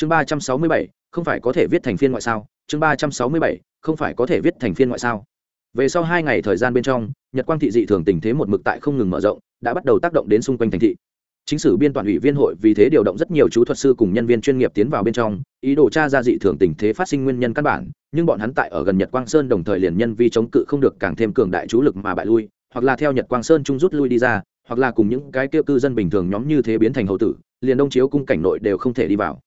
chương ba trăm sáu mươi bảy, không phải có thể viết thành phiên ngoại sao? Chương ba trăm sáu mươi bảy, không phải có thể viết thành phiên ngoại sao? Về sau hai ngày thời gian bên trong, nhật quang thị dị thường tình thế một mực tại không ngừng mở rộng, đã bắt đầu tác động đến xung quanh thành thị. Chính sử biên toàn ủy viên hội vì thế điều động rất nhiều chú thuật sư cùng nhân viên chuyên nghiệp tiến vào bên trong, ý đồ tra ra dị thường tình thế phát sinh nguyên nhân căn bản, nhưng bọn hắn tại ở gần nhật quang sơn đồng thời liền nhân vi chống cự không được càng thêm cường đại chú lực mà bại lui, hoặc là theo nhật quang sơn trung rút lui đi ra, hoặc là cùng những cái kêu cư dân bình thường nhóm như thế biến thành hậu tử, liền đông chiếu cung cảnh nội đều không thể đi vào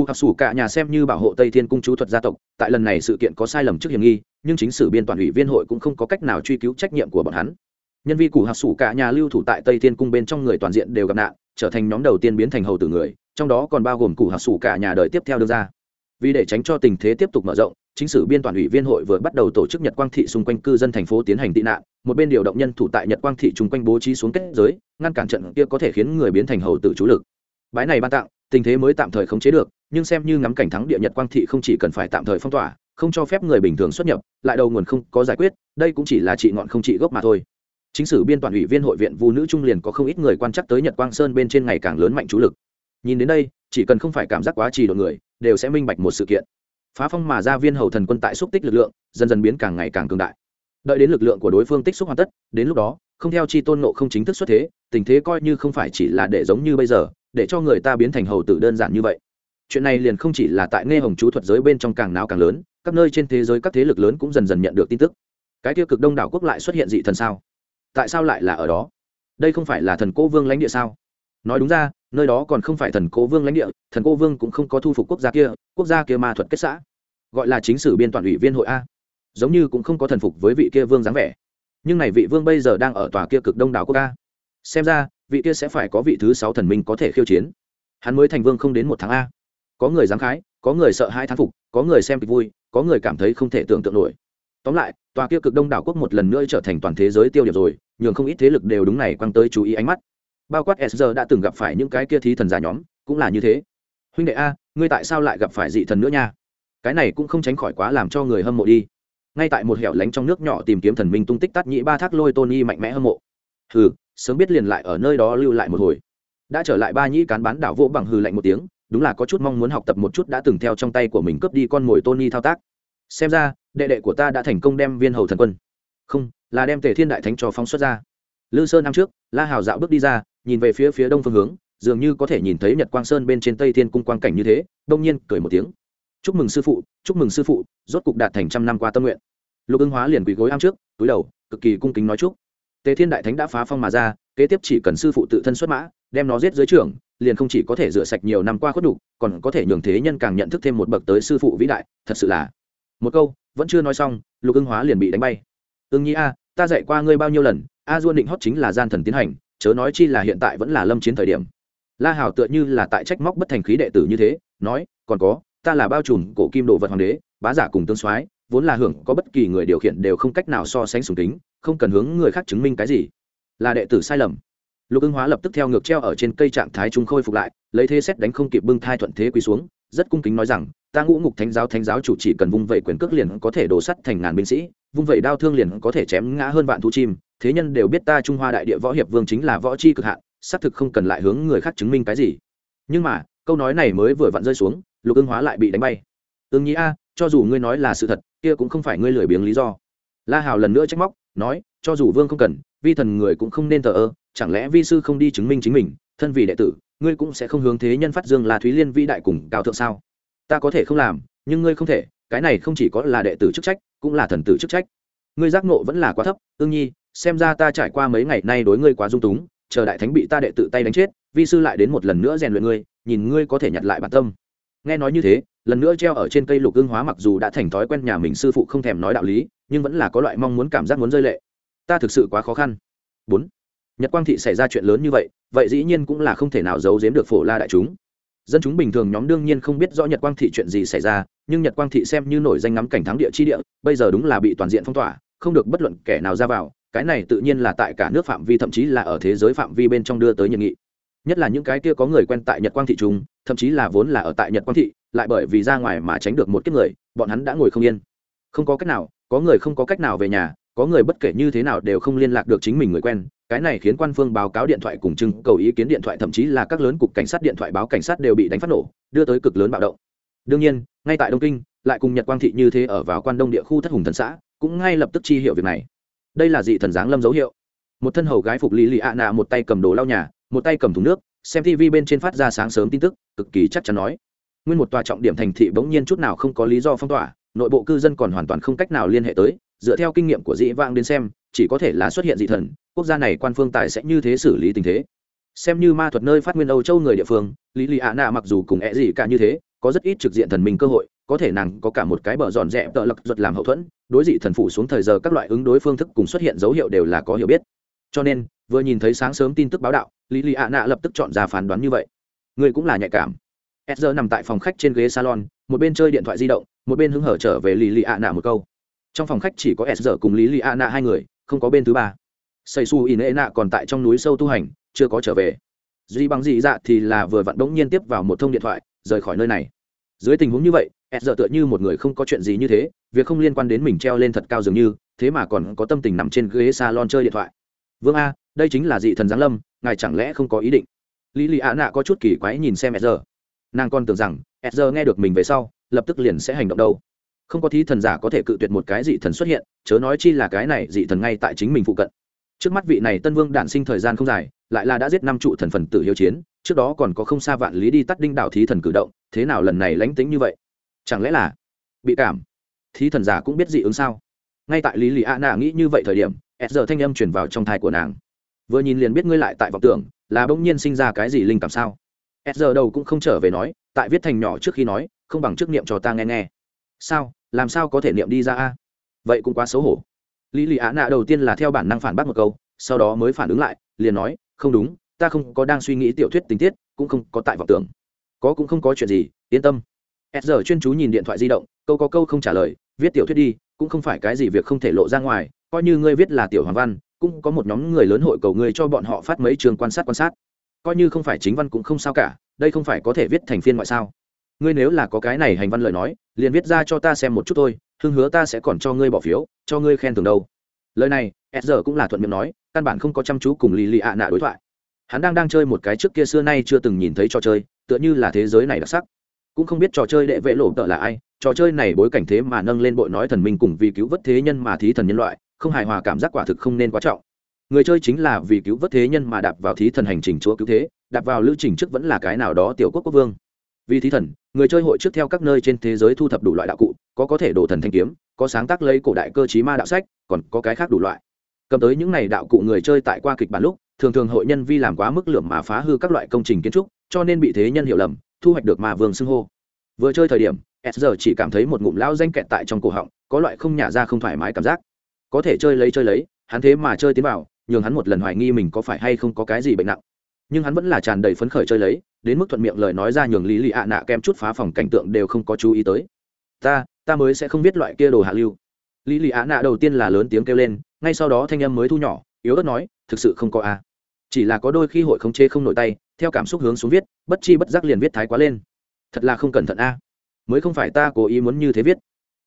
cụ học sủ cả nhà xem như bảo hộ tây thiên cung chú thuật gia tộc, tại lần này sự kiện có sai lầm trước hiểm nghi, nhưng chính sử biên toàn ủy viên hội cũng không có cách nào truy cứu trách nhiệm của bọn hắn. Nhân vi cụ học sủ cả nhà lưu thủ tại tây thiên cung bên trong người toàn diện đều gặp nạn, trở thành nhóm đầu tiên biến thành hầu tử người, trong đó còn bao gồm cụ học sủ cả nhà đời tiếp theo đưa ra. Vì để tránh cho tình thế tiếp tục mở rộng, chính sử biên toàn ủy viên hội vừa bắt đầu tổ chức nhật quang thị xung quanh cư dân thành phố tiến hành tị nạn, một bên điều động nhân thủ tại nhật quang thị chung quanh bố trí xuống kết giới, ngăn cản trận kia có thể khiến người biến thành hầu tử chú lực. Bãi này ban tặng, tình thế mới tạm thời khống chế được nhưng xem như ngắm cảnh thắng địa nhật quang thị không chỉ cần phải tạm thời phong tỏa, không cho phép người bình thường xuất nhập, lại đầu nguồn không có giải quyết, đây cũng chỉ là trị ngọn không trị gốc mà thôi. Chính sử biên toàn ủy viên hội viện vu nữ trung liền có không ít người quan chắc tới nhật quang sơn bên trên ngày càng lớn mạnh chú lực. Nhìn đến đây, chỉ cần không phải cảm giác quá trì đột người, đều sẽ minh bạch một sự kiện. Phá phong mà ra viên hầu thần quân tại xúc tích lực lượng, dần dần biến càng ngày càng cường đại. Đợi đến lực lượng của đối phương tích xúc hoàn tất, đến lúc đó, không theo chi tôn nộ không chính thức xuất thế, tình thế coi như không phải chỉ là để giống như bây giờ, để cho người ta biến thành hầu tử đơn giản như vậy chuyện này liền không chỉ là tại nghe hồng chú thuật giới bên trong càng náo càng lớn, các nơi trên thế giới các thế lực lớn cũng dần dần nhận được tin tức. Cái tiêu cực đông đảo quốc lại xuất hiện dị thần sao? Tại sao lại là ở đó? Đây không phải là thần cô vương lãnh địa sao? Nói đúng ra, nơi đó còn không phải thần cô vương lãnh địa, thần cô vương cũng không có thu phục quốc gia kia, quốc gia kia ma thuật kết xã. Gọi là chính sử biên toàn ủy viên hội a. Giống như cũng không có thần phục với vị kia vương dáng vẻ. Nhưng này vị vương bây giờ đang ở tòa kia cực đông đảo quốc a. Xem ra, vị kia sẽ phải có vị thứ sáu thần minh có thể khiêu chiến. Hắn mới thành vương không đến một tháng a có người dám khái, có người sợ hai thán phục, có người xem kịch vui, có người cảm thấy không thể tưởng tượng nổi. Tóm lại, tòa kia cực đông đảo quốc một lần nữa trở thành toàn thế giới tiêu điểm rồi, nhường không ít thế lực đều đúng này quăng tới chú ý ánh mắt. Bao quát s đã từng gặp phải những cái kia thí thần giả nhóm, cũng là như thế. Huynh đệ a, ngươi tại sao lại gặp phải dị thần nữa nha? Cái này cũng không tránh khỏi quá làm cho người hâm mộ đi. Ngay tại một hẻo lánh trong nước nhỏ tìm kiếm thần minh tung tích tắt nhĩ ba thác lôi tony mạnh mẽ hâm mộ. Hừ, sớm biết liền lại ở nơi đó lưu lại một hồi. Đã trở lại ba nhĩ cán bán đảo vỗ bằng hừ lạnh một tiếng đúng là có chút mong muốn học tập một chút đã từng theo trong tay của mình cướp đi con mồi tony thao tác. Xem ra, đệ đệ của ta đã thành công đem viên hầu thần quân. Không, là đem tề thiên đại thánh cho phóng xuất ra. Lư sơn năm trước, la hào dạo bước đi ra, nhìn về phía phía đông phương hướng, dường như có thể nhìn thấy nhật quang sơn bên trên tây thiên cung quang cảnh như thế, đông nhiên cười một tiếng. Chúc mừng sư phụ, chúc mừng sư phụ, rốt cục đạt thành trăm năm qua tâm nguyện. Lục ưng hóa liền quỳ gối am trước, túi đầu, cực kỳ cung kính nói chúc. Tề thiên đại thánh đã phá phong mà ra, kế tiếp chỉ cần sư phụ tự thân xuất mã, đem nó giết dưới trưởng liền không chỉ có thể rửa sạch nhiều năm qua khuất đủ, còn có thể nhường thế nhân càng nhận thức thêm một bậc tới sư phụ vĩ đại thật sự là. Một câu vẫn chưa nói xong lục ưng hóa liền bị đánh bay. Ưng nhi a ta dạy qua ngươi bao nhiêu lần a duôn định hót chính là gian thần tiến hành chớ nói chi là hiện tại vẫn là lâm chiến thời điểm. La hảo tựa như là tại trách móc bất thành khí đệ tử như thế nói còn có ta là bao trùm cổ kim đồ vật hoàng đế bá giả cùng tương soái vốn là hưởng có bất kỳ người điều khiển đều không cách nào so sánh sùng tính không cần hướng người khác chứng minh cái gì. Là đệ tử sai lầm lục ưng hóa lập tức theo ngược treo ở trên cây trạng thái trung khôi phục lại, lấy thế xét đánh không kịp bưng thai thuận thế quỳ xuống, rất cung kính nói rằng, ta ngũ ngục thánh giáo thánh giáo chủ chỉ cần vung vẩy quyền cước liền có thể đổ sắt thành ngàn binh sĩ, vung vẩy đao thương liền có thể chém ngã hơn vạn thú chim, thế nhân đều biết ta trung hoa đại địa võ hiệp vương chính là võ chi cực hạn, xác thực không cần lại hướng người khác chứng minh cái gì. Nhưng mà, câu nói này mới vừa vặn rơi xuống, lục ưng hóa lại bị đánh bay. Ưng nhĩ a, cho dù ngươi nói là sự thật, kia cũng không phải ngươi lười biếng lý do. La hào lần nữa trách móc, nói, cho dù vương không cần, vi thần người cũng không nên thờ ơ chẳng lẽ vi sư không đi chứng minh chính mình, thân vì đệ tử, ngươi cũng sẽ không hướng thế nhân phát dương là thúy liên vĩ đại cùng cao thượng sao? Ta có thể không làm, nhưng ngươi không thể, cái này không chỉ có là đệ tử chức trách, cũng là thần tử chức trách. Ngươi giác nộ vẫn là quá thấp, ương nhi, xem ra ta trải qua mấy ngày nay đối ngươi quá dung túng, chờ đại thánh bị ta đệ tự tay đánh chết, vi sư lại đến một lần nữa rèn luyện ngươi, nhìn ngươi có thể nhặt lại bản tâm. Nghe nói như thế, lần nữa treo ở trên cây lục ương hóa mặc dù đã thành thói quen nhà mình sư phụ không thèm nói đạo lý, nhưng vẫn là có loại mong muốn cảm giác muốn rơi lệ. Ta thực sự quá khó khăn. Bốn nhật quang thị xảy ra chuyện lớn như vậy vậy dĩ nhiên cũng là không thể nào giấu giếm được phổ la đại chúng. Dân chúng bình thường nhóm đương nhiên không biết rõ nhật quang thị chuyện gì xảy ra, nhưng nhật quang thị xem như nổi danh ngắm cảnh thắng địa chi địa, bây giờ đúng là bị toàn diện phong tỏa, không được bất luận kẻ nào ra vào, cái này tự nhiên là tại cả nước phạm vi, thậm chí là ở thế giới phạm vi bên trong đưa tới nhiệt nghị. Nhất là những cái kia có người quen tại nhật quang thị trung thậm chí là vốn là ở tại nhật quang thị, lại bởi vì ra ngoài mà tránh được một kiếp người, bọn hắn đã ngồi không yên. Không có cách nào, có người không có cách nào về nhà có người bất kể như thế nào đều không liên lạc được chính mình người quen, cái này khiến quan phương báo cáo điện thoại cùng trưng cầu ý kiến điện thoại, thậm chí là các lớn cục cảnh sát điện thoại báo cảnh sát đều bị đánh phát nổ, đưa tới cực lớn bạo động. Đương nhiên, ngay tại đông kinh, lại cùng nhật quang thị như thế ở vào quan đông địa khu thất hùng thần xã, cũng ngay lập tức chi hiệu việc này. Đây là dị thần giáng lâm dấu hiệu. Một thân hầu gái phục lý lì ạ nạ một tay cầm đồ lau nhà, một tay cầm thùng nước, xem tv bên trên phát ra sáng sớm tin tức, cực kỳ chắc chắn nói. Nguyên một tòa trọng điểm thành thị bỗng nhiên chút nào không có lý do phong tỏa, nội bộ cư dân còn hoàn toàn không cách nào liên hệ tới dựa theo kinh nghiệm của dĩ vãng đến xem, chỉ có thể là xuất hiện dị thần, quốc gia này quan phương tài sẽ như thế xử lý tình thế. Xem như ma thuật nơi phát nguyên âu châu người địa phương, lý lì ạ nạ mặc dù cùng é gì cả như thế, có rất ít trực diện thần mình cơ hội, có thể nàng có cả một cái bờ giòn rẽ tợ lặc ruột làm hậu thuẫn, đối dị thần phủ xuống thời giờ các loại ứng đối phương thức cùng xuất hiện dấu hiệu đều là có hiểu biết. Cho nên, vừa nhìn thấy sáng sớm tin tức báo đạo, lý lì ạ nạ lập tức chọn ra phán đoán như vậy. Người cũng là nhạy cảm. Edger nằm tại phòng khách trên ghế salon, một bên chơi điện thoại di động, một bên hứng hở trở về lý lì ạ nạ một câu trong phòng khách chỉ có edger cùng lý lì a nạ hai người, không có bên thứ ba. Xây su in e nạ còn tại trong núi sâu tu hành, chưa có trở về. Duy bằng dị dạ thì là vừa vặn đống nhiên tiếp vào một thông điện thoại, rời khỏi nơi này. Dưới tình huống như vậy edger tựa như một người không có chuyện gì như thế, việc không liên quan đến mình treo lên thật cao dường như, thế mà còn có tâm tình nằm trên ghế salon chơi điện thoại. Vương a, đây chính là dị thần giáng lâm, ngài chẳng lẽ không có ý định? Lý lì a nạ có chút kỳ quái nhìn xem edger nàng còn tưởng rằng edger nghe được mình về sau, lập tức liền sẽ hành động đâu không có thí thần giả có thể cự tuyệt một cái dị thần xuất hiện, chớ nói chi là cái này dị thần ngay tại chính mình phụ cận. Trước mắt vị này tân vương đản sinh thời gian không dài, lại là đã giết năm trụ thần phần tử hiếu chiến, trước đó còn có không xa vạn lý đi tắt đinh đảo thí thần cử động, thế nào lần này lánh tính như vậy? Chẳng lẽ là bị cảm? Thí thần giả cũng biết dị ứng sao? Ngay tại lý lì a nạ nghĩ như vậy thời điểm, s giờ thanh âm chuyển vào trong thai của nàng. Vừa nhìn liền biết ngươi lại tại vọng tưởng, là bỗng nhiên sinh ra cái gì linh cảm sao? S giờ đầu cũng không trở về nói, tại viết thành nhỏ trước khi nói, không bằng trước niệm cho ta nghe nghe. Sao? Làm sao có thể niệm đi ra a? Vậy cũng quá xấu hổ. Lý lì á nạ đầu tiên là theo bản năng phản bác một câu, sau đó mới phản ứng lại, liền nói, không đúng, ta không có đang suy nghĩ tiểu thuyết tình tiết, cũng không có tại vọng tưởng. Có cũng không có chuyện gì, yên tâm. S giờ chuyên chú nhìn điện thoại di động, câu có câu không trả lời, viết tiểu thuyết đi, cũng không phải cái gì việc không thể lộ ra ngoài, coi như ngươi viết là tiểu hoàng văn, cũng có một nhóm người lớn hội cầu ngươi cho bọn họ phát mấy trường quan sát quan sát. Coi như không phải chính văn cũng không sao cả, đây không phải có thể viết thành phiên ngoại sao? Ngươi nếu là có cái này hành văn lời nói, liền viết ra cho ta xem một chút thôi, hưng hứa ta sẽ còn cho ngươi bỏ phiếu, cho ngươi khen thưởng đâu. Lời này s giờ cũng là thuận miệng nói, căn bản không có chăm chú cùng lì lì ạ nạ đối thoại. Hắn đang đang chơi một cái trước kia xưa nay chưa từng nhìn thấy trò chơi, tựa như là thế giới này đặc sắc. Cũng không biết trò chơi đệ vệ lộ tợ là ai, trò chơi này bối cảnh thế mà nâng lên bội nói thần minh cùng vì cứu vớt thế nhân mà thí thần nhân loại, không hài hòa cảm giác quả thực không nên quá trọng. Người chơi chính là vì cứu vớt thế nhân mà đạp vào thí thần hành trình chúa cứu thế, đạp vào lưu trình trước vẫn là cái nào đó tiểu quốc quốc vương vì thí thần, người chơi hội trước theo các nơi trên thế giới thu thập đủ loại đạo cụ, có có thể đổ thần thanh kiếm, có sáng tác lấy cổ đại cơ chí ma đạo sách, còn có cái khác đủ loại. Cầm tới những này đạo cụ người chơi tại qua kịch bản lúc, thường thường hội nhân vi làm quá mức lượng mà phá hư các loại công trình kiến trúc, cho nên bị thế nhân hiểu lầm, thu hoạch được mà vương xưng hô. Vừa chơi thời điểm s giờ chỉ cảm thấy một ngụm lao danh kẹt tại trong cổ họng, có loại không nhả ra không thoải mái cảm giác. Có thể chơi lấy chơi lấy, hắn thế mà chơi tiến vào, nhường hắn một lần hoài nghi mình có phải hay không có cái gì bệnh nặng. Nhưng hắn vẫn là tràn đầy phấn khởi chơi lấy đến mức thuận miệng lời nói ra nhường lý lì ạ nạ kém chút phá phòng cảnh tượng đều không có chú ý tới. Ta ta mới sẽ không biết loại kia đồ hạ lưu. Lý lì ạ nạ đầu tiên là lớn tiếng kêu lên, ngay sau đó thanh âm mới thu nhỏ, yếu ớt nói, thực sự không có a. Chỉ là có đôi khi hội không chế không nổi tay, theo cảm xúc hướng xuống viết, bất chi bất giác liền viết thái quá lên. Thật là không cẩn thận a. Mới không phải ta cố ý muốn như thế viết.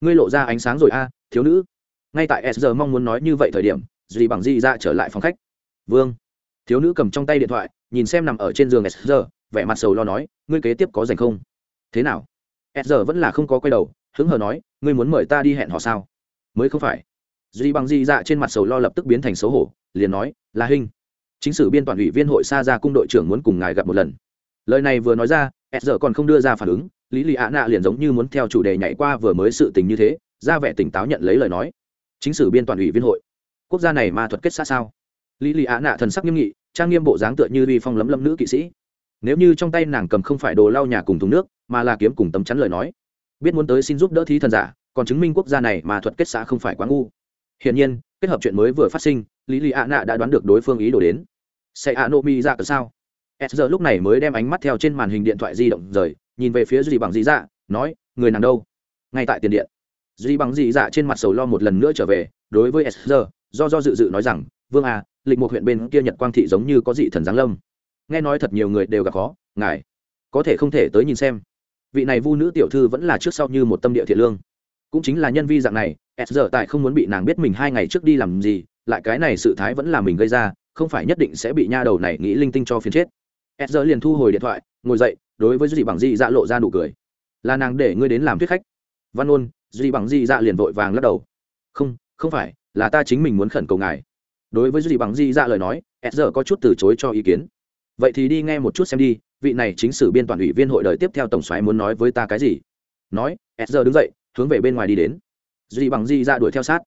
Ngươi lộ ra ánh sáng rồi a, thiếu nữ. Ngay tại s giờ mong muốn nói như vậy thời điểm, dì bằng dì ra trở lại phòng khách. Vương. Thiếu nữ cầm trong tay điện thoại, nhìn xem nằm ở trên giường s giờ vẻ mặt sầu lo nói, ngươi kế tiếp có dành không? Thế nào? S giờ vẫn là không có quay đầu, hứng hờ nói, ngươi muốn mời ta đi hẹn họ sao? Mới không phải. Duy bằng di dạ trên mặt sầu lo lập tức biến thành xấu hổ, liền nói, là hình chính sử biên toàn ủy viên hội xa ra cung đội trưởng muốn cùng ngài gặp một lần. Lời này vừa nói ra s giờ còn không đưa ra phản ứng, lý lì ạ nạ liền giống như muốn theo chủ đề nhảy qua vừa mới sự tình như thế, ra vẻ tỉnh táo nhận lấy lời nói. Chính sử biên toàn ủy viên hội. Quốc gia này ma thuật kết xã sao? Lý lì ạ nạ thần sắc nghiêm nghị, trang nghiêm bộ dáng tựa như vi phong lấm lấm nữ kỵ sĩ nếu như trong tay nàng cầm không phải đồ lau nhà cùng thùng nước, mà là kiếm cùng tấm chắn lời nói, biết muốn tới xin giúp đỡ thí thần giả, còn chứng minh quốc gia này mà thuật kết xã không phải quá ngu. Hiển nhiên, kết hợp chuyện mới vừa phát sinh, lý lì ạ nạ đã đoán được đối phương ý đồ đến. Sẽ ạ nộ mi dạ ra cỡ sao? S giờ lúc này mới đem ánh mắt theo trên màn hình điện thoại di động rời, nhìn về phía duy bằng dị dạ nói, người nàng đâu? Ngay tại tiền điện, duy bằng dị dạ trên mặt sầu lo một lần nữa trở về, đối với s giờ, do do dự dự nói rằng, vương à lịch một huyện bên kia nhật quang thị giống như có dị thần giáng lâm nghe nói thật nhiều người đều gặp khó, ngài có thể không thể tới nhìn xem. Vị này vu nữ tiểu thư vẫn là trước sau như một tâm địa thiện lương. Cũng chính là nhân vi dạng này, s giờ tại không muốn bị nàng biết mình hai ngày trước đi làm gì, lại cái này sự thái vẫn là mình gây ra, không phải nhất định sẽ bị nha đầu này nghĩ linh tinh cho phiền chết. S giờ liền thu hồi điện thoại, ngồi dậy, đối với dì bằng Di dạ lộ ra nụ cười. Là nàng để ngươi đến làm thuyết khách. Văn ôn dì bằng Di dạ liền vội vàng lắc đầu. Không không phải, là ta chính mình muốn khẩn cầu ngài. Đối với dì bằng Di dạ lời nói, s giờ có chút từ chối cho ý kiến vậy thì đi nghe một chút xem đi, vị này chính sử biên toàn ủy viên hội đời tiếp theo tổng xoáy muốn nói với ta cái gì? Nói, s giờ đứng dậy, hướng về bên ngoài đi đến. Dì bằng dì ra đuổi theo sát.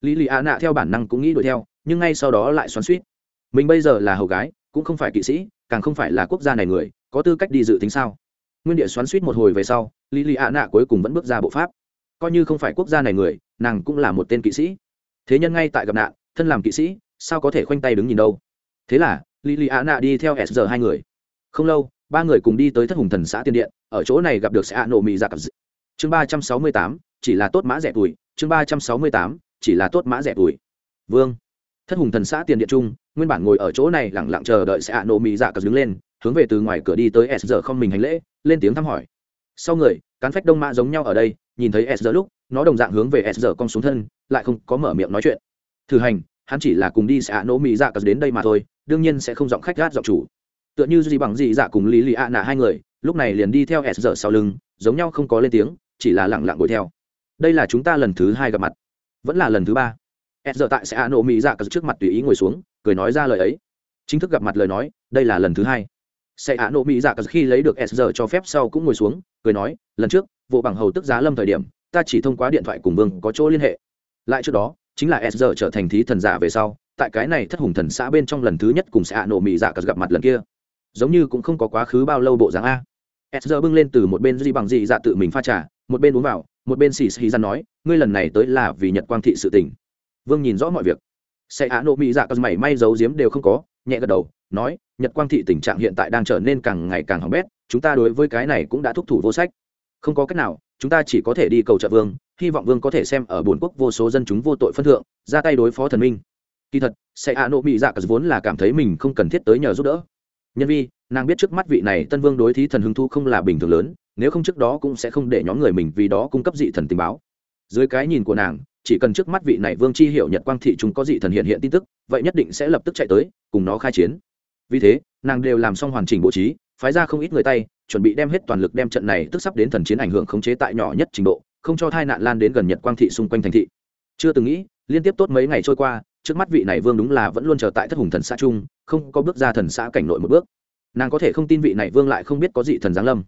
Lý lì a nạ theo bản năng cũng nghĩ đuổi theo, nhưng ngay sau đó lại xoắn suýt. Mình bây giờ là hầu gái, cũng không phải kỵ sĩ, càng không phải là quốc gia này người, có tư cách đi dự tính sao? Nguyên địa xoắn suýt một hồi về sau, lý lì a nạ cuối cùng vẫn bước ra bộ pháp. Coi như không phải quốc gia này người, nàng cũng là một tên kỵ sĩ. Thế nhân ngay tại gặp nạn, thân làm kỵ sĩ, sao có thể khoanh tay đứng nhìn đâu? Thế là lý lì đi theo s giờ hai người. Không lâu, ba người cùng đi tới thất hùng thần xã tiên điện, ở chỗ này gặp được sẽ ạ nổ mì chương ba trăm sáu mươi tám, chỉ là tốt mã rẻ tuổi. Chương ba trăm sáu mươi tám, chỉ là tốt mã rẻ tuổi. Vương. Thất hùng thần xã tiên điện trung, nguyên bản ngồi ở chỗ này lẳng lặng chờ đợi sẽ ạ nổ mì dạ cặp đứng lên, hướng về từ ngoài cửa đi tới s giờ không mình hành lễ, lên tiếng thăm hỏi. Sau người, cán phách đông mã giống nhau ở đây, nhìn thấy s giờ lúc, nó đồng dạng hướng về s giờ cong xuống thân, lại không có mở miệng nói chuyện. Thử hành, hắn chỉ là cùng đi sẽ ạ nổ mì dạ cặp đến đây mà thôi đương nhiên sẽ không giọng khách gát giọng chủ. Tựa như gì bằng gì dạ cùng lý lì ạ nạ hai người, lúc này liền đi theo s giờ sau lưng, giống nhau không có lên tiếng, chỉ là lẳng lặng ngồi theo. Đây là chúng ta lần thứ hai gặp mặt. Vẫn là lần thứ ba. S giờ tại sẽ ạ nộ mỹ dạ cờ trước mặt tùy ý ngồi xuống, cười nói ra lời ấy. Chính thức gặp mặt lời nói, đây là lần thứ hai. Sẽ ạ nộ mỹ dạ cờ khi lấy được s giờ cho phép sau cũng ngồi xuống, cười nói, lần trước, vụ bằng hầu tức giá lâm thời điểm, ta chỉ thông qua điện thoại cùng vương có chỗ liên hệ. Lại trước đó, chính là s giờ trở thành thí thần giả về sau tại cái này thất hùng thần xã bên trong lần thứ nhất cùng sẽ ạ nổ mỹ dạ cờ gặp mặt lần kia. Giống như cũng không có quá khứ bao lâu bộ dáng a. S giờ bưng lên từ một bên di bằng dị dạ tự mình pha trà, một bên uống vào, một bên xì xì ra nói, ngươi lần này tới là vì nhật quang thị sự tình. Vương nhìn rõ mọi việc. Xe á nộ mỹ dạ cờ mảy may giấu giếm đều không có, nhẹ gật đầu, nói, nhật quang thị tình trạng hiện tại đang trở nên càng ngày càng hỏng bét, chúng ta đối với cái này cũng đã thúc thủ vô sách. Không có cách nào, chúng ta chỉ có thể đi cầu trợ vương, hy vọng vương có thể xem ở bồn quốc vô số dân chúng vô tội phân thượng, ra tay đối phó thần minh kỳ thật, sẽ hạ nộ mỹ dạ cờ vốn là cảm thấy mình không cần thiết tới nhờ giúp đỡ. Nhân vi, nàng biết trước mắt vị này tân vương đối thí thần hưng thu không là bình thường lớn, nếu không trước đó cũng sẽ không để nhóm người mình vì đó cung cấp dị thần tình báo. Dưới cái nhìn của nàng, chỉ cần trước mắt vị này vương chi hiểu nhật quang thị chúng có dị thần hiện hiện tin tức, vậy nhất định sẽ lập tức chạy tới, cùng nó khai chiến. Vì thế, nàng đều làm xong hoàn chỉnh bố trí, phái ra không ít người tay, chuẩn bị đem hết toàn lực đem trận này tức sắp đến thần chiến ảnh hưởng khống chế tại nhỏ nhất trình độ, không cho tai nạn lan đến gần nhật quang thị xung quanh thành thị. Chưa từng nghĩ, liên tiếp tốt mấy ngày trôi qua trước mắt vị này vương đúng là vẫn luôn chờ tại thất hùng thần xã trung, không có bước ra thần xã cảnh nội một bước. Nàng có thể không tin vị này vương lại không biết có dị thần giáng lâm.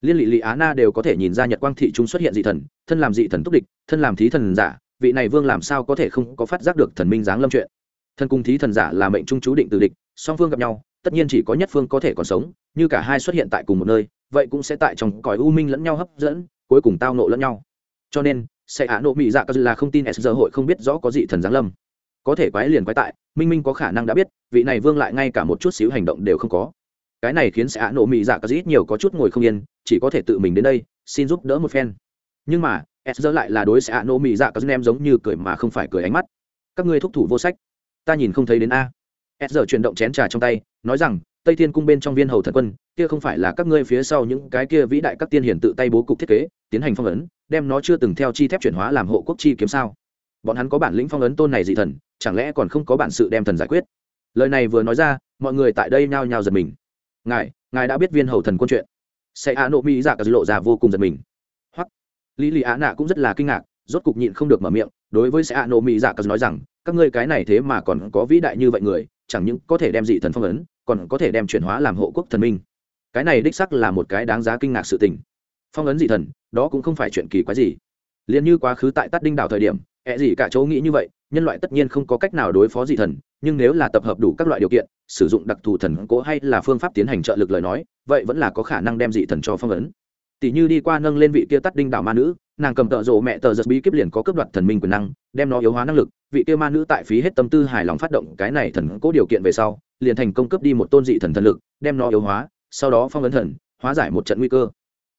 Liên lị lị á na đều có thể nhìn ra nhật quang thị chúng xuất hiện dị thần, thân làm dị thần túc địch, thân làm thí thần giả, vị này vương làm sao có thể không có phát giác được thần minh giáng lâm chuyện. Thân cung thí thần giả là mệnh trung chú định từ địch, song phương gặp nhau, tất nhiên chỉ có nhất phương có thể còn sống, như cả hai xuất hiện tại cùng một nơi, vậy cũng sẽ tại trong cõi u minh lẫn nhau hấp dẫn, cuối cùng tao nộ lẫn nhau. Cho nên, sẽ hạ nộ mỹ dạ cơ là không tin s giờ hội không biết rõ có dị thần giáng lâm có thể quái liền quái tại, minh minh có khả năng đã biết, vị này vương lại ngay cả một chút xíu hành động đều không có. Cái này khiến xã hạ nộ mỹ dạ cơ ít nhiều có chút ngồi không yên, chỉ có thể tự mình đến đây, xin giúp đỡ một phen. Nhưng mà, s giờ lại là đối xã nổ nộ mỹ dạ cơ em giống như cười mà không phải cười ánh mắt. Các ngươi thúc thủ vô sách. Ta nhìn không thấy đến a. S giờ chuyển động chén trà trong tay, nói rằng, tây thiên cung bên trong viên hầu thần quân, kia không phải là các ngươi phía sau những cái kia vĩ đại các tiên hiển tự tay bố cục thiết kế, tiến hành phong ấn, đem nó chưa từng theo chi thép chuyển hóa làm hộ quốc chi kiếm sao? Bọn hắn có bản lĩnh phong ấn tôn này dị thần, chẳng lẽ còn không có bản sự đem thần giải quyết? Lời này vừa nói ra, mọi người tại đây nhao nhao giật mình. Ngài ngài đã biết viên hầu thần quân chuyện. Xe a nộ mỹ dạ cả lộ ra vô cùng giật mình. Hoặc lý lì á nạ cũng rất là kinh ngạc, rốt cục nhịn không được mở miệng, đối với xe a nộ mỹ dạ cả nói rằng, các ngươi cái này thế mà còn có vĩ đại như vậy người, chẳng những có thể đem dị thần phong ấn, còn có thể đem chuyển hóa làm hộ quốc thần minh. Cái này đích sắc là một cái đáng giá kinh ngạc sự tình. Phong ấn dị thần, đó cũng không phải chuyện kỳ quái gì. Liền như quá khứ tại tắt đinh đảo thời điểm ẹ gì cả chỗ nghĩ như vậy, nhân loại tất nhiên không có cách nào đối phó dị thần, nhưng nếu là tập hợp đủ các loại điều kiện, sử dụng đặc thù thần cố hay là phương pháp tiến hành trợ lực lời nói, vậy vẫn là có khả năng đem dị thần cho phong ấn. Tỷ như đi qua nâng lên vị kia tắt đinh đảo ma nữ, nàng cầm tợ rộ mẹ tờ giật bí kíp liền có cướp đoạt thần minh quyền năng, đem nó yếu hóa năng lực, vị kia ma nữ tại phí hết tâm tư hài lòng phát động cái này thần cố điều kiện về sau, liền thành công cướp đi một tôn dị thần thần lực, đem nó yếu hóa, sau đó phong ấn thần, hóa giải một trận nguy cơ.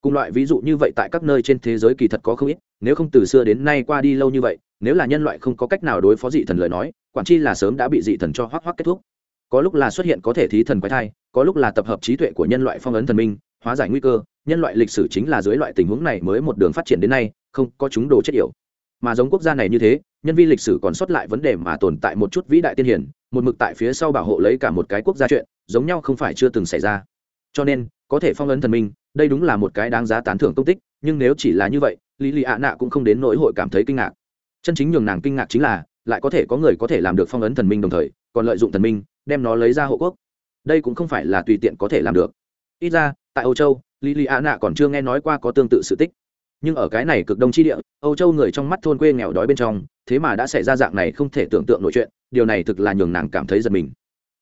Cùng loại ví dụ như vậy tại các nơi trên thế giới kỳ thật có không ít, nếu không từ xưa đến nay qua đi lâu như vậy nếu là nhân loại không có cách nào đối phó dị thần lời nói, quản chi là sớm đã bị dị thần cho hoác hoác kết thúc. Có lúc là xuất hiện có thể thí thần quái thai, có lúc là tập hợp trí tuệ của nhân loại phong ấn thần minh, hóa giải nguy cơ, nhân loại lịch sử chính là dưới loại tình huống này mới một đường phát triển đến nay, không có chúng đồ chết yểu. Mà giống quốc gia này như thế, nhân vi lịch sử còn sót lại vấn đề mà tồn tại một chút vĩ đại tiên hiển, một mực tại phía sau bảo hộ lấy cả một cái quốc gia chuyện, giống nhau không phải chưa từng xảy ra. Cho nên, có thể phong ấn thần minh, đây đúng là một cái đáng giá tán thưởng công tích, nhưng nếu chỉ là như vậy, lý lì ạ nạ cũng không đến nỗi hội cảm thấy kinh ngạc chân chính nhường nàng kinh ngạc chính là, lại có thể có người có thể làm được phong ấn thần minh đồng thời, còn lợi dụng thần minh, đem nó lấy ra hộ quốc. Đây cũng không phải là tùy tiện có thể làm được. Ít ra, tại âu châu, lý lì ạ nạ còn chưa nghe nói qua có tương tự sự tích. Nhưng ở cái này cực đông chi địa, âu châu người trong mắt thôn quê nghèo đói bên trong, thế mà đã xảy ra dạng này không thể tưởng tượng nội chuyện, điều này thực là nhường nàng cảm thấy giật mình.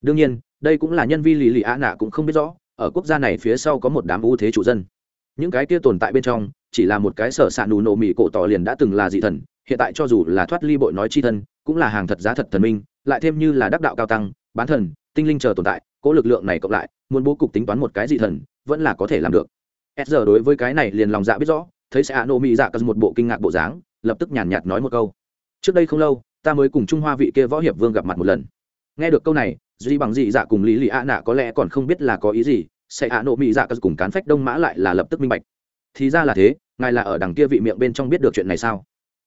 Đương nhiên, đây cũng là nhân vi lì lì ạ nạ cũng không biết rõ, ở quốc gia này phía sau có một đám ưu thế chủ dân. Những cái kia tồn tại bên trong chỉ là một cái sở s ạ nù nổ mỹ cổ tỏ liền đã từng là dị thần, hiện tại cho dù là thoát ly bội nói chi thân, cũng là hàng thật giá thật thần minh, lại thêm như là đắc đạo cao tăng, bán thần, tinh linh chờ tồn tại cỗ lực lượng này cộng lại, muốn bố cục tính toán một cái dị thần, vẫn là có thể làm được. S giờ đối với cái này liền lòng dạ biết rõ, thấy sẽ ạ nổ mỹ dạ cờ một bộ kinh ngạc bộ dáng, lập tức nhàn nhạt nói một câu. Trước đây không lâu, ta mới cùng trung hoa vị kia võ hiệp vương gặp mặt một lần. Nghe được câu này, duy bằng dị dạ cùng lý lì ạ nạ có lẽ còn không biết là có ý gì sẽ ạ nô mỹ dạ cờ cùng cán phách đông mã lại là lập tức minh bạch. Thì ra là thế ngài là ở đằng kia vị miệng bên trong biết được chuyện này sao?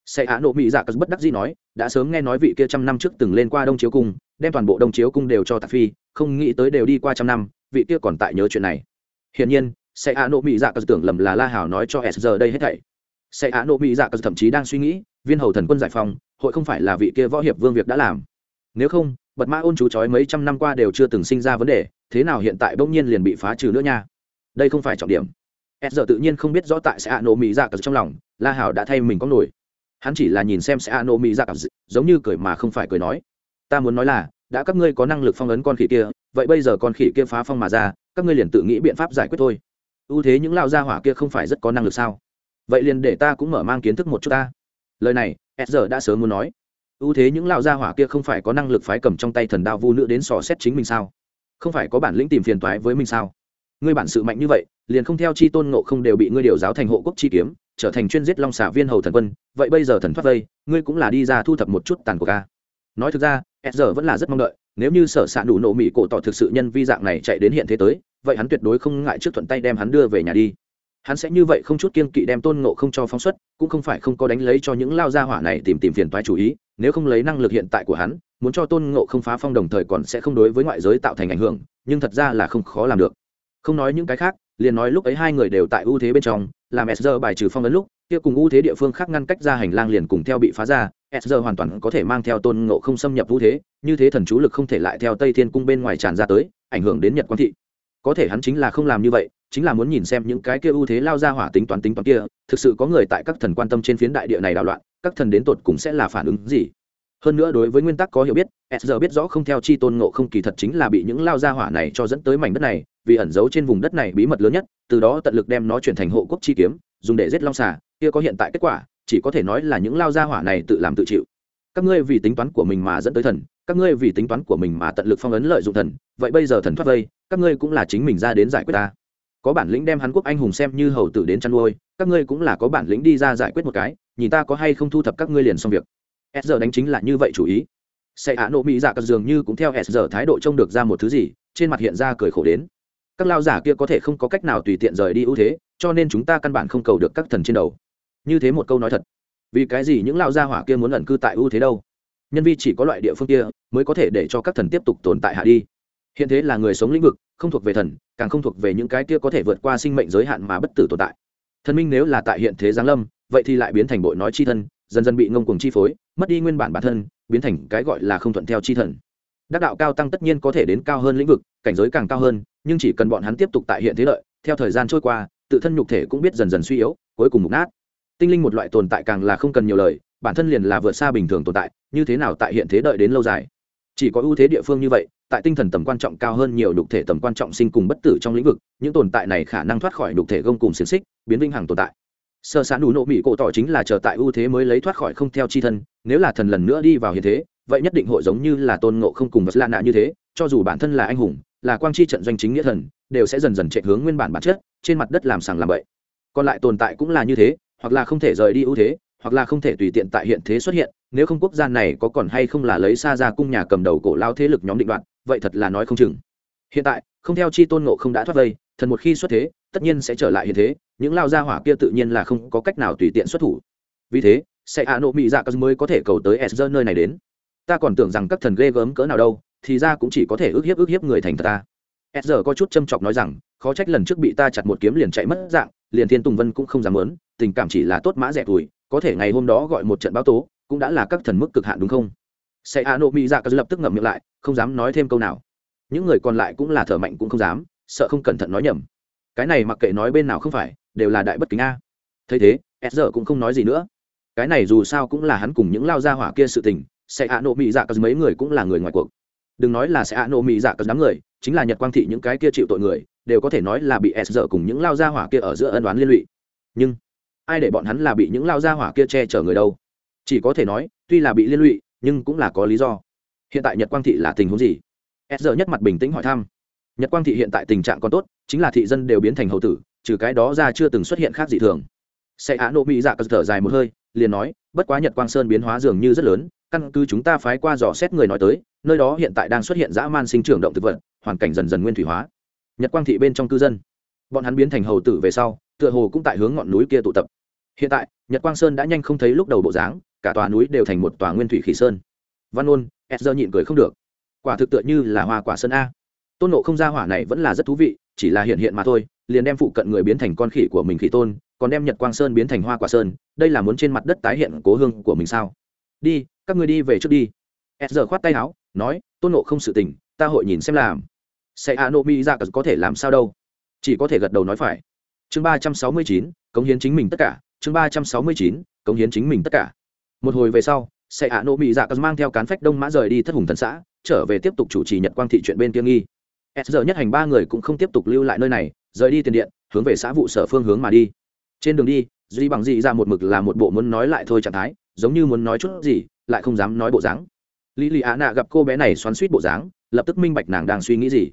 Sẽ ạ Nộ mỹ dạ cờ bất đắc dĩ nói, đã sớm nghe nói vị kia trăm năm trước từng lên qua đông chiếu cung, đem toàn bộ đông chiếu cung đều cho tạc phi, không nghĩ tới đều đi qua trăm năm, vị kia còn tại nhớ chuyện này. Hiển nhiên, sẽ ạ Nộ mỹ dạ cờ tưởng lầm là la hảo nói cho s giờ đây hết thảy. Sẽ ạ Nộ mỹ dạ cờ thậm chí đang suy nghĩ, viên hầu thần quân giải phóng, hội không phải là vị kia võ hiệp vương việc đã làm. Nếu không, bật mã ôn chú chói mấy trăm năm qua đều chưa từng sinh ra vấn đề, thế nào hiện tại bỗng nhiên liền bị phá trừ nữa nha? Đây không phải trọng điểm s giờ tự nhiên không biết rõ tại sẽ ạ nổ mỹ dạ cờ trong lòng, la hảo đã thay mình có nổi. Hắn chỉ là nhìn xem sẽ ạ nổ mỹ dạ cờ giống như cười mà không phải cười nói. Ta muốn nói là, đã các ngươi có năng lực phong ấn con khỉ kia, vậy bây giờ con khỉ kia phá phong mà ra, các ngươi liền tự nghĩ biện pháp giải quyết thôi. Ưu thế những lao gia hỏa kia không phải rất có năng lực sao? Vậy liền để ta cũng mở mang kiến thức một chút ta. Lời này, s giờ đã sớm muốn nói. Ưu thế những lao gia hỏa kia không phải có năng lực phái cầm trong tay thần đao vu nữ đến sò xét chính mình sao? Không phải có bản lĩnh tìm phiền toái với mình sao? Ngươi bản sự mạnh như vậy, liền không theo chi tôn ngộ không đều bị ngươi điều giáo thành hộ quốc chi kiếm, trở thành chuyên giết long xả viên hầu thần quân. Vậy bây giờ thần thoát vây, ngươi cũng là đi ra thu thập một chút tàn của ca nói thực ra s giờ vẫn là rất mong đợi, nếu như sở s ạ đủ nổ mỹ cổ tỏ thực sự nhân vi dạng này chạy đến hiện thế tới, vậy hắn tuyệt đối không ngại trước thuận tay đem hắn đưa về nhà đi. Hắn sẽ như vậy không chút kiên kỵ đem tôn ngộ không cho phóng xuất, cũng không phải không có đánh lấy cho những lao gia hỏa này tìm tìm phiền toái chủ ý, nếu không lấy năng lực hiện tại của hắn, muốn cho tôn ngộ không phá phong đồng thời còn sẽ không đối với ngoại giới tạo thành ảnh hưởng, nhưng thật ra là không khó làm được không nói những cái khác, liền nói lúc ấy hai người đều tại ưu thế bên trong, làm sr bài trừ phong ấn lúc, kia cùng ưu thế địa phương khác ngăn cách ra hành lang liền cùng theo bị phá ra sr hoàn toàn có thể mang theo tôn ngộ không xâm nhập ưu thế, như thế thần chú lực không thể lại theo tây thiên cung bên ngoài tràn ra tới, ảnh hưởng đến nhật quang thị. Có thể hắn chính là không làm như vậy, chính là muốn nhìn xem những cái kia ưu thế lao ra hỏa tính toán tính toán kia, thực sự có người tại các thần quan tâm trên phiến đại địa này đảo loạn, các thần đến tột cũng sẽ là phản ứng gì? Hơn nữa đối với nguyên tắc có hiểu biết, s giờ biết rõ không theo chi tôn ngộ không kỳ thật chính là bị những lao gia hỏa này cho dẫn tới mảnh đất này, vì ẩn giấu trên vùng đất này bí mật lớn nhất, từ đó tận lực đem nó chuyển thành hộ quốc chi kiếm, dùng để giết long xà, kia có hiện tại kết quả, chỉ có thể nói là những lao gia hỏa này tự làm tự chịu. Các ngươi vì tính toán của mình mà dẫn tới thần, các ngươi vì tính toán của mình mà tận lực phong ấn lợi dụng thần, vậy bây giờ thần thoát vây, các ngươi cũng là chính mình ra đến giải quyết ta. Có bản lĩnh đem hắn quốc anh hùng xem như hầu tử đến chăn nuôi, các ngươi cũng là có bản lĩnh đi ra giải quyết một cái, nhìn ta có hay không thu thập các ngươi liền xong việc s giờ đánh chính là như vậy chủ ý. Xe hạ nộ mỹ dạ cất dường như cũng theo s giờ thái độ trông được ra một thứ gì, trên mặt hiện ra cười khổ đến. Các lao giả kia có thể không có cách nào tùy tiện rời đi ưu thế, cho nên chúng ta căn bản không cầu được các thần trên đầu. Như thế một câu nói thật. Vì cái gì những lao gia hỏa kia muốn ẩn cư tại ưu thế đâu? Nhân vi chỉ có loại địa phương kia, mới có thể để cho các thần tiếp tục tồn tại hạ đi. Hiện thế là người sống lĩnh vực, không thuộc về thần, càng không thuộc về những cái kia có thể vượt qua sinh mệnh giới hạn mà bất tử tồn tại. Thần minh nếu là tại hiện thế giáng lâm, vậy thì lại biến thành bội nói chi thân dần dần bị ngông cuồng chi phối, mất đi nguyên bản bản thân, biến thành cái gọi là không thuận theo chi thần. Đắc đạo cao tăng tất nhiên có thể đến cao hơn lĩnh vực, cảnh giới càng cao hơn, nhưng chỉ cần bọn hắn tiếp tục tại hiện thế lợi, theo thời gian trôi qua, tự thân nhục thể cũng biết dần dần suy yếu, cuối cùng mục nát. Tinh linh một loại tồn tại càng là không cần nhiều lời, bản thân liền là vượt xa bình thường tồn tại, như thế nào tại hiện thế đợi đến lâu dài? Chỉ có ưu thế địa phương như vậy, tại tinh thần tầm quan trọng cao hơn nhiều đục thể tầm quan trọng sinh cùng bất tử trong lĩnh vực, những tồn tại này khả năng thoát khỏi đục thể gông cùng xiềng xích, biến vinh hằng tồn tại sơ sản đủ nộ mỹ cổ tỏ chính là chờ tại ưu thế mới lấy thoát khỏi không theo chi thân, nếu là thần lần nữa đi vào hiện thế, vậy nhất định hội giống như là tôn ngộ không cùng vật lan nạ như thế, cho dù bản thân là anh hùng, là quang chi trận doanh chính nghĩa thần, đều sẽ dần dần chạy hướng nguyên bản bản chất, trên mặt đất làm sàng làm bậy. Còn lại tồn tại cũng là như thế, hoặc là không thể rời đi ưu thế, hoặc là không thể tùy tiện tại hiện thế xuất hiện, nếu không quốc gia này có còn hay không là lấy xa ra cung nhà cầm đầu cổ lao thế lực nhóm định đoạn vậy thật là nói không chừng. Hiện tại, không theo chi tôn ngộ không đã thoát vây, thần một khi xuất thế tất nhiên sẽ trở lại hiện thế, những lao gia hỏa kia tự nhiên là không có cách nào tùy tiện xuất thủ. Vì thế, sẽ ạ nộ mỹ dạ cờ mới có thể cầu tới sr nơi này đến. Ta còn tưởng rằng các thần ghê gớm cỡ nào đâu, thì ra cũng chỉ có thể ước hiếp ước hiếp người thành thật ta. Sr có chút châm chọc nói rằng, khó trách lần trước bị ta chặt một kiếm liền chạy mất dạng, liền thiên tùng vân cũng không dám lớn tình cảm chỉ là tốt mã rẻ tuổi, có thể ngày hôm đó gọi một trận báo tố, cũng đã là các thần mức cực hạn đúng không? Sẽ a nộ mỹ dạ cờ lập tức ngậm miệng lại, không dám nói thêm câu nào. Những người còn lại cũng là thở mạnh cũng không dám, sợ không cẩn thận nói nhầm cái này mặc kệ nói bên nào không phải, đều là đại bất kính a. Thấy thế s giờ cũng không nói gì nữa. Cái này dù sao cũng là hắn cùng những lao gia hỏa kia sự tình, sẽ hạ nộ mỹ dạ cờ mấy người cũng là người ngoài cuộc. Đừng nói là sẽ hạ nộ mỹ dạ cờ đám người, chính là nhật quang thị những cái kia chịu tội người, đều có thể nói là bị s giờ cùng những lao gia hỏa kia ở giữa ân đoán liên lụy. Nhưng, ai để bọn hắn là bị những lao gia hỏa kia che chở người đâu? Chỉ có thể nói, tuy là bị liên lụy, nhưng cũng là có lý do. Hiện tại nhật quang thị là tình huống gì? S giờ nhất mặt bình tĩnh hỏi thăm nhật quang thị hiện tại tình trạng còn tốt, chính là thị dân đều biến thành hầu tử, trừ cái đó ra chưa từng xuất hiện khác dị thường. Sẽ á nộ mỹ dạ cờ thở dài một hơi, liền nói, bất quá nhật quang sơn biến hóa dường như rất lớn, căn cứ chúng ta phái qua dò xét người nói tới, nơi đó hiện tại đang xuất hiện dã man sinh trưởng động thực vật, hoàn cảnh dần dần nguyên thủy hóa. Nhật quang thị bên trong cư dân, bọn hắn biến thành hầu tử về sau, tựa hồ cũng tại hướng ngọn núi kia tụ tập. Hiện tại, nhật quang sơn đã nhanh không thấy lúc đầu bộ dáng, cả tòa núi đều thành một tòa nguyên thủy khỉ sơn. Văn ôn s nhịn cười không được. Quả thực tựa như là hoa quả sơn a tôn nộ không ra hỏa này vẫn là rất thú vị, chỉ là hiện hiện mà thôi, liền đem phụ cận người biến thành con khỉ của mình khỉ tôn, còn đem nhật quang sơn biến thành hoa quả sơn, đây là muốn trên mặt đất tái hiện cố hương của mình sao? Đi, các người đi về trước đi. S giờ khoát tay áo, nói, tôn nộ không sự tình, ta hội nhìn xem làm. Sẽ a nộ mi ra có thể làm sao đâu? Chỉ có thể gật đầu nói phải. Chương ba trăm sáu mươi chín, cống hiến chính mình tất cả. Chương ba trăm sáu mươi chín, cống hiến chính mình tất cả. Một hồi về sau, sẽ a nộ mi ra mang theo cán phách đông mã rời đi thất hùng thần xã, trở về tiếp tục chủ trì nhật quang thị chuyện bên tiêng nghi s giờ nhất hành ba người cũng không tiếp tục lưu lại nơi này, rời đi tiền điện, hướng về xã vụ sở phương hướng mà đi. Trên đường đi, duy bằng dị ra một mực là một bộ muốn nói lại thôi trạng thái, giống như muốn nói chút gì, lại không dám nói bộ dáng. Lý lì á nạ gặp cô bé này xoắn suýt bộ dáng, lập tức minh bạch nàng đang suy nghĩ gì.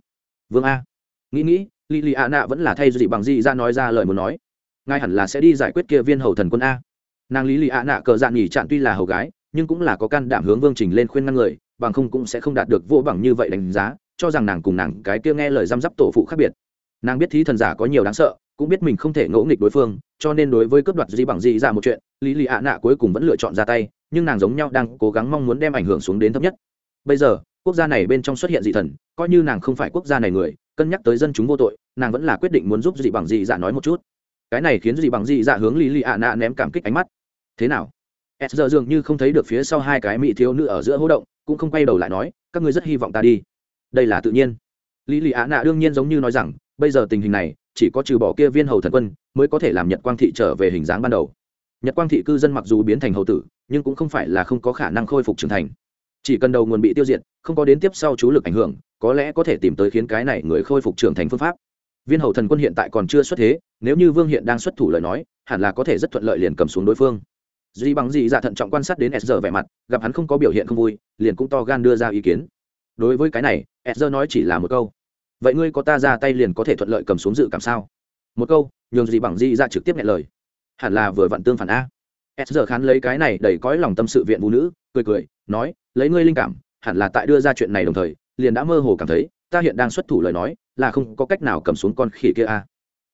Vương a. Nghĩ nghĩ, lý lì á nạ vẫn là thay dị bằng dị ra nói ra lời muốn nói. Ngay hẳn là sẽ đi giải quyết kia viên hầu thần quân a. Nàng lý lì á nạ cờ dạn nghỉ chạn tuy là hầu gái, nhưng cũng là có can đảm hướng vương trình lên khuyên ngăn người, bằng không cũng sẽ không đạt được vô bằng như vậy đánh giá cho rằng nàng cùng nàng cái kia nghe lời răm rắp tổ phụ khác biệt. Nàng biết thí thần giả có nhiều đáng sợ, cũng biết mình không thể ngỗ nghịch đối phương, cho nên đối với cướp đoạt gì bằng gì ra một chuyện, lý lì ạ nạ cuối cùng vẫn lựa chọn ra tay, nhưng nàng giống nhau đang cố gắng mong muốn đem ảnh hưởng xuống đến thấp nhất. Bây giờ, quốc gia này bên trong xuất hiện dị thần, coi như nàng không phải quốc gia này người, cân nhắc tới dân chúng vô tội, nàng vẫn là quyết định muốn giúp dị bằng dị dạ nói một chút. Cái này khiến dị bằng dị dạ hướng lý lì ạ nạ ném cảm kích ánh mắt. Thế nào? S giờ dường như không thấy được phía sau hai cái mỹ thiếu nữ ở giữa hỗ động, cũng không quay đầu lại nói, các ngươi rất hy vọng ta đi đây là tự nhiên. Lý lì á nạ đương nhiên giống như nói rằng, bây giờ tình hình này, chỉ có trừ bỏ kia viên hầu thần quân, mới có thể làm nhật quang thị trở về hình dáng ban đầu. Nhật quang thị cư dân mặc dù biến thành hầu tử, nhưng cũng không phải là không có khả năng khôi phục trưởng thành. Chỉ cần đầu nguồn bị tiêu diệt, không có đến tiếp sau chú lực ảnh hưởng, có lẽ có thể tìm tới khiến cái này người khôi phục trưởng thành phương pháp. Viên hầu thần quân hiện tại còn chưa xuất thế, nếu như vương hiện đang xuất thủ lời nói, hẳn là có thể rất thuận lợi liền cầm xuống đối phương. Duy bằng Dị dạ thận trọng quan sát đến s giờ vẻ mặt, gặp hắn không có biểu hiện không vui, liền cũng to gan đưa ra ý kiến đối với cái này edger nói chỉ là một câu. Vậy ngươi có ta ra tay liền có thể thuận lợi cầm xuống dự cảm sao? Một câu, nhường gì bằng Di ra trực tiếp nghe lời. Hẳn là vừa vặn tương phản a. Edger khán lấy cái này đầy cõi lòng tâm sự viện phụ nữ, cười cười, nói, lấy ngươi linh cảm, hẳn là tại đưa ra chuyện này đồng thời, liền đã mơ hồ cảm thấy, ta hiện đang xuất thủ lời nói, là không có cách nào cầm xuống con khỉ kia a.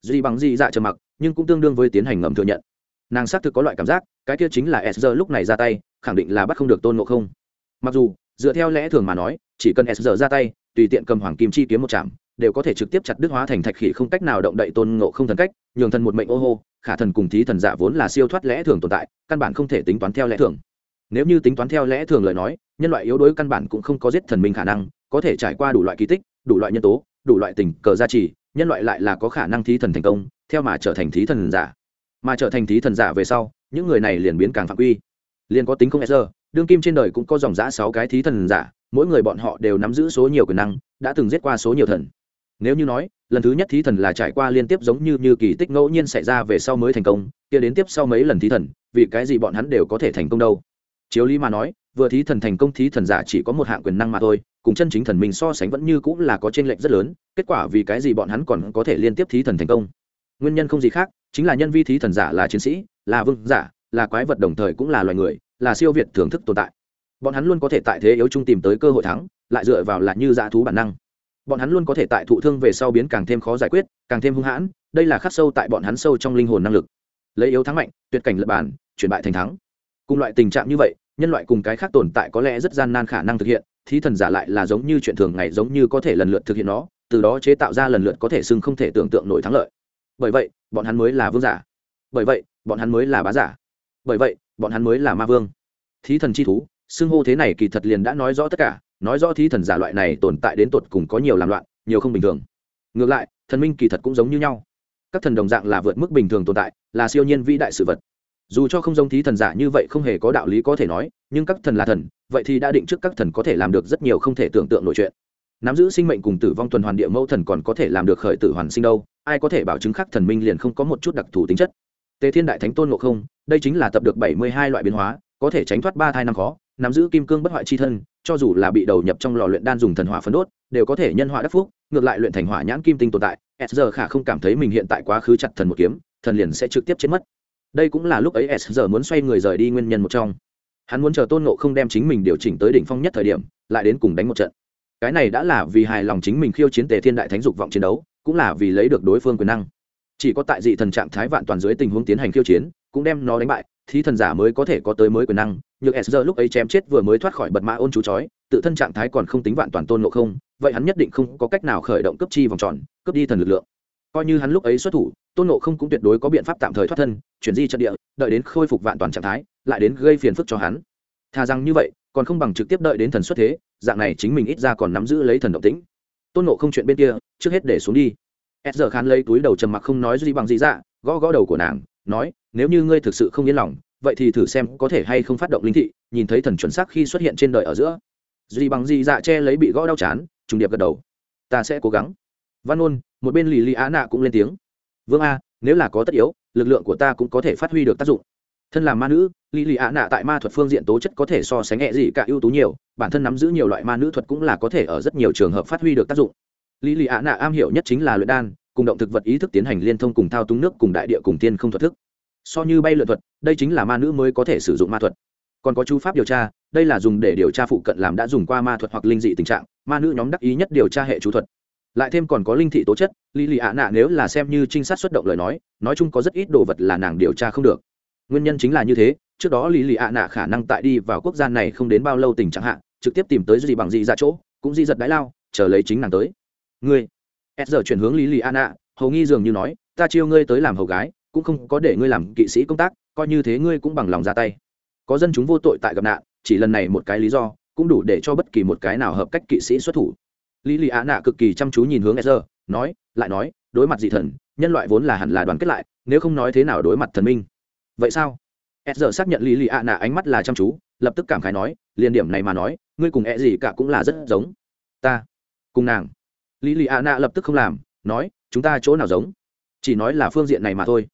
Duy bằng Di dạ trầm mặc, nhưng cũng tương đương với tiến hành ngầm thừa nhận. Nàng xác thực có loại cảm giác, cái kia chính là s lúc này ra tay, khẳng định là bắt không được tôn ngộ không. Mặc dù, dựa theo lẽ thường mà nói chỉ cần s giờ ra tay, tùy tiện cầm hoàng kim chi kiếm một chạm, đều có thể trực tiếp chặt đứt hóa thành thạch khỉ không cách nào động đậy tôn ngộ không thần cách, nhường thần một mệnh ô hô, khả thần cùng thí thần giả vốn là siêu thoát lẽ thường tồn tại, căn bản không thể tính toán theo lẽ thường. Nếu như tính toán theo lẽ thường lời nói, nhân loại yếu đuối căn bản cũng không có giết thần minh khả năng, có thể trải qua đủ loại kỳ tích, đủ loại nhân tố, đủ loại tình cờ gia trì, nhân loại lại là có khả năng thí thần thành công, theo mà trở thành thí thần giả. Mà trở thành thí thần giả về sau, những người này liền biến càng phạm quy. Liền có tính không e sơ đương kim trên đời cũng có dòng giã sáu cái thí thần giả, mỗi người bọn họ đều nắm giữ số nhiều quyền năng, đã từng giết qua số nhiều thần. Nếu như nói, lần thứ nhất thí thần là trải qua liên tiếp giống như như kỳ tích ngẫu nhiên xảy ra về sau mới thành công, kia đến tiếp sau mấy lần thí thần, vì cái gì bọn hắn đều có thể thành công đâu? Chiếu lý mà nói, vừa thí thần thành công thí thần giả chỉ có một hạng quyền năng mà thôi, cùng chân chính thần mình so sánh vẫn như cũng là có trên lệch rất lớn, kết quả vì cái gì bọn hắn còn có thể liên tiếp thí thần thành công? Nguyên nhân không gì khác, chính là nhân vi thí thần giả là chiến sĩ, là vương giả, là quái vật đồng thời cũng là loài người là siêu việt thưởng thức tồn tại. Bọn hắn luôn có thể tại thế yếu chung tìm tới cơ hội thắng, lại dựa vào là như dã thú bản năng. Bọn hắn luôn có thể tại thụ thương về sau biến càng thêm khó giải quyết, càng thêm hung hãn, đây là khắc sâu tại bọn hắn sâu trong linh hồn năng lực. Lấy yếu thắng mạnh, tuyệt cảnh lập bản chuyển bại thành thắng. Cùng loại tình trạng như vậy, nhân loại cùng cái khác tồn tại có lẽ rất gian nan khả năng thực hiện, thí thần giả lại là giống như chuyện thường ngày giống như có thể lần lượt thực hiện nó, từ đó chế tạo ra lần lượt có thể xưng không thể tưởng tượng nổi thắng lợi. Bởi vậy, bọn hắn mới là vương giả. Bởi vậy, bọn hắn mới là bá giả. Bởi vậy bọn hắn mới là ma vương. Thí thần chi thú, xưng hô thế này kỳ thật liền đã nói rõ tất cả, nói rõ thí thần giả loại này tồn tại đến tột cùng có nhiều làm loạn, nhiều không bình thường. Ngược lại, thần minh kỳ thật cũng giống như nhau. Các thần đồng dạng là vượt mức bình thường tồn tại, là siêu nhiên vĩ đại sự vật. Dù cho không giống thí thần giả như vậy không hề có đạo lý có thể nói, nhưng các thần là thần, vậy thì đã định trước các thần có thể làm được rất nhiều không thể tưởng tượng nội chuyện. Nắm giữ sinh mệnh cùng tử vong tuần hoàn địa mẫu thần còn có thể làm được khởi tử hoàn sinh đâu, ai có thể bảo chứng khắc thần minh liền không có một chút đặc thù tính chất tề thiên đại thánh tôn ngộ không, đây chính là tập được bảy mươi hai loại biến hóa, có thể tránh thoát ba thai năm khó, nắm giữ kim cương bất hoại chi thân, cho dù là bị đầu nhập trong lò luyện đan dùng thần hỏa phấn đốt, đều có thể nhân hỏa đắc phúc, ngược lại luyện thành hỏa nhãn kim tinh tồn tại. S giờ khả không cảm thấy mình hiện tại quá khứ chặt thần một kiếm, thần liền sẽ trực tiếp chết mất. Đây cũng là lúc ấy s giờ muốn xoay người rời đi nguyên nhân một trong. Hắn muốn chờ tôn nộ không đem chính mình điều chỉnh tới đỉnh phong nhất thời điểm, lại đến cùng đánh một trận. Cái này đã là vì hài lòng chính mình khiêu chiến tề thiên đại thánh dục vọng chiến đấu, cũng là vì lấy được đối phương quyền năng chỉ có tại dị thần trạng thái vạn toàn dưới tình huống tiến hành khiêu chiến, cũng đem nó đánh bại thì thần giả mới có thể có tới mới quyền năng nhược s giờ lúc ấy chém chết vừa mới thoát khỏi bật mã ôn chú chói, tự thân trạng thái còn không tính vạn toàn tôn ngộ không, vậy hắn nhất định không có cách nào khởi động cấp chi vòng tròn cướp đi thần lực lượng. Coi như hắn lúc ấy xuất thủ, tôn ngộ không cũng tuyệt đối có biện pháp tạm thời thoát thân, chuyển di trận địa, đợi đến khôi phục vạn toàn trạng thái, lại đến gây phiền phức cho hắn. Thà rằng như vậy, còn không bằng trực tiếp đợi đến thần xuất thế, dạng này chính mình ít ra còn nắm giữ lấy thần động tĩnh. Tôn ngộ không chuyện bên kia, trước hết để xuống đi s giờ khán lấy túi đầu trầm mặc không nói gì bằng gì dạ gõ gõ đầu của nàng, nói, nếu như ngươi thực sự không yên lòng, vậy thì thử xem có thể hay không phát động linh thị, nhìn thấy thần chuẩn xác khi xuất hiện trên đời ở giữa. Duy bằng gì dạ che lấy bị gõ đau chán, trùng điệp gật đầu. Ta sẽ cố gắng. Văn ôn một bên lì lì á nạ cũng lên tiếng. Vương a, nếu là có tất yếu, lực lượng của ta cũng có thể phát huy được tác dụng. Thân làm ma nữ, lì lì á nạ tại ma thuật phương diện tố chất có thể so sánh nhẹ gì cả ưu tú nhiều, bản thân nắm giữ nhiều loại ma nữ thuật cũng là có thể ở rất nhiều trường hợp phát huy được tác dụng. Lý lì ạ nạ am hiểu nhất chính là luyện đan, cùng động thực vật ý thức tiến hành liên thông cùng thao túng nước cùng đại địa cùng tiên không thuật thức. So như bay lượn thuật, đây chính là ma nữ mới có thể sử dụng ma thuật. Còn có chú pháp điều tra, đây là dùng để điều tra phụ cận làm đã dùng qua ma thuật hoặc linh dị tình trạng, ma nữ nhóm đắc ý nhất điều tra hệ chú thuật. Lại thêm còn có linh thị tố chất, lý lì ạ nạ nếu là xem như trinh sát xuất động lời nói nói chung có rất ít đồ vật là nàng điều tra không được. Nguyên nhân chính là như thế, trước đó lý lì ạ nạ khả năng tại đi vào quốc gia này không đến bao lâu tình trạng hạn trực tiếp tìm tới gì bằng gì ra dạ chỗ, cũng di giật đái lao, chờ lấy chính nàng tới ngươi. S giờ chuyển hướng lý lì ạ nạ hầu nghi dường như nói, ta chiêu ngươi tới làm hầu gái, cũng không có để ngươi làm kỵ sĩ công tác, coi như thế ngươi cũng bằng lòng ra tay. Có dân chúng vô tội tại gặp nạn, chỉ lần này một cái lý do, cũng đủ để cho bất kỳ một cái nào hợp cách kỵ sĩ xuất thủ. Lý lì An nạ cực kỳ chăm chú nhìn hướng e nói, lại nói, đối mặt dị thần, nhân loại vốn là hẳn là đoàn kết lại, nếu không nói thế nào đối mặt thần minh? Vậy sao? E xác nhận lý lì An nạ ánh mắt là chăm chú, lập tức cảm khái nói, liên điểm này mà nói, ngươi cùng e gì cả cũng là rất giống. Ta cùng nàng lý lì á nạ lập tức không làm, nói, chúng ta chỗ nào giống? Chỉ nói là phương diện này mà thôi.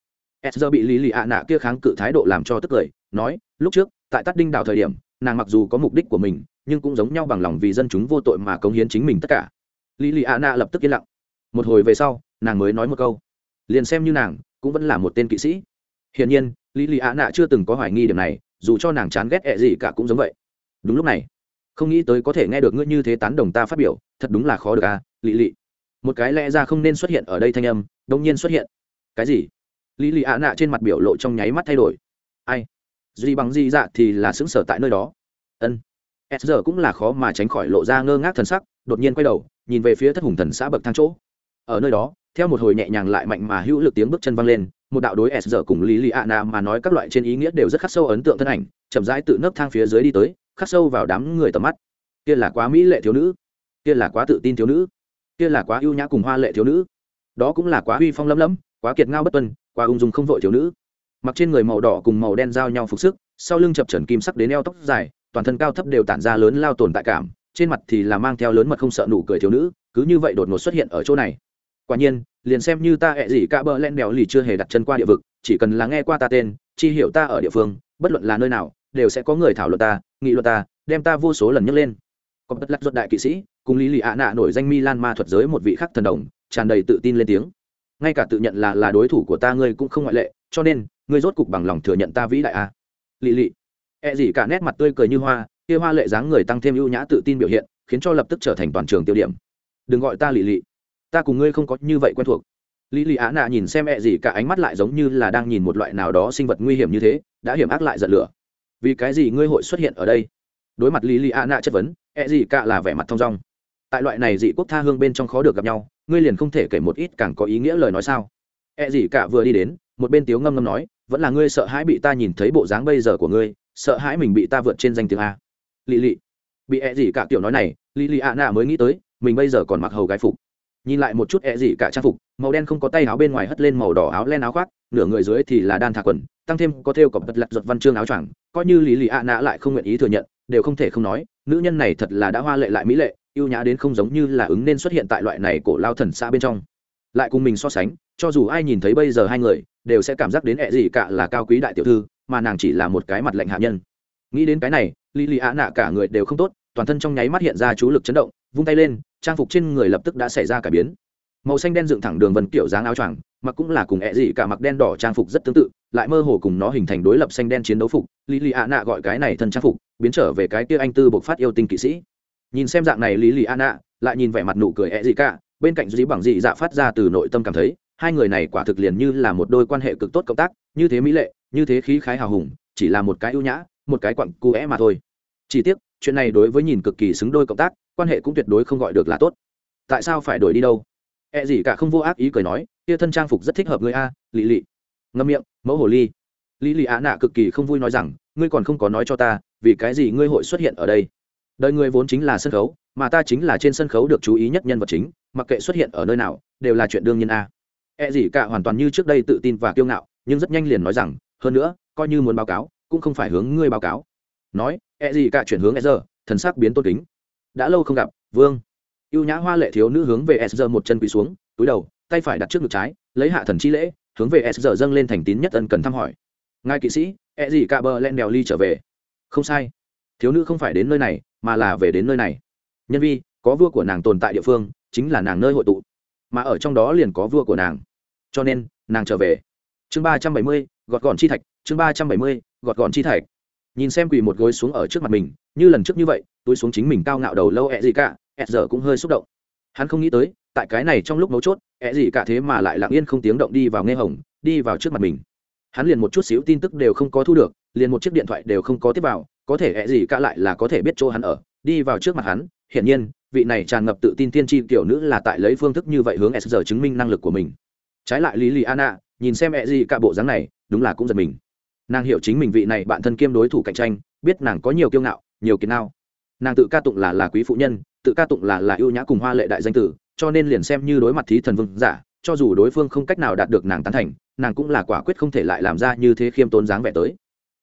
S bị lý lì ạ nạ kia kháng cự thái độ làm cho tức cười, nói, lúc trước, tại tắt đinh đảo thời điểm, nàng mặc dù có mục đích của mình, nhưng cũng giống nhau bằng lòng vì dân chúng vô tội mà cống hiến chính mình tất cả. Lý lì ạ nạ lập tức yên lặng. Một hồi về sau, nàng mới nói một câu, liền xem như nàng, cũng vẫn là một tên kỵ sĩ. Hiển nhiên, lý lì ạ nạ chưa từng có hoài nghi điểm này, dù cho nàng chán ghét ẹ gì cả cũng giống vậy. Đúng lúc này, không nghĩ tới có thể nghe được ngươi như thế tán đồng ta phát biểu, thật đúng là khó được à lì lì. Một cái lẽ ra không nên xuất hiện ở đây thanh âm đông nhiên xuất hiện. Cái gì? Lý lì ạ nạ trên mặt biểu lộ trong nháy mắt thay đổi. Ai? Duy bằng Di dạ thì là xứng sở tại nơi đó. Ân. S giờ cũng là khó mà tránh khỏi lộ ra ngơ ngác thần sắc, đột nhiên quay đầu, nhìn về phía thất hùng thần xã bậc thang chỗ. Ở nơi đó, theo một hồi nhẹ nhàng lại mạnh mà hữu lực tiếng bước chân văng lên, một đạo đối s giờ cùng lý lì ạ nạ mà nói các loại trên ý nghĩa đều rất khắc sâu ấn tượng thân ảnh, chậm rãi tự nấp thang phía dưới đi tới, khắc sâu vào đám người tầm mắt. Kia là quá mỹ lệ thiếu nữ. Kia là quá tự tin thiếu nữ kia là quá ưu nhã cùng hoa lệ thiếu nữ. Đó cũng là quá uy phong lấm lấm quá kiệt ngao bất tuân, quá ung dung không vội thiếu nữ. Mặc trên người màu đỏ cùng màu đen giao nhau phục sức, sau lưng chập trần kim sắc đến eo tóc dài, toàn thân cao thấp đều tản ra lớn lao tồn tại cảm, trên mặt thì là mang theo lớn mật không sợ nụ cười thiếu nữ, cứ như vậy đột ngột xuất hiện ở chỗ này. Quả nhiên, liền xem như ta hẹ gì cả bờ len đèo lì chưa hề đặt chân qua địa vực, chỉ cần là nghe qua ta tên, chi hiểu ta ở địa phương, bất luận là nơi nào, đều sẽ có người thảo luận ta, nghị luận ta, đem ta vô số lần nhấc lên. Có bất lắc ruột đại kỵ sĩ cùng lý lì ạ nạ nổi danh milan ma thuật giới một vị khắc thần đồng, tràn đầy tự tin lên tiếng. Ngay cả tự nhận là là đối thủ của ta ngươi cũng không ngoại lệ, cho nên, ngươi rốt cục bằng lòng thừa nhận ta vĩ đại a à. lì lì. E gì cả nét mặt tươi cười như hoa, kia hoa lệ dáng người tăng thêm ưu nhã tự tin biểu hiện, khiến cho lập tức trở thành toàn trường tiêu điểm. Đừng gọi ta lì lì. Ta cùng ngươi không có như vậy quen thuộc. Lì lì á nạ nhìn xem e gì cả ánh mắt lại giống như là đang nhìn một loại nào đó sinh vật nguy hiểm như thế, đã hiểm ác lại giận lửa. Vì cái gì ngươi hội xuất hiện ở đây? Đối mặt lý lì a nạ chất vấn e gì cả là vẻ mặt thong dong tại loại này dị quốc tha hương bên trong khó được gặp nhau, ngươi liền không thể kể một ít càng có ý nghĩa lời nói sao? E gì cả vừa đi đến, một bên tiếu ngâm ngâm nói, vẫn là ngươi sợ hãi bị ta nhìn thấy bộ dáng bây giờ của ngươi, sợ hãi mình bị ta vượt trên danh tiếng a. Lì lì bị e gì cả tiểu nói này lì lì ạ nạ mới nghĩ tới, mình bây giờ còn mặc hầu gái phục. Nhìn lại một chút e gì cả trang phục, màu đen không có tay áo bên ngoài hất lên màu đỏ áo len áo khoác, nửa người dưới thì là đan thả quần, tăng thêm có thêu cọc bật lặt giật văn chương áo choàng, coi như lì lì ạ nạ lại không nguyện ý thừa nhận, đều không thể không nói, nữ nhân này thật là đã hoa lệ lại mỹ lệ ưu nhã đến không giống như là ứng nên xuất hiện tại loại này cổ lao thần xã bên trong. Lại cùng mình so sánh, cho dù ai nhìn thấy bây giờ hai người, đều sẽ cảm giác đến ẹ gì cả là cao quý đại tiểu thư, mà nàng chỉ là một cái mặt lạnh hạ nhân. Nghĩ đến cái này lì lì ạ nạ cả người đều không tốt, toàn thân trong nháy mắt hiện ra chú lực chấn động, vung tay lên, trang phục trên người lập tức đã xảy ra cải biến. Màu xanh đen dựng thẳng đường vân kiểu dáng áo choàng, mặc cũng là cùng ẹ gì cả mặc đen đỏ trang phục rất tương tự, lại mơ hồ cùng nó hình thành đối lập xanh đen chiến đấu phục, lý lì ạ nạ gọi cái này thân trang phục, biến trở về cái kia anh tư bộc phát yêu tinh kỵ sĩ nhìn xem dạng này lý lì ạ lại nhìn vẻ mặt nụ cười e gì cả, bên cạnh dĩ bằng dị dạ phát ra từ nội tâm cảm thấy, hai người này quả thực liền như là một đôi quan hệ cực tốt cộng tác, như thế mỹ lệ, như thế khí khái hào hùng, chỉ là một cái ưu nhã, một cái quặng cu é mà thôi. Chỉ tiếc, chuyện này đối với nhìn cực kỳ xứng đôi cộng tác, quan hệ cũng tuyệt đối không gọi được là tốt. Tại sao phải đổi đi đâu? E gì cả không vô ác ý cười nói, kia thân trang phục rất thích hợp ngươi a, lì lì. Ngâm miệng, mẫu hồ ly. Lý lì á nạ cực kỳ không vui nói rằng, ngươi còn không có nói cho ta, vì cái gì ngươi hội xuất hiện ở đây? Đời ngươi vốn chính là sân khấu, mà ta chính là trên sân khấu được chú ý nhất nhân vật chính, mặc kệ xuất hiện ở nơi nào, đều là chuyện đương nhiên a. E gì cả hoàn toàn như trước đây tự tin và kiêu ngạo, nhưng rất nhanh liền nói rằng, hơn nữa, coi như muốn báo cáo, cũng không phải hướng ngươi báo cáo. Nói E gì cả chuyển hướng e giờ thần sắc biến tôn kính. Đã lâu không gặp, vương. Ưu nhã hoa lệ thiếu nữ hướng về E giờ một chân quỳ xuống, túi đầu, tay phải đặt trước ngực trái, lấy hạ thần chi lễ, hướng về E giờ dâng lên thành tín nhất ân cần thăm hỏi. Ngài kỵ sĩ e gì cả bờ len đèo ly trở về. Không sai thiếu nữ không phải đến nơi này, mà là về đến nơi này. Nhân vi, có vua của nàng tồn tại địa phương, chính là nàng nơi hội tụ. Mà ở trong đó liền có vua của nàng. Cho nên, nàng trở về. Chương ba trăm bảy mươi, gọt gọn chi thạch, chương ba trăm bảy mươi, gọt gọn chi thạch. Nhìn xem quỳ một gối xuống ở trước mặt mình, như lần trước như vậy, túi xuống chính mình cao ngạo đầu lâu ẹ gì cả ẹ giờ cũng hơi xúc động. Hắn không nghĩ tới, tại cái này trong lúc mấu chốt ẹ gì cả thế mà lại lặng yên không tiếng động đi vào nghe hồng, đi vào trước mặt mình. Hắn liền một chút xíu tin tức đều không có thu được, liền một chiếc điện thoại đều không có tiếp vào có thể ẹ gì cả lại là có thể biết chỗ hắn ở, đi vào trước mặt hắn, hiển nhiên, vị này tràn ngập tự tin tiên tri tiểu nữ là tại lấy phương thức như vậy hướng sr chứng minh năng lực của mình. Trái lại lý lì anna nhìn xem ẹ gì cả bộ dáng này, đúng là cũng giật mình. Nàng hiểu chính mình vị này bạn thân kiêm đối thủ cạnh tranh, biết nàng có nhiều kiêu ngạo, nhiều kiệt nào nàng tự ca tụng là là quý phụ nhân, tự ca tụng là là ưu nhã cùng hoa lệ đại danh tử, cho nên liền xem như đối mặt thí thần vương giả, cho dù đối phương không cách nào đạt được nàng tán thành, nàng cũng là quả quyết không thể lại làm ra như thế khiêm tốn dáng vẻ tới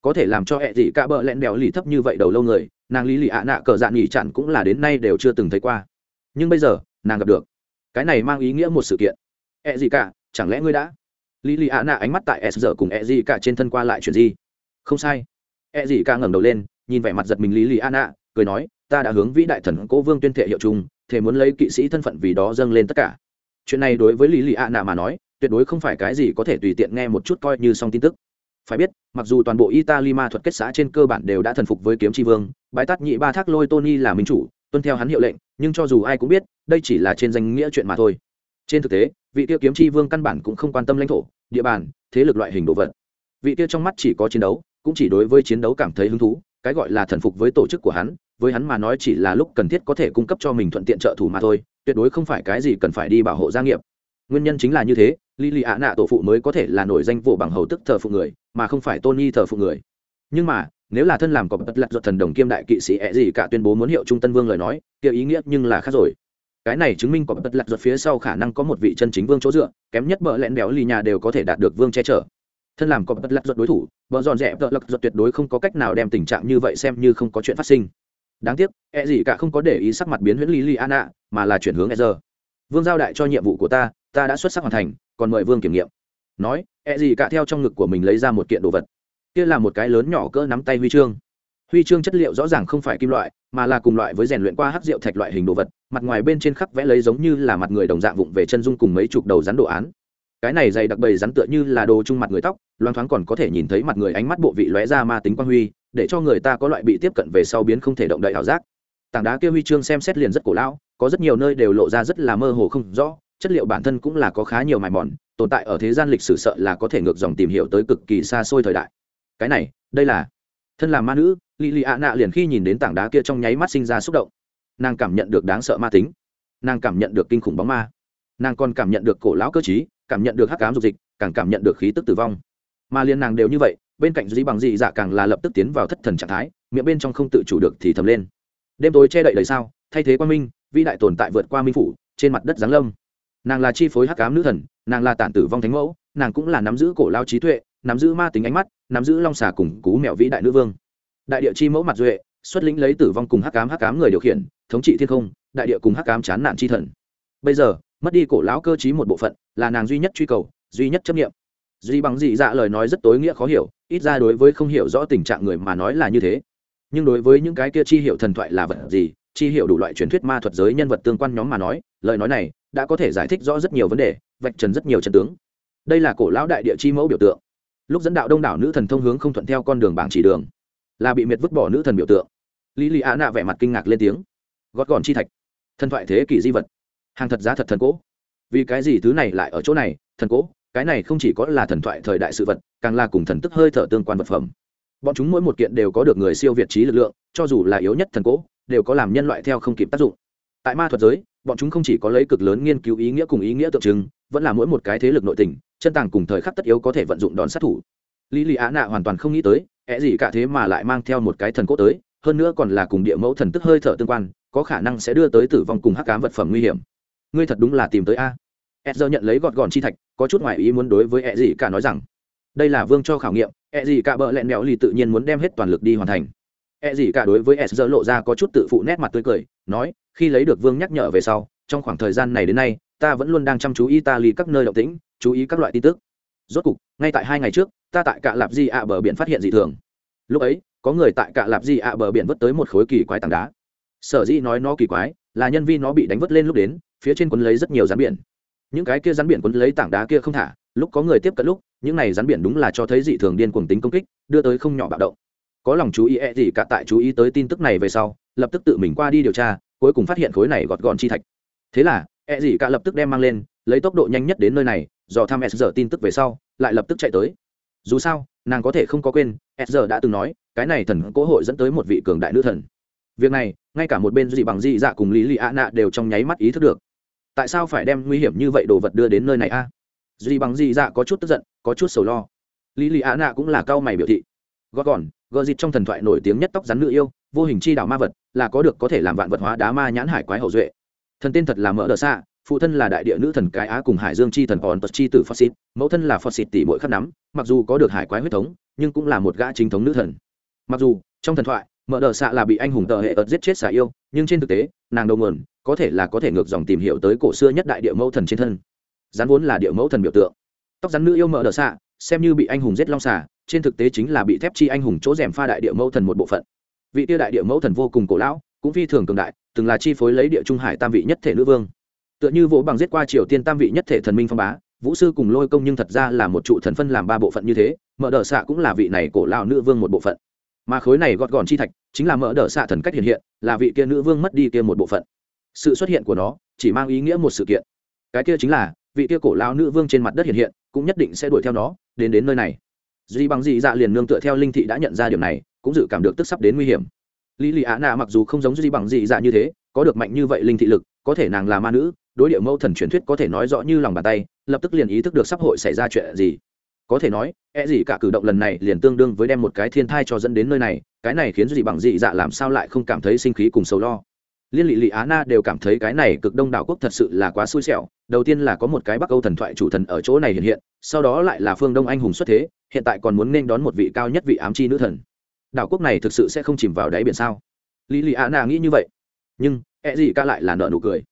có thể làm cho hệ dị cả bợ lẹn đèo lì thấp như vậy đầu lâu người, nàng lý lì ạ nạ cờ dạ nghỉ chặn cũng là đến nay đều chưa từng thấy qua. Nhưng bây giờ, nàng gặp được. Cái này mang ý nghĩa một sự kiện. Hệ dị cả, chẳng lẽ ngươi đã? Lý lì ạ nạ ánh mắt tại s giờ cùng hệ dị cả trên thân qua lại chuyện gì? Không sai. Hệ dị cả ngẩng đầu lên, nhìn vẻ mặt giật mình lý lì ạ nạ, cười nói, ta đã hướng vĩ đại thần cố vương tuyên thệ hiệu chung thể muốn lấy kỵ sĩ thân phận vì đó dâng lên tất cả. Chuyện này đối với lý lì ạ nạ mà nói, tuyệt đối không phải cái gì có thể tùy tiện nghe một chút coi như xong tin tức phải biết, mặc dù toàn bộ italy ma thuật kết xã trên cơ bản đều đã thần phục với kiếm tri vương bãi tắt nhị ba thác lôi tony là minh chủ, tuân theo hắn hiệu lệnh, nhưng cho dù ai cũng biết, đây chỉ là trên danh nghĩa chuyện mà thôi. Trên thực tế, vị tiêu kiếm tri vương căn bản cũng không quan tâm lãnh thổ, địa bàn, thế lực loại hình đồ vật. Vị tiêu trong mắt chỉ có chiến đấu, cũng chỉ đối với chiến đấu cảm thấy hứng thú, cái gọi là thần phục với tổ chức của hắn, với hắn mà nói chỉ là lúc cần thiết có thể cung cấp cho mình thuận tiện trợ thủ mà thôi, tuyệt đối không phải cái gì cần phải đi bảo hộ gia nghiệp nguyên nhân chính là như thế Lý lì ạ nạ tổ phụ mới có thể là nổi danh vụ bằng hầu tức thờ phụ người, mà không phải tôn nhi thờ phụ người. Nhưng mà, nếu là thân làm có bất lạc ruột thần đồng kiêm đại kỵ sĩ ẹ gì cả tuyên bố muốn hiệu trung tân vương lời nói, kia ý nghĩa nhưng là khác rồi. Cái này chứng minh có bất lạc ruột phía sau khả năng có một vị chân chính vương chỗ dựa, kém nhất bợ lẹn béo lì nhà đều có thể đạt được vương che chở. Thân làm có bất lạc ruột đối thủ vợ dọn dẹp vợ lạc ruột tuyệt đối không có cách nào đem tình trạng như vậy xem như không có chuyện phát sinh. Đáng tiếc e gì cả không có để ý sắc mặt biến huyễn lý lì an ạ mà là chuyển hướng e giờ vương giao đại cho nhiệm vụ của ta ta đã xuất sắc hoàn thành, còn mời vương kiểm nghiệm. Nói e gì cả theo trong ngực của mình lấy ra một kiện đồ vật. Kia là một cái lớn nhỏ cỡ nắm tay huy chương. Huy chương chất liệu rõ ràng không phải kim loại, mà là cùng loại với rèn luyện qua hát rượu thạch loại hình đồ vật, mặt ngoài bên trên khắc vẽ lấy giống như là mặt người đồng dạng vụng về chân dung cùng mấy chục đầu rắn đồ án. Cái này dày đặc bầy rắn tựa như là đồ trung mặt người tóc, loang thoáng còn có thể nhìn thấy mặt người ánh mắt bộ vị lóe ra ma tính quan huy, để cho người ta có loại bị tiếp cận về sau biến không thể động đậy ảo giác. Tảng đá kia huy chương xem xét liền rất cổ lão, có rất nhiều nơi đều lộ ra rất là mơ hồ không rõ chất liệu bản thân cũng là có khá nhiều mài mòn, tồn tại ở thế gian lịch sử sợ là có thể ngược dòng tìm hiểu tới cực kỳ xa xôi thời đại. Cái này, đây là thân là ma nữ lì lì ạ nạ liền khi nhìn đến tảng đá kia trong nháy mắt sinh ra xúc động. Nàng cảm nhận được đáng sợ ma tính. Nàng cảm nhận được kinh khủng bóng ma. Nàng còn cảm nhận được cổ lão cơ t cảm nhận được hắc cám dục dịch, càng cảm nhận được khí tức tử vong. Mà liền nàng đều như vậy, bên cạnh dĩ bằng dị dạ càng là lập tức tiến vào thất thần trạng thái, miệng bên trong không tự chủ được thì thầm lên. Đêm tối che đậy đầy sao, thay thế quan minh, vĩ đại tồn tại vượt qua minh phủ, trên mặt đất giáng lâm nàng là chi phối hắc cám nữ thần, nàng là tản tử vong thánh mẫu, nàng cũng là nắm giữ cổ lao trí tuệ, nắm giữ ma tính ánh mắt, nắm giữ long xà cùng cú mẹo vĩ đại nữ vương. Đại địa chi mẫu mặt duệ, xuất lĩnh lấy tử vong cùng hắc cám hắc cám người điều khiển, thống trị thiên không, đại địa cùng hắc cám chán nạn chi thần. Bây giờ, mất đi cổ lão cơ chí một bộ phận, là nàng duy nhất truy cầu, duy nhất chấp nghiệm duy bằng dị dạ lời nói rất tối nghĩa khó hiểu, ít ra đối với không hiểu rõ tình trạng người mà nói là như thế. Nhưng đối với những cái kia chi hiệu thần thoại là vật gì chi hiệu đủ loại truyền thuyết ma thuật giới nhân vật tương quan nhóm mà nói, lời nói này đã có thể giải thích rõ rất nhiều vấn đề, vạch trần rất nhiều trận tướng. Đây là cổ lão đại địa chi mẫu biểu tượng. Lúc dẫn đạo đông đảo nữ thần thông hướng không thuận theo con đường bảng chỉ đường, là bị miệt vứt bỏ nữ thần biểu tượng. Lý lý á nạ vẻ mặt kinh ngạc lên tiếng. Gót gòn chi thạch. Thần thoại thế kỷ di vật. Hàng thật giá thật thần cố. Vì cái gì thứ này lại ở chỗ này, thần cố? Cái này không chỉ có là thần thoại thời đại sự vật, càng là cùng thần tức hơi thở tương quan vật phẩm. Bọn chúng mỗi một kiện đều có được người siêu việt trí lực lượng, cho dù là yếu nhất thần cố đều có làm nhân loại theo không kịp tác dụng. Tại ma thuật giới, bọn chúng không chỉ có lấy cực lớn nghiên cứu ý nghĩa cùng ý nghĩa tượng trưng, vẫn là mỗi một cái thế lực nội tình, chân tàng cùng thời khắc tất yếu có thể vận dụng đòn sát thủ. Lý lì á nạ hoàn toàn không nghĩ tới ẹ gì cả thế mà lại mang theo một cái thần cốt tới, hơn nữa còn là cùng địa mẫu thần tức hơi thở tương quan, có khả năng sẽ đưa tới tử vong cùng hắc cám vật phẩm nguy hiểm. Ngươi thật đúng là tìm tới a. Ed nhận lấy gọt gòn chi thạch, có chút ngoại ý muốn đối với e gì cả nói rằng, đây là vương cho khảo nghiệm E gì cả bợ lẹn mẹo lì tự nhiên muốn đem hết toàn lực đi hoàn thành. E gì cả đối với ed lộ ra có chút tự phụ nét mặt tươi cười, nói, khi lấy được vương nhắc nhở về sau, trong khoảng thời gian này đến nay, ta vẫn luôn đang chăm chú italy các nơi động tĩnh, chú ý các loại tin tức. Rốt cục, ngay tại hai ngày trước, ta tại cạ lạp di ạ bờ biển phát hiện dị thường. Lúc ấy, có người tại cạ lạp di ạ bờ biển vớt tới một khối kỳ quái tảng đá. Sở dĩ nói nó kỳ quái, là nhân vi nó bị đánh vớt lên lúc đến, phía trên quấn lấy rất nhiều rắn biển. Những cái kia rắn biển quấn lấy tảng đá kia không thả, lúc có người tiếp cận lúc, những này rắn biển đúng là cho thấy dị thường điên cuồng tính công kích, đưa tới không nhỏ bạo động có lòng chú ý e gì cả tại chú ý tới tin tức này về sau, lập tức tự mình qua đi điều tra, cuối cùng phát hiện khối này gọt gọn chi thạch. Thế là e gì cả lập tức đem mang lên, lấy tốc độ nhanh nhất đến nơi này do thăm s giờ tin tức về sau, lại lập tức chạy tới. Dù sao, nàng có thể không có quên s giờ đã từng nói, cái này thần cố hội dẫn tới một vị cường đại nữ thần. Việc này, ngay cả một bên gì bằng dị dạ cùng lý lì a nạ đều trong nháy mắt ý thức được. Tại sao phải đem nguy hiểm như vậy đồ vật đưa đến nơi này a? À? dì bằng dị dạ có chút tức giận, có chút sầu lo. Lý lì a nạ cũng là cao mày biểu thị. Gót gòn gợ dịt trong thần thoại nổi tiếng nhất tóc rắn nữ yêu, vô hình chi đảo ma vật, là có được có thể làm vạn vật hóa đá ma nhãn hải quái hậu duệ. Thần tên thật là mỡ đờ xạ phụ thân là đại địa nữ thần cái á cùng hải dương chi thần còn tật chi tử phật xịt, mẫu thân là phật xịt tỷ mỗi khắc nắm, mặc dù có được hải quái huyết thống, nhưng cũng là một gã chính thống nữ thần. Mặc dù, trong thần thoại, mỡ đờ xạ là bị anh hùng tờ hệ ớt giết chết xả yêu, nhưng trên thực tế, nàng đầu nguồn, có thể là có thể ngược dòng tìm hiểu tới cổ xưa nhất đại địa mẫu thần trên thân. Rắn vốn là địa mẫu thần biểu tượng. Tóc rắn nữ yêu mỡ đờ xạ xem như bị anh hùng giết long xả trên thực tế chính là bị thép chi anh hùng chỗ rèm pha đại địa mẫu thần một bộ phận. Vị tiêu đại địa mẫu thần vô cùng cổ lão, cũng phi thường cường đại, từng là chi phối lấy địa trung hải tam vị nhất thể nữ vương. Tựa như vỗ bằng giết qua triều tiên tam vị nhất thể thần minh phong bá, vũ sư cùng lôi công nhưng thật ra là một trụ thần phân làm ba bộ phận như thế, mở đờ xạ cũng là vị này cổ lão nữ vương một bộ phận. Mà khối này gọt gọn chi thạch, chính là mở đờ xạ thần cách hiện hiện, là vị kia nữ vương mất đi kia một bộ phận. Sự xuất hiện của nó, chỉ mang ý nghĩa một sự kiện. Cái kia chính là, vị kia cổ lão nữ vương trên mặt đất hiện hiện, cũng nhất định sẽ đuổi theo nó, đến đến nơi này duy bằng dị dạ liền nương tựa theo linh thị đã nhận ra điều này, cũng dự cảm được tức sắp đến nguy hiểm. Lý lì á nạ mặc dù không giống duy bằng dị dạ như thế, có được mạnh như vậy linh thị lực, có thể nàng là ma nữ, đối địa mẫu thần truyền thuyết có thể nói rõ như lòng bàn tay, lập tức liền ý thức được sắp hội xảy ra chuyện gì. Có thể nói e gì cả cử động lần này liền tương đương với đem một cái thiên thai cho dẫn đến nơi này, cái này khiến dị bằng dị dạ làm sao lại không cảm thấy sinh khí cùng sầu lo liên lị lị á na đều cảm thấy cái này cực đông đảo quốc thật sự là quá xui xẻo. Đầu tiên là có một cái bắc âu thần thoại chủ thần ở chỗ này hiện hiện, sau đó lại là phương đông anh hùng xuất thế, hiện tại còn muốn nên đón một vị cao nhất vị ám chi nữ thần. Đảo quốc này thực sự sẽ không chìm vào đáy biển sao? Lị lị á na nghĩ như vậy. Nhưng e gì cả lại là nợ nụ cười.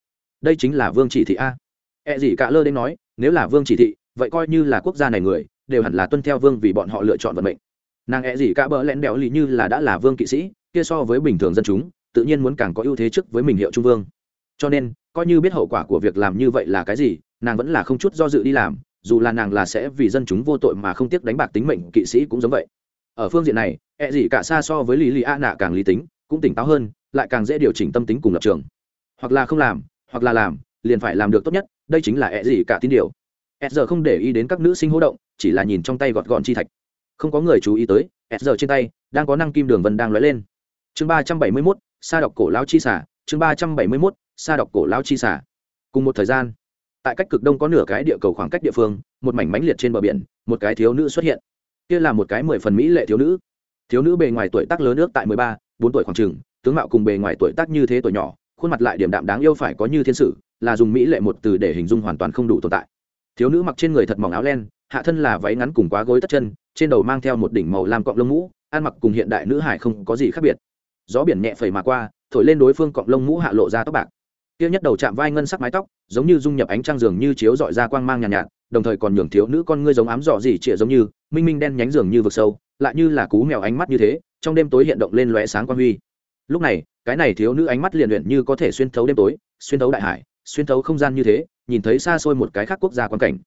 Đây chính là vương chỉ thị a. E gì cả lơ đến nói, nếu là vương chỉ thị, vậy coi như là quốc gia này người, đều hẳn là tuân theo vương vì bọn họ lựa chọn vận mệnh. Nàng e gì cả bỡ lẽn đẽo lì như là đã là vương kỵ sĩ, kia so với bình thường dân chúng tự nhiên muốn càng có ưu thế trước với mình hiệu trung vương. Cho nên, coi như biết hậu quả của việc làm như vậy là cái gì, nàng vẫn là không chút do dự đi làm, dù là nàng là sẽ vì dân chúng vô tội mà không tiếc đánh bạc tính mệnh, kỵ sĩ cũng giống vậy. Ở phương diện này e gì cả xa so với lý lý a nạ càng lý tính, cũng tỉnh táo hơn, lại càng dễ điều chỉnh tâm tính cùng lập trường. Hoặc là không làm, hoặc là làm, liền phải làm được tốt nhất, đây chính là e gì cả tín điều. E giờ không để ý đến các nữ sinh hỗ động, chỉ là nhìn trong tay gọt gọn chi thạch. Không có người chú ý tới E giờ trên tay, đang có năng kim đường vân đang lóe lên. Chương ba trăm bảy mươi mốt sa đọc cổ lao chi xả chương ba trăm bảy mươi mốt, sa đọc cổ lao chi xả cùng một thời gian, tại cách cực đông có nửa cái địa cầu khoảng cách địa phương, một mảnh mánh liệt trên bờ biển, một cái thiếu nữ xuất hiện. Kia là một cái mười phần mỹ lệ thiếu nữ. Thiếu nữ bề ngoài tuổi tác lớn nước tại mười ba, bốn tuổi khoảng trừng tướng mạo cùng bề ngoài tuổi tác như thế tuổi nhỏ, khuôn mặt lại điểm đạm đáng yêu phải có như thiên sử, là dùng mỹ lệ một từ để hình dung hoàn toàn không đủ tồn tại. Thiếu nữ mặc trên người thật mỏng áo len, hạ thân là váy ngắn cùng quá gối tất chân, trên đầu mang theo một đỉnh màu làm cọng lông mũ, ăn mặc cùng hiện đại nữ hải không có gì khác biệt gió biển nhẹ phẩy mà qua thổi lên đối phương cọng lông mũ hạ lộ ra tóc bạc. Tiêu nhất đầu chạm vai ngân sắc mái tóc giống như dung nhập ánh trăng giường như chiếu dọi ra quang mang nhàn nhạt, nhạt đồng thời còn nhường thiếu nữ con ngươi giống ám dọ gì trịa giống như minh minh đen nhánh giường như vực sâu lại như là cú mèo ánh mắt như thế trong đêm tối hiện động lên lóe sáng quang huy. Lúc này cái này thiếu nữ ánh mắt liền luyện như có thể xuyên thấu đêm tối xuyên thấu đại hải xuyên thấu không gian như thế nhìn thấy xa xôi một cái khác quốc gia quan cảnh.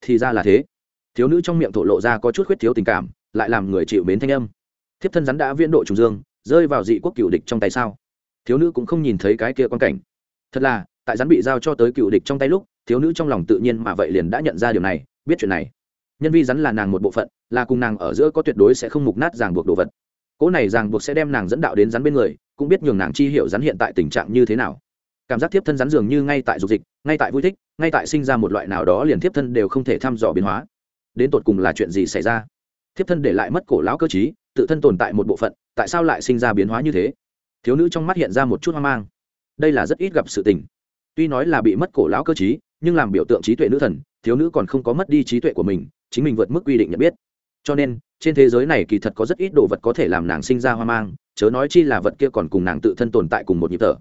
Thì ra là thế. Thiếu nữ trong miệng thổ lộ ra có chút khuyết thiếu tình cảm lại làm người chịu mến thanh âm. Thiếp thân rắn đã viễn độ trùng dương rơi vào dị quốc cựu địch trong tay sao? Thiếu nữ cũng không nhìn thấy cái kia quan cảnh. Thật là, tại rắn bị giao cho tới cựu địch trong tay lúc, thiếu nữ trong lòng tự nhiên mà vậy liền đã nhận ra điều này, biết chuyện này. Nhân vi rắn là nàng một bộ phận, là cùng nàng ở giữa có tuyệt đối sẽ không mục nát ràng buộc đồ vật. Cỗ này ràng buộc sẽ đem nàng dẫn đạo đến rắn bên người, cũng biết nhường nàng chi hiểu rắn hiện tại tình trạng như thế nào. Cảm giác tiếp thân rắn dường như ngay tại dục dịch, ngay tại vui thích, ngay tại sinh ra một loại nào đó liền tiếp thân đều không thể thăm dò biến hóa. Đến tột cùng là chuyện gì xảy ra? Thiếp thân để lại mất cổ lão cơ t tự thân tồn tại một bộ phận tại sao lại sinh ra biến hóa như thế? Thiếu nữ trong mắt hiện ra một chút hoang mang. Đây là rất ít gặp sự tình. Tuy nói là bị mất cổ lão cơ t nhưng làm biểu tượng trí tuệ nữ thần, thiếu nữ còn không có mất đi trí tuệ của mình, chính mình vượt mức quy định nhận biết. Cho nên, trên thế giới này kỳ thật có rất ít đồ vật có thể làm nàng sinh ra hoang mang, chớ nói chi là vật kia còn cùng nàng tự thân tồn tại cùng một nhịp thở.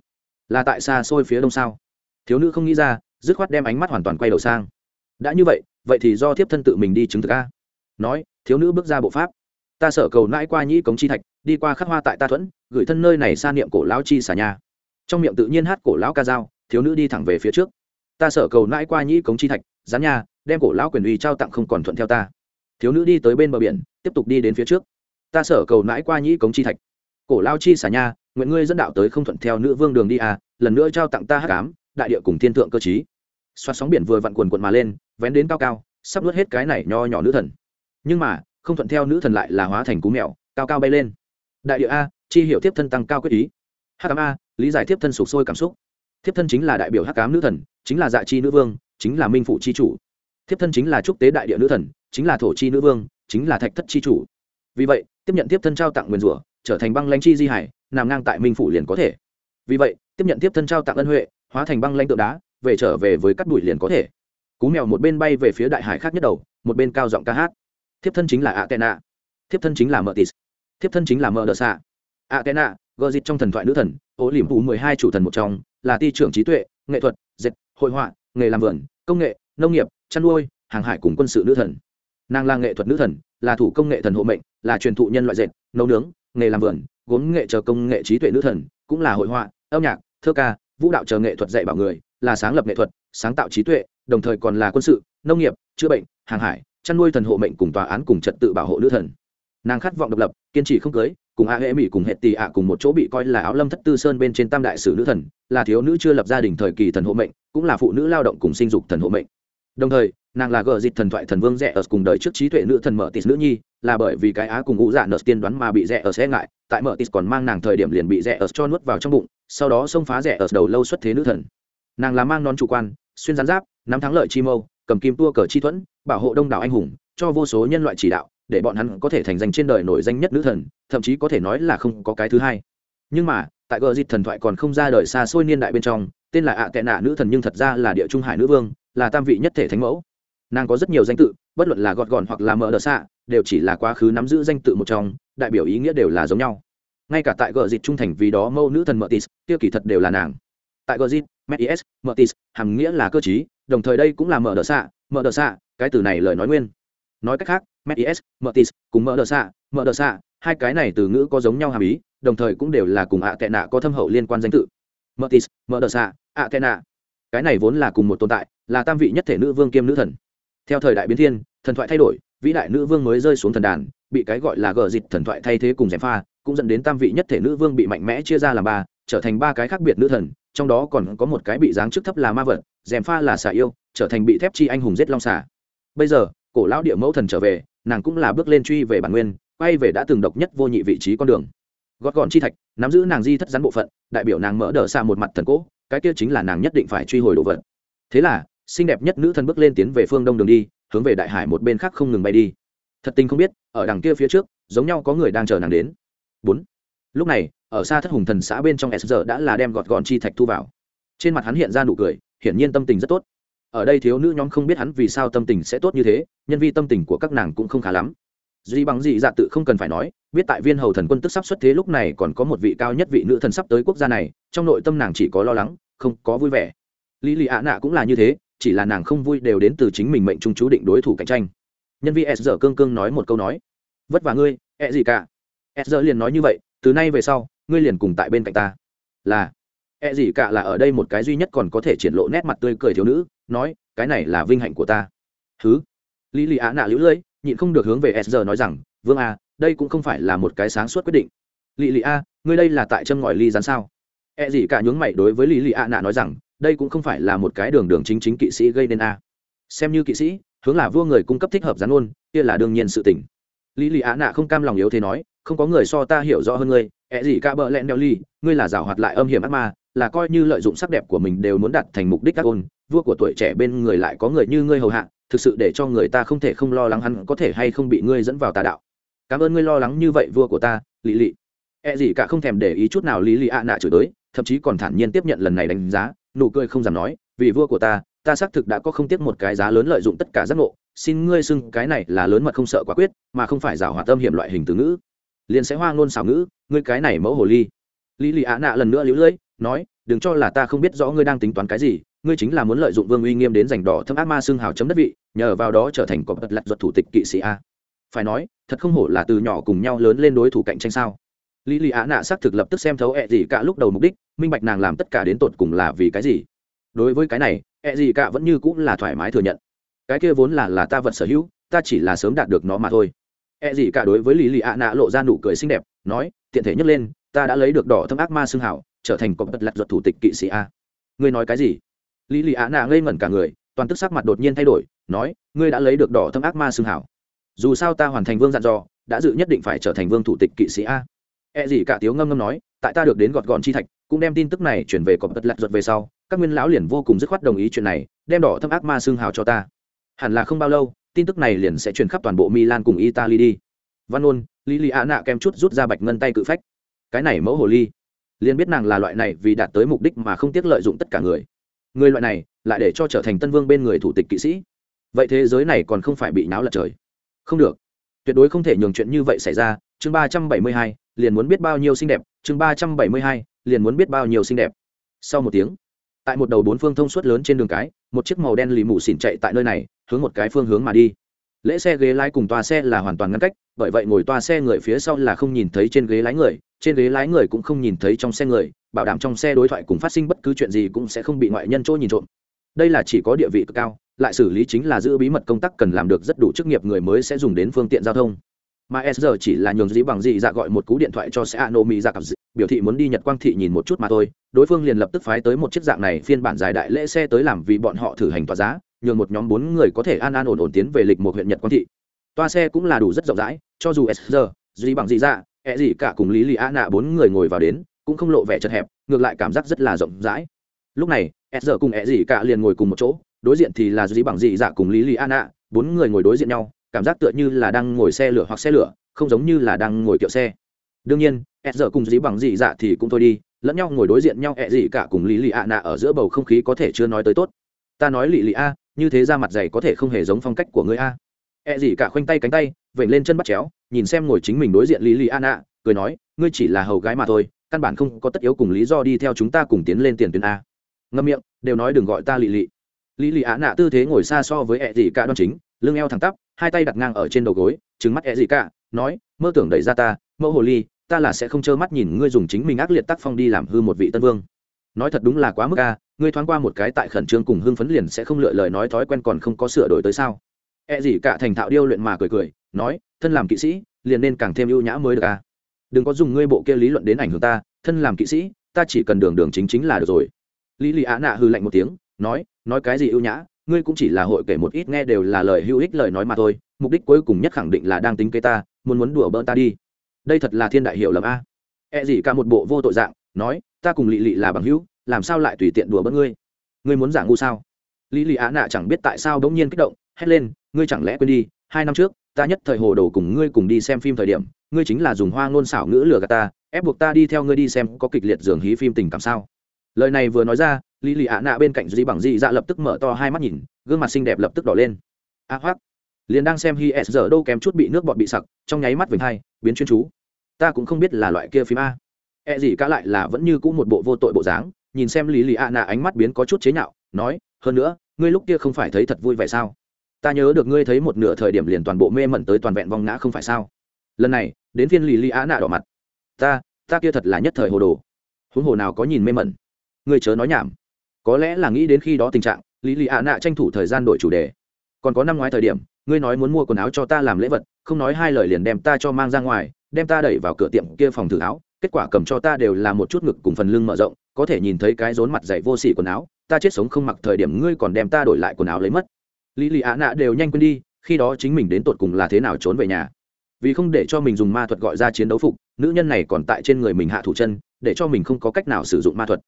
Là tại xa xôi phía đông sao? Thiếu nữ không nghĩ ra, dứt khoát đem ánh mắt hoàn toàn quay đầu sang. Đã như vậy vậy thì do thiếp thân tự mình đi chứng thực a. Nói, thiếu nữ bước ra bộ pháp. Ta sở cầu nãi qua nhĩ cống chi thạch đi qua khắc hoa tại ta thuẫn, gửi thân nơi này xa niệm cổ lão chi xả nha. Trong miệng tự nhiên hát cổ lão ca dao, thiếu nữ đi thẳng về phía trước. Ta sở cầu nãi qua nhĩ cống chi thạch gián nha, đem cổ lão quyền uy trao tặng không còn thuận theo ta. Thiếu nữ đi tới bên bờ biển, tiếp tục đi đến phía trước. Ta sở cầu nãi qua nhĩ cống chi thạch. Cổ lao chi xả nha, nguyện ngươi dẫn đạo tới không thuận theo nữ vương đường đi à lần nữa trao tặng ta hát cám, đại địa cùng thiên thượng cơ chí xoát sóng biển vừa vặn quần quần mà lên, vén đến cao cao, sắp nuốt hết cái này nho nhỏ nữ thần. Nhưng mà, không thuận theo nữ thần lại là hóa thành cú mèo, cao cao bay lên đại địa a, chi hiệu tiếp thân tăng cao quyết ý. H tám a, lý giải tiếp thân sụp sôi cảm xúc. Tiếp thân chính là đại biểu h tám nữ thần, chính là dạ chi nữ vương, chính là minh phụ chi chủ. Tiếp thân chính là trúc tế đại địa nữ thần, chính là thổ chi nữ vương, chính là thạch thất chi chủ. Vì vậy, tiếp nhận tiếp thân trao tặng nguyên rủa, trở thành băng lãnh chi di hải, nằm ngang tại minh phủ liền có thể. Vì vậy, tiếp nhận tiếp thân trao tặng ân huệ, hóa thành băng lãnh tượng đá, về trở về với cắt đùi liền có thể. Cú mèo một bên bay về phía đại hải khác nhất đầu, một bên cao giọng ca hát. Thiếp thân chính là a tena thiếp thân chính là mợ tis thiếp thân chính là mờ đờ xạ. A tena gờ dịt trong thần thoại nữ thần ố liềm phủ mười hai chủ thần một trong, là ti trưởng trí tuệ, nghệ thuật, dệt, hội họa, nghề làm vườn, công nghệ, nông nghiệp, chăn nuôi, hàng hải cùng quân sự nữ thần. Nàng là nghệ thuật nữ thần, là thủ công nghệ thần hộ mệnh, là truyền thụ nhân loại dệt, nấu nướng, nghề làm vườn, gốm nghệ chờ công nghệ trí tuệ nữ thần, cũng là hội họa, âm nhạc, thơ ca, vũ đạo chờ nghệ thuật dạy bảo người, là sáng lập nghệ thuật, sáng tạo trí tuệ, đồng thời còn là quân sự, nông nghiệp, chữa bệnh, hàng hải, chăn nuôi thần hộ mệnh cùng tòa án cùng trật tự bảo hộ nữ thần nàng khát vọng độc lập, kiên trì không cưới, cùng a hệ mỹ cùng hệ tì ạ cùng một chỗ bị coi là áo lâm thất tư sơn bên trên tam đại sử nữ thần, là thiếu nữ chưa lập gia đình thời kỳ thần hộ mệnh, cũng là phụ nữ lao động cùng sinh dục thần hộ mệnh. Đồng thời, nàng là gờ dịch thần thoại thần vương rẽ ở cùng đời trước trí tuệ nữ thần mở tít nữ nhi, là bởi vì cái á cùng ngũ dạ nợ tiên đoán mà bị rẽ ở sẽ ngại, tại mở tít còn mang nàng thời điểm liền bị rẽ ở cho nuốt vào trong bụng, sau đó xông phá rẽ ở đầu lâu xuất thế nữ thần. Nàng là mang non chủ quan, xuyên gián giáp, nắm thắng lợi chi mâu, cầm kim tua cờ chi thuẫn, bảo hộ đông đảo anh hùng, cho vô số nhân loại chỉ đạo để bọn hắn có thể thành danh trên đời nổi danh nhất nữ thần, thậm chí có thể nói là không có cái thứ hai. Nhưng mà, tại gờ dịt thần thoại còn không ra đời xa xôi niên đại bên trong, tên là ạ tệ nạ nữ thần nhưng thật ra là địa trung hải nữ vương, là tam vị nhất thể thánh mẫu. Nàng có rất nhiều danh tự, bất luận là gọt gọn hoặc là mở đờ xạ, đều chỉ là quá khứ nắm giữ danh tự một trong, đại biểu ý nghĩa đều là giống nhau. Ngay cả tại gờ dịt trung thành vì đó mâu nữ thần mợ tis tiêu kỳ thật đều là nàng. Tại gờ dịch metis mợ tis hàm nghĩa là cơ chí đồng thời đây cũng là mở đờ xạ mở đờ xạ, cái từ này lời nói nguyên nói cách khác metis mertis cùng mỡ đờ xạ mỡ đờ xạ hai cái này từ ngữ có giống nhau hàm ý, đồng thời cũng đều là cùng ạ tệ nạ có thâm hậu liên quan danh tự. Mertis tis mỡ đờ xạ ạ tệ nạ cái này vốn là cùng một tồn tại, là tam vị nhất thể nữ vương kiêm nữ thần. Theo thời đại biến thiên, thần thoại thay đổi, vĩ đại nữ vương mới rơi xuống thần đàn, bị cái gọi là gờ dịch thần thoại thay thế cùng gièm pha, cũng dẫn đến tam vị nhất thể nữ vương bị mạnh mẽ chia ra làm ba, trở thành ba cái khác biệt nữ thần, trong đó còn có một cái bị dáng chức thấp là ma vật gièm pha là xà yêu, trở thành bị thép chi anh hùng giết long xà. Bây giờ cổ lão địa mẫu thần trở về, nàng cũng là bước lên truy về bản nguyên, quay về đã từng độc nhất vô nhị vị trí con đường. Gót gọn chi thạch, nắm giữ nàng di thất rắn bộ phận, đại biểu nàng mở đờ xa một mặt thần cỗ, cái kia chính là nàng nhất định phải truy hồi đồ vật. Thế là, xinh đẹp nhất nữ thần bước lên tiến về phương đông đường đi, hướng về đại hải một bên khác không ngừng bay đi. Thật tình không biết, ở đằng kia phía trước, giống nhau có người đang chờ nàng đến. Bốn. Lúc này, ở xa thất hùng thần xã bên trong s giờ đã là đem gọt gọn chi thạch thu vào. Trên mặt hắn hiện ra nụ cười, hiển nhiên tâm tình rất tốt ở đây thiếu nữ nhóm không biết hắn vì sao tâm tình sẽ tốt như thế, nhân vi tâm tình của các nàng cũng không khá lắm. Duy bằng dị dạ tự không cần phải nói, biết tại viên hầu thần quân tức sắp xuất thế lúc này còn có một vị cao nhất vị nữ thần sắp tới quốc gia này, trong nội tâm nàng chỉ có lo lắng, không có vui vẻ. Lý lì ạ nạ cũng là như thế, chỉ là nàng không vui đều đến từ chính mình mệnh trung chú định đối thủ cạnh tranh. Nhân viên s giờ cương cương nói một câu nói. Vất vả ngươi, ẹ gì cả. S giờ liền nói như vậy, từ nay về sau, ngươi liền cùng tại bên cạnh ta. Là e gì cả là ở đây một cái duy nhất còn có thể triển lộ nét mặt tươi cười thiếu nữ, nói, cái này là vinh hạnh của ta. Thứ lý lì ạ nạ lũ lưỡi, nhịn không được hướng về s giờ nói rằng, vương a, đây cũng không phải là một cái sáng suốt quyết định. Lì lì a, ngươi đây là tại châm ngòi ly rán sao? E gì cả nhướng mày đối với Lý lì Á nạ nói rằng, đây cũng không phải là một cái đường đường chính chính kỵ sĩ gây nên a. Xem như kỵ sĩ, hướng là vua người cung cấp thích hợp gián ôn, kia là đương nhiên sự tình. Lý lì á nạ không cam lòng yếu thế nói, không có người so ta hiểu rõ hơn ngươi ẹ gì cả bợ lẹn đeo ly, ngươi là rào hoạt lại âm hiểm ác ma, là coi như lợi dụng sắc đẹp của mình đều muốn đạt thành mục đích các ôn. Vua của tuổi trẻ bên người lại có người như ngươi hầu hạ, thực sự để cho người ta không thể không lo lắng hắn có thể hay không bị ngươi dẫn vào tà đạo. Cảm ơn ngươi lo lắng như vậy, vua của ta lì lì e gì cả không thèm để ý chút nào lý lì ạ nạ chửi tới, thậm chí còn thản nhiên tiếp nhận lần này đánh giá, nụ cười không dám nói, vì vua của ta ta xác thực đã có không tiếc một cái giá lớn lợi dụng tất cả giác ngộ, xin ngươi xưng cái này là lớn mật không sợ quả quyết, mà không phải rào hòa tâm hiểm loại hình từ ngữ liền sẽ hoang ngôn xảo ngữ, ngươi cái này mẫu hồ ly. Lý lì ạ nạ lần nữa lũ lưỡi, nói, đừng cho là ta không biết rõ ngươi đang tính toán cái gì, ngươi chính là muốn lợi dụng vương uy nghiêm đến giành đỏ thâm ác ma xương hào chấm đất vị, nhờ vào đó trở thành có vật lặt ruột thủ tịch kỵ sĩ a. Phải nói, thật không hổ là từ nhỏ cùng nhau lớn lên đối thủ cạnh tranh sao. Lý lì á nạ xác thực lập tức xem thấu ẹ gì cả lúc đầu mục đích, minh bạch nàng làm tất cả đến tột cùng là vì cái gì. Đối với cái này, ẹ gì cả vẫn như cũng là thoải mái thừa nhận. Cái kia vốn là là ta vật sở hữu, ta chỉ là sớm đạt được nó mà thôi. E gì cả đối với lý Lệ ạ nạ lộ ra nụ cười xinh đẹp, nói, tiện thể nhấc lên, ta đã lấy được đỏ thâm ác ma xương hảo, trở thành cộng vật lật ruột thủ tịch kỵ sĩ a. Ngươi nói cái gì? Lý Lệ ạ nạ ngây ngẩn cả người, toàn tức sắc mặt đột nhiên thay đổi, nói, ngươi đã lấy được đỏ thâm ác ma xương hảo. Dù sao ta hoàn thành vương dặn dò, đã dự nhất định phải trở thành vương thủ tịch kỵ sĩ a. E gì cả tiếu ngâm ngâm nói, tại ta được đến gọt gọn chi thạch, cũng đem tin tức này chuyển về cọp tật lật ruột về sau, các nguyên lão liền vô cùng dứt khoát đồng ý chuyện này, đem đỏ thâm ác ma xương hào cho ta. Hẳn là không bao lâu tin tức này liền sẽ truyền khắp toàn bộ milan cùng italy đi. Văn ôn Liliana lý nạ kem chút rút ra bạch ngân tay cự phách. Cái này mẫu hồ ly. Liền biết nàng là loại này vì đạt tới mục đích mà không tiếc lợi dụng tất cả người. Người loại này, lại để cho trở thành tân vương bên người thủ tịch kỵ sĩ. Vậy thế giới này còn không phải bị náo lật trời. Không được. Tuyệt đối không thể nhường chuyện như vậy xảy ra. Chương ba trăm bảy mươi hai, liền muốn biết bao nhiêu xinh đẹp. Chương ba trăm bảy mươi hai, liền muốn biết bao nhiêu xinh đẹp. Sau một tiếng, tại một đầu bốn phương thông suốt lớn trên đường cái một chiếc màu đen lì mù xỉn chạy tại nơi này, hướng một cái phương hướng mà đi. Lễ xe ghế lái cùng toa xe là hoàn toàn ngăn cách, bởi vậy ngồi toa xe người phía sau là không nhìn thấy trên ghế lái người, trên ghế lái người cũng không nhìn thấy trong xe người, bảo đảm trong xe đối thoại cùng phát sinh bất cứ chuyện gì cũng sẽ không bị ngoại nhân chỗ nhìn trộm. Đây là chỉ có địa vị cực cao, lại xử lý chính là giữ bí mật công tác cần làm được rất đủ chức nghiệp người mới sẽ dùng đến phương tiện giao thông mà s chỉ là nhường dĩ bằng dị dạ gọi một cú điện thoại cho xe ano mỹ dạ cặp biểu thị muốn đi nhật quang thị nhìn một chút mà thôi. Đối phương liền lập tức phái tới một chiếc dạng này phiên bản dài đại lễ xe tới làm vì bọn họ thử hành tòa giá, nhường một nhóm bốn người có thể an an ổn ổn tiến về lịch một huyện nhật quang thị. Toa xe cũng là đủ rất rộng rãi, cho dù s dĩ bằng dị dạ e ẹ dị cả cùng lý lì a nạ bốn người ngồi vào đến, cũng không lộ vẻ chật hẹp, ngược lại cảm giác rất là rộng rãi. Lúc này s cùng e ẹ dị cả liền ngồi cùng một chỗ, đối diện thì là dĩ bằng dị dạ cùng lý lì a nạ, bốn người ngồi đối diện nhau cảm giác tựa như là đang ngồi xe lửa hoặc xe lửa, không giống như là đang ngồi kiệu xe. Đương nhiên ed giờ cùng dĩ bằng dị dạ thì cũng thôi đi, lẫn nhau ngồi đối diện nhau, ẹ dị cả cùng lý lì ạ nạ ở giữa bầu không khí có thể chưa nói tới tốt. Ta nói lì lì a, như thế ra mặt dày có thể không hề giống phong cách của người a. Ẹ dị cả khoanh tay cánh tay, vểnh lên chân bắt chéo, nhìn xem ngồi chính mình đối diện lý lì a nạ, cười nói, ngươi chỉ là hầu gái mà thôi, căn bản không có tất yếu cùng lý do đi theo chúng ta cùng tiến lên tiền tuyến a. Ngâm miệng, đều nói đừng gọi ta lì lì. Lý lì á nạ tư thế ngồi xa so với ẹ dị cả đoan chính, lưng eo thẳng tắp hai tay đặt ngang ở trên đầu gối trứng mắt e gì cả nói, mơ tưởng đẩy ra ta, mẫu hồ ly, ta là sẽ không trơ mắt nhìn ngươi dùng chính mình ác liệt tác phong đi làm hư một vị tân vương. Nói thật đúng là quá mức a, ngươi thoáng qua một cái tại khẩn trương cùng hưng phấn liền sẽ không lựa lời nói thói quen còn không có sửa đổi tới sao? E gì cả thành thạo điêu luyện mà cười cười, nói, thân làm kỵ sĩ, liền nên càng thêm ưu nhã mới được a. Đừng có dùng ngươi bộ kia lý luận đến ảnh hưởng ta, thân làm kỵ sĩ, ta chỉ cần đường đường chính chính là được rồi. Lý lì á nạ hư lạnh một tiếng, nói nói cái gì ưu nhã? Ngươi cũng chỉ là hội kể một ít nghe đều là lời hữu ích lời nói mà thôi, mục đích cuối cùng nhất khẳng định là đang tính kế ta, muốn muốn đùa bỡn ta đi. Đây thật là thiên đại hiểu lầm a. E gì cả một bộ vô tội dạng, nói, ta cùng lị lị là bằng hữu, làm sao lại tùy tiện đùa bỡn ngươi? Ngươi muốn giả ngu sao? Lỵ lị á nạ chẳng biết tại sao bỗng nhiên kích động, hét lên, ngươi chẳng lẽ quên đi, hai năm trước, ta nhất thời hồ đồ cùng ngươi cùng đi xem phim thời điểm, ngươi chính là dùng hoa ngôn xảo ngữ lừa gạt ta, ép buộc ta đi theo ngươi đi xem có kịch liệt dường hí phim tình cảm sao? Lời này vừa nói ra lý lì ạ nạ bên cạnh dì bằng dì dạ lập tức mở to hai mắt nhìn gương mặt xinh đẹp lập tức đỏ lên. A à, hoác liền đang xem hi s giờ đâu kém chút bị nước bọt bị sặc trong nháy mắt vềnh hai biến chuyên chú. Ta cũng không biết là loại kia phim a. E gì cả lại là vẫn như cũ một bộ vô tội bộ dáng nhìn xem lý lì ạ nạ ánh mắt biến có chút chế nhạo nói hơn nữa ngươi lúc kia không phải thấy thật vui vẻ sao? Ta nhớ được ngươi thấy một nửa thời điểm liền toàn bộ mê mẩn tới toàn vẹn vong ngã không phải sao? Lần này đến phiên lì lì ạ nạ đỏ mặt. Ta ta kia thật là nhất thời hồ đồ. Huống hồ nào có nhìn mê mẩn? Ngươi chớ nói nhảm có lẽ là nghĩ đến khi đó tình trạng, lý lì ạ nạ tranh thủ thời gian đổi chủ đề. Còn có năm ngoái thời điểm, ngươi nói muốn mua quần áo cho ta làm lễ vật, không nói hai lời liền đem ta cho mang ra ngoài, đem ta đẩy vào cửa tiệm kia phòng thử áo, kết quả cầm cho ta đều là một chút ngực cùng phần lưng mở rộng, có thể nhìn thấy cái rốn mặt dày vô xỉ quần áo, ta chết sống không mặc thời điểm ngươi còn đem ta đổi lại quần áo lấy mất. Lý lì ạ nạ đều nhanh quên đi, khi đó chính mình đến tột cùng là thế nào trốn về nhà. Vì không để cho mình dùng ma thuật gọi ra chiến đấu phục, nữ nhân này còn tại trên người mình hạ thủ chân, để cho mình không có cách nào sử dụng ma thuật.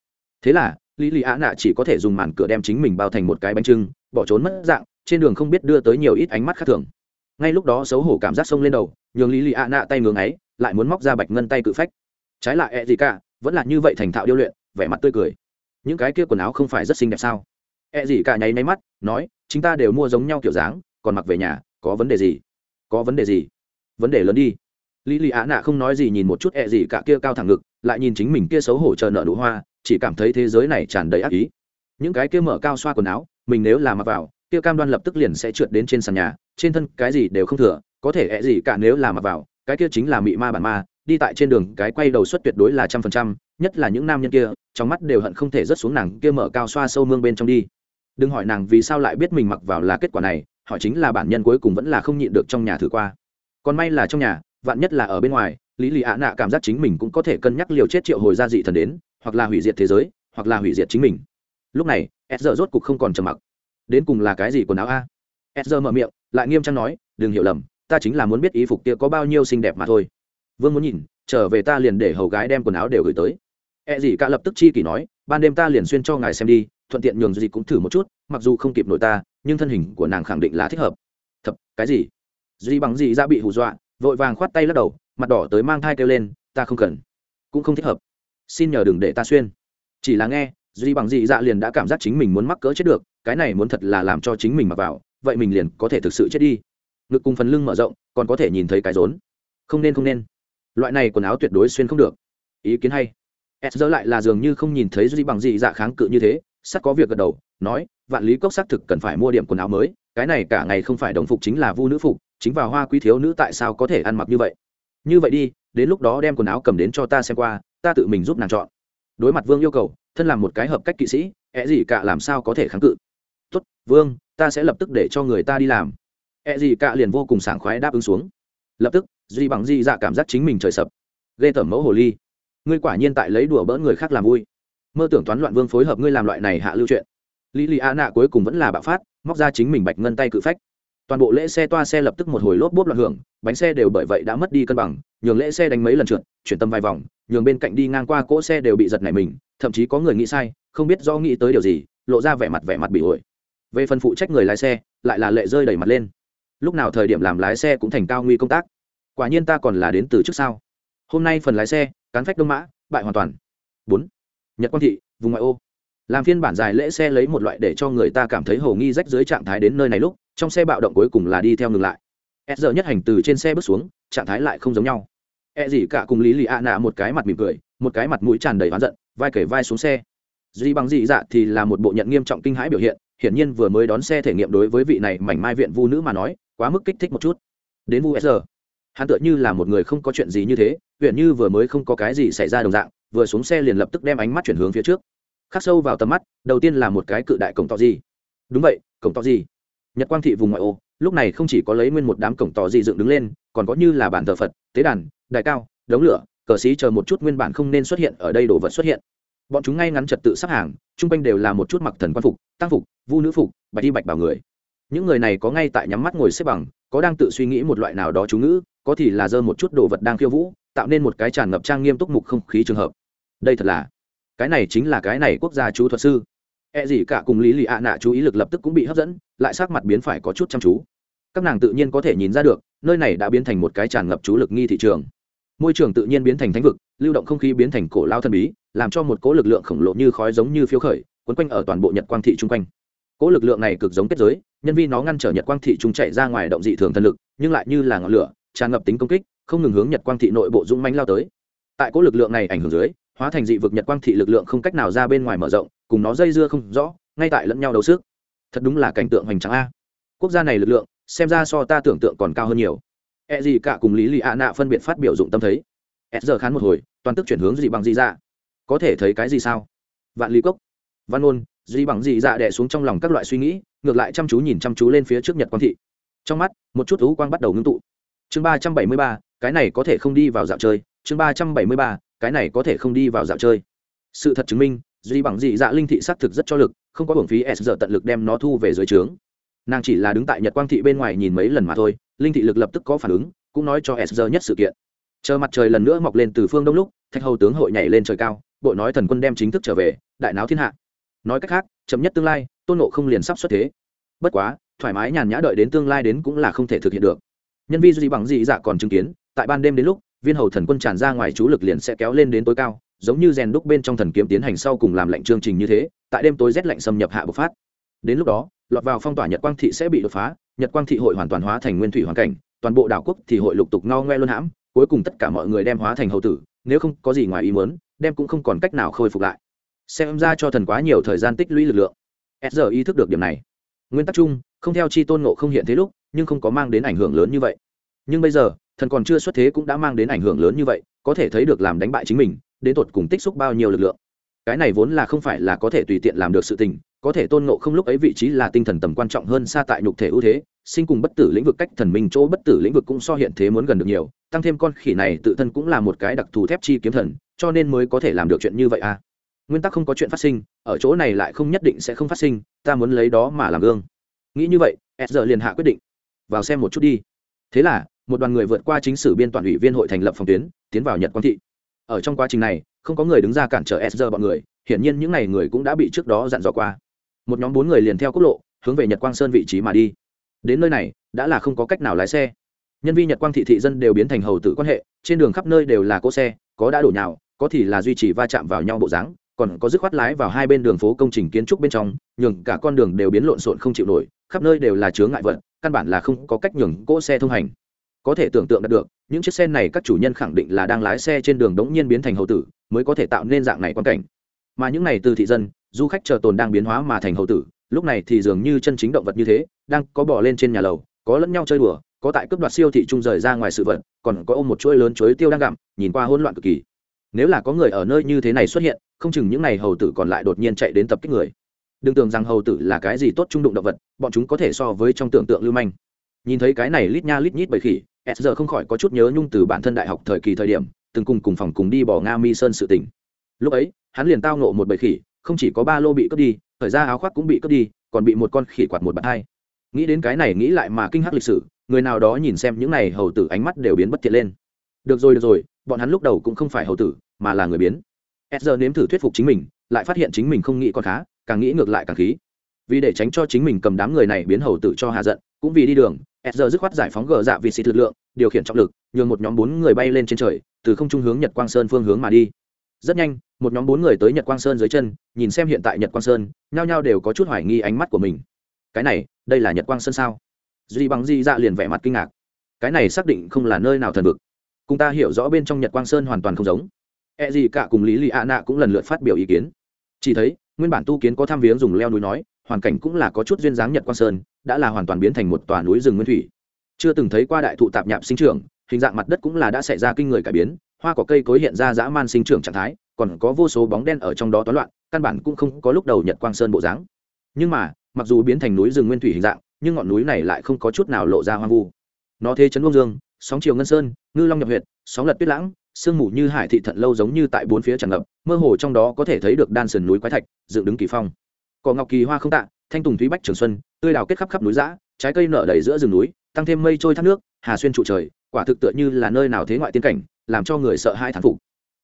Thế là lý lì ạ nạ chỉ có thể dùng màn cửa đem chính mình bao thành một cái bánh trưng, bỏ trốn mất dạng, trên đường không biết đưa tới nhiều ít ánh mắt khác thường. Ngay lúc đó xấu hổ cảm giác sông lên đầu, nhường lý lì ạ nạ tay ngưỡng ấy lại muốn móc ra bạch ngân tay cự phách. Trái lại e gì cả, vẫn là như vậy thành thạo điêu luyện, vẻ mặt tươi cười. Những cái kia quần áo không phải rất xinh đẹp sao? E gì cả nháy máy mắt, nói, chúng ta đều mua giống nhau kiểu dáng, còn mặc về nhà, có vấn đề gì? Có vấn đề gì? Vấn đề lớn đi. Lý lì ạ nạ không nói gì nhìn một chút e gì cả kia cao thẳng ngực, lại nhìn chính mình kia xấu hổ chờ nợ nụ hoa chỉ cảm thấy thế giới này tràn đầy ác ý. Những cái kia mở cao xoa quần áo, mình nếu là mặc vào, kia cam đoan lập tức liền sẽ trượt đến trên sàn nhà, trên thân cái gì đều không thừa, có thể ẹ gì cả nếu là mặc vào, cái kia chính là mị ma bản ma, đi tại trên đường, cái quay đầu suất tuyệt đối là trăm phần trăm, nhất là những nam nhân kia, trong mắt đều hận không thể rớt xuống nàng kia mở cao xoa sâu mương bên trong đi. Đừng hỏi nàng vì sao lại biết mình mặc vào là kết quả này họ chính là bản nhân cuối cùng vẫn là không nhịn được trong nhà thử qua. Còn may là trong nhà, vạn nhất là ở bên ngoài, lý lì ạ nạ cảm giác chính mình cũng có thể cân nhắc liều chết triệu hồi ra dị thần đến hoặc là hủy diệt thế giới, hoặc là hủy diệt chính mình. Lúc này s giờ rốt cục không còn trầm mặc. Đến cùng là cái gì quần áo a? S giờ mở miệng, lại nghiêm trang nói, đừng hiểu lầm, ta chính là muốn biết ý phục kia có bao nhiêu xinh đẹp mà thôi. Vương muốn nhìn, trở về ta liền để hầu gái đem quần áo đều gửi tới. E gì cả lập tức chi kỷ nói, ban đêm ta liền xuyên cho ngài xem đi, thuận tiện nhường gì cũng thử một chút, mặc dù không kịp nổi ta, nhưng thân hình của nàng khẳng định là thích hợp. Thật, cái gì? Duy bằng gì ra bị hù dọa, vội vàng khoát tay lắc đầu, mặt đỏ tới mang thai kêu lên, ta không cần. Cũng không thích hợp xin nhờ đừng để ta xuyên. Chỉ là nghe, duy bằng dị dạ liền đã cảm giác chính mình muốn mắc cỡ chết được, cái này muốn thật là làm cho chính mình mặc vào, vậy mình liền có thể thực sự chết đi. Ngực cùng phần lưng mở rộng, còn có thể nhìn thấy cái rốn. Không nên không nên. Loại này quần áo tuyệt đối xuyên không được. Ý kiến hay. S dỡ lại là dường như không nhìn thấy duy bằng dị dạ kháng cự như thế, sắt có việc gật đầu, nói, vạn lý cốc xác thực cần phải mua điểm quần áo mới, cái này cả ngày không phải đồng phục chính là vu nữ phục, chính vào hoa quý thiếu nữ tại sao có thể ăn mặc như vậy? Như vậy đi, đến lúc đó đem quần áo cầm đến cho ta xem qua ta tự mình giúp nàng chọn. Đối mặt vương yêu cầu, thân làm một cái hợp cách kỵ sĩ, ẹ gì cả làm sao có thể kháng cự? Tốt, vương, ta sẽ lập tức để cho người ta đi làm. Ẹ gì cả liền vô cùng sảng khoái đáp ứng xuống. Lập tức, duy bằng di dạ cảm giác chính mình trời sập. Ghê tởm mẫu hồ ly. Ngươi quả nhiên tại lấy đùa bỡ người khác làm vui. Mơ tưởng toán loạn vương phối hợp ngươi làm loại này hạ lưu chuyện. Lý lì a nạ cuối cùng vẫn là bạo phát, móc ra chính mình bạch ngân tay cự phách toàn bộ lễ xe toa xe lập tức một hồi lốp bốp loạn hưởng, bánh xe đều bởi vậy đã mất đi cân bằng, nhường lễ xe đánh mấy lần trượt, chuyển tâm vài vòng, nhường bên cạnh đi ngang qua cỗ xe đều bị giật nảy mình, thậm chí có người nghĩ sai, không biết do nghĩ tới điều gì, lộ ra vẻ mặt vẻ mặt bị ổi. Về phần phụ trách người lái xe, lại là lệ rơi đẩy mặt lên. Lúc nào thời điểm làm lái xe cũng thành cao nguy công tác. Quả nhiên ta còn là đến từ trước sau. Hôm nay phần lái xe, cán phách đông mã, bại hoàn toàn. Bốn. Nhật quang thị, vùng ngoại ô. Làm phiên bản dài lễ xe lấy một loại để cho người ta cảm thấy hầu nghi rách dưới trạng thái đến nơi này lúc trong xe bạo động cuối cùng là đi theo ngừng lại. S giờ nhất hành từ trên xe bước xuống, trạng thái lại không giống nhau. E gì cả cùng lý lì ạ nạ một cái mặt mỉm cười, một cái mặt mũi tràn đầy oán giận, vai kể vai xuống xe. Duy bằng dị dạ thì là một bộ nhận nghiêm trọng kinh hãi biểu hiện, hiển nhiên vừa mới đón xe thể nghiệm đối với vị này mảnh mai viện vu nữ mà nói, quá mức kích thích một chút. Đến vu s hắn tựa như là một người không có chuyện gì như thế, huyện như vừa mới không có cái gì xảy ra đồng dạng, vừa xuống xe liền lập tức đem ánh mắt chuyển hướng phía trước. Khắc sâu vào tầm mắt, đầu tiên là một cái cự đại cổng to gì. Đúng vậy, cổng to gì? Nhật quang thị vùng ngoại ô, lúc này không chỉ có lấy nguyên một đám cổng tỏ dị dựng đứng lên, còn có như là bản thờ phật, tế đàn đại cao, đống lửa, cờ xí chờ một chút nguyên bản không nên xuất hiện, ở đây đồ vật xuất hiện. Bọn chúng ngay ngắn trật tự sắp hàng, chung quanh đều là một chút mặc thần quan phục, tăng phục, vu nữ phục, bạch đi bạch bảo người. Những người này có ngay tại nhắm mắt ngồi xếp bằng, có đang tự suy nghĩ một loại nào đó chú ngữ, có thì là dơ một chút đồ vật đang khiêu vũ, tạo nên một cái tràn ngập trang nghiêm túc mục không khí trường hợp. Đây thật là, cái này chính là cái này quốc gia chú thuật sư e gì cả cùng lý lì ạ nạ chú ý lực lập tức cũng bị hấp dẫn, lại sắc mặt biến phải có chút chăm chú. Các nàng tự nhiên có thể nhìn ra được, nơi này đã biến thành một cái tràn ngập chú lực nghi thị trường. Môi trường tự nhiên biến thành thánh vực, lưu động không khí biến thành cổ lao thân bí, làm cho một cỗ lực lượng khổng lồ như khói giống như phiêu khởi, quấn quanh ở toàn bộ nhật quang thị trung quanh. Cỗ lực lượng này cực giống kết giới, nhân viên nó ngăn trở nhật quang thị trung chạy ra ngoài động dị thường thân lực, nhưng lại như là ngọn lửa, tràn ngập tính công kích, không ngừng hướng nhật quang thị nội bộ dũng mãnh lao tới. Tại cỗ lực lượng này ảnh hưởng dưới, hóa thành dị vực nhật quang thị lực lượng không cách nào ra bên ngoài mở rộng cùng nó dây dưa không rõ, ngay tại lẫn nhau đấu sức. Thật đúng là cảnh tượng hoành tráng a. Quốc gia này lực lượng, xem ra so ta tưởng tượng còn cao hơn nhiều. E gì cả cùng lý lì ạ nạ phân biệt phát biểu dụng tâm thấy. E giờ khán một hồi, toàn tức chuyển hướng gì bằng gì ra dạ. có thể thấy cái gì sao? Vạn lý cốc. Văn ôn gì bằng gì dạ đẻ xuống trong lòng các loại suy nghĩ, ngược lại chăm chú nhìn chăm chú lên phía trước nhật quang thị. Trong mắt, một chút thú quang bắt đầu ngưng tụ. Chương ba trăm bảy mươi ba, cái này có thể không đi vào dạo chơi. Chương ba trăm bảy mươi ba, cái này có thể không đi vào dạo chơi. Sự thật chứng minh duy bằng dị dạ linh thị xác thực rất cho lực, không có hưởng phí s giờ tận lực đem nó thu về dưới trướng. Nàng chỉ là đứng tại nhật quang thị bên ngoài nhìn mấy lần mà thôi, linh thị lực lập tức có phản ứng, cũng nói cho s giờ nhất sự kiện. Chờ mặt trời lần nữa mọc lên từ phương đông lúc, thạch hầu tướng hội nhảy lên trời cao bộ nói thần quân đem chính thức trở về, đại náo thiên hạ. Nói cách khác, chậm nhất tương lai, tôn nộ không liền sắp xuất thế. Bất quá, thoải mái nhàn nhã đợi đến tương lai đến cũng là không thể thực hiện được. Nhân vi duy bằng dị dạ còn chứng kiến, tại ban đêm đến lúc, viên hầu thần quân tràn ra ngoài chú lực liền sẽ kéo lên đến tối cao giống như rèn đúc bên trong thần kiếm tiến hành sau cùng làm lệnh chương trình như thế, tại đêm tối rét lạnh xâm nhập hạ bộc phát. Đến lúc đó, lọt vào phong tỏa nhật quang thị sẽ bị đột phá, nhật quang thị hội hoàn toàn hóa thành nguyên thủy hoàn cảnh, toàn bộ đảo quốc thì hội lục tục no ngoe luân hãm, cuối cùng tất cả mọi người đem hóa thành hầu tử, nếu không có gì ngoài ý muốn, đem cũng không còn cách nào khôi phục lại. Xem ra cho thần quá nhiều thời gian tích lũy lực lượng. S giờ ý thức được điểm này. Nguyên tắc chung, không theo chi tôn ngộ không hiện thế lúc, nhưng không có mang đến ảnh hưởng lớn như vậy. Nhưng bây giờ, thần còn chưa xuất thế cũng đã mang đến ảnh hưởng lớn như vậy, có thể thấy được làm đánh bại chính mình đến tột cùng tích xúc bao nhiêu lực lượng. Cái này vốn là không phải là có thể tùy tiện làm được sự tình, có thể tôn ngộ không lúc ấy vị trí là tinh thần tầm quan trọng hơn xa tại nhục thể ưu thế, sinh cùng bất tử lĩnh vực cách thần minh chỗ bất tử lĩnh vực cũng so hiện thế muốn gần được nhiều, tăng thêm con khỉ này tự thân cũng là một cái đặc thù thép chi kiếm thần, cho nên mới có thể làm được chuyện như vậy à. Nguyên tắc không có chuyện phát sinh, ở chỗ này lại không nhất định sẽ không phát sinh, ta muốn lấy đó mà làm gương. Nghĩ như vậy, s giờ liền hạ quyết định. Vào xem một chút đi. Thế là, một đoàn người vượt qua chính sử biên toàn ủy viên hội thành lập phòng tuyến, tiến vào nhật quang thị ở trong quá trình này, không có người đứng ra cản trở sr bọn người, hiển nhiên những n à y người cũng đã bị trước đó dặn dò qua. Một nhóm bốn người liền theo quốc lộ, hướng về nhật quang sơn vị trí mà đi. Đến nơi này, đã là không có cách nào lái xe. Nhân viên nhật quang thị thị dân đều biến thành hầu tử quan hệ, trên đường khắp nơi đều là cỗ xe, có đã đổ nhào, có thì là duy trì va chạm vào nhau bộ dáng, còn có dứt khoát lái vào hai bên đường phố công trình kiến trúc bên trong, nhường cả con đường đều biến lộn xộn không chịu nổi, khắp nơi đều là chướng ngại vật, căn bản là không có cách nhường cỗ xe thông hành có thể tưởng tượng được, những chiếc xe này các chủ nhân khẳng định là đang lái xe trên đường đống nhiên biến thành hầu tử, mới có thể tạo nên dạng này quan cảnh. Mà những này từ thị dân, du khách chờ tồn đang biến hóa mà thành hầu tử, lúc này thì dường như chân chính động vật như thế, đang có bỏ lên trên nhà lầu, có lẫn nhau chơi đùa, có tại cướp đoạt siêu thị trung rời ra ngoài sự vật, còn có ôm một chuỗi lớn chuối tiêu đang gặm, nhìn qua hỗn loạn cực kỳ. Nếu là có người ở nơi như thế này xuất hiện, không chừng những này hầu tử còn lại đột nhiên chạy đến tập kích người. Đừng tưởng rằng hầu tử là cái gì tốt trung đụng động vật, bọn chúng có thể so với trong tưởng tượng lưu manh nhìn thấy cái này lít nha lít nhít bầy khỉ, s giờ không khỏi có chút nhớ nhung từ bản thân đại học thời kỳ thời điểm, từng cùng cùng phòng cùng đi bỏ nga mi sơn sự tỉnh lúc ấy, hắn liền tao nộ một bầy khỉ, không chỉ có ba lô bị cướp đi, thời ra áo khoác cũng bị cướp đi, còn bị một con khỉ quạt một bàn hai. Nghĩ đến cái này, nghĩ lại mà kinh hắc lịch sử, người nào đó nhìn xem những này hầu tử ánh mắt đều biến bất thiện lên. Được rồi được rồi, bọn hắn lúc đầu cũng không phải hầu tử, mà là người biến. S giờ nếm thử thuyết phục chính mình, lại phát hiện chính mình không nghĩ còn khá, càng nghĩ ngược lại càng khí. Vì để tránh cho chính mình cầm đám người này biến hầu tử cho hạ giận, cũng vì đi đường s giờ dứt khoát giải phóng gờ dạ vì xịt lực lượng, điều khiển trọng lực, nhường một nhóm bốn người bay lên trên trời, từ không trung hướng nhật quang sơn phương hướng mà đi. Rất nhanh, một nhóm bốn người tới nhật quang sơn dưới chân, nhìn xem hiện tại nhật quang sơn, nhao nhao đều có chút hoài nghi ánh mắt của mình. Cái này, đây là nhật quang sơn sao? Duy bằng di dạ liền vẻ mặt kinh ngạc. Cái này xác định không là nơi nào thần vực. Cùng ta hiểu rõ bên trong nhật quang sơn hoàn toàn không giống. E gì cả cùng lý lì ạ nạ cũng lần lượt phát biểu ý kiến. Chỉ thấy, nguyên bản tu kiến có tham viếng dùng leo núi nói, hoàn cảnh cũng là có chút duyên dáng nhật quang sơn đã là hoàn toàn biến thành một tòa núi rừng nguyên thủy. Chưa từng thấy qua đại thụ tạp nhạp sinh trưởng, hình dạng mặt đất cũng là đã xảy ra kinh người cải biến, hoa có cây cối hiện ra dã man sinh trưởng trạng thái, còn có vô số bóng đen ở trong đó toán loạn, căn bản cũng không có lúc đầu nhật quang sơn bộ dáng. Nhưng mà, mặc dù biến thành núi rừng nguyên thủy hình dạng, nhưng ngọn núi này lại không có chút nào lộ ra hoang vu. Nó thế chấn bông dương, sóng chiều ngân sơn, ngư long nhập huyện sóng lật tuyết lãng, sương mù như hải thị thận lâu giống như tại bốn phía tràn ngập, mơ hồ trong đó có thể thấy được đan sườn núi quái thạch, dựng đứng kỳ phong. Cỏ ngọc kỳ hoa không tạ thanh tùng thúy bách trường xuân, tươi đào kết khắp khắp núi giã trái cây nở đầy giữa rừng núi, tăng thêm mây trôi thác nước, hà xuyên trụ trời, quả thực tựa như là nơi nào thế ngoại tiên cảnh, làm cho người sợ hai thán phục.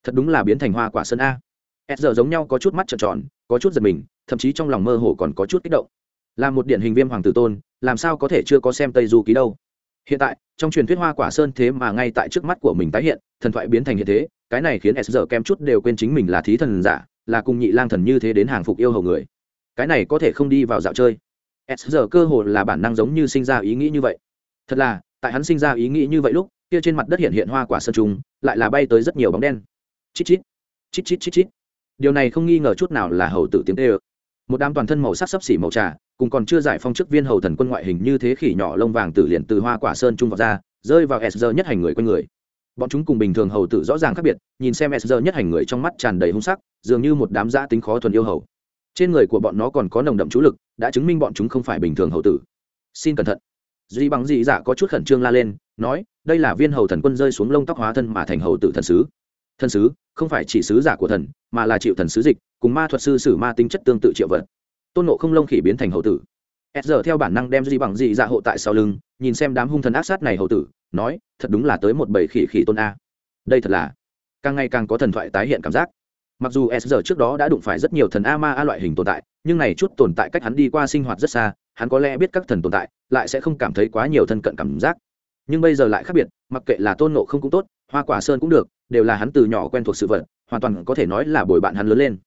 Thật đúng là biến thành hoa quả sơn a. S giờ giống nhau có chút mắt trợn tròn, có chút giật mình, thậm chí trong lòng mơ hồ còn có chút kích động. Là một điển hình viêm hoàng tử tôn, làm sao có thể chưa có xem tây du ký đâu. Hiện tại, trong truyền thuyết hoa quả sơn thế mà ngay tại trước mắt của mình tái hiện, thần thoại biến thành hiện thế, cái này khiến s giờ kem chút đều quên chính mình là thí thần giả, là cùng nhị lang thần như thế đến hàng phục yêu hầu người cái này có thể không đi vào dạo chơi. S giờ cơ hồ là bản năng giống như sinh ra ý nghĩ như vậy. Thật là, tại hắn sinh ra ý nghĩ như vậy lúc, kia trên mặt đất hiện hiện hoa quả sơn trùng, lại là bay tới rất nhiều bóng đen. Chít chít chít chít chít chít. Điều này không nghi ngờ chút nào là hầu tử tiếng tê ơ. Một đám toàn thân màu sắc sấp xỉ màu trà, cùng còn chưa giải phong chức viên hầu thần quân ngoại hình như thế khỉ nhỏ lông vàng tử liền từ hoa quả sơn trung vào ra, rơi vào s giờ nhất hành người quanh người. Bọn chúng cùng bình thường hầu tử rõ ràng khác biệt, nhìn xem s giờ nhất hành người trong mắt tràn đầy hung sắc, dường như một đám giã tính khó thuần yêu hầu trên người của bọn nó còn có nồng đậm chú lực, đã chứng minh bọn chúng không phải bình thường hầu tử. Xin cẩn thận. Duy bằng dị dạ có chút khẩn trương la lên, nói, đây là viên hầu thần quân rơi xuống lông tóc hóa thân mà thành hầu tử thần sứ. Thần sứ không phải chỉ sứ giả của thần, mà là triệu thần sứ dịch, cùng ma thuật sư sử ma tính chất tương tự triệu vật. Tôn nộ không lông khỉ biến thành hầu tử. S giờ theo bản năng đem duy bằng dị dạ hộ tại sau lưng, nhìn xem đám hung thần ác sát này hầu tử, nói, thật đúng là tới một bầy khỉ khỉ tôn a. Đây thật là càng ngày càng có thần thoại tái hiện cảm giác mặc dù s giờ trước đó đã đụng phải rất nhiều thần a ma a loại hình tồn tại, nhưng này chút tồn tại cách hắn đi qua sinh hoạt rất xa, hắn có lẽ biết các thần tồn tại, lại sẽ không cảm thấy quá nhiều thân cận cảm giác. Nhưng bây giờ lại khác biệt, mặc kệ là tôn nộ không cũng tốt, hoa quả sơn cũng được, đều là hắn từ nhỏ quen thuộc sự vật, hoàn toàn có thể nói là bồi bạn hắn lớn lên.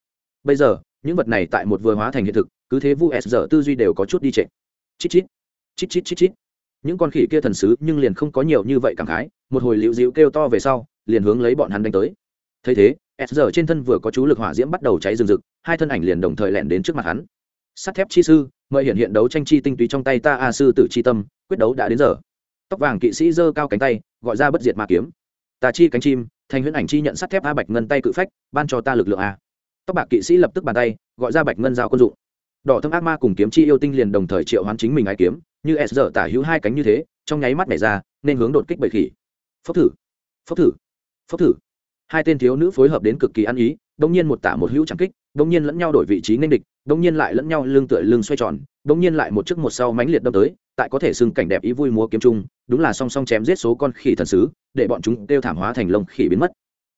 Bây giờ, những vật này tại một vừa hóa thành hiện thực, cứ thế vu s giờ tư duy đều có chút đi trệ. Chít chít chít chít chít chít. Những con khỉ kia thần sứ nhưng liền không có nhiều như vậy cảm khái, một hồi liễu dịu kêu to về sau, liền hướng lấy bọn hắn đánh tới. Thấy thế s giờ trên thân vừa có chú lực hỏa diễm bắt đầu cháy rừng rực, hai thân ảnh liền đồng thời lẹn đến trước mặt hắn. Sắt thép chi sư, mời hiện hiện đấu tranh chi tinh túy trong tay ta a sư tử chi tâm, quyết đấu đã đến giờ. Tóc vàng kỵ sĩ giơ cao cánh tay, gọi ra bất diệt ma kiếm. Ta chi cánh chim, thành huyễn ảnh chi nhận sắt thép a bạch ngân tay cự phách, ban cho ta lực lượng a. Tóc bạc kỵ sĩ lập tức bàn tay, gọi ra bạch ngân giao quân dụng. Đỏ thâm ác ma cùng kiếm chi yêu tinh liền đồng thời triệu hoán chính mình ai kiếm. Như s giờ tả hữu hai cánh như thế, trong nháy mắt này ra, nên hướng đột kích bậy khỉ. Phốc thử phốc thử phốc thử hai tên thiếu nữ phối hợp đến cực kỳ ăn ý đông nhiên một tả một hữu chẳng kích đông nhiên lẫn nhau đổi vị trí nên địch đông nhiên lại lẫn nhau lưng tựa lưng xoay tròn đông nhiên lại một chiếc một sau mánh liệt đâm tới, tại có thể xưng cảnh đẹp ý vui múa kiếm chung, đúng là song song chém giết số con khỉ thần sứ, để bọn chúng kêu thảm hóa thành lông khỉ biến mất.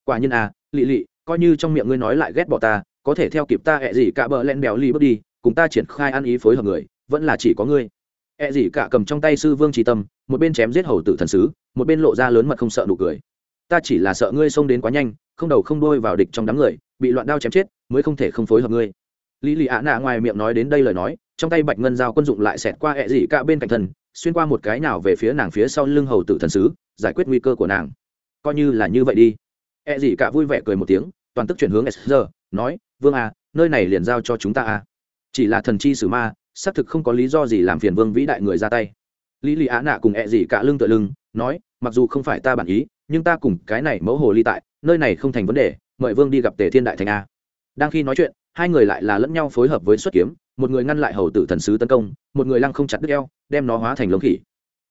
Quả nhiên à lị lị, coi như trong miệng ngươi nói lại ghét bỏ ta, có thể theo kịp ta ẹ gì cả bờ len bèo ly bước đi, cùng ta triển khai ăn ý phối hợp người, vẫn là chỉ có ngươi. Ẹ gì cả cầm trong tay sư vương trí tâm, một bên chém giết hầu tử thần sứ, một bên lộ ra lớn mật không sợ nụ cười ta chỉ là sợ ngươi xông đến quá nhanh, không đầu không đôi vào địch trong đám người, bị loạn đao chém chết, mới không thể không phối hợp ngươi. Lý lì ạ nạ ngoài miệng nói đến đây lời nói, trong tay bạch ngân dao quân dụng lại xẹt qua hẹ dị cả bên cạnh thần xuyên qua một cái nào về phía nàng phía sau lưng hầu tử thần sứ, giải quyết nguy cơ của nàng. Coi như là như vậy đi. Hẹ dị cả vui vẻ cười một tiếng, toàn tức chuyển hướng s giờ nói, vương à nơi này liền giao cho chúng ta à. Chỉ là thần chi sử ma, xác thực không có lý do gì làm phiền vương vĩ đại người ra tay. Lý lì ạ nạ cùng hẹ dị cả lưng tựa lưng, nói, mặc dù không phải ta bản ý nhưng ta cùng cái này mẫu hồ ly tại, nơi này không thành vấn đề, mời vương đi gặp tề thiên đại thành a. Đang khi nói chuyện, hai người lại là lẫn nhau phối hợp với xuất kiếm, một người ngăn lại hầu tử thần sứ tấn công, một người lăng không chặt đứt eo, đem nó hóa thành lông khỉ.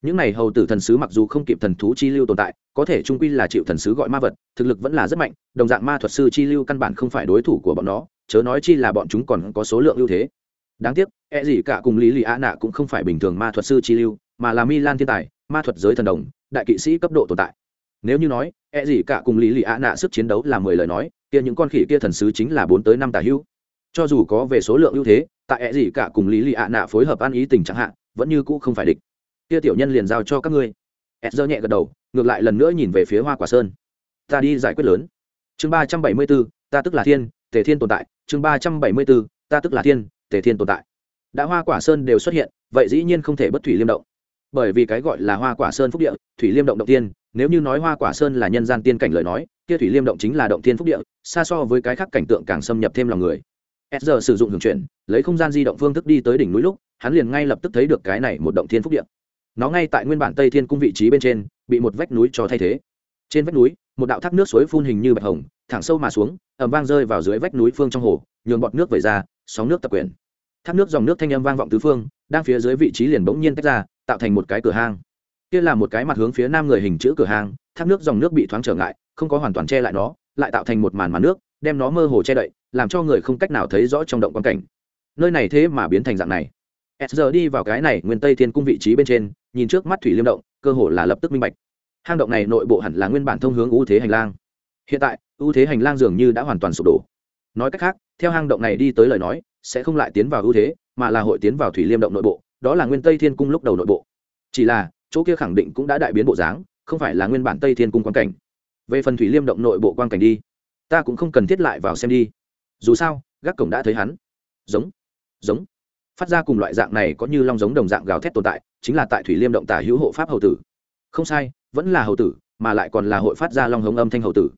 Những này hầu tử thần sứ mặc dù không kịp thần thú chi lưu tồn tại, có thể trung quy là chịu thần sứ gọi ma vật, thực lực vẫn là rất mạnh, đồng dạng ma thuật sư chi lưu căn bản không phải đối thủ của bọn nó, chớ nói chi là bọn chúng còn có số lượng ưu thế. Đáng tiếc e gì cả cùng lý lì a nạ cũng không phải bình thường ma thuật sư chi lưu, mà là milan thiên tài, ma thuật giới thần đồng, đại kỵ sĩ cấp độ tồn tại nếu như nói e gì cả cùng lý lì ạ nạ sức chiến đấu là mười lời nói, kia những con khỉ kia thần sứ chính là bốn tới năm tà hữu. Cho dù có về số lượng ưu thế, tại e gì cả cùng lý lì ạ nạ phối hợp ăn ý tình trạng hạn, vẫn như cũ không phải địch. Kia tiểu nhân liền giao cho các ngươi. E giơ nhẹ gật đầu, ngược lại lần nữa nhìn về phía hoa quả sơn. Ta đi giải quyết lớn. Chương ba trăm bảy mươi bốn, ta tức là thiên, tề thiên tồn tại. Chương ba trăm bảy mươi bốn, ta tức là thiên, tề thiên tồn tại. Đã hoa quả sơn đều xuất hiện, vậy dĩ nhiên không thể bất thủy liêm động. Bởi vì cái gọi là hoa quả sơn phúc địa, thủy liêm động động tiên nếu như nói hoa quả sơn là nhân gian tiên cảnh lời nói, kia thủy liêm động chính là động thiên phúc địa, xa so với cái khác cảnh tượng càng xâm nhập thêm lòng người. S giờ sử dụng hưởng chuyển, lấy không gian di động phương thức đi tới đỉnh núi lúc, hắn liền ngay lập tức thấy được cái này một động thiên phúc địa. Nó ngay tại nguyên bản tây thiên cung vị trí bên trên, bị một vách núi cho thay thế. Trên vách núi, một đạo thác nước suối phun hình như bạch hồng, thẳng sâu mà xuống ẩm vang rơi vào dưới vách núi phương trong hồ, nhường bọt nước vẩy ra, sóng nước tập quyển. Thác nước dòng nước thanh âm vang vọng tứ phương, đang phía dưới vị trí liền bỗng nhiên tách ra, tạo thành một cái cửa hang kia là một cái mặt hướng phía nam người hình chữ cửa hàng, thác nước dòng nước bị thoáng trở ngại, không có hoàn toàn che lại nó, lại tạo thành một màn màn nước, đem nó mơ hồ che đậy, làm cho người không cách nào thấy rõ trong động quan cảnh. Nơi này thế mà biến thành dạng này. S giờ đi vào cái này nguyên tây thiên cung vị trí bên trên, nhìn trước mắt thủy liêm động, cơ hồ là lập tức minh bạch. Hang động này nội bộ hẳn là nguyên bản thông hướng ưu thế hành lang. Hiện tại, ưu thế hành lang dường như đã hoàn toàn sụp đổ. Nói cách khác, theo hang động này đi tới lời nói, sẽ không lại tiến vào ưu thế, mà là hội tiến vào thủy liêm động nội bộ, đó là nguyên tây thiên cung lúc đầu nội bộ. Chỉ là chỗ kia khẳng định cũng đã đại biến bộ dáng, không phải là nguyên bản tây thiên cung quan cảnh. Về phần thủy liêm động nội bộ quan cảnh đi, ta cũng không cần thiết lại vào xem đi. Dù sao, gác cổng đã thấy hắn. Giống giống. Phát ra cùng loại dạng này có như long giống đồng dạng gào thét tồn tại, chính là tại thủy liêm động tả hữu hộ pháp hầu tử. Không sai, vẫn là hầu tử, mà lại còn là hội phát ra long hống âm thanh hầu tử.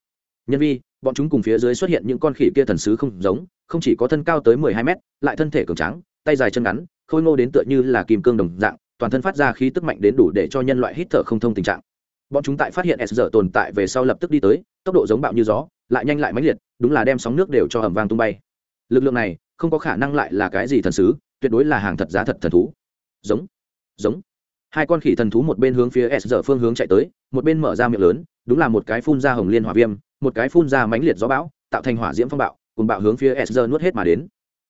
Nhân vi, bọn chúng cùng phía dưới xuất hiện những con khỉ kia thần sứ không giống, không chỉ có thân cao tới mười hai mét, lại thân thể cường tráng, tay dài chân ngắn, khôi ngô đến tựa như là kim cương đồng dạng toàn thân phát ra khí tức mạnh đến đủ để cho nhân loại hít thở không thông tình trạng. Bọn chúng tại phát hiện s giờ tồn tại về sau lập tức đi tới, tốc độ giống bạo như gió, lại nhanh lại mãnh liệt, đúng là đem sóng nước đều cho ẩm vang tung bay. Lực lượng này, không có khả năng lại là cái gì thần sứ, tuyệt đối là hàng thật giá thật thần thú. Giống giống. Hai con khỉ thần thú một bên hướng phía s giờ phương hướng chạy tới, một bên mở ra miệng lớn, đúng là một cái phun ra hồng liên hỏa viêm, một cái phun ra mãnh liệt gió bão, tạo thành hỏa diễm phong bạo cùng bạo hướng phía s giờ nuốt hết mà đến.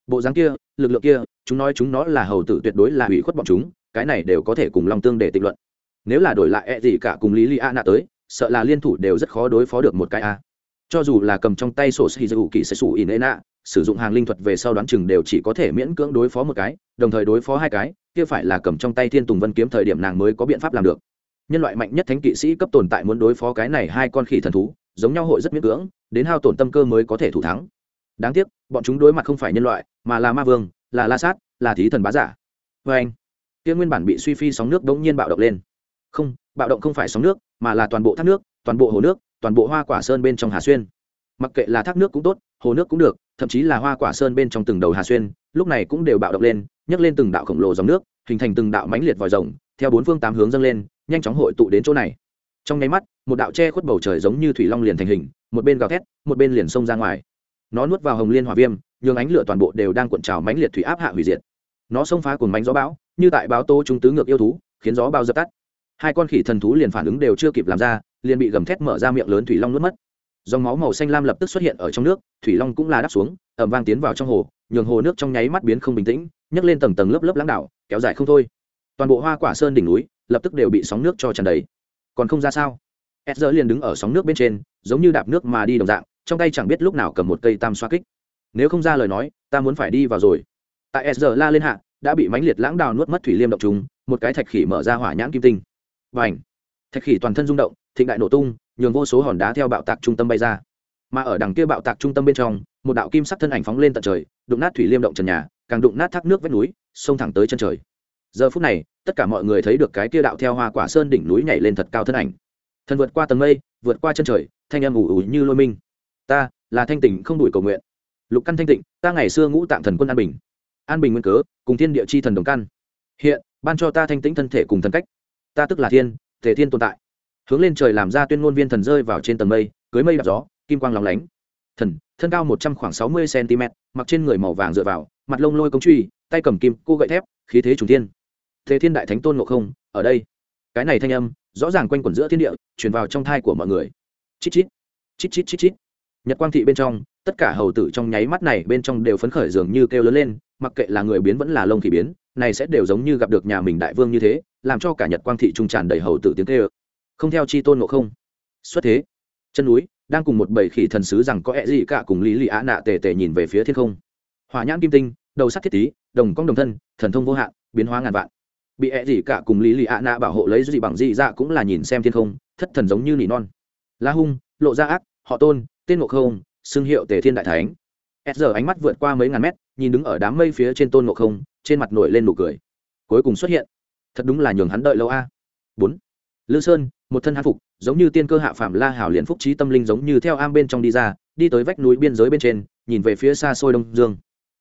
Bộ dáng kia, lực lượng kia, chúng nói chúng nó là hầu tử tuyệt đối là hủy khuất bọn chúng cái này đều có thể cùng long tương để tịnh luận. Nếu là đổi lại e gì cả cùng lý li a nạ tới, sợ là liên thủ đều rất khó đối phó được một cái a. Cho dù là cầm trong tay sổ sĩ dù kỳ sẽ sủ in nạ, sử dụng hàng linh thuật về sau đoán chừng đều chỉ có thể miễn cưỡng đối phó một cái, đồng thời đối phó hai cái, kia phải là cầm trong tay thiên tùng vân kiếm thời điểm nàng mới có biện pháp làm được. Nhân loại mạnh nhất thánh kỵ sĩ cấp tồn tại muốn đối phó cái này hai con khỉ thần thú, giống nhau hội rất miễn cưỡng, đến hao tổn tâm cơ mới có thể thủ thắng. Đáng tiếc, bọn chúng đối mặt không phải nhân loại, mà là ma vương, là la sát, là thí thần bá giả. Vê anh kia nguyên bản bị suy phi sóng nước đống nhiên bạo động lên. Không, bạo động không phải sóng nước, mà là toàn bộ thác nước, toàn bộ hồ nước, toàn bộ hoa quả sơn bên trong hà xuyên. Mặc kệ là thác nước cũng tốt, hồ nước cũng được, thậm chí là hoa quả sơn bên trong từng đầu hà xuyên, lúc này cũng đều bạo động lên, nhấc lên từng đạo khổng lồ dòng nước, hình thành từng đạo mãnh liệt vòi rồng, theo bốn phương tám hướng dâng lên, nhanh chóng hội tụ đến chỗ này. Trong nháy mắt, một đạo che khuất bầu trời giống như thủy long liền thành hình, một bên gào thét, một bên liền xông ra ngoài. Nó nuốt vào hồng liên hỏa viêm, nhường ánh lửa toàn bộ đều đang cuộn trào mãnh liệt thủy áp hạ hủy diệt nó xông phá cùng bánh gió bão, như tại báo tô trung tứ ngược yêu thú, khiến gió bao dập tắt. Hai con khỉ thần thú liền phản ứng đều chưa kịp làm ra, liền bị gầm thét mở ra miệng lớn thủy long nuốt mất. Dòng máu màu xanh lam lập tức xuất hiện ở trong nước, thủy long cũng là đáp xuống ẩm vang tiến vào trong hồ, nhường hồ nước trong nháy mắt biến không bình tĩnh, nhấc lên tầng tầng lớp lớp lãng đảo, kéo dài không thôi. Toàn bộ hoa quả sơn đỉnh núi lập tức đều bị sóng nước cho tràn đầy. Còn không ra sao? S giờ liền đứng ở sóng nước bên trên, giống như đạp nước mà đi đồng dạng, trong tay chẳng biết lúc nào cầm một cây tam xoa kích. Nếu không ra lời nói, ta muốn phải đi vào rồi tại s giờ la lên hạ, đã bị mãnh liệt lãng đào nuốt mất thủy liêm động chúng một cái thạch khỉ mở ra hỏa nhãn kim tinh. Và ảnh thạch khỉ toàn thân rung động, thịnh đại nổ tung, nhường vô số hòn đá theo bạo tạc trung tâm bay ra. Mà ở đằng kia bạo tạc trung tâm bên trong, một đạo kim sắc thân ảnh phóng lên tận trời, đụng nát thủy liêm động trần nhà, càng đụng nát thác nước vách núi, xông thẳng tới chân trời. Giờ phút này, tất cả mọi người thấy được cái kia đạo theo hoa quả sơn đỉnh núi nhảy lên thật cao thân ảnh. Thần vượt qua tầng mây, vượt qua chân trời, thanh âm ủ ủ như lôi minh. Ta, là thanh tịnh không đủi cầu nguyện. Lục căn thanh tịnh, ta ngày xưa ngũ tạng thần quân an bình an bình nguyên cớ, cùng thiên địa chi thần đồng căn. Hiện, ban cho ta thanh tĩnh thân thể cùng thần cách. Ta tức là thiên, thể thiên tồn tại. Hướng lên trời làm ra tuyên ngôn viên thần rơi vào trên tầng mây, cưới mây đạp gió, kim quang lóng lánh. Thần, thân cao một trăm khoảng sáu mươi cm mặc trên người màu vàng dựa vào, mặt lông lôi công truy, tay cầm kim, cô gậy thép, khí thế trùng thiên. Thế thiên đại thánh tôn ngộ không, ở đây. Cái này thanh âm, rõ ràng quanh quẩn giữa thiên địa, truyền vào trong thai của mọi người. Chít chít. Chít chít chít chít. Nhật quang thị bên trong tất cả hầu tử trong nháy mắt này bên trong đều phấn khởi dường như kêu lớn lên, mặc kệ là người biến vẫn là lông khỉ biến, này sẽ đều giống như gặp được nhà mình đại vương như thế, làm cho cả nhật quang thị trung tràn đầy hầu tử tiếng kêu. Không theo chi tôn ngộ không. Xuất thế. Chân núi, đang cùng một bầy khỉ thần sứ rằng có ẹ gì cả cùng lý lì á nạ tề tề nhìn về phía thiên không. Hỏa nhãn kim tinh, đầu sắt thiết tý đồng cong đồng thân, thần thông vô hạn, biến hóa ngàn vạn. Bị ẹ gì cả cùng lý lì á nạ bảo hộ lấy gì bằng gì ra dạ cũng là nhìn xem thiên không, thất thần giống như nỉ non. La hung, lộ ra ác, họ tôn, tên ngộ không xưng hiệu tề thiên đại thánh. S giờ ánh mắt vượt qua mấy ngàn mét, nhìn đứng ở đám mây phía trên tôn ngộ không, trên mặt nổi lên nụ cười. Cuối cùng xuất hiện. Thật đúng là nhường hắn đợi lâu a. Bốn. Lư sơn, một thân hán phục, giống như tiên cơ hạ phạm la hảo liền phúc trí tâm linh giống như theo am bên trong đi ra, đi tới vách núi biên giới bên trên, nhìn về phía xa xôi đông dương.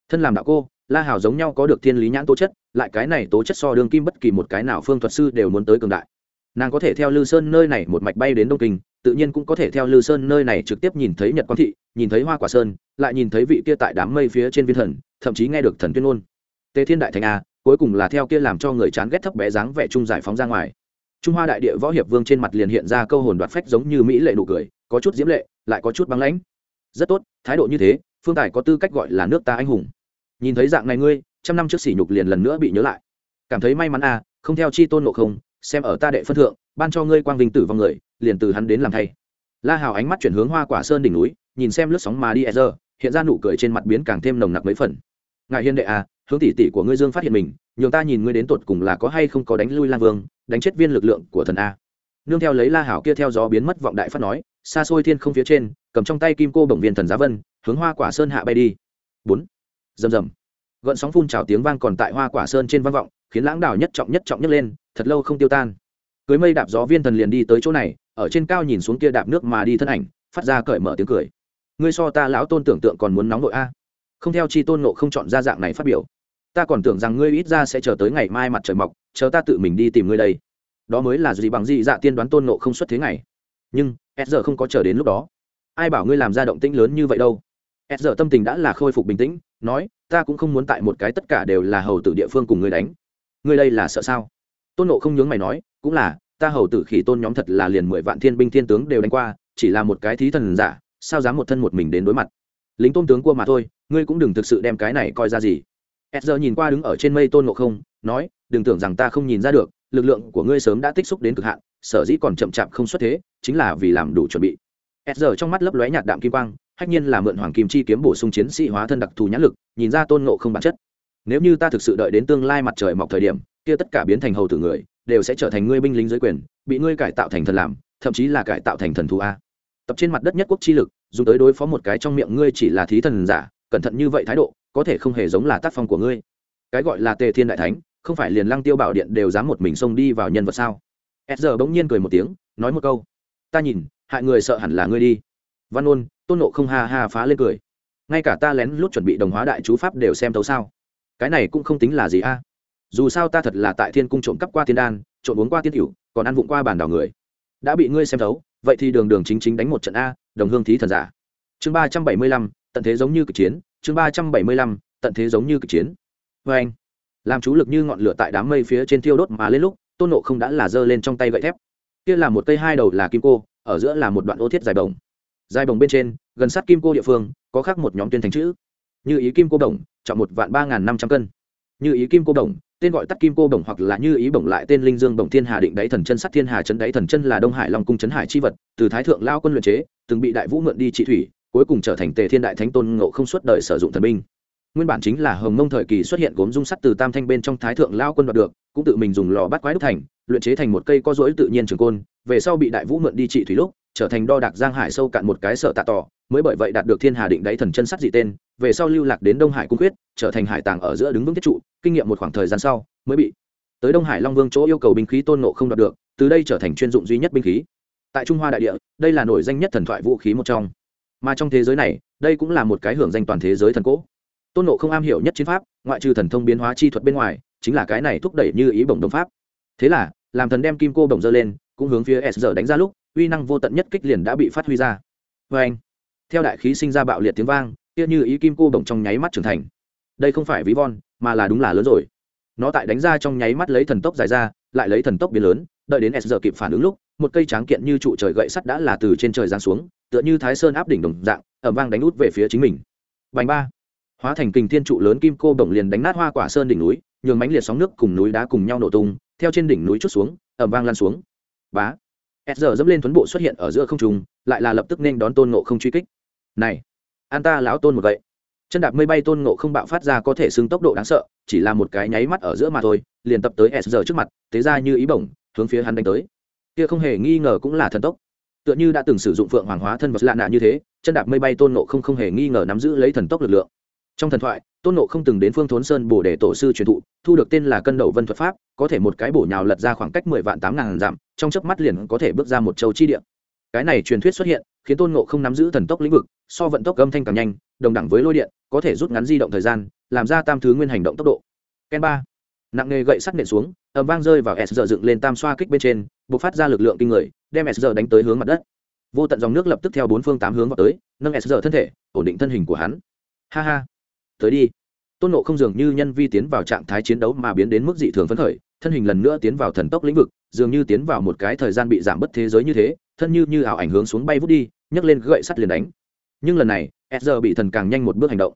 Thân làm đạo cô, la hảo giống nhau có được thiên lý nhãn tố chất, lại cái này tố chất so đường kim bất kỳ một cái nào phương thuật sư đều muốn tới cường đại. Nàng có thể theo lư sơn nơi này một mạch bay đến đông kinh tự nhiên cũng có thể theo lư sơn nơi này trực tiếp nhìn thấy nhật quang thị, nhìn thấy hoa quả sơn, lại nhìn thấy vị kia tại đám mây phía trên viên thần, thậm chí nghe được thần tuyên ngôn. Tề thiên đại thành a, cuối cùng là theo kia làm cho người chán ghét thấp bé dáng vẻ trung giải phóng ra ngoài. Trung hoa đại địa võ hiệp vương trên mặt liền hiện ra câu hồn đoạt phách giống như mỹ lệ nụ cười, có chút diễm lệ, lại có chút băng lãnh. Rất tốt, thái độ như thế, phương tài có tư cách gọi là nước ta anh hùng. Nhìn thấy dạng này ngươi, trăm năm trước sỉ nhục liền lần nữa bị nhớ lại. Cảm thấy may mắn à không theo chi tôn ngộ không, xem ở ta đệ phân thượng, ban cho ngươi quang vinh tử vong người liền từ hắn đến làm thay. La hào ánh mắt chuyển hướng hoa quả sơn đỉnh núi, nhìn xem lướt sóng mà đi e giờ, hiện ra nụ cười trên mặt biến càng thêm nồng nặc mấy phần. Ngài hiên đệ à hướng tỷ tỷ của ngươi dương phát hiện mình, nhường ta nhìn ngươi đến tột cùng là có hay không có đánh lui lang vương, đánh chết viên lực lượng của thần a. Nương theo lấy la hảo kia theo gió biến mất vọng đại phát nói, xa xôi thiên không phía trên, cầm trong tay kim cô bổng viên thần giá vân, hướng hoa quả sơn hạ bay đi. Bốn. Rầm rầm. Gợn sóng phun trào tiếng vang còn tại hoa quả sơn trên vang vọng, khiến lãng đảo nhất trọng nhất trọng nhất lên, thật lâu không tiêu tan. Cưới mây đạp gió viên thần liền đi tới chỗ này ở trên cao nhìn xuống kia đạp nước mà đi thân ảnh, phát ra cởi mở tiếng cười. Ngươi so ta lão tôn tưởng tượng còn muốn nóng nội a. Không theo chi tôn nộ không chọn ra dạng này phát biểu. Ta còn tưởng rằng ngươi ít ra sẽ chờ tới ngày mai mặt trời mọc, chờ ta tự mình đi tìm ngươi đây. Đó mới là gì bằng gì dạ tiên đoán tôn nộ không xuất thế ngày. Nhưng, s giờ không có chờ đến lúc đó. Ai bảo ngươi làm ra động tĩnh lớn như vậy đâu? S giờ tâm tình đã là khôi phục bình tĩnh, nói, ta cũng không muốn tại một cái tất cả đều là hầu tử địa phương cùng ngươi đánh. Ngươi đây là sợ sao? Tôn nộ không nhướng mày nói, cũng là ta hầu tử khỉ tôn nhóm thật là liền mười vạn thiên binh thiên tướng đều đánh qua, chỉ là một cái thí thần giả, sao dám một thân một mình đến đối mặt? Lính tôn tướng cua mà thôi, ngươi cũng đừng thực sự đem cái này coi ra gì. E giờ nhìn qua đứng ở trên mây tôn ngộ không, nói, đừng tưởng rằng ta không nhìn ra được, lực lượng của ngươi sớm đã tích xúc đến cực hạn, sở dĩ còn chậm chạp không xuất thế, chính là vì làm đủ chuẩn bị. E giờ trong mắt lấp lóe nhạt đạm kim quang, hách nhiên là mượn hoàng kim chi kiếm bổ sung chiến sĩ hóa thân đặc thù nhãn lực, nhìn ra tôn ngộ không bản chất. Nếu như ta thực sự đợi đến tương lai mặt trời mọc thời điểm, kia tất cả biến thành hầu tử người đều sẽ trở thành ngươi binh lính dưới quyền, bị ngươi cải tạo thành thần làm, thậm chí là cải tạo thành thần thú a. Tập trên mặt đất nhất quốc chi lực dùng tới đối phó một cái trong miệng ngươi chỉ là thí thần giả, cẩn thận như vậy thái độ, có thể không hề giống là tác phong của ngươi. Cái gọi là tề thiên đại thánh, không phải liền lăng tiêu bảo điện đều dám một mình xông đi vào nhân vật sao? S giờ bỗng nhiên cười một tiếng, nói một câu. Ta nhìn, hại người sợ hẳn là ngươi đi. Văn ôn tôn nộ không ha ha phá lên cười. Ngay cả ta lén lút chuẩn bị đồng hóa đại chú pháp đều xem tấu sao. Cái này cũng không tính là gì a dù sao ta thật là tại thiên cung trộm cắp qua thiên đan, trộm uống qua tiên cửu, còn ăn vụng qua bàn đảo người. Đã bị ngươi xem thấu, vậy thì đường đường chính chính đánh một trận a, đồng hương thí thần giả. Chương ba trăm bảy mươi lăm, tận thế giống như cực chiến, chương ba trăm bảy mươi lăm, tận thế giống như cực chiến. Vê anh, làm chú lực như ngọn lửa tại đám mây phía trên thiêu đốt mà lên lúc, tôn nộ không đã là giơ lên trong tay gậy thép. Kia là một cây hai đầu là kim cô, ở giữa là một đoạn ô thiết dài bồng dài bồng bên trên, gần sát kim cô địa phương, có khắc một nhóm tuyên thành chữ. Như ý kim cô đồng chọn một vạn ba n g h n năm trăm cân như ý kim cô đồng tên gọi tắt kim cô bổng hoặc là như ý bổng lại tên linh dương bổng thiên hà định đáy thần chân sắt thiên hà chấn đáy thần chân là đông hải long cung chấn hải chi vật, từ thái thượng lao quân luyện chế, từng bị đại vũ mượn đi trị thủy, cuối cùng trở thành tề thiên đại thánh tôn ngộ không suốt đời sử dụng thần binh. Nguyên bản chính là hồng mông thời kỳ xuất hiện gốm dung sắt từ tam thanh bên trong thái thượng lao quân đoạt được, cũng tự mình dùng lò bắt quái đúc thành, luyện chế thành một cây có rỗi tự nhiên trường côn, về sau bị đại vũ mượn đi trị thủy lúc trở thành đo đạc giang hải sâu cạn một cái sợ tạ tỏ, mới bởi vậy đạt được thiên hà định đáy thần chân sắt dị tên, về sau lưu lạc đến đông hải cung quyết, trở thành hải tàng ở giữa đứng vững tiết trụ, kinh nghiệm một khoảng thời gian sau, mới bị tới đông hải long vương chỗ yêu cầu binh khí tôn nộ không đạt được, từ đây trở thành chuyên dụng duy nhất binh khí. Tại trung hoa đại địa, đây là nổi danh nhất thần thoại vũ khí một trong. Mà trong thế giới này, đây cũng là một cái hưởng danh toàn thế giới thần cỗ. Tôn nộ không am hiểu nhất chiến pháp, ngoại trừ thần thông biến hóa chi thuật bên ngoài, chính là cái này thúc đẩy như ý bổng đồng pháp. Thế là, làm thần đem kim cô bổng dơ lên cũng hướng phía s giờ đánh ra lúc, uy năng vô tận nhất kích liền đã bị phát huy ra. Vê anh, theo đại khí sinh ra bạo liệt tiếng vang, kia như ý kim cô bồng trong nháy mắt trưởng thành. Đây không phải ví von, mà là đúng là lớn rồi. Nó tại đánh ra trong nháy mắt lấy thần tốc dài ra, lại lấy thần tốc biến lớn, đợi đến s giờ kịp phản ứng lúc, một cây tráng kiện như trụ trời gậy sắt đã là từ trên trời giáng xuống, tựa như thái sơn áp đỉnh đồng dạng ẩm vang đánh út về phía chính mình. Bành ba, hóa thành kình thiên trụ lớn kim cô bồng liền đánh nát hoa quả sơn đỉnh núi, nhường mánh liệt sóng nước cùng núi đá cùng nhau nổ tung, theo trên đỉnh núi chút xuống ẩm vang lan xuống bá. S giờ dẫm lên tuấn bộ xuất hiện ở giữa không trung lại là lập tức nên đón tôn nộ không truy kích. Này an ta lão tôn một vậy, chân đạp mây bay tôn nộ không bạo phát ra có thể xưng tốc độ đáng sợ chỉ là một cái nháy mắt ở giữa mà thôi liền tập tới s giờ trước mặt thế ra như ý bổng hướng phía hắn đánh tới. Kia không hề nghi ngờ cũng là thần tốc. Tựa như đã từng sử dụng phượng hoàng hóa thân vật lạ nạ như thế chân đạp mây bay tôn nộ không không hề nghi ngờ nắm giữ lấy thần tốc lực lượng. Trong thần thoại tôn nộ không từng đến phương thốn sơn bổ để tổ sư truyền thụ, thu được tên là cân đầu vân thuật pháp, có thể một cái bổ nhào lật ra khoảng cách mười vạn tám ngàn dặm, trong chớp mắt liền có thể bước ra một châu chi địa. Cái này truyền thuyết xuất hiện, khiến tôn nộ không nắm giữ thần tốc lĩnh vực, so vận tốc âm thanh càng nhanh, đồng đẳng với lôi điện, có thể rút ngắn di động thời gian, làm ra tam thứ nguyên hành động tốc độ. Ken ba. Nặng nghề gậy sắt nện xuống ầm vang rơi vào s giờ dựng lên tam xoa kích bên trên buộc phát ra lực lượng kinh người, đem s giờ đánh tới hướng mặt đất. Vô tận dòng nước lập tức theo bốn phương tám hướng vào tới, nâng s giờ thân thể, ổn định thân hình của hắn. Ha ha tới đi. Tôn nộ không dường như nhân vi tiến vào trạng thái chiến đấu mà biến đến mức dị thường phấn khởi, thân hình lần nữa tiến vào thần tốc lĩnh vực, dường như tiến vào một cái thời gian bị giảm bất thế giới như thế, thân như như ảo ảnh hướng xuống bay vút đi, nhấc lên gậy sắt liền đánh. Nhưng lần này e z r bị thần càng nhanh một bước hành động.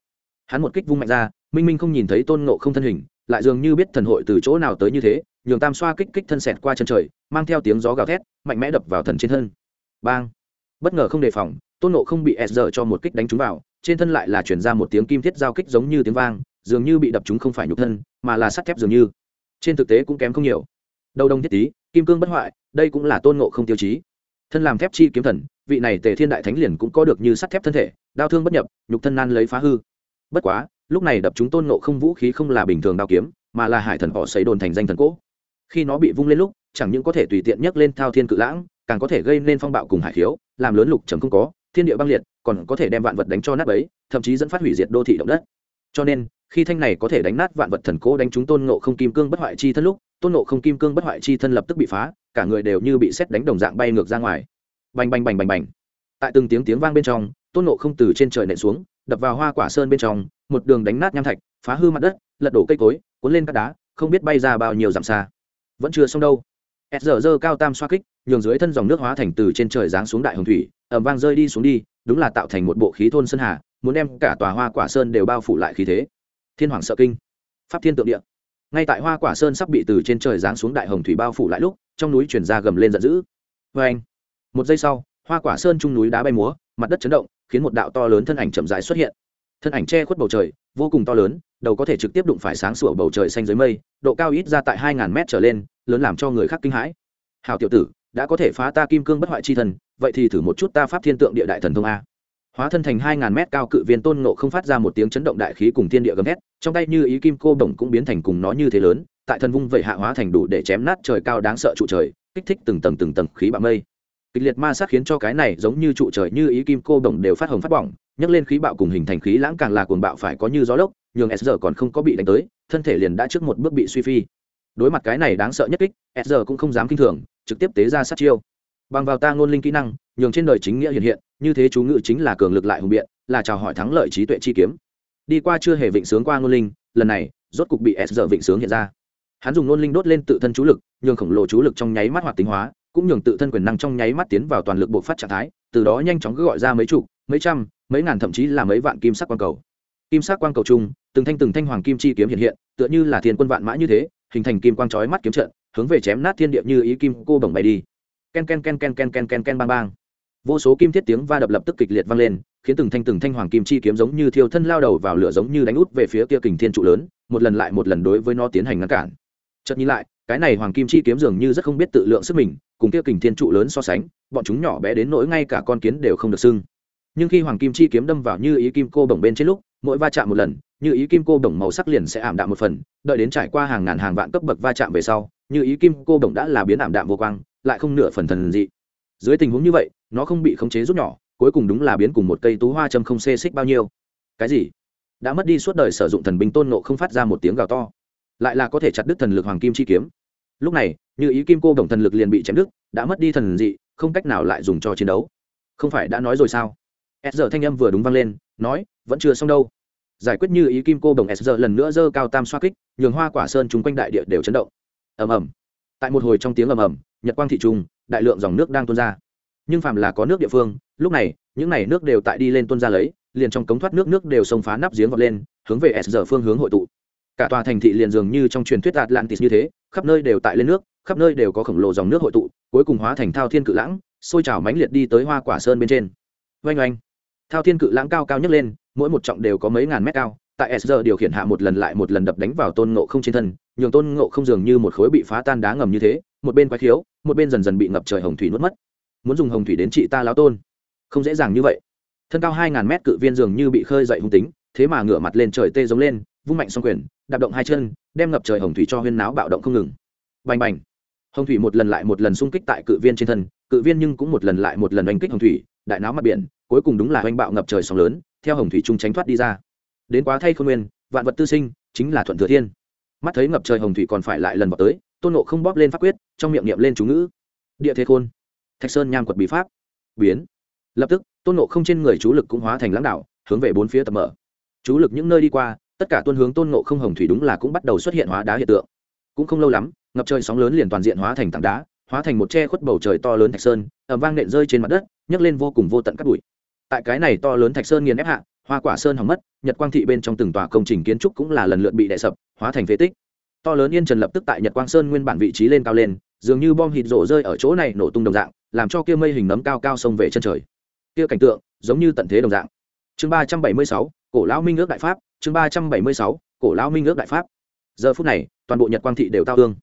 Hắn một kích vung mạnh ra, minh minh không nhìn thấy tôn nộ không thân hình, lại dường như biết thần hội từ chỗ nào tới như thế, nhường tam xoa kích kích thân xẹt qua chân trời, mang theo tiếng gió gào thét, mạnh mẽ đập vào thần trên thân. Bang! Bất ngờ không đề phòng, tôn nộ không bị e z r cho một kích đánh trúng vào trên thân lại là chuyển ra một tiếng kim thiết giao kích giống như tiếng vang, dường như bị đập chúng không phải nhục thân, mà là sắt thép dường như. Trên thực tế cũng kém không nhiều. Đầu đông thiết tý kim cương bất hoại, đây cũng là tôn ngộ không tiêu chí. Thân làm thép chi kiếm thần, vị này tề thiên đại thánh liền cũng có được như sắt thép thân thể, đao thương bất nhập, nhục thân nan lấy phá hư. Bất quá, lúc này đập chúng tôn ngộ không vũ khí không là bình thường đao kiếm, mà là hải thần họ xấy đồn thành danh thần cỗ. Khi nó bị vung lên lúc, chẳng những có thể tùy tiện nhấc lên thao thiên cự lãng, càng có thể gây nên phong bạo cùng hải khiếu, làm lớn lục chấm không có, thiên địa băng liệt còn có thể đem vạn vật đánh cho nát ấy thậm chí dẫn phát hủy diệt đô thị động đất. Cho nên, khi thanh này có thể đánh nát vạn vật thần cố đánh trúng tôn nộ không kim cương bất hoại chi thân lúc, tôn nộ không kim cương bất hoại chi thân lập tức bị phá, cả người đều như bị xét đánh đồng dạng bay ngược ra ngoài. Bành bành bành bành bành. Tại từng tiếng tiếng vang bên trong, tôn nộ không từ trên trời nện xuống, đập vào hoa quả sơn bên trong, một đường đánh nát nham thạch, phá hư mặt đất, lật đổ cây cối, cuốn lên các đá, không biết bay ra bao nhiêu dặm xa. Vẫn chưa xong đâu. S giờ dơ cao tam xoa kích, nhường dưới thân dòng nước hóa thành từ trên trời giáng xuống đại hồng thủy ẩm vang rơi đi xuống đi đúng là tạo thành một bộ khí thôn sơn hà, muốn đem cả tòa hoa quả sơn đều bao phủ lại khí thế. Thiên hoàng sợ kinh. Pháp thiên tượng địa. Ngay tại hoa quả sơn sắp bị từ trên trời giáng xuống đại hồng thủy bao phủ lại lúc, trong núi chuyển ra gầm lên giận dữ. Vê anh, một giây sau, hoa quả sơn trung núi đá bay múa, mặt đất chấn động, khiến một đạo to lớn thân ảnh chậm rãi xuất hiện. Thân ảnh che khuất bầu trời, vô cùng to lớn, đầu có thể trực tiếp đụng phải sáng sủa bầu trời xanh dưới mây, độ cao ít ra tại hai ngàn mét trở lên, lớn làm cho người khác kinh hãi. Hào tiểu tử đã có thể phá ta kim cương bất hoại chi thần, vậy thì thử một chút ta pháp thiên tượng địa đại thần thông a. Hóa thân thành hai ngàn mét cao cự viên tôn nộ không phát ra một tiếng chấn động đại khí cùng thiên địa gầm hét trong tay như ý kim cô đồng cũng biến thành cùng nó như thế lớn, tại thần vung vậy hạ hóa thành đủ để chém nát trời cao đáng sợ trụ trời, kích thích từng tầng từng tầng khí bạo mây. Kịch liệt ma sát khiến cho cái này giống như trụ trời như ý kim cô đồng đều phát hồng phát bỏng, nhấc lên khí bạo cùng hình thành khí lãng càng là cuồng bạo phải có như gió lốc, nhường s giờ còn không có bị đánh tới, thân thể liền đã trước một bước bị suy phi. Đối mặt cái này đáng sợ nhất kích, s giờ cũng không dám kinh thường trực tiếp tế ra sát chiêu. Bằng vào ta ngôn linh kỹ năng, nhường trên đời chính nghĩa hiện hiện, như thế chú ngự chính là cường lực lại hùng biện, là chào hỏi thắng lợi trí tuệ chi kiếm. Đi qua chưa hề vịnh sướng qua ngôn linh, lần này, rốt cục bị s giờ vịnh sướng hiện ra. Hắn dùng ngôn linh đốt lên tự thân chú lực, nhường khổng lồ chú lực trong nháy mắt hoạt tính hóa, cũng nhường tự thân quyền năng trong nháy mắt tiến vào toàn lực bộ phát trạng thái, từ đó nhanh chóng cứ gọi ra mấy chục, mấy trăm, mấy ngàn thậm chí là mấy vạn kim sắc quang cầu. Kim sắc quang cầu chung, từng thanh từng thanh hoàng kim chi kiếm hiện hiện, tựa như là thiên quân vạn mã như thế, hình thành kim quang chói mắt kiếm trận hướng về chém nát thiên địa như ý kim cô bồng bay đi. Ken ken ken ken ken ken ken ken, bang bang. Vô số kim thiết tiếng va đập lập tức kịch liệt vang lên, khiến từng thanh từng thanh hoàng kim chi kiếm giống như thiêu thân lao đầu vào lửa giống như đánh út về phía kia kình thiên trụ lớn, một lần lại một lần đối với nó tiến hành ngăn cản. Chợt nhìn lại, cái này hoàng kim chi kiếm dường như rất không biết tự lượng sức mình, cùng kia kình thiên trụ lớn so sánh, bọn chúng nhỏ bé đến nỗi ngay cả con kiến đều không được sưng. Nhưng khi hoàng kim chi kiếm đâm vào như ý kim cô bổng bên trên lúc, mỗi va chạm một lần, như ý kim cô bổng màu sắc liền sẽ ảm đạm một phần, đợi đến trải qua hàng ngàn hàng vạn cấp bậc va chạm về sau như ý kim cô đồng đã là biến ảm đạm vô quang, lại không nửa phần thần dị. Dưới tình huống như vậy, nó không bị khống chế rút nhỏ, cuối cùng đúng là biến cùng một cây tú hoa châm không xê xích bao nhiêu. Cái gì? Đã mất đi suốt đời sử dụng thần binh tôn nộ không phát ra một tiếng gào to. Lại là có thể chặt đứt thần lực hoàng kim chi kiếm. Lúc này, như ý kim cô đồng thần lực liền bị chém đứt, đã mất đi thần dị, không cách nào lại dùng cho chiến đấu. Không phải đã nói rồi sao? S giờ thanh âm vừa đúng vang lên, nói, vẫn chưa xong đâu. Giải quyết như ý kim cô đồng s giờ lần nữa dơ cao tam xoa kích, nhường hoa quả sơn chúng quanh đại địa đều chấn động ầm ầm. Tại một hồi trong tiếng ầm ầm, nhật quang thị trung, đại lượng dòng nước đang tuôn ra. Nhưng phàm là có nước địa phương, lúc này, những này nước đều tại đi lên tuôn ra lấy, liền trong cống thoát nước nước đều xông phá nắp giếng vọt lên, hướng về s giờ phương hướng hội tụ. Cả tòa thành thị liền dường như trong truyền thuyết atlantis như thế, khắp nơi đều tại lên nước, khắp nơi đều có khổng lồ dòng nước hội tụ, cuối cùng hóa thành thao thiên cự lãng, sôi trào mãnh liệt đi tới hoa quả sơn bên trên. Oanh oanh. Thao thiên cự lãng cao cao nhất lên, mỗi một trọng đều có mấy ngàn mét cao, tại s điều khiển hạ một lần lại một lần đập đánh vào tôn ngộ không trên thân nhường tôn ngộ không dường như một khối bị phá tan đá ngầm như thế, một bên quái khiếu, một bên dần dần bị ngập trời hồng thủy nuốt mất. Muốn dùng hồng thủy đến trị ta lão tôn? Không dễ dàng như vậy. Thân cao hai ngàn mét cự viên dường như bị khơi dậy hung tính, thế mà ngửa mặt lên trời tê giống lên, vung mạnh xong quyền, đạp động hai chân, đem ngập trời hồng thủy cho huyên náo bạo động không ngừng. Bành bành. Hồng thủy một lần lại một lần xung kích tại cự viên trên thân, cự viên nhưng cũng một lần lại một lần oanh kích hồng thủy, đại náo mặt biển, cuối cùng đúng là oanh bạo ngập trời sóng lớn, theo hồng thủy trung tránh thoát đi ra. Đến quá thay không nguyên, vạn vật tư sinh, chính là thuận thừa thiên mắt thấy ngập trời hồng thủy còn phải lại lần vào tới, tôn nộ không bóp lên pháp quyết, trong miệng niệm lên chú ngữ. Địa thế khôn. Thạch sơn nham quật bí pháp. Biến. Lập tức, tôn nộ không trên người chú lực cũng hóa thành lãng đạo hướng về bốn phía tập mở. Chú lực những nơi đi qua, tất cả tuân hướng tôn nộ không hồng thủy đúng là cũng bắt đầu xuất hiện hóa đá hiện tượng. Cũng không lâu lắm, ngập trời sóng lớn liền toàn diện hóa thành tảng đá, hóa thành một che khuất bầu trời to lớn thạch sơn ẩm vang nện rơi trên mặt đất, nhấc lên vô cùng vô tận cắt bụi. Tại cái này to lớn thạch sơn nghiền ép hạ, hoa quả sơn hỏng mất nhật quang thị bên trong từng tòa công trình kiến trúc cũng là lần lượt bị đè sập, hóa thành phế tích. To lớn yên trần lập tức tại nhật quang sơn nguyên bản vị trí lên cao lên, dường như bom hít rổ rơi ở chỗ này nổ tung đồng dạng, làm cho kia mây hình nấm cao cao sông về chân trời. Kia cảnh tượng, giống như tận thế đồng dạng. Chương ba trăm bảy mươi sáu, cổ lão minh ước đại pháp, chương ba trăm bảy mươi sáu, cổ lão minh ước đại pháp. Giờ phút này, toàn bộ nhật quang thị đều tao hương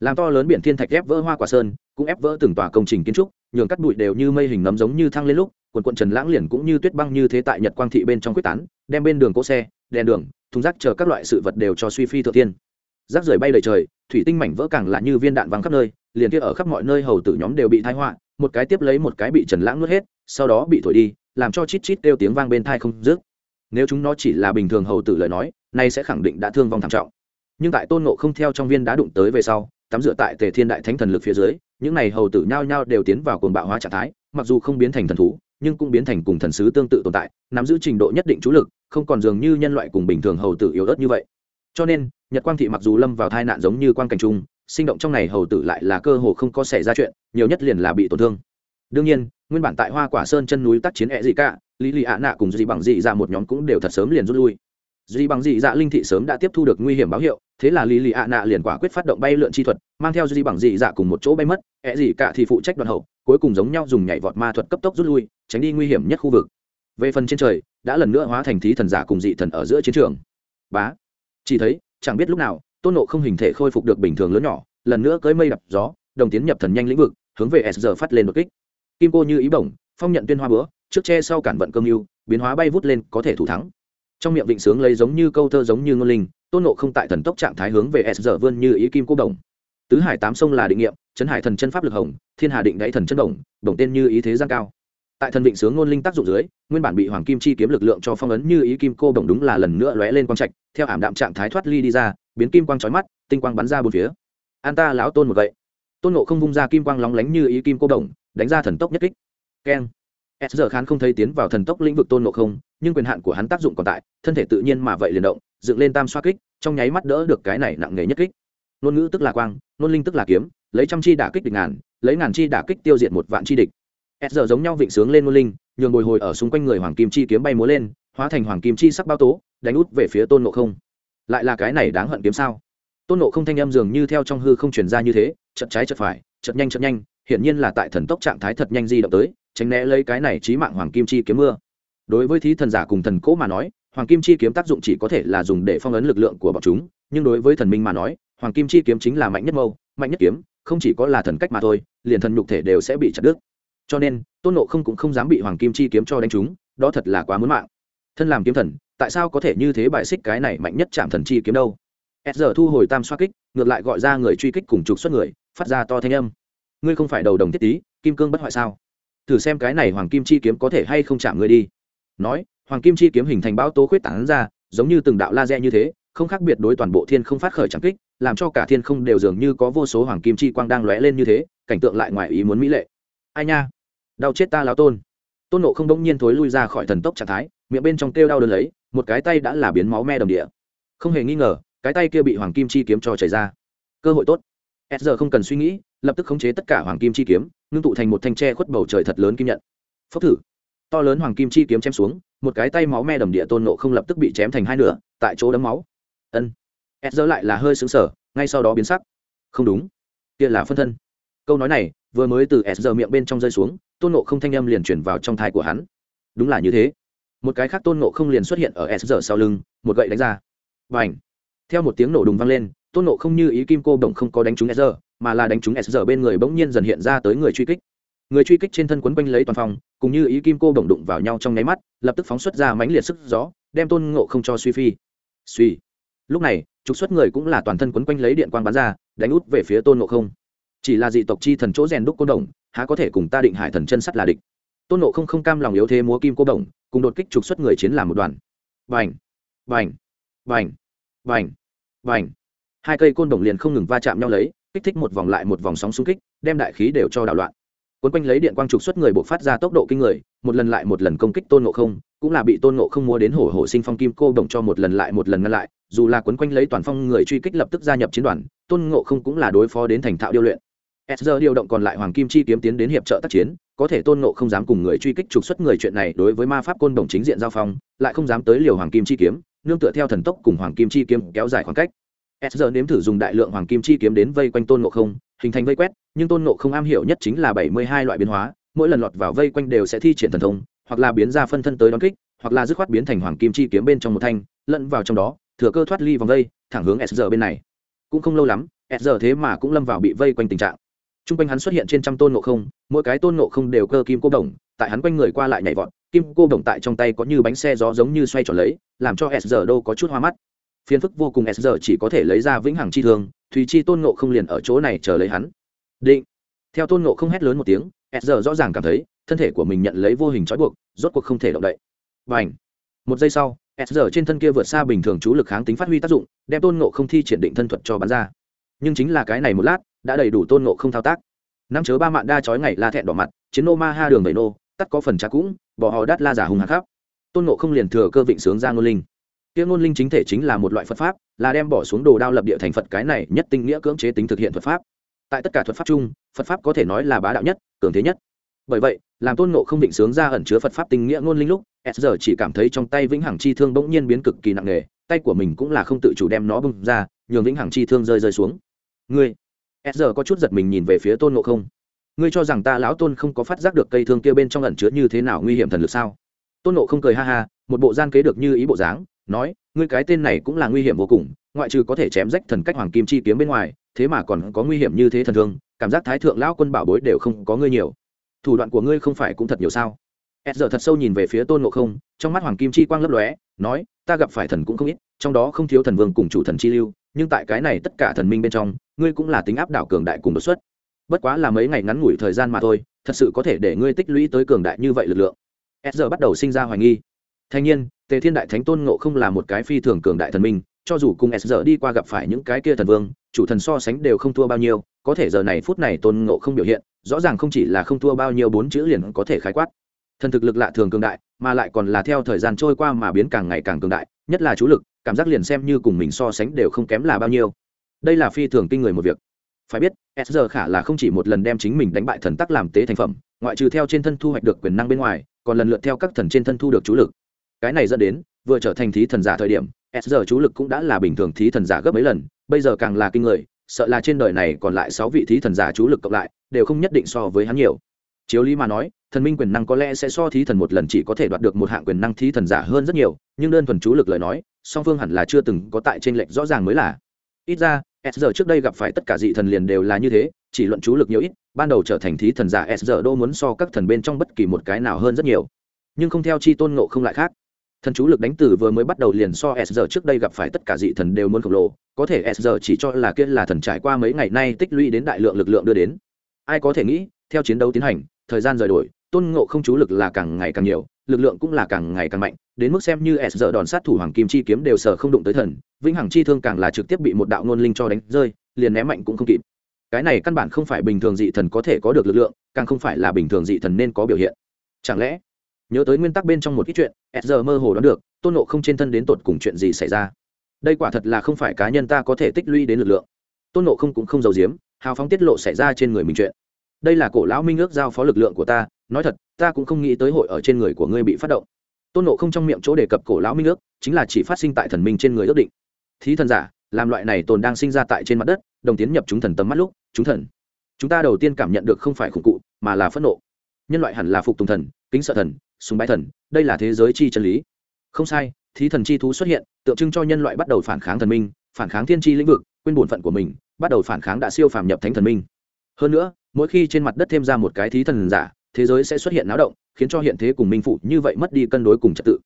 làm to lớn biển thiên thạch ép vỡ hoa quả sơn, cũng ép vỡ từng tòa công trình kiến trúc, nhường cắt bụi đều như mây hình nấm giống như thăng lên lúc quần quận trần lãng liền cũng như tuyết băng như thế tại nhật quang thị bên trong quyết tán đem bên đường cỗ xe, đèn đường, thùng rác chờ các loại sự vật đều cho suy phi thượng tiên rác rưởi bay đầy trời, thủy tinh mảnh vỡ càng là như viên đạn vắng khắp nơi, liền kia ở khắp mọi nơi hầu tử nhóm đều bị thái họa, một cái tiếp lấy một cái bị trần lãng nuốt hết, sau đó bị thổi đi, làm cho chít chít kêu tiếng vang bên thai không dứt. Nếu chúng nó chỉ là bình thường hầu tử lời nói, nay sẽ khẳng định đã thương vong thảm trọng. Nhưng tại tôn nộ không theo trong viên đá đụng tới về sau, tắm dựa tại tề thiên đại thánh thần lực phía dưới, những này hầu tử nhao nhao đều tiến vào cồn bạo hóa trạng thái, mặc dù không biến thành thần thú, nhưng cũng biến thành cùng thần sứ tương tự tồn tại, nắm giữ trình độ nhất định chú lực không còn dường như nhân loại cùng bình thường hầu tử yếu ớt như vậy. Cho nên, nhật quang thị mặc dù lâm vào tai nạn giống như quang cảnh trung sinh động trong này hầu tử lại là cơ hồ không có xảy ra chuyện, nhiều nhất liền là bị tổn thương. Đương nhiên, nguyên bản tại hoa quả sơn chân núi tác chiến ẹ gì cả, lý lì ạ nạ cùng dị bằng dị dạ một nhóm cũng đều thật sớm liền rút lui. Dị bằng dị dạ linh thị sớm đã tiếp thu được nguy hiểm báo hiệu, thế là lý lì ạ nạ liền quả quyết phát động bay lượn chi thuật, mang theo dị bằng dị dạ cùng một chỗ bay mất, ẹ gì cả thì phụ trách đoàn hậu, cuối cùng giống nhau dùng nhảy vọt ma thuật cấp tốc rút lui, tránh đi nguy hiểm nhất khu vực về phần trên trời, đã lần nữa hóa thành thí thần giả cùng dị thần ở giữa chiến trường. Bá. Chỉ thấy, chẳng biết lúc nào, tôn nộ không hình thể khôi phục được bình thường lớn nhỏ, lần nữa cưới mây đập gió, đồng tiến nhập thần nhanh lĩnh vực, hướng về s giờ phát lên đột kích. Kim cô như ý bổng, phong nhận tuyên hoa bữa trước che sau cản vận cơm mưu biến hóa bay vút lên, có thể thủ thắng. Trong miệng vịnh sướng lấy giống như câu thơ giống như ngôn linh, tôn nộ không tại thần tốc trạng thái hướng về s giờ vươn như ý kim cô đồng. Tứ hải tám sông là định nghiệm trấn hải thần chân pháp lực hồng, thiên hà định đáy thần chân đồng đồng tên như ý thế giang cao tại thần định sướng ngôn linh tác dụng dưới, nguyên bản bị hoàng kim chi kiếm lực lượng cho phong ấn như ý kim cô đồng đúng là lần nữa lóe lên quang trạch, theo ảm đạm trạng thái thoát ly đi ra, biến kim quang trói mắt, tinh quang bắn ra bốn phía. An ta lão tôn một vậy tôn nộ không vung ra kim quang lóng lánh như ý kim cô đồng đánh ra thần tốc nhất kích. Keng. S giờ khán không thấy tiến vào thần tốc lĩnh vực tôn nộ không, nhưng quyền hạn của hắn tác dụng còn tại, thân thể tự nhiên mà vậy liền động, dựng lên tam xoa kích, trong nháy mắt đỡ được cái này nặng nề nhất kích. Ngôn ngữ tức là quang, ngôn linh tức là kiếm, lấy trăm chi đả kích địch ngàn, lấy ngàn chi đả kích tiêu diệt một vạn chi địch s giờ giống nhau vịnh sướng lên ngôn linh, nhường bồi hồi ở xung quanh người hoàng kim chi kiếm bay múa lên, hóa thành hoàng kim chi sắc bao tố, đánh út về phía tôn nộ không. Lại là cái này đáng hận kiếm sao? Tôn nộ không thanh âm dường như theo trong hư không chuyển ra như thế chật trái chật phải chật nhanh chật nhanh, hiển nhiên là tại thần tốc trạng thái thật nhanh di động tới, tránh né lấy cái này trí mạng hoàng kim chi kiếm mưa. Đối với thí thần giả cùng thần cỗ mà nói, hoàng kim chi kiếm tác dụng chỉ có thể là dùng để phong ấn lực lượng của bọn chúng, nhưng đối với thần minh mà nói, hoàng kim chi kiếm chính là mạnh nhất mâu, mạnh nhất kiếm, không chỉ có là thần cách mà thôi, liền thần nhục thể đều sẽ bị chặt đứt cho nên tôn nộ không cũng không dám bị hoàng kim chi kiếm cho đánh trúng, đó thật là quá muốn mạng. Thân làm kiếm thần tại sao có thể như thế bại xích cái này mạnh nhất chạm thần chi kiếm đâu? S giờ thu hồi tam xoa kích ngược lại gọi ra người truy kích cùng trục xuất người phát ra to thanh âm. Ngươi không phải đầu đồng thiết tý kim cương bất hoại sao? Thử xem cái này hoàng kim chi kiếm có thể hay không chạm ngươi đi. Nói hoàng kim chi kiếm hình thành bão tố khuyết tảng ra giống như từng đạo laser như thế không khác biệt đối toàn bộ thiên không phát khởi trắng kích làm cho cả thiên không đều dường như có vô số hoàng kim chi quang đang lóe lên như thế cảnh tượng lại ngoài ý muốn mỹ lệ. Ai nha? Đau chết ta lão tôn. Tôn nộ không đống nhiên thối lui ra khỏi thần tốc trạng thái, miệng bên trong kêu đau đớn lấy, một cái tay đã là biến máu me đồng địa. Không hề nghi ngờ, cái tay kia bị hoàng kim chi kiếm cho chảy ra. Cơ hội tốt. S giờ không cần suy nghĩ, lập tức khống chế tất cả hoàng kim chi kiếm, ngưng tụ thành một thanh tre khuất bầu trời thật lớn kim nhận. Phốc thử. To lớn hoàng kim chi kiếm chém xuống, một cái tay máu me đầm địa tôn nộ không lập tức bị chém thành hai nửa, tại chỗ đấm máu. Ân. S giờ lại là hơi xứng sở ngay sau đó biến sắc. Không đúng. Kia là phân thân. Câu nói này, vừa mới từ s giờ miệng bên trong rơi xuống tôn nộ không thanh âm liền chuyển vào trong thai của hắn. Đúng là như thế. Một cái khác tôn nộ không liền xuất hiện ở s giờ sau lưng, một gậy đánh ra. Và ảnh theo một tiếng nổ đùng vang lên, tôn nộ không như ý kim cô đồng không có đánh trúng s giờ mà là đánh trúng s giờ bên người bỗng nhiên dần hiện ra tới người truy kích. Người truy kích trên thân quấn quanh lấy toàn phòng cùng như ý kim cô đồng đụng vào nhau trong nháy mắt, lập tức phóng xuất ra mãnh liệt sức gió, đem tôn ngộ không cho suy phi. Suy! Lúc này, trục xuất người cũng là toàn thân quấn quanh lấy điện quang bắn ra, đánh út về phía tôn ngộ không chỉ là dị tộc chi thần chỗ rèn đúc cô đồng, há có thể cùng ta định hải thần chân sắt là địch? Tôn nộ không không cam lòng yếu thế múa kim cô đồng, cùng đột kích trục xuất người chiến làm một đoàn. Vành vành vành vành vành hai cây côn đồng liền không ngừng va chạm nhau lấy, kích thích một vòng lại một vòng sóng xung kích, đem đại khí đều cho đảo loạn. Quấn quanh lấy điện quang trục xuất người buộc phát ra tốc độ kinh người, một lần lại một lần công kích tôn ngộ không, cũng là bị tôn ngộ không mua đến hổ hổ sinh phong kim cô đồng cho một lần lại một lần ngăn lại, dù là quấn quanh lấy toàn phong người truy kích lập tức gia nhập chiến đoàn, tôn ngộ không cũng là đối phó đến thành thạo điêu luyện s giờ điều động còn lại hoàng kim chi kiếm tiến đến hiệp trợ tác chiến, có thể tôn ngộ không dám cùng người truy kích trục xuất người chuyện này đối với ma pháp côn đồng chính diện giao phong, lại không dám tới liều hoàng kim chi kiếm, nương tựa theo thần tốc cùng hoàng kim chi kiếm kéo dài khoảng cách. S giờ nếm thử dùng đại lượng hoàng kim chi kiếm đến vây quanh tôn ngộ không, hình thành vây quét, nhưng tôn ngộ không am hiểu nhất chính là bảy mươi hai loại biến hóa, mỗi lần lọt vào vây quanh đều sẽ thi triển thần thông, hoặc là biến ra phân thân tới đón kích, hoặc là dứt khoát biến thành hoàng kim chi kiếm bên trong một thanh, lẫn vào trong đó, thừa cơ thoát ly vòng vây, thẳng hướng s giờ bên này. Cũng không lâu lắm, s giờ thế mà cũng lâm vào bị vây quanh tình trạng t r u n g quanh hắn xuất hiện trên trăm tôn ngộ không, mỗi cái tôn ngộ không đều cơ kim cô đồng, tại hắn quanh người qua lại nhảy vọt, kim cô đồng tại trong tay có như bánh xe gió giống như xoay tròn lấy, làm cho s giờ đâu có chút hoa mắt. Phiền phức vô cùng s giờ chỉ có thể lấy ra vĩnh hằng chi thương, thùy chi tôn ngộ không liền ở chỗ này chờ lấy hắn. Định. Theo tôn ngộ không hét lớn một tiếng, s giờ rõ ràng cảm thấy, thân thể của mình nhận lấy vô hình trói buộc, rốt cuộc không thể động đậy. Và ảnh một giây sau, s giờ trên thân kia vượt xa bình thường chú lực kháng tính phát huy tác dụng, đem tôn ngộ không thi triển định thân thuật cho bắn ra. Nhưng chính là cái này một lát đã đầy đủ tôn ngộ không thao tác. Năm chớ ba mạn đa chói ngày la thẹn đỏ mặt, chiến nô ma ha đường bảy nô, tắt có phần trá cũng bỏ họ đắt la giả hùng hạ khắp. Tôn ngộ không liền thừa cơ vịnh sướng ra ngôn linh. Tiếng ngôn linh chính thể chính là một loại phật pháp, là đem bỏ xuống đồ đao lập địa thành phật cái này nhất tinh nghĩa cưỡng chế tính thực hiện thuật pháp. Tại tất cả thuật pháp chung, phật pháp có thể nói là bá đạo nhất, cường thế nhất. Bởi vậy, làm tôn nộ không định sướng ra ẩn chứa phật pháp tinh nghĩa ngôn linh lúc, s giờ chỉ cảm thấy trong tay vĩnh hằng chi thương bỗng nhiên biến cực kỳ nặng nề, tay của mình cũng là không tự chủ đem nó bung ra, nhường vĩnh hằng chi thương rơi rơi xuống. Ngươi s giờ có chút giật mình nhìn về phía tôn nộ không ngươi cho rằng ta lão tôn không có phát giác được cây thương kia bên trong ẩn chứa như thế nào nguy hiểm thần lực sao tôn nộ không cười ha ha một bộ gian kế được như ý bộ dáng nói ngươi cái tên này cũng là nguy hiểm vô cùng ngoại trừ có thể chém rách thần cách hoàng kim chi kiếm bên ngoài thế mà còn có nguy hiểm như thế thần thương cảm giác thái thượng lão quân bảo bối đều không có ngươi nhiều thủ đoạn của ngươi không phải cũng thật nhiều sao s giờ thật sâu nhìn về phía tôn ngộ không trong mắt hoàng kim chi quang lấp lóe nói ta gặp phải thần cũng không ít trong đó không thiếu thần vương cùng chủ thần chi lưu nhưng tại cái này tất cả thần minh bên trong ngươi cũng là tính áp đảo cường đại cùng đột xuất. Bất quá là mấy ngày ngắn ngủi thời gian mà thôi, thật sự có thể để ngươi tích lũy tới cường đại như vậy lực lượng. S giờ bắt đầu sinh ra hoài nghi. Thanh nhiên, tề thiên đại thánh tôn ngộ không là một cái phi thường cường đại thần minh, cho dù cùng s giờ đi qua gặp phải những cái kia thần vương, chủ thần so sánh đều không thua bao nhiêu, có thể giờ này phút này tôn ngộ không biểu hiện, rõ ràng không chỉ là không thua bao nhiêu bốn chữ liền có thể khái quát. Thần thực lực lạ thường cường đại, mà lại còn là theo thời gian trôi qua mà biến càng ngày càng cường đại, nhất là chú lực, cảm giác liền xem như cùng mình so sánh đều không kém là bao nhiêu đây là phi thường kinh người một việc. Phải biết, s giờ khả là không chỉ một lần đem chính mình đánh bại thần tắc làm tế thành phẩm, ngoại trừ theo trên thân thu hoạch được quyền năng bên ngoài, còn lần lượt theo các thần trên thân thu được chú lực. Cái này dẫn đến, vừa trở thành thí thần giả thời điểm, s giờ chú lực cũng đã là bình thường thí thần giả gấp mấy lần, bây giờ càng là kinh người, sợ là trên đời này còn lại sáu vị thí thần giả chú lực cộng lại, đều không nhất định so với hắn nhiều. Chiếu lý mà nói, thần minh quyền năng có lẽ sẽ so thí thần một lần chỉ có thể đoạt được một hạng quyền năng thí thần giả hơn rất nhiều, nhưng đơn thuần chú lực lời nói, song phương hẳn là chưa từng có tại trên lệch rõ ràng mới là. Ít ra s giờ trước đây gặp phải tất cả dị thần liền đều là như thế, chỉ luận chú lực nhiều ít, ban đầu trở thành thí thần giả s giờ đô muốn so các thần bên trong bất kỳ một cái nào hơn rất nhiều. Nhưng không theo chi tôn ngộ không lại khác. Thần chú lực đánh từ vừa mới bắt đầu liền so s giờ trước đây gặp phải tất cả dị thần đều muốn khổng lồ, có thể s giờ chỉ cho là kia là thần trải qua mấy ngày nay tích lũy đến đại lượng lực lượng đưa đến. Ai có thể nghĩ, theo chiến đấu tiến hành, thời gian rời đổi, tôn ngộ không chú lực là càng ngày càng nhiều lực lượng cũng là càng ngày càng mạnh, đến mức xem như s giờ đòn sát thủ hoàng kim chi kiếm đều sờ không đụng tới thần, vĩnh hằng chi thương càng là trực tiếp bị một đạo ngôn linh cho đánh rơi, liền ném mạnh cũng không kịp. Cái này căn bản không phải bình thường dị thần có thể có được lực lượng, càng không phải là bình thường dị thần nên có biểu hiện. Chẳng lẽ, nhớ tới nguyên tắc bên trong một ít chuyện, s giờ mơ hồ đoán được, tôn nộ không trên thân đến tột cùng chuyện gì xảy ra? Đây quả thật là không phải cá nhân ta có thể tích lũy đến lực lượng. Tôn nộ không cũng không giàu giếm, hào phóng tiết lộ xảy ra trên người mình chuyện đây là cổ lão minh ước giao phó lực lượng của ta, nói thật, ta cũng không nghĩ tới hội ở trên người của ngươi bị phát động. Tôn nộ không trong miệng chỗ đề cập cổ lão minh ước, chính là chỉ phát sinh tại thần minh trên người ước định. Thí thần giả, làm loại này tồn đang sinh ra tại trên mặt đất, đồng tiến nhập chúng thần tầm mắt lúc, chúng thần. Chúng ta đầu tiên cảm nhận được không phải khủng cụ, mà là phẫn nộ. Nhân loại hẳn là phục tùng thần, kính sợ thần, sùng bái thần, đây là thế giới chi chân lý. Không sai, thí thần chi thú xuất hiện, tượng trưng cho nhân loại bắt đầu phản kháng thần minh, phản kháng thiên tri lĩnh vực, quên bổn phận của mình, bắt đầu phản kháng đã siêu phàm nhập thánh thần minh. Hơn nữa mỗi khi trên mặt đất thêm ra một cái thí thần giả, thế giới sẽ xuất hiện náo động, khiến cho hiện thế cùng minh phụ như vậy mất đi cân đối cùng trật tự.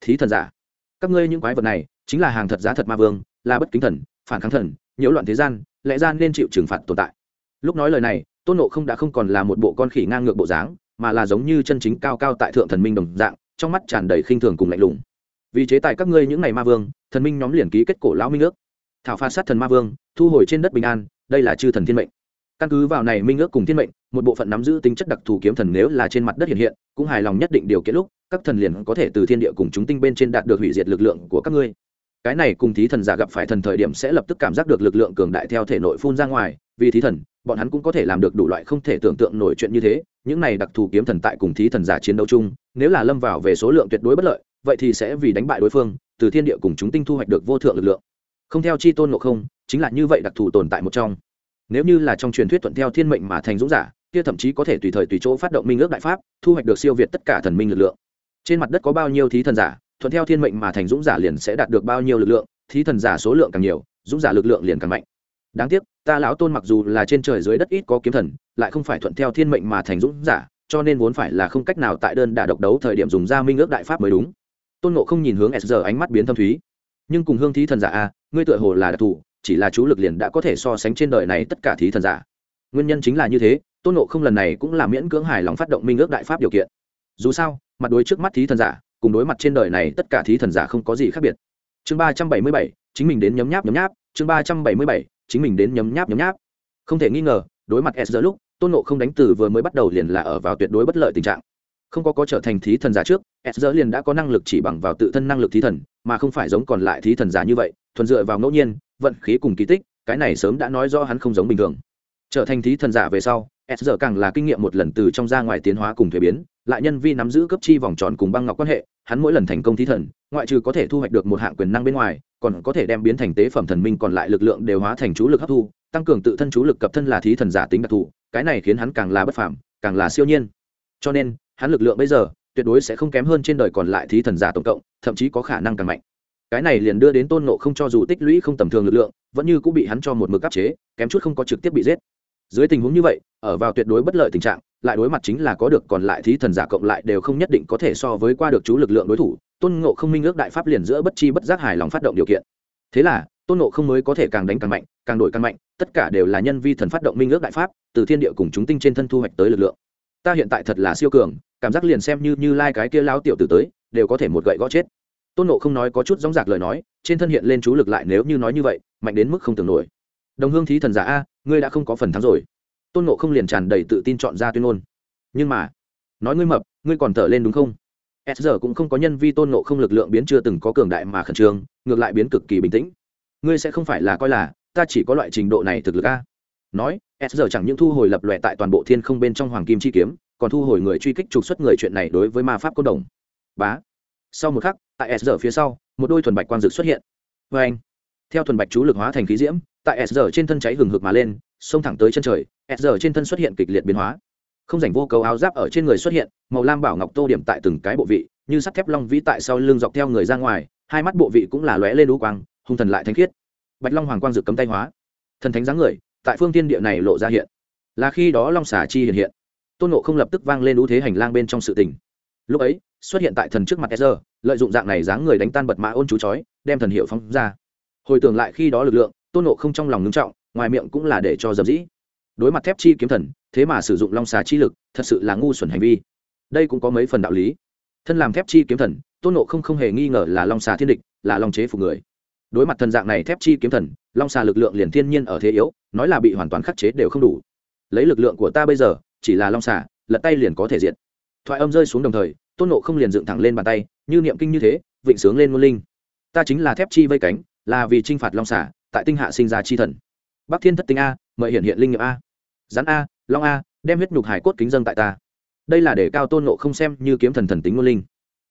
Thí thần giả. Các ngươi những quái vật này, chính là hàng thật giá thật ma vương, là bất kính thần, phản kháng thần, nhiễu loạn thế gian, lẽ gian nên chịu trừng phạt tồn tại. Lúc nói lời này, tôn nộ không đã không còn là một bộ con khỉ ngang ngược bộ dáng, mà là giống như chân chính cao cao tại thượng thần minh đồng dạng, trong mắt tràn đầy khinh thường cùng lạnh lùng. Vì chế tài các ngươi những ngày ma vương, thần minh nhóm liền ký kết cổ lão minh ước. Thảo phạt sát thần ma vương, thu hồi trên đất bình an, đây là chư thần thiên mệnh căn cứ vào này minh ước cùng thiên mệnh, một bộ phận nắm giữ tính chất đặc thù kiếm thần nếu là trên mặt đất hiện hiện, cũng hài lòng nhất định điều kiện lúc, các thần liền có thể từ thiên địa cùng chúng tinh bên trên đạt được hủy diệt lực lượng của các ngươi. Cái này cùng thí thần giả gặp phải thần thời điểm sẽ lập tức cảm giác được lực lượng cường đại theo thể nội phun ra ngoài, vì thí thần, bọn hắn cũng có thể làm được đủ loại không thể tưởng tượng nổi chuyện như thế, những này đặc thù kiếm thần tại cùng thí thần giả chiến đấu chung, nếu là lâm vào về số lượng tuyệt đối bất lợi, vậy thì sẽ vì đánh bại đối phương, từ thiên địa cùng chúng tinh thu hoạch được vô thượng lực lượng. Không theo chi tôn ngộ không, chính là như vậy đặc thù tồn tại một trong nếu như là trong truyền thuyết thuận theo thiên mệnh mà thành dũng giả, kia thậm chí có thể tùy thời tùy chỗ phát động minh ước đại pháp, thu hoạch được siêu việt tất cả thần minh lực lượng. Trên mặt đất có bao nhiêu thí thần giả, thuận theo thiên mệnh mà thành dũng giả liền sẽ đạt được bao nhiêu lực lượng, thí thần giả số lượng càng nhiều, dũng giả lực lượng liền càng mạnh. Đáng tiếc, ta lão tôn mặc dù là trên trời dưới đất ít có kiếm thần, lại không phải thuận theo thiên mệnh mà thành dũng giả, cho nên vốn phải là không cách nào tại đơn đả độc đấu thời điểm dùng ra minh ước đại pháp mới đúng. Tôn nộ không nhìn hướng s giờ ánh mắt biến thâm thúy. Nhưng cùng hương thí thần giả a, ngươi tựa hồ là đặc thù chỉ là chú lực liền đã có thể so sánh trên đời này tất cả thí thần giả. Nguyên nhân chính là như thế, tôn nộ không lần này cũng là miễn cưỡng hài lòng phát động minh ước đại pháp điều kiện. Dù sao, mặt đối trước mắt thí thần giả, cùng đối mặt trên đời này tất cả thí thần giả không có gì khác biệt. Chương ba trăm bảy mươi bảy, chính mình đến nhấm nháp nhấm nháp, chương ba trăm bảy mươi bảy, chính mình đến nhấm nháp nhấm nháp. Không thể nghi ngờ, đối mặt s giờ lúc, tôn nộ không đánh từ vừa mới bắt đầu liền là ở vào tuyệt đối bất lợi tình trạng. Không có có trở thành thí thần giả trước, s giờ liền đã có năng lực chỉ bằng vào tự thân năng lực thí thần, mà không phải giống còn lại thí thần giả như vậy, thuần dựa vào ngẫu nhiên vận khí cùng kỳ tích, cái này sớm đã nói rõ hắn không giống bình thường. Trở thành thí thần giả về sau, s giờ càng là kinh nghiệm một lần từ trong ra ngoài tiến hóa cùng thuế biến, lại nhân vi nắm giữ cấp chi vòng tròn cùng băng ngọc quan hệ, hắn mỗi lần thành công thí thần, ngoại trừ có thể thu hoạch được một hạng quyền năng bên ngoài, còn có thể đem biến thành tế phẩm thần minh còn lại lực lượng đều hóa thành chú lực hấp thu, tăng cường tự thân chú lực cập thân là thí thần giả tính đặc thù, cái này khiến hắn càng là bất phàm, càng là siêu nhiên. Cho nên, hắn lực lượng bây giờ, tuyệt đối sẽ không kém hơn trên đời còn lại thí thần giả tổng cộng, thậm chí có khả năng càng mạnh cái này liền đưa đến tôn nộ không cho dù tích lũy không tầm thường lực lượng, vẫn như cũng bị hắn cho một mực áp chế, kém chút không có trực tiếp bị giết. Dưới tình huống như vậy, ở vào tuyệt đối bất lợi tình trạng, lại đối mặt chính là có được còn lại thí thần giả cộng lại đều không nhất định có thể so với qua được chú lực lượng đối thủ, tôn ngộ không minh ước đại pháp liền giữa bất chi bất giác hài lòng phát động điều kiện. Thế là, tôn ngộ không mới có thể càng đánh càng mạnh, càng đổi càng mạnh, tất cả đều là nhân vi thần phát động minh ước đại pháp, từ thiên địa cùng chúng tinh trên thân thu hoạch tới lực lượng. Ta hiện tại thật là siêu cường, cảm giác liền xem như như lai cái kia lao tiểu tử tới, đều có thể một gậy gõ chết tôn nộ không nói có chút dóng dạc lời nói, trên thân hiện lên chú lực lại nếu như nói như vậy, mạnh đến mức không tưởng nổi. Đồng hương thí thần giả a, ngươi đã không có phần thắng rồi. Tôn nộ không liền tràn đầy tự tin chọn ra tuyên ngôn. Nhưng mà, nói ngươi mập, ngươi còn thở lên đúng không? S giờ cũng không có nhân vi tôn nộ không lực lượng biến chưa từng có cường đại mà khẩn trương, ngược lại biến cực kỳ bình tĩnh. Ngươi sẽ không phải là coi là, ta chỉ có loại trình độ này thực lực a. Nói, s giờ chẳng những thu hồi lập lòe tại toàn bộ thiên không bên trong hoàng kim chi kiếm, còn thu hồi người truy kích trục xuất người chuyện này đối với ma pháp côn đồng. Bá sau một khắc, tại s giờ phía sau, một đôi thuần bạch quang dực xuất hiện. Vê anh, theo thuần bạch chú lực hóa thành khí diễm, tại s giờ trên thân cháy hừng hực mà lên, xông thẳng tới chân trời, s giờ trên thân xuất hiện kịch liệt biến hóa. Không rảnh vô cầu áo giáp ở trên người xuất hiện, màu lam bảo ngọc tô điểm tại từng cái bộ vị, như sắt thép long vĩ tại sau lưng dọc theo người ra ngoài, hai mắt bộ vị cũng là lóe lên đũ quang, hung thần lại thanh khiết. Bạch long hoàng quang dực cấm tay hóa. Thần thánh dáng người, tại phương tiên địa này lộ ra hiện. Là khi đó long xà chi hiện hiện. Tôn nộ không lập tức vang lên ưu thế hành lang bên trong sự tình. Lúc ấy xuất hiện tại thần trước mặt Ezra, lợi dụng dạng này dáng người đánh tan bật mã ôn chú chói, đem thần hiệu phóng ra. Hồi tưởng lại khi đó lực lượng, Tôn Ngộ không trong lòng ngưng trọng, ngoài miệng cũng là để cho dập dĩ. Đối mặt thép chi kiếm thần, thế mà sử dụng long xà chi lực, thật sự là ngu xuẩn hành vi. Đây cũng có mấy phần đạo lý. Thân làm thép chi kiếm thần, Tôn Ngộ không không hề nghi ngờ là long xà thiên địch, là long chế phục người. Đối mặt thần dạng này thép chi kiếm thần, long xà lực lượng liền thiên nhiên ở thế yếu, nói là bị hoàn toàn khắc chế đều không đủ. Lấy lực lượng của ta bây giờ, chỉ là long xà, lật tay liền có thể diệt. Thoại âm rơi xuống đồng thời, tôn nộ không liền dựng thẳng lên bàn tay, như niệm kinh như thế, vịnh sướng lên ngôn linh. Ta chính là thép chi vây cánh, là vì t r i n h phạt long xả tại tinh hạ sinh ra chi thần. Bắc thiên thất tinh a, mời hiện hiện linh nghiệm a. Rắn a, long a, đem huyết nhục hải cốt kính dân tại ta. Đây là để cao tôn nộ không xem như kiếm thần thần tính ngôn linh.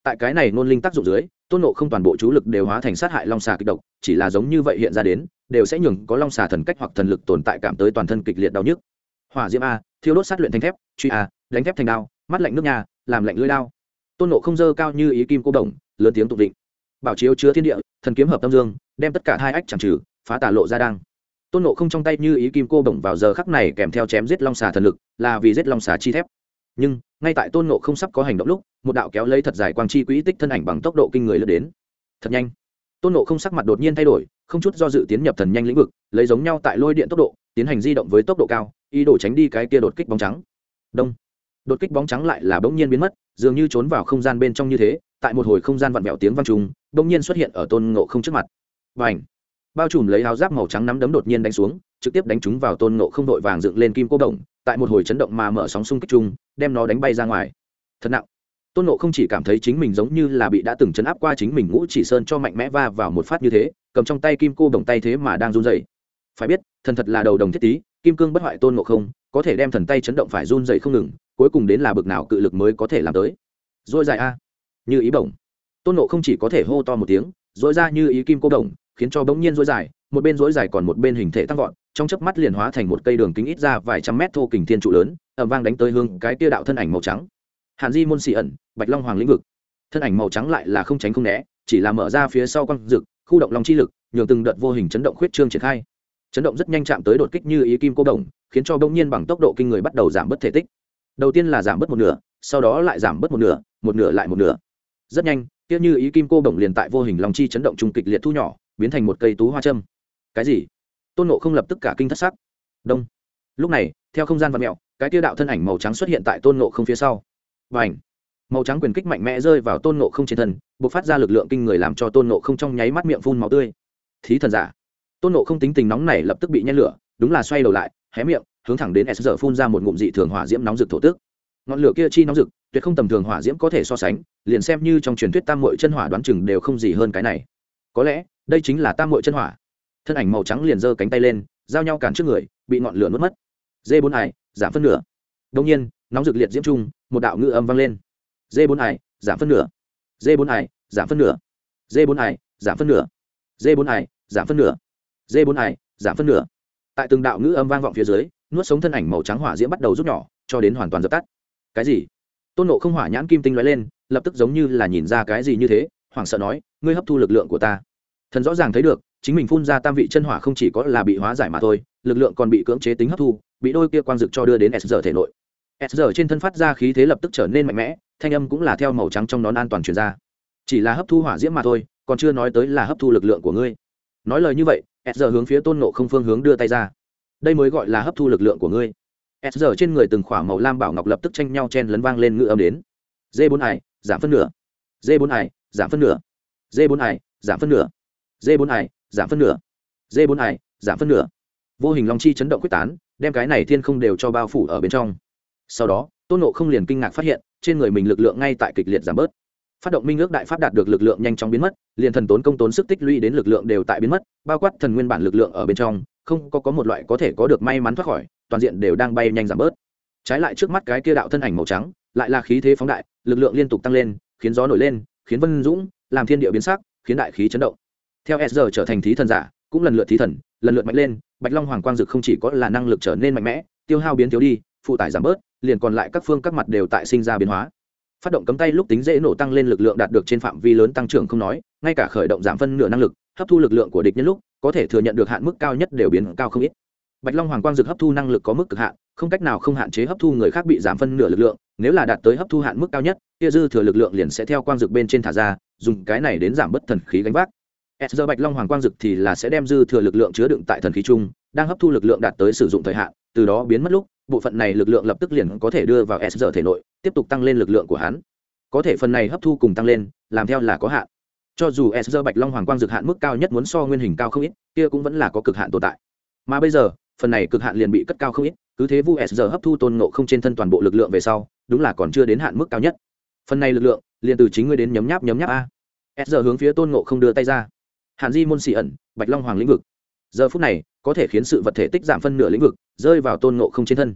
Tại cái này ngôn linh tác dụng dưới, tôn nộ không toàn bộ chú lực đều hóa thành sát hại long xà kịch độc, chỉ là giống như vậy hiện ra đến, đều sẽ nhường có long xà thần cách hoặc thần lực tồn tại cảm tới toàn thân kịch liệt đau nhức. Hỏa diễm a, thiêu đốt sát luyện thanh thép, truy a, đánh thép thành đao, mắt lạnh nước nhà, làm lạnh lưỡi đao tôn nộ không dơ cao như ý kim cô đồng, lớn tiếng tục định. Bảo chiếu chứa thiên địa, thần kiếm hợp tâm dương, đem tất cả hai ách chẳng trừ, phá tả lộ ra đang. Tôn nộ không trong tay như ý kim cô bổng vào giờ khắc này kèm theo chém giết long xà thần lực, là vì giết long xà chi thép. Nhưng, ngay tại tôn nộ không sắp có hành động lúc, một đạo kéo lấy thật dài quang chi quỹ tích thân ảnh bằng tốc độ kinh người lướt đến. Thật nhanh. Tôn nộ không sắc mặt đột nhiên thay đổi, không chút do dự tiến nhập thần nhanh lĩnh vực, lấy giống nhau tại lôi điện tốc độ, tiến hành di động với tốc độ cao, ý đồ tránh đi cái kia đột kích bóng trắng. Đông đột kích bóng trắng lại là bỗng nhiên biến mất, dường như trốn vào không gian bên trong như thế, tại một hồi không gian vặn vẹo tiếng vang trùng, bỗng nhiên xuất hiện ở tôn ngộ không trước mặt. Và ảnh bao trùm lấy áo giáp màu trắng nắm đấm đột nhiên đánh xuống, trực tiếp đánh trúng vào tôn ngộ không đội vàng dựng lên kim cô động tại một hồi chấn động mà mở sóng xung kích chung, đem nó đánh bay ra ngoài. Thật nặng! Tôn ngộ không chỉ cảm thấy chính mình giống như là bị đã từng chấn áp qua chính mình ngũ chỉ sơn cho mạnh mẽ va vào một phát như thế, cầm trong tay kim cô đồng tay thế mà đang run dày phải biết, thần thật là đầu đồng thiết tý kim cương bất hoại tôn ngộ không, có thể đem thần tay chấn động phải run dậy không ngừng, cuối cùng đến là bực nào cự lực mới có thể làm tới. Dội dài a. Như ý bổng. Tôn nộ không chỉ có thể hô to một tiếng dội ra như ý kim cô đồng khiến cho bỗng nhiên dối dài, một bên dối dài còn một bên hình thể tăng vọt, trong chớp mắt liền hóa thành một cây đường kính ít ra vài trăm mét thô kình thiên trụ lớn ẩm vang đánh tới hương cái tia đạo thân ảnh màu trắng. Hàn di môn xị ẩn, bạch long hoàng lĩnh vực. Thân ảnh màu trắng lại là không tránh không né, chỉ là mở ra phía sau quăng rực khu động long chi lực, nhường từng đợt vô hình chấn động khuyết trương triển khai chấn động rất nhanh chạm tới đột kích như ý kim cô đồng, khiến cho bỗng nhiên bằng tốc độ kinh người bắt đầu giảm bớt thể tích. Đầu tiên là giảm bớt một nửa, sau đó lại giảm bớt một nửa một nửa lại một nửa. Rất nhanh kia như ý kim cô đồng liền tại vô hình long chi chấn động trung kịch liệt thu nhỏ, biến thành một cây tú hoa châm. Cái gì? Tôn nộ không lập tức cả kinh thất sắc. Đông. Lúc này, theo không gian và mẹo cái tiêu đạo thân ảnh màu trắng xuất hiện tại tôn nộ không phía sau. Và ảnh màu trắng quyền kích mạnh mẽ rơi vào tôn nộ không trên thân b ộ c phát ra lực lượng kinh người làm cho tôn nộ không trong nháy mắt miệng phun màu tươi. Thí thần giả! Tôn nộ không tính tình nóng này lập tức bị nhen lửa, đúng là xoay đầu lại, hé miệng, hướng thẳng đến s giờ phun ra một ngụm dị thường hỏa diễm nóng rực thổ tức. Ngọn lửa kia chi nóng rực, tuyệt không tầm thường hỏa diễm có thể so sánh, liền xem như trong truyền thuyết tam mội chân hỏa đoán chừng đều không gì hơn cái này. Có lẽ, đây chính là tam mội chân hỏa. Thân ảnh màu trắng liền giơ cánh tay lên, giao nhau cản trước người, bị ngọn lửa nuốt mất. Dê bốn ải, giảm phân nửa. Đông nhiên, nóng rực liệt diễm trung, một đạo ngư âm vang lên. Dê bốn ải, giảm phân nửa. Dê bốn ải, giảm phân nửa. Dê bốn ải, giảm phân nửa. Dê bốn ải, giảm phân nửa d bốn ải, giảm phân nửa. Tại từng đạo ngữ âm vang vọng phía dưới, nuốt sống thân ảnh màu trắng hỏa diễm bắt đầu rút nhỏ, cho đến hoàn toàn dập tắt. Cái gì? Tôn nộ không hỏa nhãn kim tinh lóe lên, lập tức giống như là nhìn ra cái gì như thế, hoảng sợ nói, ngươi hấp thu lực lượng của ta. Thần rõ ràng thấy được, chính mình phun ra tam vị chân hỏa không chỉ có là bị hóa giải mà thôi, lực lượng còn bị cưỡng chế tính hấp thu, bị đôi kia quang dực cho đưa đến s giờ thể nội. S giờ trên thân phát ra khí thế lập tức trở nên mạnh mẽ, thanh âm cũng là theo màu trắng trong nón an toàn truyền ra. Chỉ là hấp thu hỏa diễm mà thôi, còn chưa nói tới là hấp thu lực lượng của ngươi. Nói lời như vậy s giờ hướng phía tôn nộ không phương hướng đưa tay ra. Đây mới gọi là hấp thu lực lượng của ngươi. S giờ trên người từng khỏa màu lam bảo ngọc lập tức tranh nhau chen lấn vang lên ngự âm đến. D bốn ải giảm phân nửa. D bốn ải giảm phân nửa. D bốn ải giảm phân nửa. D bốn ải giảm phân nửa. D bốn ải giảm phân nửa. Vô hình long chi chấn động quyết tán, đem cái này thiên không đều cho bao phủ ở bên trong. Sau đó, tôn nộ không liền kinh ngạc phát hiện, trên người mình lực lượng ngay tại kịch liệt giảm bớt phát động minh ước đại pháp đạt được lực lượng nhanh chóng biến mất, liền thần tốn công tốn sức tích lũy đến lực lượng đều tại biến mất, bao quát thần nguyên bản lực lượng ở bên trong, không có có một loại có thể có được may mắn thoát khỏi, toàn diện đều đang bay nhanh giảm bớt. Trái lại trước mắt cái kia đạo thân ảnh màu trắng, lại là khí thế phóng đại, lực lượng liên tục tăng lên, khiến gió nổi lên, khiến vân dũng, làm thiên địa biến sắc, khiến đại khí chấn động. Theo s giờ trở thành thí thần giả, cũng lần lượt thí thần, lần lượt mạnh lên, bạch long hoàng quang dực không chỉ có là năng lực trở nên mạnh mẽ, tiêu hao biến thiếu đi, phụ tải giảm bớt, liền còn lại các phương các mặt đều tại sinh ra biến hóa phát động cấm tay lúc tính dễ nổ tăng lên lực lượng đạt được trên phạm vi lớn tăng trưởng không nói, ngay cả khởi động giảm phân nửa năng lực, hấp thu lực lượng của địch nhân lúc, có thể thừa nhận được hạn mức cao nhất đều biến cao không ít. Bạch long hoàng quang dực hấp thu năng lực có mức cực hạn, không cách nào không hạn chế hấp thu người khác bị giảm phân nửa lực lượng, nếu là đạt tới hấp thu hạn mức cao nhất, kia dư thừa lực lượng liền sẽ theo quang dực bên trên thả ra, dùng cái này đến giảm bớt thần khí gánh vác. S giờ bạch long hoàng quang dực thì là sẽ đem dư thừa lực lượng chứa đựng tại thần khí chung đang hấp thu lực lượng đạt tới sử dụng thời hạn, từ đó biến mất lúc, bộ phận này lực lượng lập tức liền có thể đưa vào s giờ thể nội, tiếp tục tăng lên lực lượng của hắn. Có thể phần này hấp thu cùng tăng lên, làm theo là có hạn. Cho dù s giờ bạch long hoàng quang dược hạn mức cao nhất muốn so nguyên hình cao không ít, kia cũng vẫn là có cực hạn tồn tại. Mà bây giờ, phần này cực hạn liền bị cất cao không ít, cứ thế vu s giờ hấp thu tôn nộ không trên thân toàn bộ lực lượng về sau, đúng là còn chưa đến hạn mức cao nhất. Phần này lực lượng, liền từ chính ngươi đến nhấm nháp nhấm nháp a. S giờ hướng phía tôn nộ không đưa tay ra. Hàn di môn xị ẩn, bạch long hoàng lĩnh vực. Giờ phút này có thể khiến sự vật thể tích giảm phân nửa lĩnh vực, rơi vào tôn nộ không trên thân.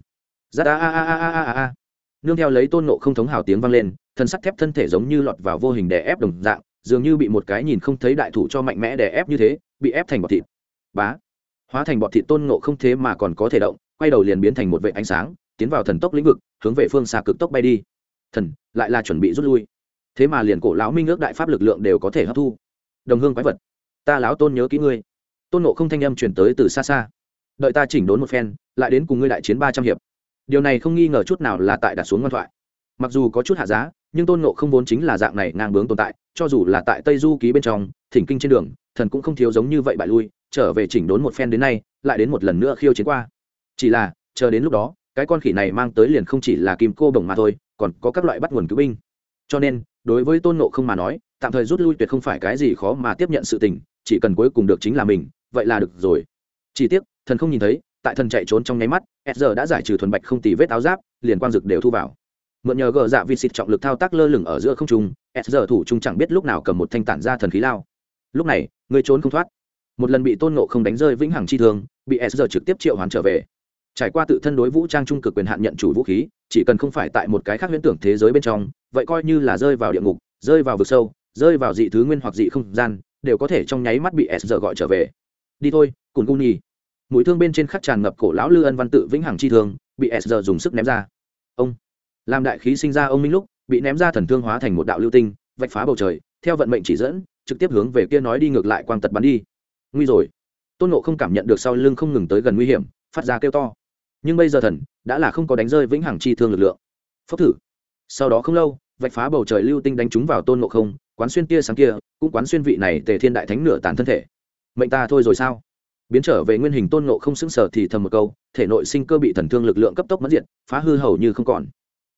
Giác a a a a a a a nương theo lấy tôn nộ không thống hào tiếng vang lên, thân sắt thép thân thể giống như lọt vào vô hình đè ép đồng dạng, dường như bị một cái nhìn không thấy đại thủ cho mạnh mẽ đè ép như thế, bị ép thành bọt thịt. Bá. Hóa thành bọt thịt tôn nộ không thế mà còn có thể động, quay đầu liền biến thành một vệ ánh sáng, tiến vào thần tốc lĩnh vực, hướng về phương xa cực tốc bay đi. Thần, lại là chuẩn bị rút lui. Thế mà liền cổ lão minh ước đại pháp lực lượng đều có thể hấp thu. Đồng hương quái vật, ta lão tôn nhớ kỹ ngươi tôn nộ không thanh âm chuyển tới từ xa xa. Đợi ta chỉnh đốn một phen, lại đến cùng ngươi đại chiến ba trăm hiệp. Điều này không nghi ngờ chút nào là tại đặt xuống ngoan thoại. Mặc dù có chút hạ giá, nhưng tôn nộ không vốn chính là dạng này ngang bướng tồn tại, cho dù là tại tây du ký bên trong, thỉnh kinh trên đường, thần cũng không thiếu giống như vậy bại lui, trở về chỉnh đốn một phen đến nay, lại đến một lần nữa khiêu chiến qua. Chỉ là, chờ đến lúc đó, cái con khỉ này mang tới liền không chỉ là kim cô bồng mà thôi, còn có các loại bắt nguồn cứu binh. Cho nên, đối với tôn nộ không mà nói, tạm thời rút lui tuyệt không phải cái gì khó mà tiếp nhận sự tình, chỉ cần cuối cùng được chính là mình vậy là được rồi. Chỉ tiếc, thần không nhìn thấy, tại thần chạy trốn trong nháy mắt, s giờ đã giải trừ thuần bạch không tì vết áo giáp, liền quang dực đều thu vào. Mượn nhờ gờ dạ vịt xịt trọng lực thao tác lơ lửng ở giữa không trung, s giờ thủ trung chẳng biết lúc nào cầm một thanh tản ra thần khí lao. Lúc này, người trốn không thoát. Một lần bị tôn nộ không đánh rơi vĩnh hằng chi thương, bị s giờ trực tiếp triệu hoán trở về. Trải qua tự thân đối vũ trang trung cực quyền hạn nhận chủ vũ khí, chỉ cần không phải tại một cái khác huyễn tưởng thế giới bên trong, vậy coi như là rơi vào địa ngục, rơi vào vực sâu, rơi vào dị thứ nguyên hoặc dị không gian, đều có thể trong nháy mắt bị s giờ gọi trở về đi thôi, cùn cung nhì. Mũi thương bên trên khắc tràn ngập cổ lão lư ân văn tự vĩnh hằng chi thương, bị s giờ dùng sức ném ra. Ông. Làm đại khí sinh ra ông minh lúc, bị ném ra thần thương hóa thành một đạo lưu tinh, vạch phá bầu trời, theo vận mệnh chỉ dẫn, trực tiếp hướng về kia nói đi ngược lại quang tật bắn đi. Nguy rồi. Tôn nộ không cảm nhận được sau lưng không ngừng tới gần nguy hiểm, phát ra kêu to. Nhưng bây giờ thần, đã là không có đánh rơi vĩnh hằng chi thương lực lượng. Phốc thử. Sau đó không lâu, vạch phá bầu trời lưu tinh đánh trúng vào tôn nộ không, quán xuyên tia sáng kia, cũng quán xuyên vị này tề thiên đại thánh nửa tàn thân thể mệnh ta thôi rồi sao? Biến trở về nguyên hình tôn nộ không xứng sở thì thầm một câu thể nội sinh cơ bị thần thương lực lượng cấp tốc mất diện, phá hư hầu như không còn.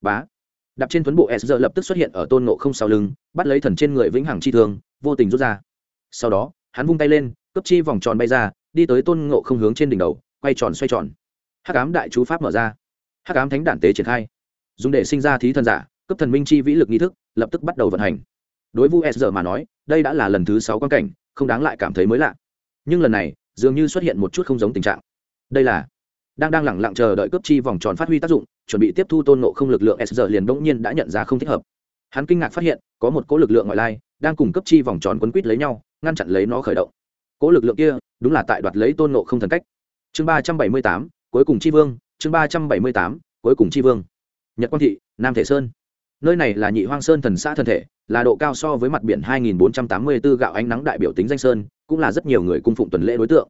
Bá. Đạp trên tuấn bộ s giờ lập tức xuất hiện ở tôn nộ không sau lưng bắt lấy thần trên người vĩnh hằng chi thương vô tình rút ra. Sau đó hắn vung tay lên cấp chi vòng tròn bay ra đi tới tôn ngộ không hướng trên đỉnh đầu quay tròn xoay tròn. Hắc ám đại chú pháp mở ra. Hắc ám thánh đản tế triển khai. Dùng để sinh ra thí thần giả cấp thần minh chi vĩ lực nghi thức lập tức bắt đầu vận hành. Đối vu s giờ mà nói đây đã là lần thứ sáu quan cảnh không đáng lại cảm thấy mới lạ nhưng lần này, dường như xuất hiện một chút không giống tình trạng. Đây là, đang đang lẳng lặng chờ đợi cướp chi vòng tròn phát huy tác dụng, chuẩn bị tiếp thu tôn nộ không lực lượng s giờ liền bỗng nhiên đã nhận ra không thích hợp. Hắn kinh ngạc phát hiện, có một cỗ lực lượng ngoại lai, đang cùng cấp chi vòng tròn quấn quýt lấy nhau, ngăn chặn lấy nó khởi động. Cỗ lực lượng kia, đúng là tại đoạt lấy tôn nộ không thần cách. Chương ba trăm bảy mươi tám, cuối cùng chi vương, chương ba trăm bảy mươi tám, cuối cùng chi vương. Nhật quang thị, nam thể sơn. Nơi này là nhị hoang sơn thần xã thần thể, là độ cao so với mặt biển 2484 gạo ánh nắng đại biểu tính danh sơn cũng là rất nhiều người cung phụng tuần lễ đối tượng.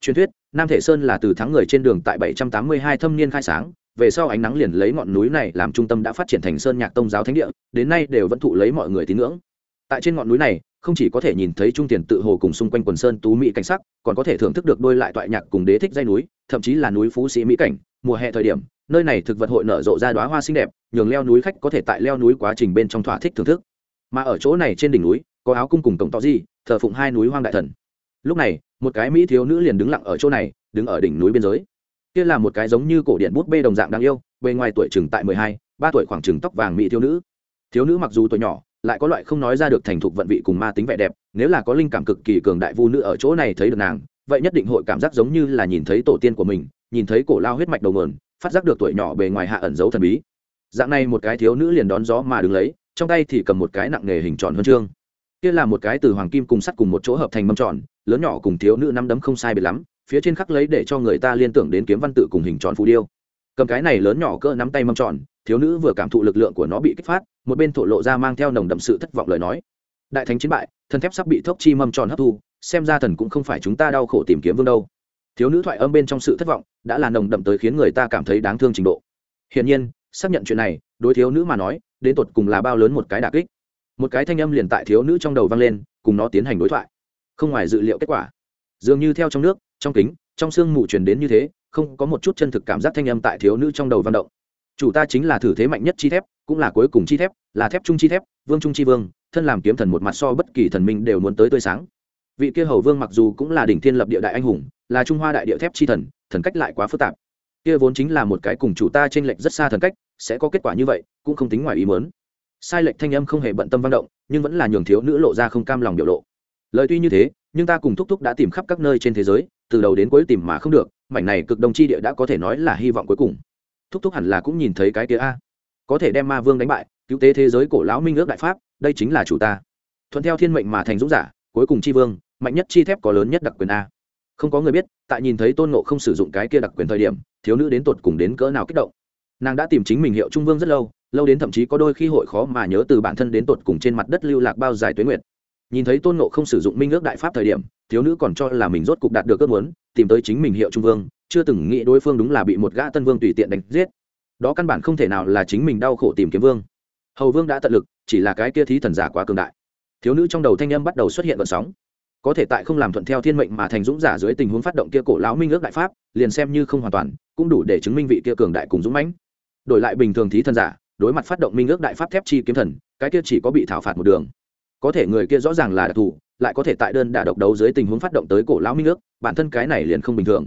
Truyền thuyết, nam thể sơn là từ tháng người trên đường tại 782 thâm niên khai sáng, về sau ánh nắng liền lấy ngọn núi này làm trung tâm đã phát triển thành sơn nhạc tông giáo thánh địa, đến nay đều vẫn thụ lấy mọi người tín ngưỡng. Tại trên ngọn núi này, không chỉ có thể nhìn thấy trung tiền tự hồ cùng xung quanh quần sơn tú mỹ cảnh sắc, còn có thể thưởng thức được đôi lại toại nhạc cùng đế thích dây núi, thậm chí là núi phú sĩ mỹ cảnh, mùa hè thời điểm, nơi này thực vật hội nở rộ ra đoá hoa xinh đẹp, nhường leo núi khách có thể tại leo núi quá trình bên trong thỏa thích thưởng thức. Mà ở chỗ này trên đỉnh núi có áo cung cùng cổng tỏ di thờ phụng hai núi hoang đại thần. Lúc này, một cái mỹ thiếu nữ liền đứng lặng ở chỗ này, đứng ở đỉnh núi biên giới. Kia là một cái giống như cổ điện bút bê đồng dạng đáng yêu, bề ngoài tuổi chừng tại mười hai, ba tuổi khoảng chừng tóc vàng mỹ thiếu nữ. Thiếu nữ mặc dù tuổi nhỏ, lại có loại không nói ra được thành thục vận vị cùng ma tính vẻ đẹp, nếu là có linh cảm cực kỳ cường đại vu nữ ở chỗ này thấy được nàng, vậy nhất định hội cảm giác giống như là nhìn thấy tổ tiên của mình, nhìn thấy cổ lao huyết mạch đầu nguồn, phát giác được tuổi nhỏ bề ngoài hạ ẩn giấu thần bí. Dạng này một cái thiếu nữ liền đón gió mà đứng lấy, trong tay thì cầm một cái nặng nghề hình tròn huân chương kia là một cái từ hoàng kim cùng sắt cùng một chỗ hợp thành mâm tròn, lớn nhỏ cùng thiếu nữ năm đấm không sai biệt lắm, phía trên khắc lấy để cho người ta liên tưởng đến kiếm văn tự cùng hình tròn phù điêu. Cầm cái này lớn nhỏ cỡ nắm tay mâm tròn, thiếu nữ vừa cảm thụ lực lượng của nó bị kích phát, một bên thổ lộ ra mang theo nồng đậm sự thất vọng lời nói. Đại thánh chiến bại, thân thép sắp bị thốc chi mâm tròn hấp thu, xem ra thần cũng không phải chúng ta đau khổ tìm kiếm vương đâu. Thiếu nữ thoại âm bên trong sự thất vọng đã là nồng đậm tới khiến người ta cảm thấy đáng thương trình độ. Hiển nhiên, xác nhận chuyện này, đối thiếu nữ mà nói, đến tột cùng là bao lớn một cái đà kích một cái thanh âm liền tại thiếu nữ trong đầu vang lên, cùng nó tiến hành đối thoại. Không ngoài dự liệu kết quả. Dường như theo trong nước, trong kính, trong sương mù truyền đến như thế, không có một chút chân thực cảm giác thanh âm tại thiếu nữ trong đầu vang động. Chủ ta chính là thử thế mạnh nhất chi thép, cũng là cuối cùng chi thép, là thép trung chi thép, vương trung chi vương, thân làm kiếm thần một mặt so bất kỳ thần minh đều muốn tới tươi sáng. Vị kia hầu vương mặc dù cũng là đỉnh thiên lập địa đại anh hùng, là trung hoa đại địa thép chi thần thần cách lại quá phức tạp. Kia vốn chính là một cái cùng chủ ta trên lệnh rất xa thần cách, sẽ có kết quả như vậy, cũng không tính ngoài ý mớn sai lệch thanh âm không hề bận tâm văn động, nhưng vẫn là nhường thiếu nữ lộ ra không cam lòng biểu lộ. Lời tuy như thế, nhưng ta cùng thúc thúc đã tìm khắp các nơi trên thế giới, từ đầu đến cuối tìm mà không được, mảnh này cực đông chi địa đã có thể nói là hy vọng cuối cùng. Thúc thúc hẳn là cũng nhìn thấy cái kia a. Có thể đem ma vương đánh bại, cứu tế thế giới cổ lão minh ước đại pháp, đây chính là chủ ta. Thuận theo thiên mệnh mà thành dũng giả, cuối cùng chi vương, mạnh nhất chi thép có lớn nhất đặc quyền a. Không có người biết, tại nhìn thấy tôn ngộ không sử dụng cái kia đặc quyền thời điểm, thiếu nữ đến tột cùng đến cỡ nào kích động. Nàng đã tìm chính mình hiệu trung vương rất lâu lâu đến thậm chí có đôi khi hội khó mà nhớ từ bản thân đến tột cùng trên mặt đất lưu lạc bao dài tuế nguyện nhìn thấy tôn ngộ không sử dụng minh ước đại pháp thời điểm, thiếu nữ còn cho là mình rốt cục đạt được ước muốn, tìm tới chính mình hiệu trung vương, chưa từng nghĩ đối phương đúng là bị một gã tân vương tùy tiện đánh giết. Đó căn bản không thể nào là chính mình đau khổ tìm kiếm vương. Hầu vương đã tận lực, chỉ là cái kia thí thần giả quá cường đại. Thiếu nữ trong đầu thanh âm bắt đầu xuất hiện vận sóng. Có thể tại không làm thuận theo thiên mệnh mà thành dũng giả dưới tình huống phát động kia cổ lão minh ước đại pháp, liền xem như không hoàn toàn, cũng đủ để chứng minh vị kia cường đại cùng dũng mãnh. Đổi lại bình thường thí thần giả đối mặt phát động minh ước đại pháp thép chi kiếm thần, cái kia chỉ có bị thảo phạt một đường. Có thể người kia rõ ràng là đặc thù, lại có thể tại đơn đả độc đấu dưới tình huống phát động tới cổ lão minh ước, bản thân cái này liền không bình thường.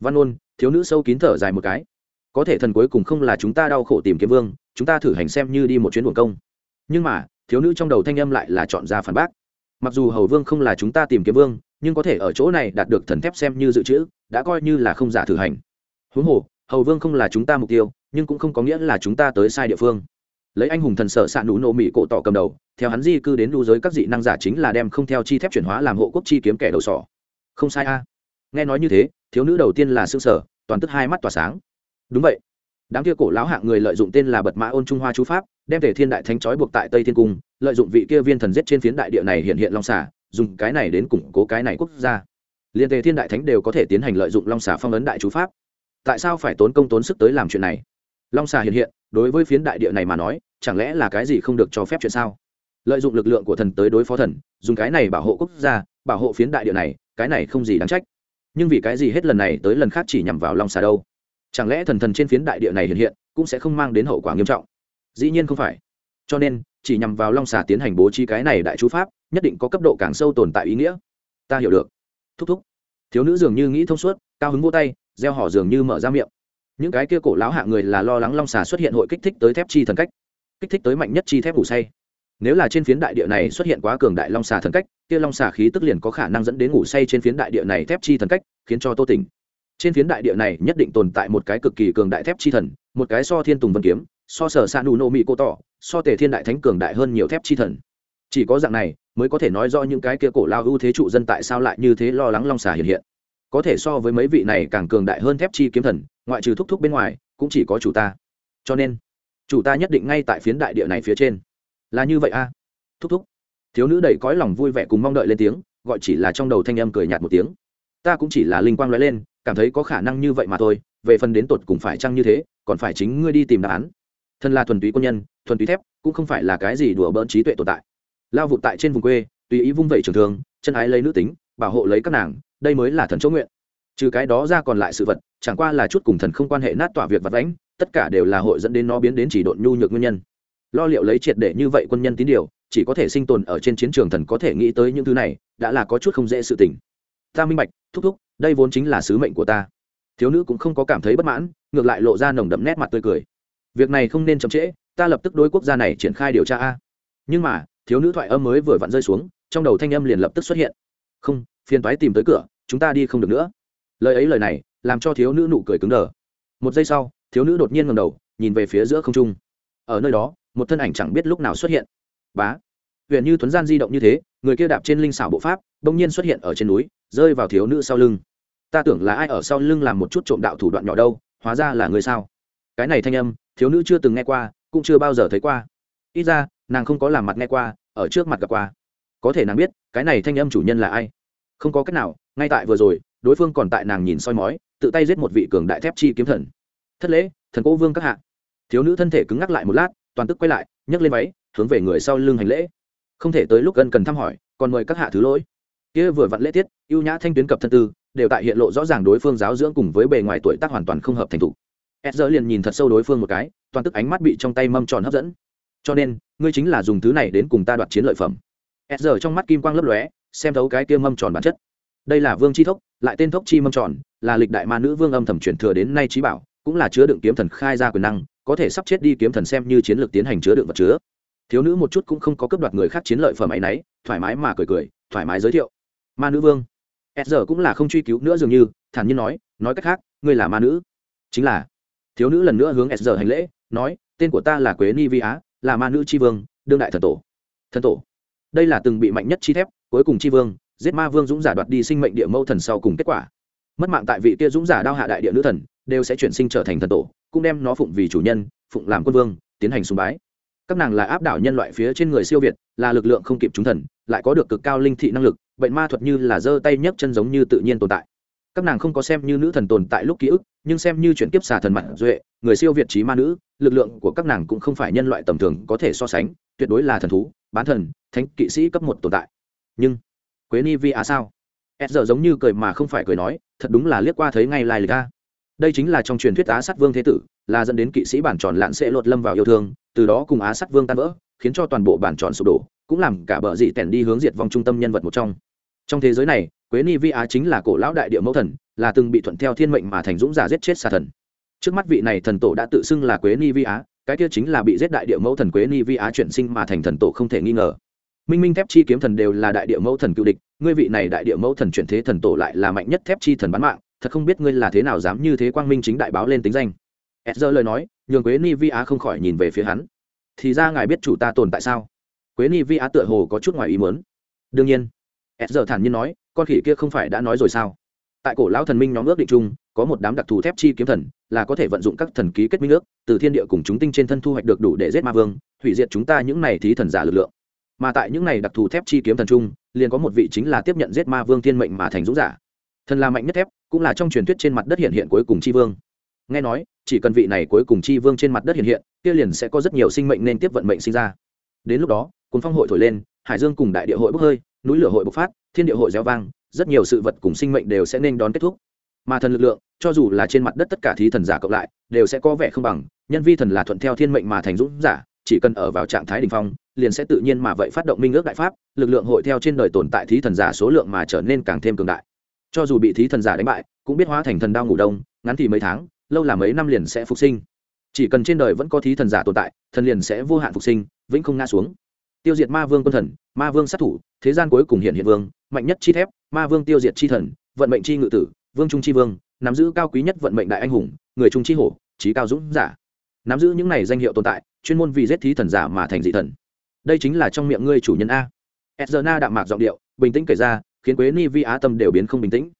Văn ôn thiếu nữ sâu kín thở dài một cái. Có thể thần cuối cùng không là chúng ta đau khổ tìm kiếm vương, chúng ta thử hành xem như đi một chuyến buồn công. Nhưng mà, thiếu nữ trong đầu thanh âm lại là chọn ra phản bác. Mặc dù hầu vương không là chúng ta tìm kiếm vương, nhưng có thể ở chỗ này đạt được thần thép xem như dự trữ, đã coi như là không giả thử hành. Huống hồ hầu vương không là chúng ta mục tiêu, nhưng cũng không có nghĩa là chúng ta tới sai địa phương. Lấy anh hùng thần sở s ạ nụ nộ mỹ cổ tỏ cầm đầu, theo hắn di cư đến đu giới các dị năng giả chính là đem không theo chi thép chuyển hóa làm hộ quốc chi kiếm kẻ đầu sỏ. Không sai a. Nghe nói như thế, thiếu nữ đầu tiên là xương sở, toàn tức hai mắt tỏa sáng. Đúng vậy. Đám kia cổ lão hạng người lợi dụng tên là bật mã ôn trung hoa chú pháp, đem thể thiên đại thánh trói buộc tại tây thiên cung, lợi dụng vị kia viên thần giết trên phiến đại địa này hiện hiện long xả dùng cái này đến củng cố cái này quốc gia. Liên tề thiên đại thánh đều có thể tiến hành lợi dụng long xả phong ấn đại chú pháp tại sao phải tốn công tốn sức tới làm chuyện này? Long xà hiện hiện, đối với phiến đại địa này mà nói, chẳng lẽ là cái gì không được cho phép chuyện sao? Lợi dụng lực lượng của thần tới đối phó thần, dùng cái này bảo hộ quốc gia, bảo hộ phiến đại địa này, cái này không gì đáng trách. Nhưng vì cái gì hết lần này tới lần khác chỉ nhằm vào long xà đâu? Chẳng lẽ thần thần trên phiến đại địa này hiện hiện, cũng sẽ không mang đến hậu quả nghiêm trọng? Dĩ nhiên không phải. Cho nên, chỉ nhằm vào long xà tiến hành bố trí cái này đại chú pháp, nhất định có cấp độ càng sâu tồn tại ý nghĩa. Ta hiểu được. Thúc thúc. Thiếu nữ dường như nghĩ thông suốt, cao hứng vô tay gieo họ dường như mở ra miệng. Những cái kia cổ lão hạ người là lo lắng long xà xuất hiện hội kích thích tới thép chi thần cách, kích thích tới mạnh nhất chi thép ngủ say. Nếu là trên phiến đại địa này xuất hiện quá cường đại long xà thần cách, kia long xà khí tức liền có khả năng dẫn đến ngủ say trên phiến đại địa này thép chi thần cách, khiến cho tô tỉnh. Trên phiến đại địa này nhất định tồn tại một cái cực kỳ cường đại thép chi thần, một cái so thiên tùng vân kiếm, so sở sa nụ nô mỹ cô tỏ, so tề thiên đại thánh cường đại hơn nhiều thép chi thần. Chỉ có dạng này mới có thể nói do những cái kia cổ lao ưu thế trụ dân tại sao lại như thế lo lắng long xà hiện hiện có thể so với mấy vị này càng cường đại hơn thép chi kiếm thần, ngoại trừ thúc thúc bên ngoài, cũng chỉ có chủ ta. Cho nên, chủ ta nhất định ngay tại phiến đại địa này phía trên. Là như vậy a. Thúc thúc. Thiếu nữ đầy cõi lòng vui vẻ cùng mong đợi lên tiếng, gọi chỉ là trong đầu thanh âm cười nhạt một tiếng. Ta cũng chỉ là linh quang nói lên, cảm thấy có khả năng như vậy mà thôi, về phần đến tột cùng phải chăng như thế, còn phải chính ngươi đi tìm đáp án. Thân là thuần túy quân nhân, thuần túy thép, cũng không phải là cái gì đùa bỡn trí tuệ tồn tại. Lao vụ tại trên vùng quê, tùy ý vung vẩy trường thường chân ái lấy nữ tính, bảo hộ lấy các nàng đây mới là thần chỗ nguyện. Trừ cái đó ra còn lại sự vật, chẳng qua là chút cùng thần không quan hệ nát tỏa việc vật lãnh tất cả đều là hội dẫn đến nó biến đến chỉ độn nhu nhược nguyên nhân. Lo liệu lấy triệt để như vậy quân nhân tín điều, chỉ có thể sinh tồn ở trên chiến trường thần có thể nghĩ tới những thứ này, đã là có chút không dễ sự tình. Ta minh bạch, thúc thúc, đây vốn chính là sứ mệnh của ta. Thiếu nữ cũng không có cảm thấy bất mãn, ngược lại lộ ra nồng đậm nét mặt tươi cười. Việc này không nên chậm trễ, ta lập tức đối quốc gia này triển khai điều tra a. Nhưng mà, thiếu nữ thoại âm mới vừa vặn rơi xuống, trong đầu thanh âm liền lập tức xuất hiện. Không phiền toái tìm tới cửa, chúng ta đi không được nữa. Lời ấy lời này, làm cho thiếu nữ nụ cười cứng đờ. Một giây sau, thiếu nữ đột nhiên ngầm đầu, nhìn về phía giữa không trung. Ở nơi đó, một thân ảnh chẳng biết lúc nào xuất hiện. Bá! Huyện như tuấn gian di động như thế, người kia đạp trên linh xảo bộ pháp, bỗng nhiên xuất hiện ở trên núi, rơi vào thiếu nữ sau lưng. Ta tưởng là ai ở sau lưng làm một chút trộm đạo thủ đoạn nhỏ đâu, hóa ra là người sao? Cái này thanh âm, thiếu nữ chưa từng nghe qua, cũng chưa bao giờ thấy qua. Ít ra, nàng không có làm mặt nghe qua, ở trước mặt gặp qua. Có thể nàng biết, cái này thanh âm chủ nhân là ai? Không có cách nào, ngay tại vừa rồi, đối phương còn tại nàng nhìn soi mói, tự tay giết một vị cường đại thép chi kiếm thần. Thất lễ, thần cố vương các hạ. Thiếu nữ thân thể cứng ngắc lại một lát, toàn tức quay lại, nhấc lên váy, hướng về người sau lưng hành lễ. Không thể tới lúc gần cần thăm hỏi, còn mời các hạ thứ lỗi. Kia vừa vặn lễ tiết, ưu nhã thanh tuyến cập thân tư, đều tại hiện lộ rõ ràng đối phương giáo dưỡng cùng với bề ngoài tuổi tác hoàn toàn không hợp thành thục. Ed giờ liền nhìn thật sâu đối phương một cái, toàn tức ánh mắt bị trong tay mâm tròn hấp dẫn. Cho nên, ngươi chính là dùng thứ này đến cùng ta đoạt chiến lợi phẩm. Ed giờ trong mắt kim quang lấp lóe xem thấu cái kia mâm tròn bản chất. Đây là vương chi thốc, lại tên thốc chi mâm tròn, là lịch đại ma nữ vương âm thầm truyền thừa đến nay trí bảo, cũng là chứa đựng kiếm thần khai ra quyền năng, có thể sắp chết đi kiếm thần xem như chiến lược tiến hành chứa đựng vật chứa. Thiếu nữ một chút cũng không có cấp đoạt người khác chiến lợi phẩm ấy nấy, thoải mái mà cười cười, thoải mái giới thiệu. Ma nữ vương. S giờ cũng là không truy cứu nữa dường như, thản nhiên nói nói cách khác, ngươi là ma nữ. Chính là. Thiếu nữ lần nữa hướng s giờ hành lễ, nói, tên của ta là quế ni vi á, là ma nữ tri vương, đương đại thần tổ. Thần tổ. Đây là từng bị mạnh nhất chi thép cuối cùng tri vương, giết ma vương dũng giả đoạt đi sinh mệnh địa mâu thần sau cùng kết quả. Mất mạng tại vị kia dũng giả đao hạ đại địa nữ thần, đều sẽ chuyển sinh trở thành thần tổ, cũng đem nó phụng vì chủ nhân, phụng làm quân vương, tiến hành sùng bái. Các nàng là áp đảo nhân loại phía trên người siêu việt, là lực lượng không kịp chúng thần, lại có được cực cao linh thị năng lực, bệnh ma thuật như là giơ tay nhấc chân giống như tự nhiên tồn tại. Các nàng không có xem như nữ thần tồn tại lúc ký ức, nhưng xem như chuyển kiếp xà thần mặt duệ, người siêu việt trí ma nữ, lực lượng của các nàng cũng không phải nhân loại tầm thường có thể so sánh, tuyệt đối là thần thú, bán thần, thánh kỵ sĩ cấp một tồn tại nhưng quế ni vi á sao? S giờ giống như cười mà không phải cười nói, thật đúng là liếc qua thấy ngay lai lịch a. Đây chính là trong truyền thuyết á sát vương thế tử, là dẫn đến kỵ sĩ bản tròn lạn sẽ lột lâm vào yêu thương, từ đó cùng á sát vương tan vỡ, khiến cho toàn bộ bản tròn sụp đổ, cũng làm cả bờ dị tẻn đi hướng diệt vong trung tâm nhân vật một trong. Trong thế giới này, quế ni vi á chính là cổ lão đại địa mẫu thần, là từng bị thuận theo thiên mệnh mà thành dũng giả giết chết xà thần. Trước mắt vị này thần tổ đã tự xưng là quế ni vi á, cái kia chính là bị giết đại địa mẫu thần quế ni vi á chuyển sinh mà thành thần tổ không thể nghi ngờ minh minh thép chi kiếm thần đều là đại địa mẫu thần cựu địch, ngươi vị này đại địa mẫu thần chuyển thế thần tổ lại là mạnh nhất thép chi thần bán mạng, thật không biết ngươi là thế nào dám như thế quang minh chính đại báo lên tính danh. Edger lời nói, nhường quế ni vi á không khỏi nhìn về phía hắn. Thì ra ngài biết chủ ta tồn tại sao? Quế ni vi á tựa hồ có chút ngoài ý muốn. Đương nhiên s thản nhiên nói, con khỉ kia không phải đã nói rồi sao? Tại cổ lão thần minh nhóm ước định chung, có một đám đặc thù thép chi kiếm thần, là có thể vận dụng các thần ký kết minh ước, từ thiên địa cùng chúng tinh trên thân thu hoạch được đủ để giết ma vương, hủy diệt chúng ta những này thí thần giả lực lượng mà tại những này đặc thù thép chi kiếm thần trung, liền có một vị chính là tiếp nhận giết ma vương thiên mệnh mà thành dũng giả. Thần là mạnh nhất thép, cũng là trong truyền thuyết trên mặt đất hiện hiện cuối cùng chi vương. Nghe nói, chỉ cần vị này cuối cùng chi vương trên mặt đất hiện hiện, kia liền sẽ có rất nhiều sinh mệnh nên tiếp vận mệnh sinh ra. Đến lúc đó cùng phong hội thổi lên, hải dương cùng đại địa hội bốc hơi, núi lửa hội bộc phát, thiên địa hội gieo vang, rất nhiều sự vật cùng sinh mệnh đều sẽ nên đón kết thúc. Mà thần lực lượng, cho dù là trên mặt đất tất cả thí thần giả cộng lại, đều sẽ có vẻ không bằng, nhân vi thần là thuận theo thiên mệnh mà thành dũng giả, chỉ cần ở vào trạng thái đỉnh phong liền sẽ tự nhiên mà vậy phát động minh ước đại pháp, lực lượng hội theo trên đời tồn tại thí thần giả số lượng mà trở nên càng thêm cường đại. Cho dù bị thí thần giả đánh bại, cũng biết hóa thành thần đao ngủ đông, ngắn thì mấy tháng, lâu là mấy năm liền sẽ phục sinh. Chỉ cần trên đời vẫn có thí thần giả tồn tại, thần liền sẽ vô hạn phục sinh, vĩnh không ngã xuống. Tiêu diệt ma vương quân thần, ma vương sát thủ, thế gian cuối cùng hiện hiện vương, mạnh nhất chi thép, ma vương tiêu diệt chi thần, vận mệnh chi ngự tử, vương trung chi vương, nắm giữ cao quý nhất vận mệnh đại anh hùng, người trung chi hổ, trí cao dũng giả. Nắm giữ những này danh hiệu tồn tại, chuyên môn vì giết thí thần giả mà thành dị thần đây chính là trong miệng ngươi chủ nhân a. Edgerna đạm mạc giọng điệu, bình tĩnh kể ra, khiến quế ni vi á tâm đều biến không bình tĩnh.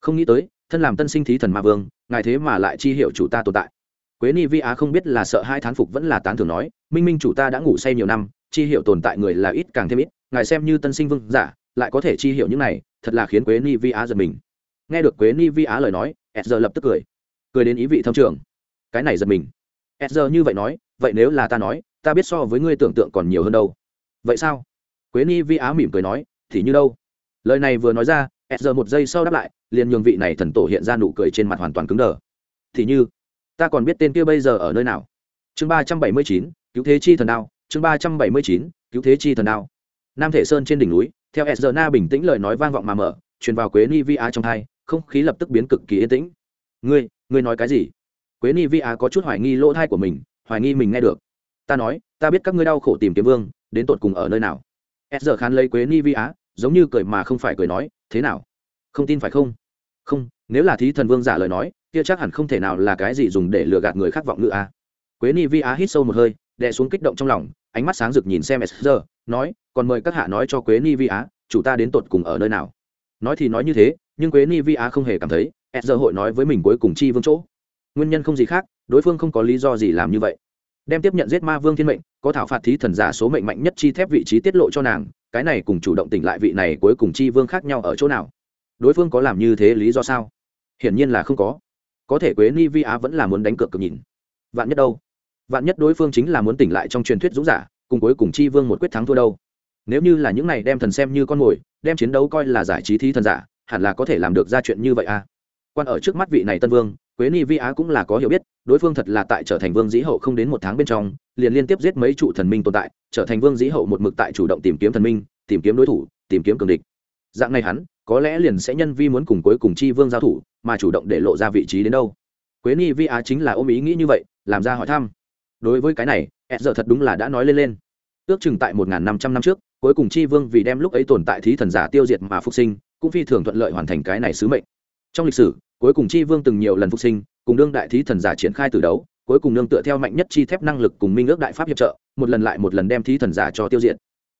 Không nghĩ tới, thân làm tân sinh thí thần ma vương, ngài thế mà lại chi hiệu chủ ta tồn tại. Quế ni vi á không biết là sợ hai thán phục vẫn là tán thường nói, minh minh chủ ta đã ngủ say nhiều năm, chi hiệu tồn tại người là ít càng thêm ít, ngài xem như tân sinh vương giả, lại có thể chi hiệu những này, thật là khiến quế ni vi á giật mình. Nghe được quế ni vi á lời nói s giờ lập tức cười. Cười đến ý vị thâm trường. Cái này giật mình. S giờ như vậy nói, vậy nếu là ta nói ta biết so với ngươi tưởng tượng còn nhiều hơn đâu. Vậy sao? Quế ni vi á mỉm cười nói, thì như đâu? Lời này vừa nói ra, s giờ một giây sau đáp lại, liền nhường vị này thần tổ hiện ra nụ cười trên mặt hoàn toàn cứng đờ. Thì như, ta còn biết tên kia bây giờ ở nơi nào? Chương ba trăm bảy mươi chín, cứu thế chi thần đao, chương ba trăm bảy mươi chín, cứu thế chi thần đao. Nam thể sơn trên đỉnh núi, theo s giờ na bình tĩnh lời nói vang vọng mà mở, truyền vào quế ni vi á trong hai, không khí lập tức biến cực kỳ yên tĩnh. Ngươi ngươi nói cái gì? Quế ni vi á có chút hoài nghi lỗ thai của mình, hoài nghi mình nghe được ta nói, ta biết các ngươi đau khổ tìm kiếm vương, đến tột cùng ở nơi nào. S giờ khán lấy quế ni vi á, giống như cười mà không phải cười nói, thế nào? Không tin phải không? Không, nếu là thí thần vương giả lời nói, kia chắc hẳn không thể nào là cái gì dùng để lừa gạt người khác vọng ngữ a quế ni vi á hít sâu một hơi, đè xuống kích động trong lòng, ánh mắt sáng rực nhìn xem s giờ, nói, còn mời các hạ nói cho quế ni vi á, chủ ta đến tột cùng ở nơi nào. Nói thì nói như thế, nhưng quế ni vi á không hề cảm thấy s giờ hội nói với mình cuối cùng chi vương chỗ. Nguyên nhân không gì khác, đối phương không có lý do gì làm như vậy đem tiếp nhận giết ma vương thiên mệnh, có thảo phạt thí thần giả số mệnh mạnh nhất chi thép vị trí tiết lộ cho nàng, cái này cùng chủ động tỉnh lại vị này cuối cùng chi vương khác nhau ở chỗ nào? Đối phương có làm như thế lý do sao? Hiển nhiên là không có. Có thể quế ni vi á vẫn là muốn đánh cược cực nhìn vạn nhất đâu? Vạn nhất đối phương chính là muốn tỉnh lại trong truyền thuyết dũng giả, cùng cuối cùng chi vương một quyết thắng thua đâu? Nếu như là những này đem thần xem như con mồi, đem chiến đấu coi là giải trí thí thần giả, hẳn là có thể làm được ra chuyện như vậy à? Quan ở trước mắt vị này tân vương quế ni vi á cũng là có hiểu biết, đối phương thật là tại trở thành vương dĩ hậu không đến một tháng bên trong, liền liên tiếp giết mấy trụ thần minh tồn tại, trở thành vương dĩ hậu một mực tại chủ động tìm kiếm thần minh, tìm kiếm đối thủ, tìm kiếm cường địch. Dạng này hắn, có lẽ liền sẽ nhân vi muốn cùng cuối cùng chi vương giao thủ, mà chủ động để lộ ra vị trí đến đâu. Quế ni vi á chính là ôm ý nghĩ như vậy, làm ra hỏi thăm. Đối với cái này, ed giờ thật đúng là đã nói lên lên. Ước chừng tại một năm trăm năm trước, cuối cùng chi vương vì đem lúc ấy tồn tại thí thần giả tiêu diệt mà phục sinh, cũng phi thường thuận lợi hoàn thành cái này sứ mệnh. Trong lịch sử cuối cùng chi vương từng nhiều lần phục sinh, cùng đương đại thí thần giả triển khai từ đấu, cuối cùng nương tựa theo mạnh nhất chi thép năng lực cùng minh ước đại pháp hiệp trợ, một lần lại một lần đem thí thần giả cho tiêu diệt.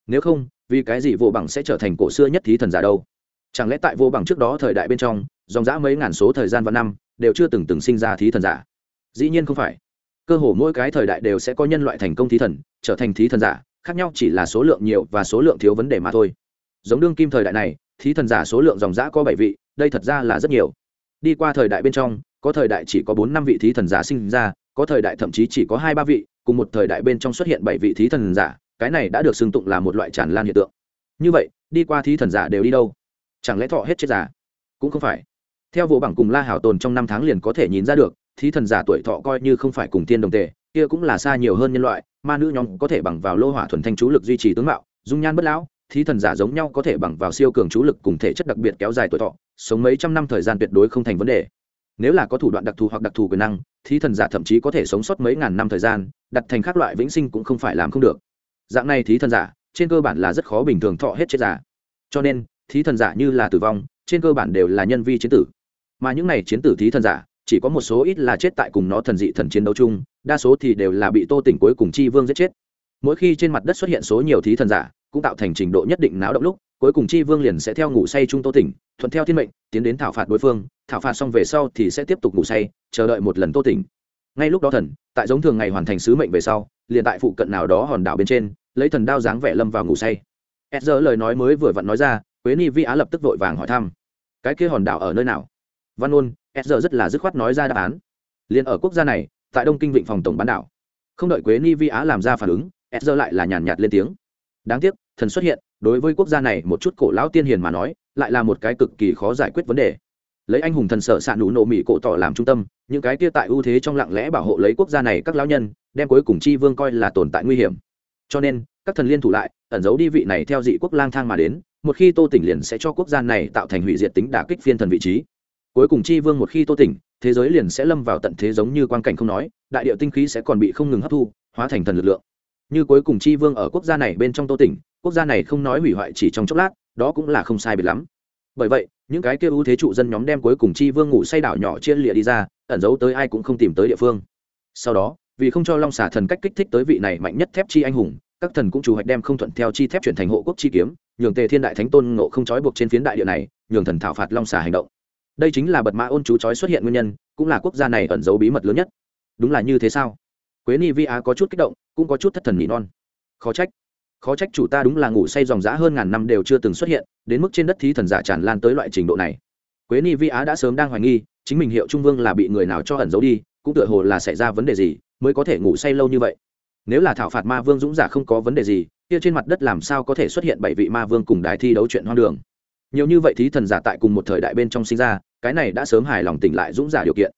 Nếu không, vì cái gì vô bằng sẽ trở thành cổ xưa nhất thí thần giả đâu? Chẳng lẽ tại vô bằng trước đó thời đại bên trong, dòng dã mấy ngàn số thời gian và năm đều chưa từng từng sinh ra thí thần giả? Dĩ nhiên không phải. Cơ hồ mỗi cái thời đại đều sẽ có nhân loại thành công thí thần, trở thành thí thần giả, khác nhau chỉ là số lượng nhiều và số lượng thiếu vấn đề mà thôi. Giống đương kim thời đại này, thí thần giả số lượng dòng dã có bảy vị, đây thật ra là rất nhiều đi qua thời đại bên trong, có thời đại chỉ có bốn năm vị thí thần giả sinh ra, có thời đại thậm chí chỉ có hai ba vị, cùng một thời đại bên trong xuất hiện bảy vị thí thần giả, cái này đã được xưng tụng là một loại tràn lan hiện tượng. Như vậy, đi qua thí thần giả đều đi đâu? Chẳng lẽ thọ hết chết giả? Cũng không phải. Theo vụ bảng cùng la hảo tồn trong năm tháng liền có thể nhìn ra được, thí thần giả tuổi thọ coi như không phải cùng tiên đồng tề, kia cũng là xa nhiều hơn nhân loại, ma nữ nhóm có thể bằng vào lô hỏa thuần thanh chú lực duy trì tướng mạo, dung nhan bất lão thí thần giả giống nhau có thể bằng vào siêu cường chú lực cùng thể chất đặc biệt kéo dài tuổi thọ, sống mấy trăm năm thời gian tuyệt đối không thành vấn đề. Nếu là có thủ đoạn đặc thù hoặc đặc thù quyền năng, thí thần giả thậm chí có thể sống sót mấy ngàn năm thời gian, đặt thành các loại vĩnh sinh cũng không phải làm không được. Dạng này thí thần giả, trên cơ bản là rất khó bình thường thọ hết chết giả. Cho nên, thí thần giả như là tử vong, trên cơ bản đều là nhân vi chiến tử. Mà những này chiến tử thí thần giả, chỉ có một số ít là chết tại cùng nó thần dị thần chiến đấu chung, đa số thì đều là bị tô tỉnh cuối cùng chi vương giết chết mỗi khi trên mặt đất xuất hiện số nhiều thí thần giả, cũng tạo thành trình độ nhất định náo động lúc, cuối cùng chi vương liền sẽ theo ngủ say trung tô tỉnh, thuận theo thiên mệnh, tiến đến thảo phạt đối phương, thảo phạt xong về sau thì sẽ tiếp tục ngủ say, chờ đợi một lần tô tỉnh. Ngay lúc đó thần, tại giống thường ngày hoàn thành sứ mệnh về sau, liền tại phụ cận nào đó hòn đảo bên trên, lấy thần đao dáng vẻ lâm vào ngủ say. Ed giờ lời nói mới vừa vặn nói ra, quế ni vi á lập tức vội vàng hỏi thăm, cái kia hòn đảo ở nơi nào? Văn ôn ed giờ rất là dứt khoát nói ra đáp án liền ở quốc gia này, tại đông kinh vịnh phòng tổng bán đảo. Không đợi quế ni vi á làm ra phản ứng ed lại là nhàn nhạt lên tiếng. Đáng tiếc, thần xuất hiện, đối với quốc gia này một chút cổ lão tiên hiền mà nói, lại là một cái cực kỳ khó giải quyết vấn đề. Lấy anh hùng thần sở s ạ nụ nộ mỹ cổ tỏ làm trung tâm, những cái kia tại ưu thế trong lặng lẽ bảo hộ lấy quốc gia này các lão nhân, đem cuối cùng chi vương coi là tồn tại nguy hiểm. Cho nên, các thần liên thủ lại, ẩn giấu đi vị này theo dị quốc lang thang mà đến, một khi tô tỉnh liền sẽ cho quốc gia này tạo thành hủy diệt tính đả kích phiên thần vị trí. Cuối cùng chi vương một khi tô tỉnh, thế giới liền sẽ lâm vào tận thế giống như quan cảnh không nói, đại điệu tinh khí sẽ còn bị không ngừng hấp thu, hóa thành thần lực lượng như cuối cùng chi vương ở quốc gia này bên trong tô tỉnh, quốc gia này không nói hủy hoại chỉ trong chốc lát, đó cũng là không sai biệt lắm. Bởi vậy, những cái kia ưu thế trụ dân nhóm đem cuối cùng chi vương ngủ say đảo nhỏ chia lịa đi ra, ẩn giấu tới ai cũng không tìm tới địa phương. Sau đó, vì không cho long xà thần cách kích thích tới vị này mạnh nhất thép chi anh hùng, các thần cũng chủ hoạch đem không thuận theo chi thép chuyển thành hộ quốc chi kiếm, nhường tề thiên đại thánh tôn ngộ không trói buộc trên phiến đại địa này, nhường thần thảo phạt long xà hành động. Đây chính là bật mã ôn chú trói xuất hiện nguyên nhân, cũng là quốc gia này ẩn giấu bí mật lớn nhất. Đúng là như thế sao? Quế ni vi á có chút kích động, cũng có chút thất thần nhị non. Khó trách khó trách chủ ta đúng là ngủ say dòng dã hơn ngàn năm đều chưa từng xuất hiện, đến mức trên đất thí thần giả tràn lan tới loại trình độ này. Quế ni vi á đã sớm đang hoài nghi, chính mình hiệu trung vương là bị người nào cho ẩn giấu đi, cũng tựa hồ là xảy ra vấn đề gì mới có thể ngủ say lâu như vậy. Nếu là thảo phạt ma vương dũng giả không có vấn đề gì, kia trên mặt đất làm sao có thể xuất hiện bảy vị ma vương cùng đài thi đấu chuyện hoang đường? Nhiều như vậy thí thần giả tại cùng một thời đại bên trong sinh ra, cái này đã sớm hài lòng tỉnh lại dũng giả điều kiện.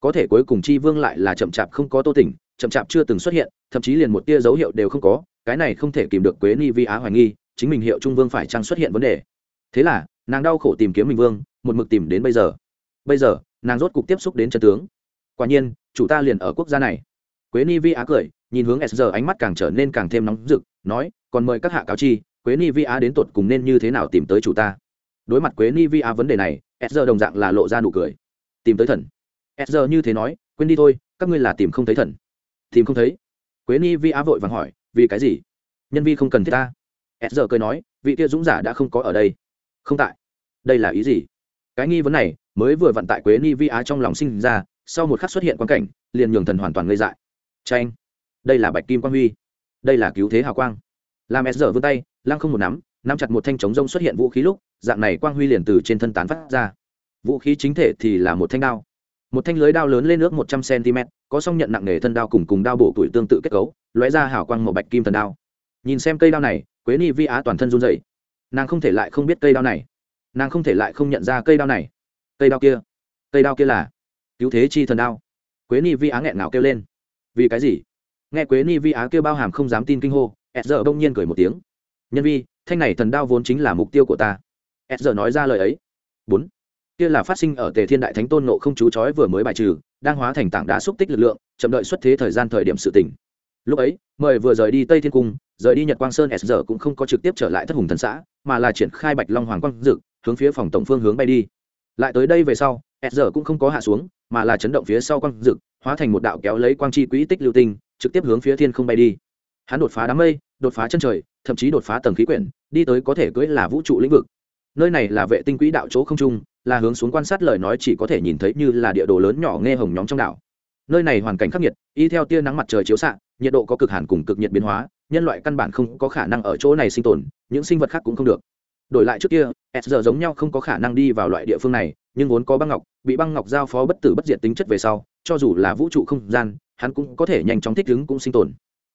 Có thể cuối cùng chi vương lại là chậm chạp không có tô tỉnh chậm chạp chưa từng xuất hiện, thậm chí liền một tia dấu hiệu đều không có, cái này không thể kìm được quế ni vi á hoài nghi, chính mình hiệu trung vương phải chăng xuất hiện vấn đề. Thế là, nàng đau khổ tìm kiếm mình vương, một mực tìm đến bây giờ. Bây giờ, nàng rốt cục tiếp xúc đến chân tướng. Quả nhiên, chủ ta liền ở quốc gia này. Quế ni vi á cười, nhìn hướng s giờ ánh mắt càng trở nên càng thêm nóng rực, nói, còn mời các hạ cáo chi, quế ni vi á đến tột cùng nên như thế nào tìm tới chủ ta? Đối mặt quế ni vi á vấn đề này, s giờ đồng dạng là lộ ra nụ cười. Tìm tới thần. S giờ như thế nói, quên đi thôi, các ngươi là tìm không thấy thần tìm không thấy. Quế ni vi á vội vàng hỏi, vì cái gì? Nhân vi không cần thiết ta. S giờ cười nói, vị kia dũng giả đã không có ở đây. Không tại. Đây là ý gì? Cái nghi vấn này mới vừa vận tại quế ni vi á trong lòng sinh ra, sau một khắc xuất hiện quan cảnh, liền nhường thần hoàn toàn ngây dại. Tranh đây là bạch kim quang huy. Đây là cứu thế hào quang. Làm s giờ vươn tay, lăng không một nắm nắm chặt một thanh chống rông xuất hiện vũ khí lúc, dạng này quang huy liền từ trên thân tán phát ra. Vũ khí chính thể thì là một thanh đao một thanh lưới đao lớn lên nước một trăm cm, có song nhận nặng nề thân đao cùng cùng đao bổ tuổi tương tự kết cấu, lóe ra hào quang màu bạch kim thần đao. Nhìn xem cây đao này, quế ni vi á toàn thân run dậy nàng không thể lại không biết cây đao này. Nàng không thể lại không nhận ra cây đao này. Cây đao kia. Cây đao kia là cứu thế chi thần đao. Quế ni vi á nghẹn ngào kêu lên. Vì cái gì? Nghe quế ni vi á kêu bao hàm không dám tin kinh hô, s giờ bỗng nhiên cười một tiếng. Nhân vi, thanh này thần đao vốn chính là mục tiêu của ta. S giờ nói ra lời ấy. Bốn kia là phát sinh ở tề thiên đại thánh tôn nộ không chú chói vừa mới bài trừ, đang hóa thành tảng đá xúc tích lực lượng, chậm đợi xuất thế thời gian thời điểm sự tỉnh lúc ấy, mời vừa rời đi tây thiên cung, rời đi nhật quang sơn s giờ cũng không có trực tiếp trở lại thất hùng thần xã, mà là triển khai bạch long hoàng quang dực, hướng phía phòng tổng phương hướng bay đi. Lại tới đây về sau, s giờ cũng không có hạ xuống, mà là chấn động phía sau quang dực, hóa thành một đạo kéo lấy quang chi quỹ tích lưu tinh, trực tiếp hướng phía thiên không bay đi. Hắn đột phá đám mây, đột phá chân trời, thậm chí đột phá tầng khí quyển, đi tới có thể cưỡi là vũ trụ lĩnh vực. Nơi này là vệ tinh quỹ đạo chỗ không trung là hướng xuống quan sát lời nói chỉ có thể nhìn thấy như là địa đồ lớn nhỏ nghe hồng nhóm trong đảo. Nơi này hoàn cảnh khắc nghiệt, y theo tia nắng mặt trời chiếu xạ, nhiệt độ có cực hàn cùng cực nhiệt biến hóa, nhân loại căn bản không có khả năng ở chỗ này sinh tồn, những sinh vật khác cũng không được. Đổi lại trước kia, s giờ giống nhau không có khả năng đi vào loại địa phương này, nhưng vốn có băng ngọc, bị băng ngọc giao phó bất tử bất diệt tính chất về sau, cho dù là vũ trụ không gian, hắn cũng có thể nhanh chóng thích ứng cũng sinh tồn.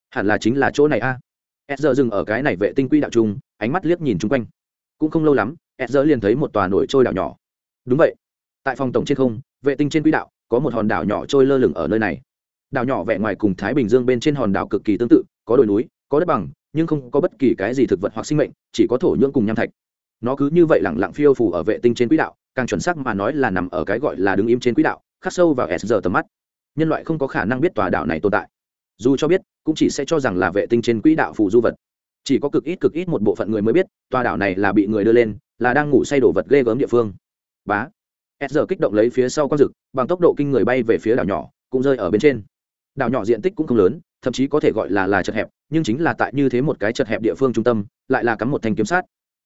Hẳn là chính là chỗ này a. À. s giờ dừng ở cái này vệ tinh quy đạo chung, ánh mắt liếc nhìn chung quanh. Cũng không lâu lắm, s giờ liền thấy một tòa nổi trôi đảo nhỏ đúng vậy. Tại phòng tổng trên không, vệ tinh trên quỹ đạo, có một hòn đảo nhỏ trôi lơ lửng ở nơi này. Đảo nhỏ vẻ ngoài cùng thái bình dương bên trên hòn đảo cực kỳ tương tự, có đồi núi, có đất bằng, nhưng không có bất kỳ cái gì thực vật hoặc sinh mệnh, chỉ có thổ nhưỡng cùng nham thạch. Nó cứ như vậy lẳng lặng phiêu phủ ở vệ tinh trên quỹ đạo, càng chuẩn xác mà nói là nằm ở cái gọi là đứng im trên quỹ đạo, khắc sâu vào s giờ tầm mắt. Nhân loại không có khả năng biết tòa đảo này tồn tại. Dù cho biết, cũng chỉ sẽ cho rằng là vệ tinh trên quỹ đạo phù du vật. Chỉ có cực ít cực ít một bộ phận người mới biết, tòa đảo này là bị người đưa lên, là đang ngủ say đổ vật ghê gớm địa phương bá. S giờ kích động lấy phía sau con rực bằng tốc độ kinh người bay về phía đảo nhỏ, cũng rơi ở bên trên. Đảo nhỏ diện tích cũng không lớn, thậm chí có thể gọi là là chật hẹp, nhưng chính là tại như thế một cái chật hẹp địa phương trung tâm, lại là cắm một thanh kiếm sát.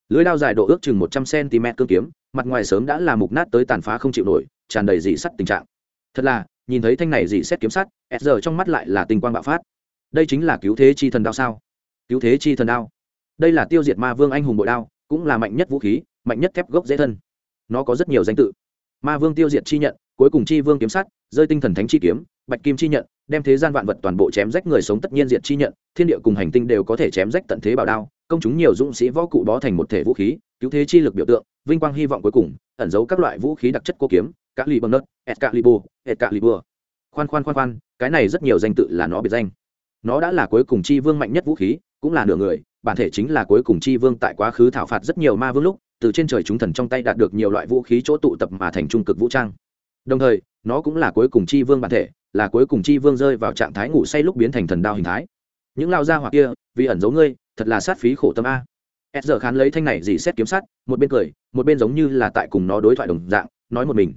Lưới đao dài độ ước chừng một trăm cm cương kiếm, mặt ngoài sớm đã là mục nát tới tàn phá không chịu nổi, tràn đầy dị sắt tình trạng. Thật là, nhìn thấy thanh này dị xét kiếm sắt, s giờ trong mắt lại là tình quang bạo phát. Đây chính là cứu thế chi thần đao sao? Cứu thế chi thần đao. Đây là tiêu diệt ma vương anh hùng bội đao, cũng là mạnh nhất vũ khí, mạnh nhất thép gốc dễ thân nó có rất nhiều danh tự. Ma vương tiêu diệt chi nhận cuối cùng chi vương kiếm sát, rơi tinh thần thánh chi kiếm bạch kim chi nhận đem thế gian vạn vật toàn bộ chém rách người sống tất nhiên diệt chi nhận thiên địa cùng hành tinh đều có thể chém rách tận thế bảo đao công chúng nhiều dũng sĩ võ cụ bó thành một thể vũ khí cứu thế chi lực biểu tượng vinh quang hy vọng cuối cùng ẩn giấu các loại vũ khí đặc chất cô kiếm các lì bằng nớt et cạ lì bô et cạ lì bùa khoan khoan khoan khoan cái này rất nhiều danh tự là nó biệt danh. Nó đã là cuối cùng chi vương mạnh nhất vũ khí cũng là nửa người bản thể chính là cuối cùng chi vương tại quá khứ thảo phạt rất nhiều ma vương lúc từ trên trời chúng thần trong tay đạt được nhiều loại vũ khí chỗ tụ tập mà thành trung cực vũ trang. Đồng thời, nó cũng là cuối cùng chi vương bản thể, là cuối cùng chi vương rơi vào trạng thái ngủ say lúc biến thành thần đao hình thái. Những lao ra hoặc kia, vì ẩn giấu ngươi, thật là sát phí khổ tâm a. S giờ khán lấy thanh này dì xét kiếm sát một bên cười, một bên giống như là tại cùng nó đối thoại đồng dạng, nói một mình.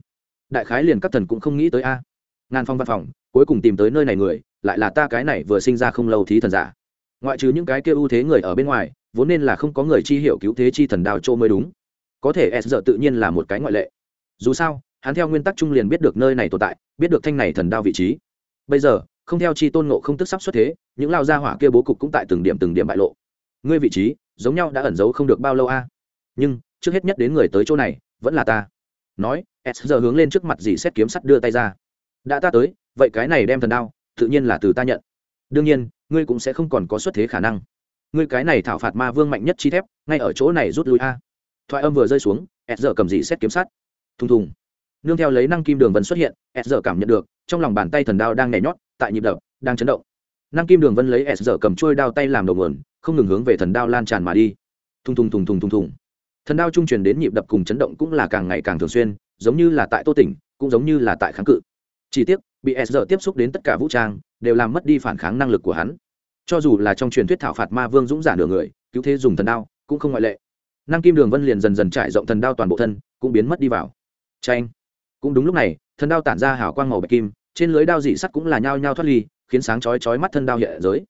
Đại khái liền các thần cũng không nghĩ tới a. Ngàn phong văn phòng, cuối cùng tìm tới nơi này người, lại là ta cái này vừa sinh ra không lâu thí thần giả. Ngoại trừ những cái kia ưu thế người ở bên ngoài vốn nên là không có người chi hiểu cứu thế chi thần đao châu mới đúng. Có thể s giờ tự nhiên là một cái ngoại lệ. Dù sao, hắn theo nguyên tắc trung liền biết được nơi này tồn tại, biết được thanh này thần đao vị trí. Bây giờ, không theo chi tôn ngộ không tức sắp xuất thế, những lao gia hỏa kia bố cục cũng tại từng điểm từng điểm bại lộ. Ngươi vị trí, giống nhau đã ẩn giấu không được bao lâu a. Nhưng, trước hết nhất đến người tới chỗ này, vẫn là ta. Nói, s giờ hướng lên trước mặt dì xét kiếm sắt đưa tay ra. Đã ta tới, vậy cái này đem thần đao, tự nhiên là từ ta nhận. Đương nhiên, ngươi cũng sẽ không còn có xuất thế khả năng ngươi cái này thảo phạt ma vương mạnh nhất chi thép, ngay ở chỗ này rút lui a. Thoại âm vừa rơi xuống s giờ cầm gì xét kiếm sắt thùng thùng. Nương theo lấy năng kim đường vân xuất hiện s giờ cảm nhận được, trong lòng bàn tay thần đao đang nhảy nhót, tại nhịp đập, đang chấn động. Năng kim đường vân lấy s giờ cầm trôi đao tay làm đầu nguồn, không ngừng hướng về thần đao lan tràn mà đi. Thùng thùng thùng thùng thùng thùng. Thần đao trung truyền đến nhịp đập cùng chấn động cũng là càng ngày càng thường xuyên, giống như là tại tô tỉnh, cũng giống như là tại kháng cự. Chỉ tiếc, bị s giờ tiếp xúc đến tất cả vũ trang, đều làm mất đi phản kháng năng lực của hắn cho dù là trong truyền thuyết thảo phạt ma vương dũng giả nửa người, cứu thế dùng thần đao, cũng không ngoại lệ. Năng kim đường vân liền dần dần trải rộng thần đao toàn bộ thân, cũng biến mất đi vào. Tranh cũng đúng lúc này, thần đao tản ra hào quang màu bạch kim, trên lưới đao dị sắt cũng là nhao nhao thoát ly, khiến sáng chói chói mắt thân đao hiện giới.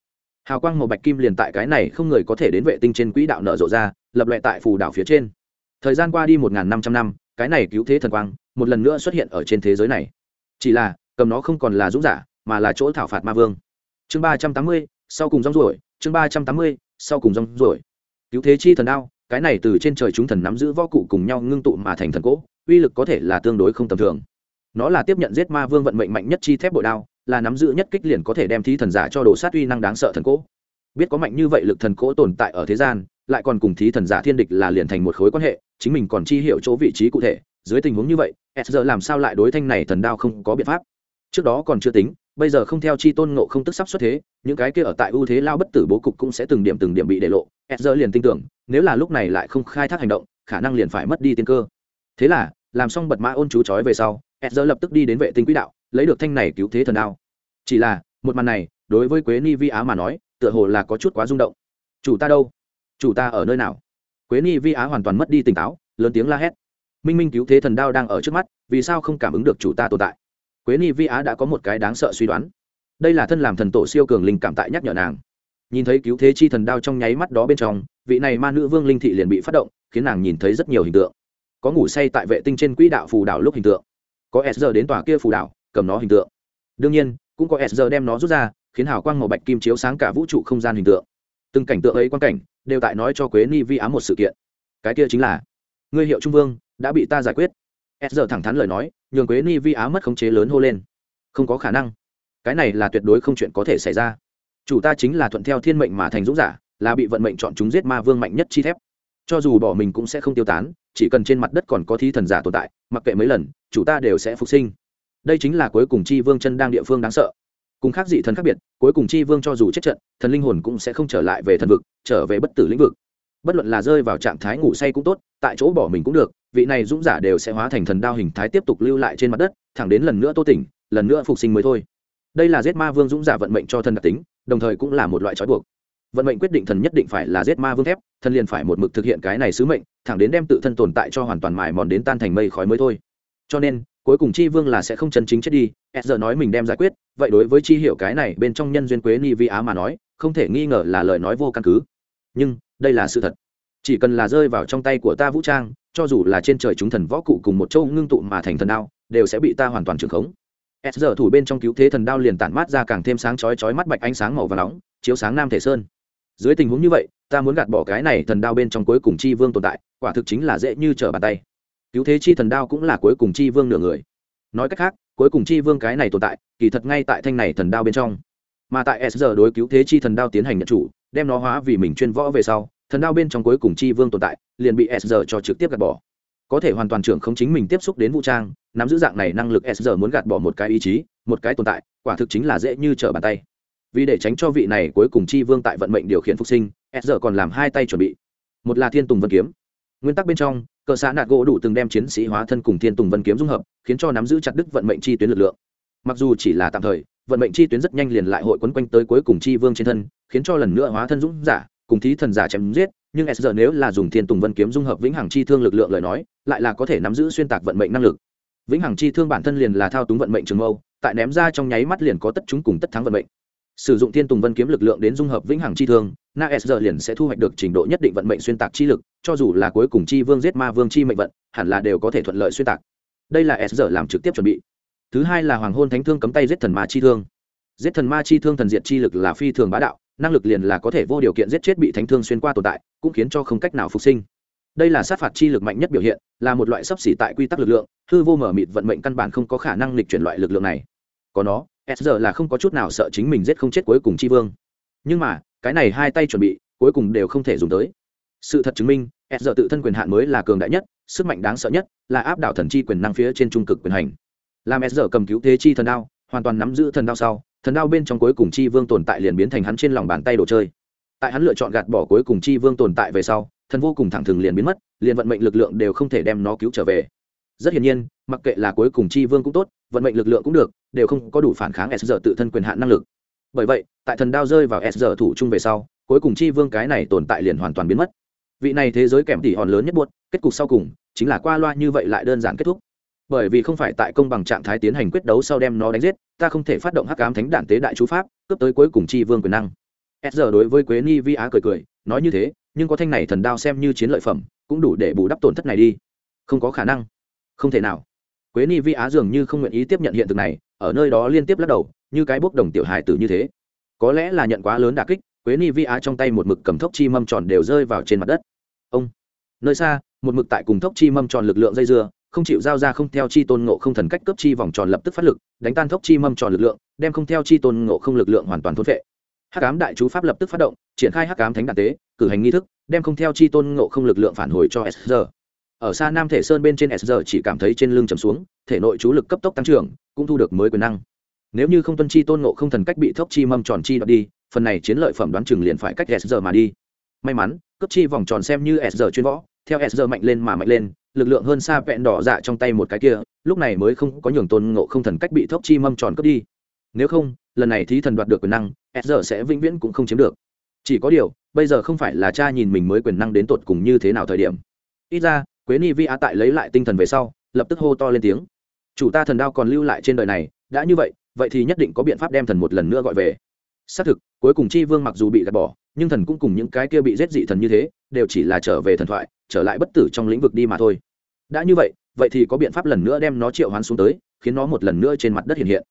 Hào quang màu bạch kim liền tại cái này không người có thể đến vệ tinh trên quỹ đạo nở rộ ra, lập lệ tại phù đảo phía trên. Thời gian qua đi một năm trăm năm, cái này cứu thế thần quang, một lần nữa xuất hiện ở trên thế giới này. Chỉ là, cầm nó không còn là dũng giả, mà là chỗ thảo phạt ma vương. Chương ba trăm tám mươi sau cùng rong ruổi, chương ba trăm tám mươi, sau cùng rong ruổi. Cứu thế chi thần đao, cái này từ trên trời chúng thần nắm giữ võ cụ cùng nhau ngưng tụ mà thành thần cỗ, uy lực có thể là tương đối không tầm thường. Nó là tiếp nhận giết ma vương vận mệnh mạnh nhất chi thép bội đao, là nắm giữ nhất kích liền có thể đem thí thần giả cho đồ sát uy năng đáng sợ thần cỗ. Biết có mạnh như vậy lực thần cỗ tồn tại ở thế gian, lại còn cùng thí thần giả thiên địch là liền thành một khối quan hệ, chính mình còn chi hiểu chỗ vị trí cụ thể. Dưới tình huống như vậy, s giờ làm sao lại đối thanh này thần đao không có biện pháp? Trước đó còn chưa tính bây giờ không theo chi tôn ngộ không tức sắp xuất thế, những cái kia ở tại ưu thế lao bất tử bố cục cũng sẽ từng điểm từng điểm bị để lộ. Edger liền tin tưởng, nếu là lúc này lại không khai thác hành động, khả năng liền phải mất đi tiên cơ. Thế là, làm xong bật mã ôn chú chói về sau edger lập tức đi đến vệ tinh quỹ đạo, lấy được thanh này cứu thế thần đao. Chỉ là, một màn này, đối với quế ni vi á mà nói, tựa hồ là có chút quá rung động. Chủ ta đâu? Chủ ta ở nơi nào? Quế ni vi á hoàn toàn mất đi tỉnh táo, lớn tiếng la hét. Minh minh cứu thế thần đao đang ở trước mắt, vì sao không cảm ứng được chủ ta tồn tại? Quế ni vi á đã có một cái đáng sợ suy đoán. Đây là thân làm thần tổ siêu cường linh cảm tại nhắc nhở nàng. Nhìn thấy cứu thế chi thần đao trong nháy mắt đó bên trong, vị này ma nữ vương linh thị liền bị phát động, khiến nàng nhìn thấy rất nhiều hình tượng. Có ngủ say tại vệ tinh trên quỹ đạo phù đảo lúc hình tượng. Có s giờ đến tòa kia phù đảo, cầm nó hình tượng. Đương nhiên, cũng có s giờ đem nó rút ra, khiến hào quang màu bạch kim chiếu sáng cả vũ trụ không gian hình tượng. Từng cảnh tượng ấy quan cảnh, đều tại nói cho quế ni vi á một sự kiện. Cái kia chính là, ngươi hiệu trung vương, đã bị ta giải quyết s giờ thẳng thắn lời nói, nhường quế ni vi á mất khống chế lớn hô lên. Không có khả năng. Cái này là tuyệt đối không chuyện có thể xảy ra. Chủ ta chính là thuận theo thiên mệnh mà thành dũng giả, là bị vận mệnh chọn chúng giết ma vương mạnh nhất chi thép. Cho dù bỏ mình cũng sẽ không tiêu tán, chỉ cần trên mặt đất còn có thi thần giả tồn tại, mặc kệ mấy lần, chủ ta đều sẽ phục sinh. Đây chính là cuối cùng chi vương chân đang địa phương đáng sợ. Cùng khác dị thần khác biệt, cuối cùng chi vương cho dù chết trận, thần linh hồn cũng sẽ không trở lại về thần vực, trở về bất tử lĩnh vực. Bất luận là rơi vào trạng thái ngủ say cũng tốt, tại chỗ bỏ mình cũng được vị này dũng giả đều sẽ hóa thành thần đao hình thái tiếp tục lưu lại trên mặt đất, thẳng đến lần nữa tô tỉnh, lần nữa phục sinh mới thôi. Đây là giết ma vương dũng giả vận mệnh cho thần đặc tính, đồng thời cũng là một loại trói buộc. Vận mệnh quyết định thần nhất định phải là giết ma vương thép, thần liền phải một mực thực hiện cái này sứ mệnh, thẳng đến đem tự thân tồn tại cho hoàn toàn mài mòn đến tan thành mây khói mới thôi. Cho nên, cuối cùng chi vương là sẽ không chân chính chết đi s giờ nói mình đem giải quyết, vậy đối với chi hiểu cái này bên trong nhân duyên quế ni vi á mà nói, không thể nghi ngờ là lời nói vô căn cứ. Nhưng, đây là sự thật chỉ cần là rơi vào trong tay của ta vũ trang, cho dù là trên trời chúng thần võ cụ cùng một châu ngưng tụ mà thành thần đao, đều sẽ bị ta hoàn toàn trường khống. S giờ thủ bên trong cứu thế thần đao liền tản mát ra càng thêm sáng chói chói mắt bạch ánh sáng màu và nóng, chiếu sáng nam thể sơn. Dưới tình huống như vậy, ta muốn gạt bỏ cái này thần đao bên trong cuối cùng chi vương tồn tại, quả thực chính là dễ như trở bàn tay. Cứu thế chi thần đao cũng là cuối cùng chi vương nửa người. Nói cách khác, cuối cùng chi vương cái này tồn tại, kỳ thật ngay tại thanh này thần đao bên trong. Mà tại s giờ đối cứu thế chi thần đao tiến hành nhận chủ, đem nó hóa vì mình chuyên võ về sau thần đao bên trong cuối cùng chi vương tồn tại, liền bị s giờ cho trực tiếp gạt bỏ. Có thể hoàn toàn trưởng không chính mình tiếp xúc đến vũ trang, nắm giữ dạng này năng lực s giờ muốn gạt bỏ một cái ý chí, một cái tồn tại, quả thực chính là dễ như trở bàn tay. Vì để tránh cho vị này cuối cùng chi vương tại vận mệnh điều khiển phục sinh, s giờ còn làm hai tay chuẩn bị. Một là thiên tùng vân kiếm. Nguyên tắc bên trong, cờ xã nạt gỗ đủ từng đem chiến sĩ hóa thân cùng thiên tùng vân kiếm dung hợp, khiến cho nắm giữ chặt đức vận mệnh chi tuyến lực lượng. Mặc dù chỉ là tạm thời, vận mệnh chi tuyến rất nhanh liền lại hội quấn quanh tới cuối cùng chi vương trên thân, khiến cho lần nữa hóa thân dũng giả cùng thí thần giả chém giết, nhưng s giờ nếu là dùng thiên tùng vân kiếm dung hợp vĩnh hằng chi thương lực lượng lời nói, lại là có thể nắm giữ xuyên tạc vận mệnh năng lực. Vĩnh hằng chi thương bản thân liền là thao túng vận mệnh trường mâu, tại ném ra trong nháy mắt liền có tất chúng cùng tất thắng vận mệnh. Sử dụng thiên tùng vân kiếm lực lượng đến dung hợp vĩnh hằng chi thương, na s giờ liền sẽ thu hoạch được trình độ nhất định vận mệnh xuyên tạc chi lực, cho dù là cuối cùng chi vương giết ma vương chi mệnh vận, hẳn là đều có thể thuận lợi xuyên tạc. Đây là s giờ làm trực tiếp chuẩn bị. Thứ hai là hoàng hôn thánh thương cấm tay giết thần ma chi thương. Giết thần ma chi thương thần diệt chi lực là phi thường bá đạo năng lực liền là có thể vô điều kiện giết chết bị thánh thương xuyên qua tồn tại, cũng khiến cho không cách nào phục sinh. Đây là sát phạt chi lực mạnh nhất biểu hiện, là một loại sấp xỉ tại quy tắc lực lượng, hư vô mở mịt vận mệnh căn bản không có khả năng lịch chuyển loại lực lượng này. Có nó, s giờ là không có chút nào sợ chính mình giết không chết cuối cùng chi vương. Nhưng mà, cái này hai tay chuẩn bị, cuối cùng đều không thể dùng tới. Sự thật chứng minh, s giờ tự thân quyền hạn mới là cường đại nhất, sức mạnh đáng sợ nhất, là áp đảo thần chi quyền năng phía trên trung cực quyền hành. Làm s giờ cầm cứu thế chi thần đao hoàn toàn nắm giữ thần đao sau, thần đao bên trong cuối cùng chi vương tồn tại liền biến thành hắn trên lòng bàn tay đồ chơi. Tại hắn lựa chọn gạt bỏ cuối cùng chi vương tồn tại về sau, thần vô cùng thẳng thừng liền biến mất, liền vận mệnh lực lượng đều không thể đem nó cứu trở về. Rất hiển nhiên, mặc kệ là cuối cùng chi vương cũng tốt, vận mệnh lực lượng cũng được, đều không có đủ phản kháng s giờ tự thân quyền hạn năng lực. Bởi vậy, tại thần đao rơi vào s giờ thủ chung về sau, cuối cùng chi vương cái này tồn tại liền hoàn toàn biến mất. Vị này thế giới kèm tỉ hòn lớn nhất buốt, kết cục sau cùng, chính là qua loa như vậy lại đơn giản kết thúc bởi vì không phải tại công bằng trạng thái tiến hành quyết đấu sau đem nó đánh giết, ta không thể phát động hắc ám thánh đạn tế đại chú pháp, cướp tới cuối cùng chi vương quyền năng. S giờ đối với quế ni vi á cười cười, nói như thế, nhưng có thanh này thần đao xem như chiến lợi phẩm, cũng đủ để bù đắp tổn thất này đi. Không có khả năng. Không thể nào. Quế ni vi á dường như không nguyện ý tiếp nhận hiện thực này, ở nơi đó liên tiếp lắc đầu, như cái bốc đồng tiểu hài tử như thế. Có lẽ là nhận quá lớn đà kích, quế ni vi á trong tay một mực cầm thốc chi mâm tròn đều rơi vào trên mặt đất. Ông. Nơi xa, một mực tại cùng thốc chi mâm tròn lực lượng dây dưa không chịu giao ra không theo chi tôn ngộ không thần cách cấp chi vòng tròn lập tức phát lực, đánh tan thốc chi mâm tròn lực lượng, đem không theo chi tôn ngộ không lực lượng hoàn toàn thôn vệ hắc ám đại chú pháp lập tức phát động, triển khai hắc ám thánh đạn tế, cử hành nghi thức, đem không theo chi tôn ngộ không lực lượng phản hồi cho sr ở xa nam thể sơn bên trên sr chỉ cảm thấy trên lưng trầm xuống, thể nội chú lực cấp tốc tăng trưởng, cũng thu được mới quyền năng. Nếu như không tuân chi tôn ngộ không thần cách bị thốc chi mâm tròn chi đoạt đi, phần này chiến lợi phẩm đoán chừng liền phải cách sr mà đi. May mắn cấp chi vòng tròn xem như sr chuyên võ, theo sr mạnh lên mà mạnh lên lực lượng hơn xa vẹn đỏ dạ trong tay một cái kia, lúc này mới không có nhường tôn ngộ không thần cách bị thốc chi mâm tròn cướp đi. Nếu không, lần này thí thần đoạt được quyền năng e sr sẽ vĩnh viễn cũng không chiếm được. Chỉ có điều, bây giờ không phải là cha nhìn mình mới quyền năng đến tột cùng như thế nào thời điểm. Ít ra, quế ni vi á tại lấy lại tinh thần về sau, lập tức hô to lên tiếng. Chủ ta thần đao còn lưu lại trên đời này, đã như vậy vậy thì nhất định có biện pháp đem thần một lần nữa gọi về xác thực, cuối cùng chi vương mặc dù bị gạt bỏ, nhưng thần cũng cùng những cái kia bị giết dị thần như thế, đều chỉ là trở về thần thoại, trở lại bất tử trong lĩnh vực đi mà thôi. Đã như vậy vậy thì có biện pháp lần nữa đem nó triệu hoán xuống tới, khiến nó một lần nữa trên mặt đất hiện hiện.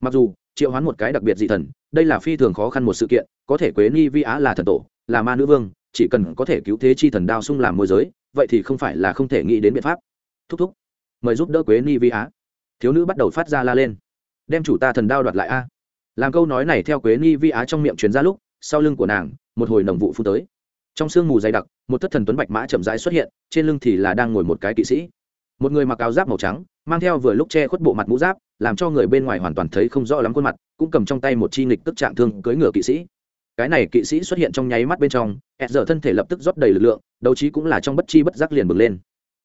Mặc dù, triệu hoán một cái đặc biệt dị thần, đây là phi thường khó khăn một sự kiện, có thể quế ni vi á là thần tổ, là ma nữ vương, chỉ cần có thể cứu thế chi thần đao sung làm môi giới, vậy thì không phải là không thể nghĩ đến biện pháp. Thúc thúc, mời giúp đỡ quế ni vi á. Thiếu nữ bắt đầu phát ra la lên. Đem chủ ta thần đao đoạt lại a làm câu nói này theo quế ni vi á trong miệng truyền ra lúc, sau lưng của nàng, một hồi nồng vụ phu tới. Trong sương mù dày đặc, một thất thần tuấn bạch mã chậm rãi xuất hiện, trên lưng thì là đang ngồi một cái kỵ sĩ. Một người mặc áo giáp màu trắng, mang theo vừa lúc che khuất bộ mặt mũ giáp, làm cho người bên ngoài hoàn toàn thấy không rõ lắm khuôn mặt, cũng cầm trong tay một chi nghịch tức trạng thương cưỡi ngựa kỵ sĩ. Cái này kỵ sĩ xuất hiện trong nháy mắt bên trong, ẹt giờ thân thể lập tức rót đầy lực lượng, đấu trí cũng là trong bất chi bất giác liền bừng lên.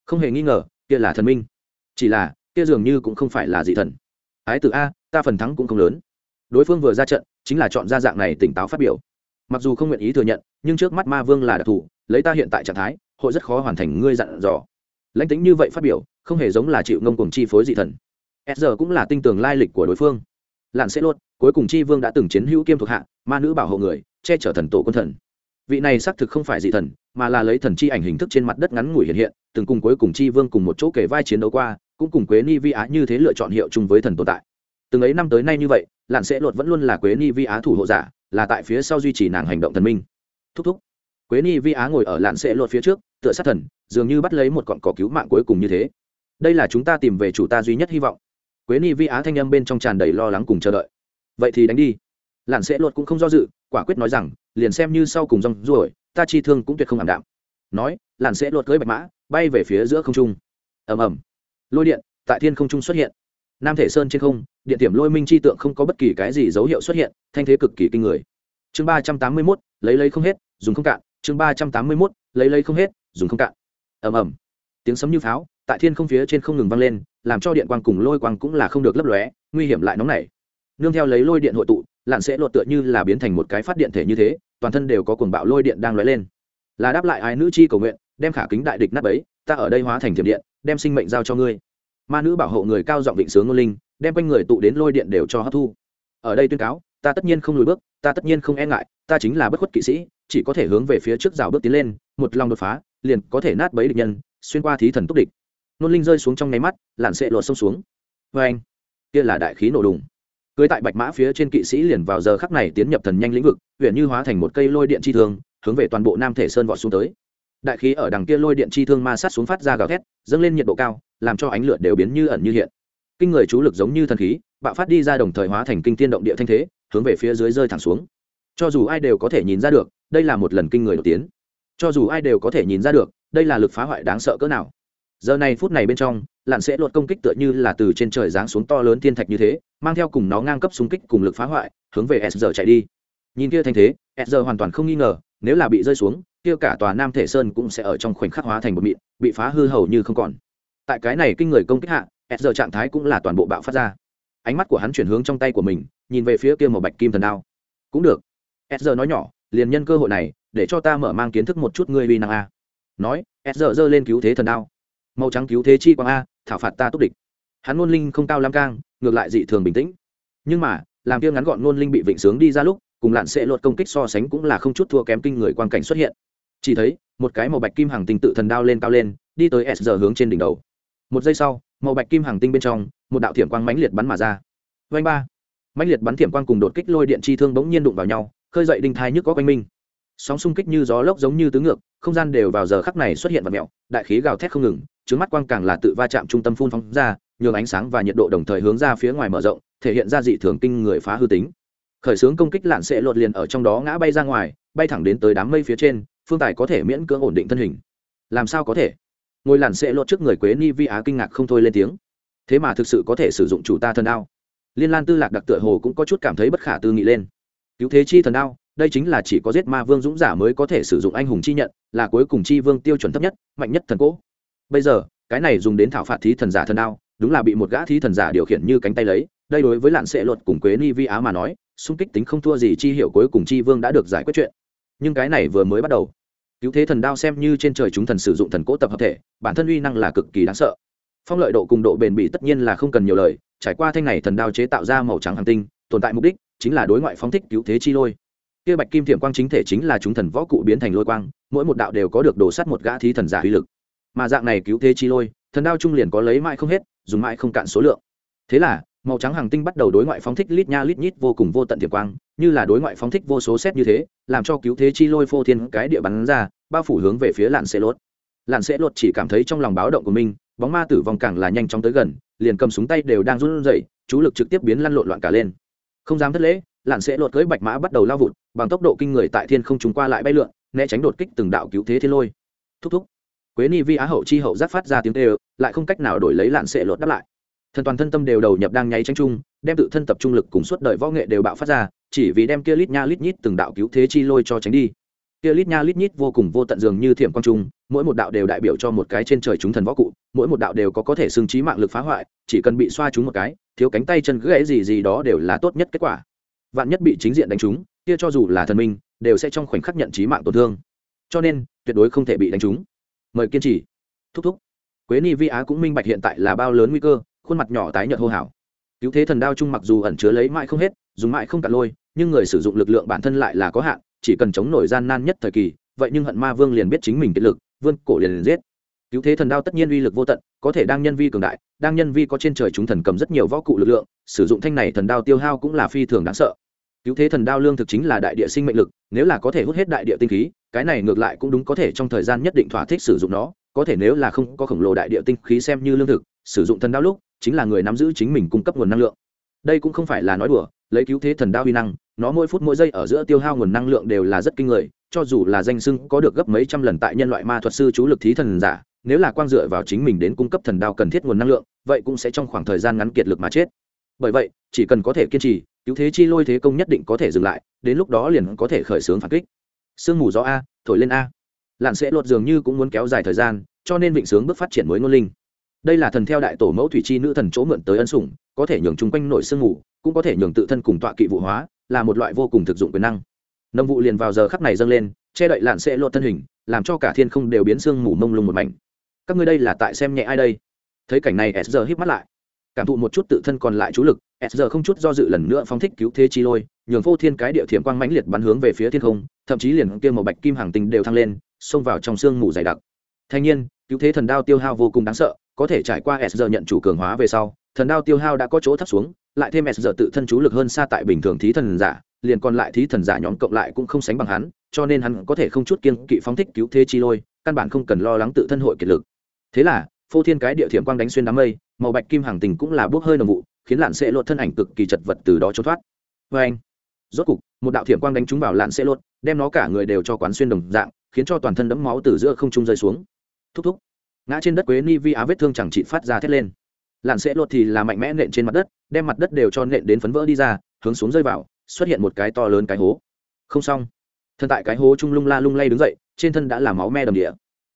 Không hề nghi ngờ, kia là thần minh. Chỉ là, kia dường như cũng không phải là dị thần. Ái tử a, ta phần thắng cũng không lớn đối phương vừa ra trận chính là chọn ra dạng này tỉnh táo phát biểu. Mặc dù không nguyện ý thừa nhận nhưng trước mắt ma vương là đặc thù lấy ta hiện tại trạng thái hội rất khó hoàn thành ngươi dặn dò. Lãnh tính như vậy phát biểu không hề giống là chịu ngông cùng chi phối dị thần. S giờ cũng là tinh tường lai lịch của đối phương. Lặn sẽ luôn, cuối cùng chi vương đã từng chiến hữu kiêm thuộc hạ ma nữ bảo hộ người che chở thần tổ quân thần. Vị này xác thực không phải dị thần mà là lấy thần chi ảnh hình thức trên mặt đất ngắn ngủi hiện hiện từng cùng cuối cùng chi vương cùng một chỗ kể vai chiến đấu qua cũng cùng quế ni vi á như thế lựa chọn hiệu chung với thần tồn tại. Từng ấy năm tới nay như vậy lạn sẽ lột vẫn luôn là quế ni vi á thủ hộ giả, là tại phía sau duy trì nàng hành động thần minh. Thúc thúc. Quế ni vi á ngồi ở lạn sẽ lột phía trước, tựa sát thần, dường như bắt lấy một cọn cỏ cứu mạng cuối cùng như thế. Đây là chúng ta tìm về chủ ta duy nhất hy vọng. Quế ni vi á thanh âm bên trong tràn đầy lo lắng cùng chờ đợi. Vậy thì đánh đi. Lạn sẽ lột cũng không do dự, quả quyết nói rằng, liền xem như sau cùng rong ruổi, ta chi thương cũng tuyệt không ảm đạm. Nói, lạn sẽ lột cưới bạch mã, bay về phía giữa không trung. Ầm ầm. Lôi điện, tại thiên không trung xuất hiện. Nam thể sơn trên không điện tiềm lôi minh chi tượng không có bất kỳ cái gì dấu hiệu xuất hiện, thanh thế cực kỳ kinh người. Chương ba trăm tám mươi mốt, lấy lấy không hết, dùng không cạn. Chương ba trăm tám mươi mốt, lấy lấy không hết, dùng không cạn. Ầm ầm. Tiếng sấm như pháo, tại thiên không phía trên không ngừng vang lên, làm cho điện quang cùng lôi quang cũng là không được lấp lóe, nguy hiểm lại nóng nảy. Nương theo lấy lôi điện hội tụ, lặn sẽ lột tựa như là biến thành một cái phát điện thể như thế, toàn thân đều có cuồng bạo lôi điện đang lóe lên. Là đáp lại ai nữ chi cầu nguyện, đem khả kính đại địch nát bấy, ta ở đây hóa thành thiểm điện, đem sinh mệnh giao cho ngươi. Ma nữ bảo hộ người cao giọng vịnh sướng ngôn linh đem quanh người tụ đến lôi điện đều cho hấp thu. Ở đây tuyên cáo, ta tất nhiên không lùi bước, ta tất nhiên không e ngại, ta chính là bất khuất kỵ sĩ, chỉ có thể hướng về phía trước rào bước tiến lên, một lòng đột phá, liền có thể nát bấy địch nhân, xuyên qua thí thần túc địch. Nôn linh rơi xuống trong nháy mắt, lặn sệ lột sông xuống. Vê anh, kia là đại khí nổ đùng. Cưới tại bạch mã phía trên kỵ sĩ liền vào giờ khắc này tiến nhập thần nhanh lĩnh vực huyện như hóa thành một cây lôi điện chi thương, hướng về toàn bộ nam thể sơn vọt xuống tới. Đại khí ở đằng kia lôi điện chi thương ma sát xuống phát ra gào thét, dâng lên nhiệt độ cao, làm cho ánh lửa đều biến như ẩn như hiện kinh người chú lực giống như thần khí, bạo phát đi ra đồng thời hóa thành kinh tiên động địa thanh thế, hướng về phía dưới rơi thẳng xuống. Cho dù ai đều có thể nhìn ra được, đây là một lần kinh người đột tiến. Cho dù ai đều có thể nhìn ra được, đây là lực phá hoại đáng sợ cỡ nào. Giờ này phút này bên trong, lặn sẽ luật công kích tựa như là từ trên trời giáng xuống to lớn thiên thạch như thế, mang theo cùng nó ngang cấp xung kích cùng lực phá hoại, hướng về s giờ chạy đi. Nhìn kia thanh thế, s giờ hoàn toàn không nghi ngờ, nếu là bị rơi xuống, kia cả tòa nam thể sơn cũng sẽ ở trong khoảnh khắc hóa thành một mịn, bị phá hư hầu như không còn tại cái này kinh người công kích hạ, s giờ trạng thái cũng là toàn bộ bạo phát ra. Ánh mắt của hắn chuyển hướng trong tay của mình, nhìn về phía kia một bạch kim thần đao. Cũng được. S giờ nói nhỏ, liền nhân cơ hội này, để cho ta mở mang kiến thức một chút ngươi uy năng a. Nói, s giờ giơ lên cứu thế thần đao. Màu trắng cứu thế chi quang a, thảo phạt ta túc địch. Hắn ngôn linh không cao lam cang, ngược lại dị thường bình tĩnh. Nhưng mà, làm kia ngắn gọn ngôn linh bị vịnh sướng đi ra lúc, cùng lặn sẽ luật công kích so sánh cũng là không chút thua kém kinh người quan cảnh xuất hiện. Chỉ thấy, một cái màu bạch kim hàng tinh tự thần đao lên cao lên, đi tới s giờ hướng trên đỉnh đầu một giây sau, màu bạch kim hàng tinh bên trong, một đạo thiểm quang mãnh liệt bắn mà ra. Vanh ba. Mãnh liệt bắn thiểm quang cùng đột kích lôi điện chi thương bỗng nhiên đụng vào nhau, khơi dậy đinh thai nhức có quanh minh sóng xung kích như gió lốc giống như tứ ngược, không gian đều vào giờ khắc này xuất hiện vật mẹo, đại khí gào thét không ngừng trứng mắt quang càng là tự va chạm trung tâm phun phóng ra, nhường ánh sáng và nhiệt độ đồng thời hướng ra phía ngoài mở rộng, thể hiện ra dị thường kinh người phá hư tính. Khởi xướng công kích lạn sẽ lột liền ở trong đó ngã bay ra ngoài, bay thẳng đến tới đám mây phía trên, phương tài có thể miễn cưỡng ổn định thân hình. Làm sao có thể? Ngồi làn sẽ lột trước người quế ni vi á kinh ngạc không thôi lên tiếng. Thế mà thực sự có thể sử dụng chủ ta thần đao. Liên lan tư lạc đặc tựa hồ cũng có chút cảm thấy bất khả tư nghị lên. Cứu thế chi thần đao, đây chính là chỉ có giết ma vương dũng giả mới có thể sử dụng anh hùng chi nhận, là cuối cùng chi vương tiêu chuẩn thấp nhất, mạnh nhất thần cỗ. Bây giờ, cái này dùng đến thảo phạt thí thần giả thần đao, đúng là bị một gã thí thần giả điều khiển như cánh tay lấy, đây đối với lạn sệ luật cùng quế ni vi á mà nói, xung kích tính không thua gì chi hiệu cuối cùng chi vương đã được giải quyết chuyện. Nhưng cái này vừa mới bắt đầu cứu thế thần đao xem như trên trời chúng thần sử dụng thần cỗ tập hợp thể, bản thân uy năng là cực kỳ đáng sợ. Phong lợi độ cùng độ bền bỉ tất nhiên là không cần nhiều lời, trải qua thanh này thần đao chế tạo ra màu trắng hàng tinh, tồn tại mục đích chính là đối ngoại phóng thích cứu thế chi lôi. Kia bạch kim thiểm quang chính thể chính là chúng thần võ cụ biến thành lôi quang, mỗi một đạo đều có được đổ sắt một gã thí thần giả uy lực. Mà dạng này cứu thế chi lôi, thần đao trung liền có lấy mãi không hết, dùng mãi không cạn số lượng. Thế là, màu trắng hàng tinh bắt đầu đối ngoại phóng thích lít nha lít nhít vô cùng vô tận thiểm quang như là đối ngoại phóng thích vô số xét như thế, làm cho cứu thế chi lôi phô thiên cái địa bắn ra, bao phủ hướng về phía lạn xe lốt lạn xe lốt chỉ cảm thấy trong lòng báo động của mình, bóng ma tử vong càng là nhanh chóng tới gần, liền cầm súng tay đều đang run rẩy, chú lực trực tiếp biến lăn lộn loạn cả lên. Không dám thất lễ, lạn sẽ lột cưới bạch mã bắt đầu lao vụt, bằng tốc độ kinh người tại thiên không trùng qua lại bay lượn, né tránh đột kích từng đạo cứu thế thiên lôi. Thúc thúc. Quế ni vi á hậu chi hậu giáp phát ra tiếng tê lại không cách nào đổi lấy lạn sẽ lột đáp lại. Thần toàn thân tâm đều đầu nhập đang nháy tranh chung, đem tự thân tập trung lực cùng suốt đời võ nghệ đều bạo phát ra chỉ vì đem kia lít nha lít nhít từng đạo cứu thế chi lôi cho tránh đi. Kia lít nha lít nhít vô cùng vô tận dường như thiểm quang trung, mỗi một đạo đều đại biểu cho một cái trên trời chúng thần võ cụ, mỗi một đạo đều có có thể xưng trí mạng lực phá hoại, chỉ cần bị xoa chúng một cái, thiếu cánh tay chân gãy gì gì đó đều là tốt nhất kết quả. Vạn nhất bị chính diện đánh trúng, kia cho dù là thần minh, đều sẽ trong khoảnh khắc nhận trí mạng tổn thương. Cho nên, tuyệt đối không thể bị đánh trúng. Mời kiên trì. Thúc thúc. Quế ni vi á cũng minh bạch hiện tại là bao lớn nguy cơ, khuôn mặt nhỏ tái nhợt hô hào. Cứu thế thần đao chung mặc dù ẩn chứa lấy mãi không hết, dùng mãi không cạn lôi nhưng người sử dụng lực lượng bản thân lại là có hạn, chỉ cần chống nổi gian nan nhất thời kỳ, vậy nhưng hận ma vương liền biết chính mình kết lực, vươn cổ liền liền giết. Cứu thế thần đao tất nhiên uy lực vô tận, có thể đang nhân vi cường đại, đang nhân vi có trên trời chúng thần cầm rất nhiều võ cụ lực lượng, sử dụng thanh này thần đao tiêu hao cũng là phi thường đáng sợ. Cứu thế thần đao lương thực chính là đại địa sinh mệnh lực, nếu là có thể hút hết đại địa tinh khí, cái này ngược lại cũng đúng có thể trong thời gian nhất định thỏa thích sử dụng nó, có thể nếu là không có khổng lồ đại địa tinh khí xem như lương thực, sử dụng thần đao lúc, chính là người nắm giữ chính mình cung cấp nguồn năng lượng. Đây cũng không phải là nói đùa lấy cứu thế thần đao uy năng, nó mỗi phút mỗi giây ở giữa tiêu hao nguồn năng lượng đều là rất kinh người, cho dù là danh sưng có được gấp mấy trăm lần tại nhân loại ma thuật sư chú lực thí thần giả, nếu là quang dựa vào chính mình đến cung cấp thần đao cần thiết nguồn năng lượng, vậy cũng sẽ trong khoảng thời gian ngắn kiệt lực mà chết. Bởi vậy, chỉ cần có thể kiên trì, cứu thế chi lôi thế công nhất định có thể dừng lại, đến lúc đó liền có thể khởi xướng phản kích. Sương mù gió a, thổi lên a. Lặn sẽ lột dường như cũng muốn kéo dài thời gian, cho nên vịnh sướng bước phát triển mới ngôn linh đây là thần theo đại tổ mẫu thủy chi nữ thần chỗ mượn tới ân sủng có thể nhường chung quanh nổi sương ngủ, cũng có thể nhường tự thân cùng tọa kỵ vụ hóa là một loại vô cùng thực dụng quyền năng. Nông vụ liền vào giờ khắc này dâng lên che đậy lạn sẽ lột thân hình làm cho cả thiên không đều biến sương mù mông lung một mảnh. Các ngươi đây là tại xem nhẹ ai đây? Thấy cảnh này s giờ hít mắt lại. Cảm thụ một chút tự thân còn lại chú lực s giờ không chút do dự lần nữa phóng thích cứu thế chi lôi nhường vô thiên cái địa thiểm quang mãnh liệt bắn hướng về phía thiên không thậm chí liền kia màu bạch kim hàng tình đều thăng lên xông vào trong sương mù dày đặc. Thanh nhiên cứu thế thần đao tiêu hao vô cùng đáng sợ có thể trải qua s giờ nhận chủ cường hóa về sau, thần đao tiêu hao đã có chỗ thấp xuống, lại thêm s giờ tự thân chú lực hơn xa tại bình thường thí thần giả, liền còn lại thí thần giả nhóm cộng lại cũng không sánh bằng hắn, cho nên hắn có thể không chút kiên kỵ phóng thích cứu thế chi lôi, căn bản không cần lo lắng tự thân hội kiệt lực. Thế là, phô thiên cái địa thiểm quang đánh xuyên đám mây, màu bạch kim hàng tình cũng là bốc hơi nồng vụ, khiến lạn sẽ lột thân ảnh cực kỳ chật vật từ đó trốn thoát. Vê anh, rốt cục, một đạo thiểm quang đánh trúng vào lạn sẽ lột, đem nó cả người đều cho quán xuyên đồng dạng, khiến cho toàn thân đẫm máu từ giữa không trung rơi xuống. Thúc thúc ngã trên đất quế ni vi á vết thương chẳng chị phát ra thét lên. Lạn sẽ lột thì là mạnh mẽ nện trên mặt đất, đem mặt đất đều cho nện đến phấn vỡ đi ra, hướng xuống rơi vào, xuất hiện một cái to lớn cái hố. Không xong. Thân tại cái hố trung lung la lung lay đứng dậy, trên thân đã là máu me đầm địa.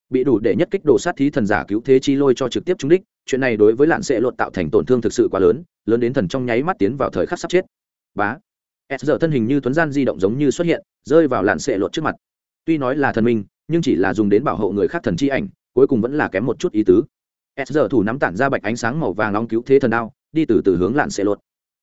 Bị đủ để nhất kích đồ sát thí thần giả cứu thế chi lôi cho trực tiếp trúng đích, chuyện này đối với lạn sẽ lột tạo thành tổn thương thực sự quá lớn lớn đến thần trong nháy mắt tiến vào thời khắc sắp chết. Bá. S giờ thân hình như tuấn gian di động giống như xuất hiện, rơi vào lạn sẽ lột trước mặt. Tuy nói là thần minh, nhưng chỉ là dùng đến bảo hộ người khác thần chi ảnh cuối cùng vẫn là kém một chút ý tứ. S giờ thủ nắm tản ra bạch ánh sáng màu vàng nóng cứu thế thần đao, đi từ từ hướng lạn xệ luật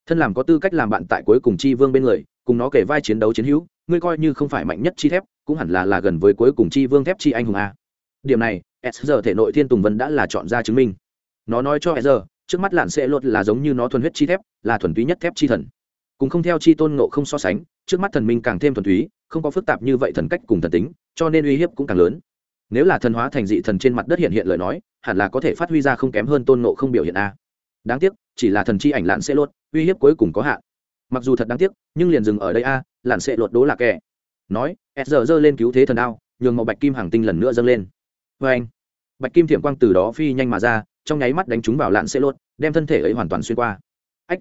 thân làm có tư cách làm bạn tại cuối cùng chi vương bên người, cùng nó kể vai chiến đấu chiến hữu, ngươi coi như không phải mạnh nhất chi thép, cũng hẳn là là gần với cuối cùng chi vương thép chi anh hùng a. Điểm này, s giờ thể nội thiên tùng vân đã là chọn ra chứng minh. Nó nói cho s giờ, trước mắt lạn xệ luật là giống như nó thuần huyết chi thép, là thuần túy nhất thép chi thần. Cùng không theo chi tôn nộ không so sánh, trước mắt thần minh càng thêm thuần túy, không có phức tạp như vậy thần cách cùng thần tính, cho nên uy hiếp cũng càng lớn nếu là thần hóa thành dị thần trên mặt đất hiện hiện lời nói, hẳn là có thể phát huy ra không kém hơn tôn nộ không biểu hiện a. Đáng tiếc, chỉ là thần chi ảnh lạn sẽ lột, uy hiếp cuối cùng có hạn. Mặc dù thật đáng tiếc, nhưng liền dừng ở đây a, lạn sẽ lột đố là kẻ. Nói, s giờ giơ lên cứu thế thần đao, nhường màu bạch kim hàng tinh lần nữa dâng lên. Vê anh bạch kim thiểm quang từ đó phi nhanh mà ra, trong nháy mắt đánh trúng vào lạn sẽ lột, đem thân thể ấy hoàn toàn xuyên qua. Ách.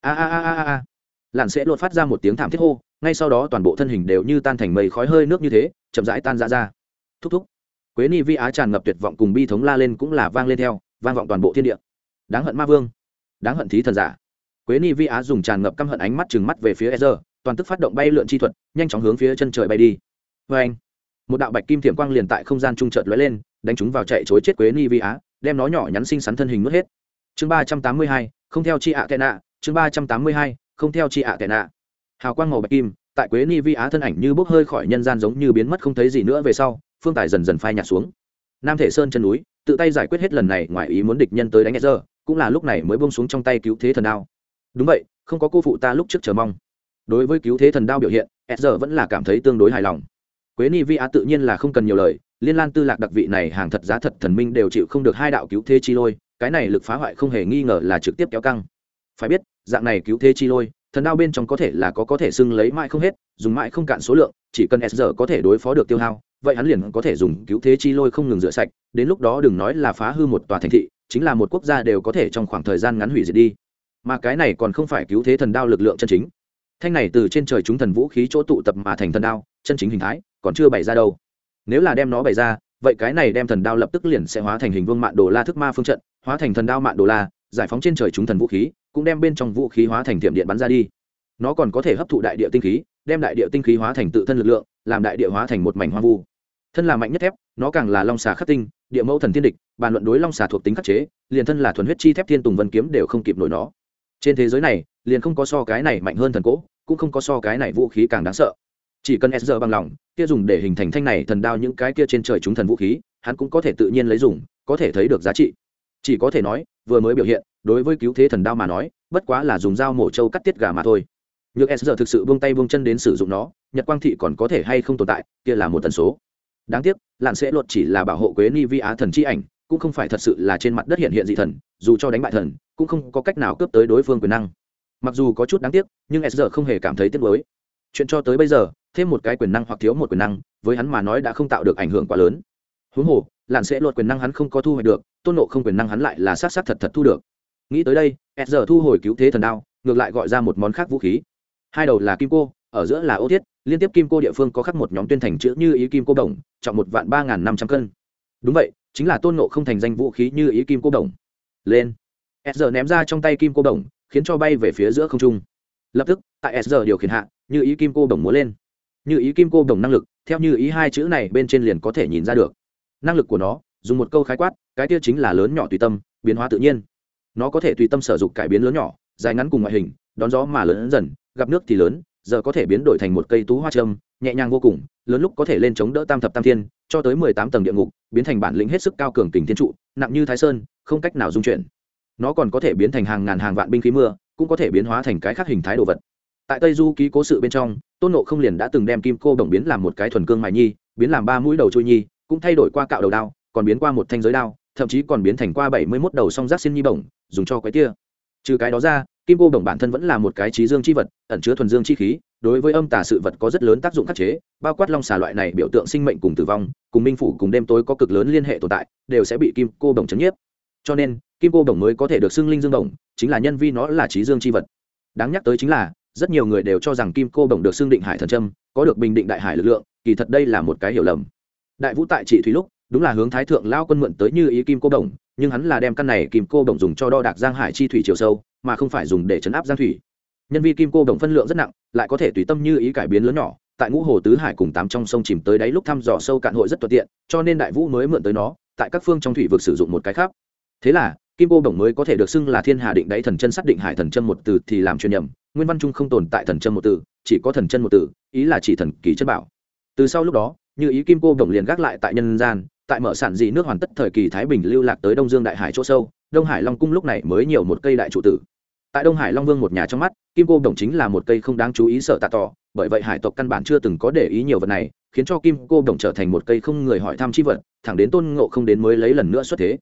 A a a a a lạn sẽ lột phát ra một tiếng thảm thiết hô, ngay sau đó toàn bộ thân hình đều như tan thành mây khói hơi nước như thế, chậm rãi tan ra ra. Thúc thúc quế ni vi á tràn ngập tuyệt vọng cùng bi thống la lên cũng là vang lên theo, vang vọng toàn bộ thiên địa. Đáng hận ma vương. Đáng hận thí thần giả. Quế ni vi á dùng tràn ngập căm hận ánh mắt trừng mắt về phía e z toàn tức phát động bay lượn chi thuật, nhanh chóng hướng phía chân trời bay đi. Vê anh, một đạo bạch kim thiểm quang liền tại không gian trung trợt lóe lên, đánh chúng vào chạy chối chết quế ni vi á, đem nó nhỏ nhắn xinh xắn thân hình nuốt hết. Chương ba trăm tám mươi hai, không theo chi ạ tệ nạ. Chương ba trăm tám mươi hai, không theo chi ạ tệ nạ. Hào quang màu bạch kim, tại quế ni vi á thân ảnh như bốc hơi khỏi nhân gian giống như biến mất không thấy gì nữa về sau phương tài dần dần phai nhạt xuống. Nam thể sơn chân núi, tự tay giải quyết hết lần này, ngoài ý muốn địch nhân tới đánh giờ cũng là lúc này mới bông xuống trong tay cứu thế thần đao. Đúng vậy, không có cô phụ ta lúc trước chờ mong. Đối với cứu thế thần đao biểu hiện s vẫn là cảm thấy tương đối hài lòng. Quế ni vi á tự nhiên là không cần nhiều lời, liên lan tư lạc đặc vị này hàng thật giá thật thần minh đều chịu không được hai đạo cứu thế chi lôi, cái này lực phá hoại không hề nghi ngờ là trực tiếp kéo căng. Phải biết, dạng này cứu thế chi lôi, thần đao bên trong có thể là có có thể xưng lấy mãi không hết, dùng mãi không cạn số lượng, chỉ cần s có thể đối phó được tiêu hao vậy hắn liền có thể dùng cứu thế chi lôi không ngừng rửa sạch, đến lúc đó đừng nói là phá hư một tòa thành thị, chính là một quốc gia đều có thể trong khoảng thời gian ngắn hủy diệt đi. Mà cái này còn không phải cứu thế thần đao lực lượng chân chính. Thanh này từ trên trời chúng thần vũ khí chỗ tụ tập mà thành thần đao, chân chính hình thái còn chưa bày ra đâu. Nếu là đem nó bày ra, vậy cái này đem thần đao lập tức liền sẽ hóa thành hình vương mạn đồ la thức ma phương trận, hóa thành thần đao mạn đồ la, giải phóng trên trời chúng thần vũ khí, cũng đem bên trong vũ khí hóa thành tiệm điện bắn ra đi. Nó còn có thể hấp thụ đại địa tinh khí, đem đại địa tinh khí hóa thành tự thân lực lượng, làm đại địa hóa thành một mảnh hoang vu thân là mạnh nhất thép, nó càng là long xà khắc tinh, địa mẫu thần thiên địch, bàn luận đối long xà thuộc tính khắc chế, liền thân là thuần huyết chi thép thiên tùng vân kiếm đều không kịp nổi nó. Trên thế giới này, liền không có so cái này mạnh hơn thần cỗ, cũng không có so cái này vũ khí càng đáng sợ. Chỉ cần s giờ bằng lòng, kia dùng để hình thành thanh này thần đao những cái kia trên trời chúng thần vũ khí, hắn cũng có thể tự nhiên lấy dùng, có thể thấy được giá trị. Chỉ có thể nói, vừa mới biểu hiện, đối với cứu thế thần đao mà nói, bất quá là dùng dao mổ trâu cắt tiết gà mà thôi. Nhược s giờ thực sự buông tay buông chân đến sử dụng nó, nhật quang thị còn có thể hay không tồn tại, kia là một tần số đáng tiếc, lạn sẽ luật chỉ là bảo hộ quế ni vi á thần chi ảnh, cũng không phải thật sự là trên mặt đất hiện hiện dị thần, dù cho đánh bại thần, cũng không có cách nào cướp tới đối phương quyền năng. Mặc dù có chút đáng tiếc, nhưng sr không hề cảm thấy tiếc nuối. Chuyện cho tới bây giờ, thêm một cái quyền năng hoặc thiếu một quyền năng, với hắn mà nói đã không tạo được ảnh hưởng quá lớn. Huống hồ lặn sẽ luật quyền năng hắn không có thu hoạch được, tôn nộ không quyền năng hắn lại là s á t s á t thật thật thu được. Nghĩ tới đây sr thu hồi cứu thế thần đao, ngược lại gọi ra một món khác vũ khí. Hai đầu là kim cô ở giữa là ô thiết, liên tiếp kim cô địa phương có khắc một nhóm tuyên thành chữ như ý kim cô đồng, trọng một vạn ba n g h n năm trăm cân. Đúng vậy, chính là tôn nộ không thành danh vũ khí như ý kim cô đồng. Lên. S giờ ném ra trong tay kim cô đồng, khiến cho bay về phía giữa không trung. Lập tức, tại s giờ điều khiển hạ, như ý kim cô đồng múa lên. Như ý kim cô đồng năng lực, theo như ý hai chữ này bên trên liền có thể nhìn ra được. Năng lực của nó, dùng một câu khái quát, cái tiêu chính là lớn nhỏ tùy tâm, biến hóa tự nhiên. Nó có thể tùy tâm sử dụng cải biến lớn nhỏ, dài ngắn cùng ngoại hình, đón gió mà lớn dần, gặp nước thì lớn giờ có thể biến đổi thành một cây tú hoa trâm, nhẹ nhàng vô cùng, lớn lúc có thể lên chống đỡ tam thập tam thiên, cho tới mười tám tầng địa ngục, biến thành bản lĩnh hết sức cao cường tình thiên trụ, nặng như thái sơn, không cách nào dung chuyển. Nó còn có thể biến thành hàng ngàn hàng vạn binh khí mưa, cũng có thể biến hóa thành cái khác hình thái đồ vật. Tại tây du ký cố sự bên trong, tôn nộ không liền đã từng đem kim cô đồng biến làm một cái thuần cương mài nhi, biến làm ba mũi đầu trôi nhi, cũng thay đổi qua cạo đầu đao, còn biến qua một thanh giới đao, thậm chí còn biến thành qua bảy mươi mốt đầu song giác xin nhi bổng, dùng cho quái tia. Trừ cái đó ra kim cô đồng bản thân vẫn là một cái trí dương chi vật, ẩn chứa thuần dương chi khí, đối với âm tà sự vật có rất lớn tác dụng khắc chế, bao quát long xà loại này biểu tượng sinh mệnh cùng tử vong, cùng minh phủ cùng đêm tối có cực lớn liên hệ tồn tại, đều sẽ bị kim cô đồng chấn nhiếp. Cho nên, kim cô đồng mới có thể được xưng linh dương đồng, chính là nhân vi nó là trí dương chi vật. Đáng nhắc tới chính là, rất nhiều người đều cho rằng kim cô đồng được xưng định hải thần trâm có được bình định đại hải lực lượng, kỳ thật đây là một cái hiểu lầm. Đại vũ tại trị thủy lúc, đúng là hướng thái thượng lao quân mượn tới như ý kim cô đồng, nhưng hắn là đem căn này kim cô đồng dùng cho đo đạc giang hải chi thủy chiều sâu mà không phải dùng để chấn áp giang thủy. Nhân vi kim cô đồng phân lượng rất nặng, lại có thể tùy tâm như ý cải biến lớn nhỏ. Tại ngũ hồ tứ hải cùng tám trong sông chìm tới đáy lúc thăm dò sâu cạn hội rất thuận tiện, cho nên đại vũ mới mượn tới nó, tại các phương trong thủy vực sử dụng một cái khác. Thế là, kim cô đồng mới có thể được xưng là thiên hà định đáy thần chân xác định hải thần chân một từ thì làm truyền nhầm, nguyên văn trung không tồn tại thần chân một từ, chỉ có thần chân một từ, ý là chỉ thần kỳ chân bảo. Từ sau lúc đó, như ý kim cô đồng liền gác lại tại nhân gian, tại mở sản dị nước hoàn tất thời kỳ thái bình lưu lạc tới đông dương đại hải chỗ sâu, đông hải long cung lúc này mới nhiều một cây đại trụ tử tại đông hải long vương một nhà trong mắt, kim cô đồng chính là một cây không đáng chú ý sợ tạ tỏ, bởi vậy hải tộc căn bản chưa từng có để ý nhiều vật này, khiến cho kim cô đồng trở thành một cây không người hỏi thăm chi vật, thẳng đến tôn ngộ không đến mới lấy lần nữa xuất thế.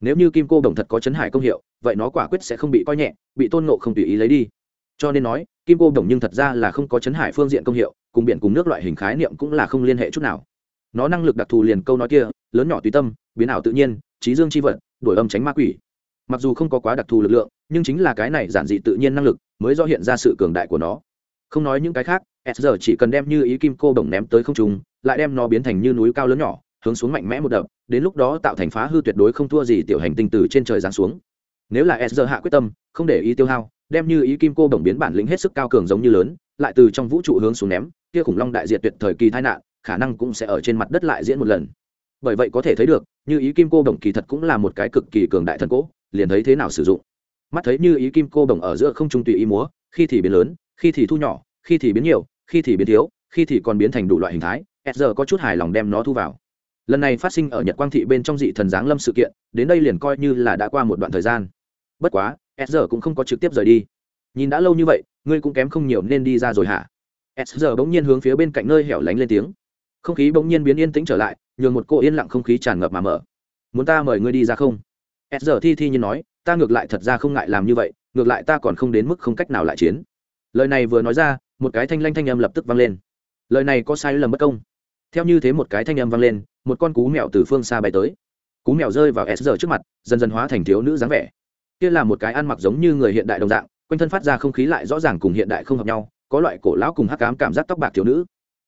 Nếu như kim cô đồng thật có chấn hải công hiệu, vậy nó quả quyết sẽ không bị coi nhẹ, bị tôn ngộ không tùy ý lấy đi. Cho nên nói, kim cô đồng nhưng thật ra là không có chấn hải phương diện công hiệu, cùng biển cùng nước loại hình khái niệm cũng là không liên hệ chút nào. Nó năng lực đặc thù liền câu nói kia, lớn nhỏ tùy tâm, biến ảo tự nhiên, trí dương c h i vật đổi âm tránh ma quỷ mặc dù không có quá đặc thù lực lượng, nhưng chính là cái này giản dị tự nhiên năng lực mới do hiện ra sự cường đại của nó. Không nói những cái khác, s giờ chỉ cần đem như ý kim cô đồng ném tới không trùng lại đem nó biến thành như núi cao lớn nhỏ, hướng xuống mạnh mẽ một đập, đến lúc đó tạo thành phá hư tuyệt đối không thua gì tiểu hành tinh từ trên trời giáng xuống. Nếu là s giờ hạ quyết tâm, không để ý tiêu hao, đem như ý kim cô đồng biến bản lĩnh hết sức cao cường giống như lớn, lại từ trong vũ trụ hướng xuống ném, kia khủng long đại diệt tuyệt thời kỳ tai nạn, khả năng cũng sẽ ở trên mặt đất lại diễn một lần bởi vậy có thể thấy được, như ý kim cô đồng kỳ thật cũng là một cái cực kỳ cường đại thần cỗ, liền thấy thế nào sử dụng. Mắt thấy như ý kim cô đồng ở giữa không trung tùy ý múa, khi thì biến lớn, khi thì thu nhỏ, khi thì biến nhiều, khi thì biến thiếu, khi thì còn biến thành đủ loại hình thái, s giờ có chút hài lòng đem nó thu vào. Lần này phát sinh ở nhật quang thị bên trong dị thần giáng lâm sự kiện, đến đây liền coi như là đã qua một đoạn thời gian. Bất quá, s giờ cũng không có trực tiếp rời đi. Nhìn đã lâu như vậy, ngươi cũng kém không nhiều nên đi ra rồi hả? S giờ bỗng nhiên hướng phía bên cạnh nơi hẻo lánh lên tiếng không khí bỗng nhiên biến yên tĩnh trở lại, nhường một cô yên lặng không khí tràn ngập mà mở. Muốn ta mời ngươi đi ra không? S giờ thi thi như nói, ta ngược lại thật ra không ngại làm như vậy, ngược lại ta còn không đến mức không cách nào lại chiến. Lời này vừa nói ra, một cái thanh lanh thanh âm lập tức vang lên. Lời này có sai lầm bất công. Theo như thế một cái thanh âm vang lên, một con cú mèo từ phương xa bay tới. Cú mèo rơi vào s giờ trước mặt, dần dần hóa thành thiếu nữ dáng vẻ. Kia là một cái ăn mặc giống như người hiện đại đồng dạng, quanh thân phát ra không khí lại rõ ràng cùng hiện đại không hợp nhau, có loại cổ lão cùng hắc cám cảm giác tóc bạc thiếu nữ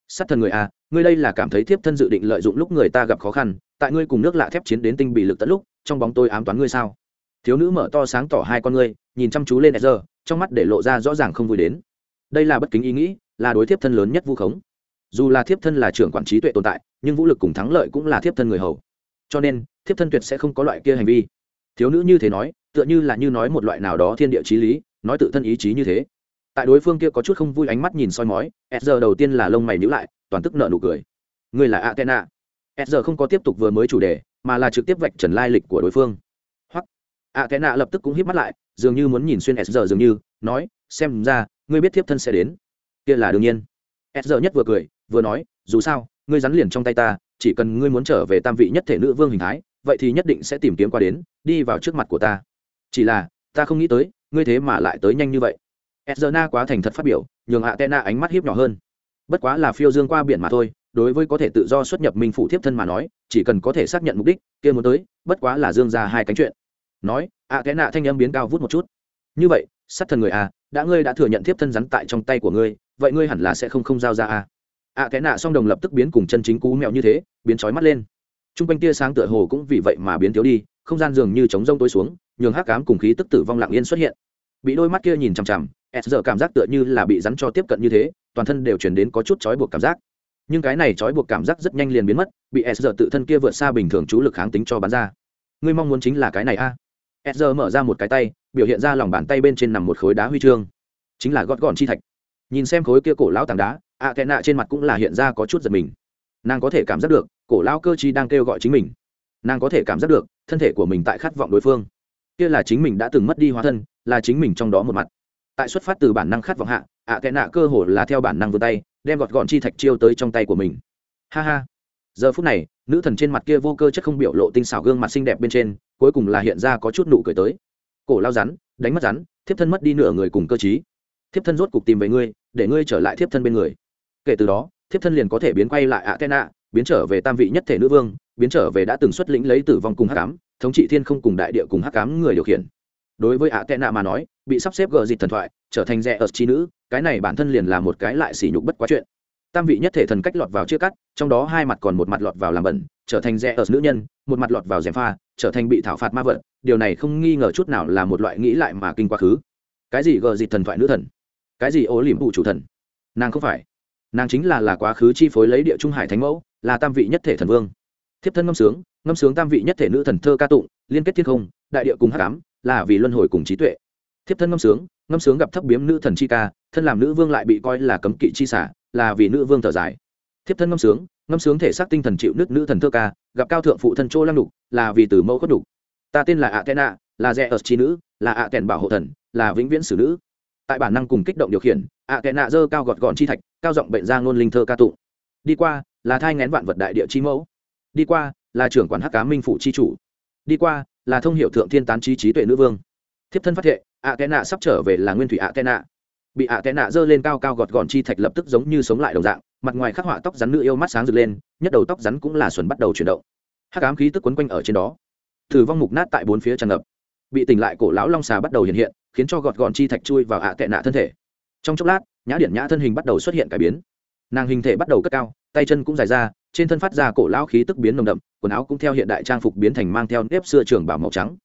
sát thần người à ngươi đây là cảm thấy thiếp thân dự định lợi dụng lúc người ta gặp khó khăn, tại ngươi cùng nước lạ thép chiến đến tinh bị lực tận lúc, trong bóng tôi ám toán ngươi sao? Thiếu nữ mở to sáng tỏ hai con ngươi, nhìn chăm chú lên e giờ trong mắt để lộ ra rõ ràng không vui đến. Đây là bất kính ý nghĩ, là đối thiếp thân lớn nhất vu khống. Dù là thiếp thân là trưởng quản trí tuệ tồn tại, nhưng vũ lực cùng thắng lợi cũng là thiếp thân người hầu. Cho nên, thiếp thân tuyệt sẽ không có loại kia hành vi. Thiếu nữ như thế nói, tựa như là như nói một loại nào đó thiên địa trí lý, nói tự thân ý chí như thế tại đối phương kia có chút không vui ánh mắt nhìn soi mói s đầu tiên là lông mày nhữ lại, toàn tức nợ nụ cười. Người là atena s không có tiếp tục vừa mới chủ đề, mà là trực tiếp vạch trần lai lịch của đối phương. Hoặc atena lập tức cũng hít mắt lại, dường như muốn nhìn xuyên s dường như, nói, xem ra, ngươi biết thiếp thân sẽ đến. Kia là đương nhiên. S nhất vừa cười, vừa nói, dù sao, ngươi rắn liền trong tay ta, chỉ cần ngươi muốn trở về tam vị nhất thể nữ vương hình thái, vậy thì nhất định sẽ tìm kiếm qua đến, đi vào trước mặt của ta. Chỉ là, ta không nghĩ tới, ngươi thế mà lại tới nhanh như vậy. Ezra quá thành thật phát biểu, nhường Athena ánh mắt hiếp nhỏ hơn. Bất quá là phiêu dương qua biển mà thôi, đối với có thể tự do xuất nhập minh phụ thiếp thân mà nói, chỉ cần có thể xác nhận mục đích, kia muốn tới, bất quá là dương ra hai cánh chuyện. Nói, Athena thanh âm biến cao vút một chút. Như vậy, sát thần người à, đã ngươi đã thừa nhận thiếp thân rắn tại trong tay của ngươi, vậy ngươi hẳn là sẽ không không giao ra à? Athena song đồng lập tức biến cùng chân chính cú mèo như thế, biến chói mắt lên. Trung quanh tia sáng tựa hồ cũng vì vậy mà biến thiếu đi, không gian dường như trống rông tối xuống, nhường hắc ám cùng khí tức tử vong lặng yên xuất hiện. Bị đôi mắt kia nhìn chằm chằm, s giờ cảm giác tựa như là bị rắn cho tiếp cận như thế toàn thân đều chuyển đến có chút trói buộc cảm giác. Nhưng cái này trói buộc cảm giác rất nhanh liền biến mất bị s giờ tự thân kia vượt xa bình thường chú lực kháng tính cho bắn ra. Ngươi mong muốn chính là cái này a? À? s giờ mở ra một cái tay biểu hiện ra lòng bàn tay bên trên nằm một khối đá huy chương. Chính là gót gọn chi thạch. Nhìn xem khối kia cổ lão tảng đá ạ à, nạ trên mặt cũng là hiện ra có chút giật mình. Nàng có thể cảm giác được cổ lão cơ chi đang kêu gọi chính mình. Nàng có thể cảm giác được thân thể của mình tại khát vọng đối phương. Kia là chính mình đã từng mất đi hóa thân là chính mình trong đó một mặt tại xuất phát từ bản năng khát vọng hạ, ạ kẽ nạ cơ hồ là theo bản năng vươn tay, đem gọt gọn chi thạch chiêu tới trong tay của mình. Ha ha. Giờ phút này, nữ thần trên mặt kia vô cơ chất không biểu lộ tinh xảo gương mặt xinh đẹp bên trên, cuối cùng là hiện ra có chút nụ cười tới. Cổ lao rắn, đánh mất rắn, thiếp thân mất đi nửa người cùng cơ chí thiếp thân rốt cục tìm về ngươi, để ngươi trở lại thiếp thân bên người. Kể từ đó, thiếp thân liền có thể biến quay lại ạ tên ạ biến trở về tam vị nhất thể nữ vương, biến trở về đã từng xuất lĩnh lấy tử vong cùng hắc cám thống trị thiên không cùng đại địa cùng hắc cám người điều khiển. Đối với ạ tên ạ mà nói bị sắp xếp gờ dịt thần thoại, trở thành rẻ ở chi nữ, cái này bản thân liền là một cái lại sỉ nhục bất quá chuyện. Tam vị nhất thể thần cách lọt vào chia cắt, trong đó hai mặt còn một mặt lọt vào làm bẩn, trở thành rẻ ở nữ nhân, một mặt lọt vào rèm pha, trở thành bị thảo phạt ma vật, điều này không nghi ngờ chút nào là một loại nghĩ lại mà kinh quá khứ. Cái gì gờ dịt thần thoại nữ thần? Cái gì ố liềm phụ chủ thần? Nàng không phải. Nàng chính là là quá khứ chi phối lấy địa trung hải thánh mẫu, là tam vị nhất thể thần vương. Thiếp thân ngâm sướng ngâm sướng tam vị nhất thể nữ thần thơ ca tụng, liên kết thiên không, đại địa cùng hát cám là vì luân hồi cùng trí tuệ thiếp thân ngâm sướng ngâm sướng gặp thấp biếm nữ thần chi ca, thân làm nữ vương lại bị coi là cấm kỵ chi xả, là vì nữ vương thở dài. Thiếp thân ngâm sướng ngâm sướng thể xác tinh thần chịu nước nữ thần thơ ca, gặp cao thượng phụ thân chỗ lăng đục, là vì từ mẫu khuất đục. Ta tên là ạ tên ạ là rẽ ở chi nữ, là ạ tèn bảo hộ thần, là vĩnh viễn xử nữ. Tại bản năng cùng kích động điều khiển ạ tèn ạ dơ cao gọt gọn chi thạch, cao giọng bệnh ra ngôn linh thơ ca tụng. Đi qua, là thai ngén vạn vật đại địa chi mẫu. Đi qua, là trưởng quản hắc cá minh phụ chi chủ. Đi qua, là thông hiệu thượng thiên tán trí trí tuệ nữ vương. Thiếp thân phát thệ ạ tệ nạ sắp trở về là nguyên thủy ạ tệ nạ bị ạ tệ nạ giơ lên cao cao gọt gọn chi thạch lập tức giống như sống lại đồng dạng, mặt ngoài khắc họa tóc rắn nữ yêu mắt sáng rực lên, nhất đầu tóc rắn cũng là xuẩn bắt đầu chuyển động. Hắc ám khí tức quấn quanh ở trên đó. Thử vong mục nát tại bốn phía tràn ngập. Bị tỉnh lại cổ lão long xà bắt đầu hiện hiện, khiến cho gọt gọn chi thạch chui vào ạ tệ nạ thân thể. Trong chốc lát, nhã điện nhã thân hình bắt đầu xuất hiện cải biến. Nàng hình thể bắt đầu cất cao, tay chân cũng dài ra, trên thân phát ra cổ lão khí tức biến nồng đậm, quần áo cũng theo hiện đại trang phục biến thành mang theo nếp xưa trường bảo màu trắng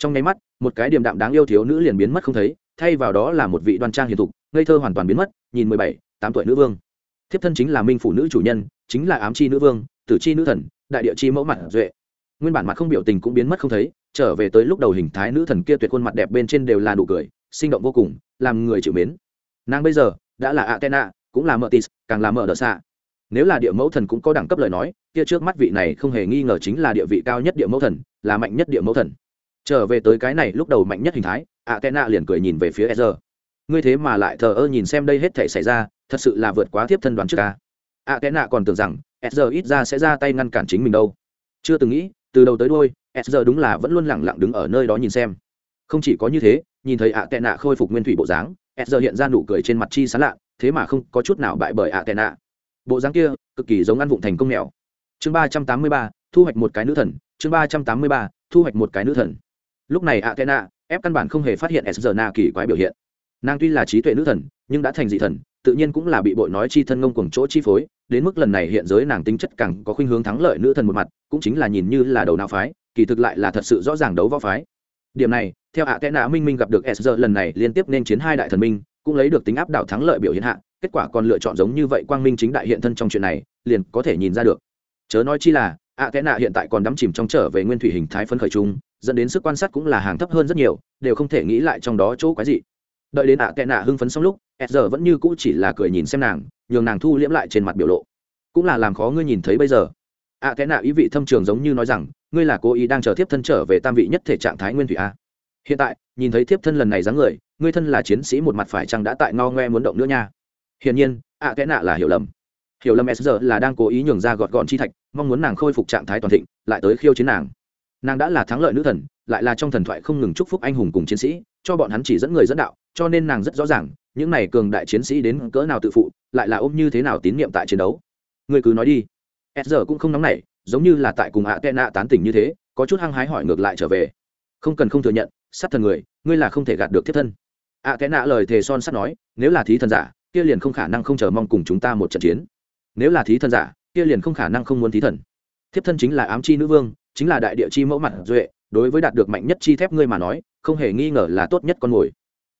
trong nháy mắt, một cái điềm đạm đáng yêu thiếu nữ liền biến mất không thấy, thay vào đó là một vị đoan trang hiền thục, ngây thơ hoàn toàn biến mất, nhìn mười bảy, tám tuổi nữ vương. Thiếp thân chính là minh phụ nữ chủ nhân, chính là ám chi nữ vương, tử chi nữ thần, đại địa chi mẫu mặt duệ. Nguyên bản mặt không biểu tình cũng biến mất không thấy, trở về tới lúc đầu hình thái nữ thần kia tuyệt khuôn mặt đẹp bên trên đều là nụ cười, sinh động vô cùng, làm người chịu mến. Nàng bây giờ đã là atena cũng là mợ tis càng là mợ đỡ xạ nếu là địa mẫu thần cũng có đẳng cấp lời nói, kia trước mắt vị này không hề nghi ngờ chính là địa vị cao nhất địa mẫu thần, là mạnh nhất địa mẫu thần trở về tới cái này lúc đầu mạnh nhất hình thái ạ tệ nạ liền cười nhìn về phía e ngươi thế mà lại thờ ơ nhìn xem đây hết thể xảy ra, thật sự là vượt quá tiếp thân đoán trước ca ạ tệ nạ còn tưởng rằng e ít ra sẽ ra tay ngăn cản chính mình đâu. Chưa từng nghĩ, từ đầu tới đôi e đúng là vẫn luôn lẳng lặng đứng ở nơi đó nhìn xem. Không chỉ có như thế, nhìn thấy ạ tệ nạ khôi phục nguyên thủy bộ dáng e hiện ra nụ cười trên mặt chi sán lạ, thế mà không có chút nào bại bởi ạ tệ nạ bộ dáng kia, cực kỳ giống ăn vụng thành công mèo. Chương ba trăm tám mươi ba, thu hoạch một cái nữ thần, chương ba trăm tám mươi ba, thu hoạch một cái nữ thần lúc này athena ép căn bản không hề phát hiện s kỳ quái biểu hiện. Nàng tuy là trí tuệ nữ thần, nhưng đã thành dị thần, tự nhiên cũng là bị bội nói chi thân ngông cùng chỗ chi phối, đến mức lần này hiện giới nàng tính chất càng có khuynh hướng thắng lợi nữ thần một mặt, cũng chính là nhìn như là đầu nào phái, kỳ thực lại là thật sự rõ ràng đấu võ phái. Điểm này, theo ạ tệ nạ minh minh gặp được s lần này liên tiếp nên chiến hai đại thần minh, cũng lấy được tính áp đảo thắng lợi biểu hiện hạ, kết quả còn lựa chọn giống như vậy quang minh chính đại hiện thân trong chuyện này, liền có thể nhìn ra được. Chớ nói chi là ạ tệ nạ hiện tại còn đắm chìm trong trở về nguyên thủy hình thái phân khởi chung dẫn đến sức quan sát cũng là hàng thấp hơn rất nhiều đều không thể nghĩ lại trong đó chỗ quái gì đợi đến ạ kẽ nạ hưng phấn xong lúc s giờ vẫn như cũ chỉ là cười nhìn xem nàng nhường nàng thu liễm lại trên mặt biểu lộ. Cũng là làm khó ngươi nhìn thấy bây giờ. Ạ à, cái nạ ý vị thâm trường giống như nói rằng ngươi là cố ý đang chờ thiếp thân trở về tam vị nhất thể trạng thái nguyên thủy a. Hiện tại nhìn thấy thiếp thân lần này dáng người ngươi thân là chiến sĩ một mặt phải chăng đã tại ngao ngoe muốn động nữa nha. Hiển nhiên ạ à, cái nạ là hiểu lầm. Hiểu lầm s giờ là đang cố ý nhường ra gọt gọn chi thạch mong muốn nàng khôi phục trạng thái toàn thịnh lại tới khiêu chiến nàng nàng đã là thắng lợi nữ thần, lại là trong thần thoại không ngừng chúc phúc anh hùng cùng chiến sĩ, cho bọn hắn chỉ dẫn người dẫn đạo, cho nên nàng rất rõ ràng, những này cường đại chiến sĩ đến cỡ nào tự phụ, lại là ôm như thế nào tín nhiệm tại chiến đấu. Người cứ nói đi. S giờ cũng không nóng nảy, giống như là tại cùng ạ tệ nạ tán tỉnh như thế, có chút hăng hái hỏi ngược lại trở về. Không cần không thừa nhận, sát thần người, ngươi là không thể gạt được thiết thân. Ạ tệ nạ lời thề son sắt nói, nếu là thí thần giả, kia liền không khả năng không chờ mong cùng chúng ta một trận chiến. Nếu là thí thần giả, kia liền không khả năng không muốn thí thần. Thiếp thân chính là ám chi nữ vương chính là đại địa chi mẫu mặt duệ đối với đạt được mạnh nhất chi thép ngươi mà nói không hề nghi ngờ là tốt nhất con mồi.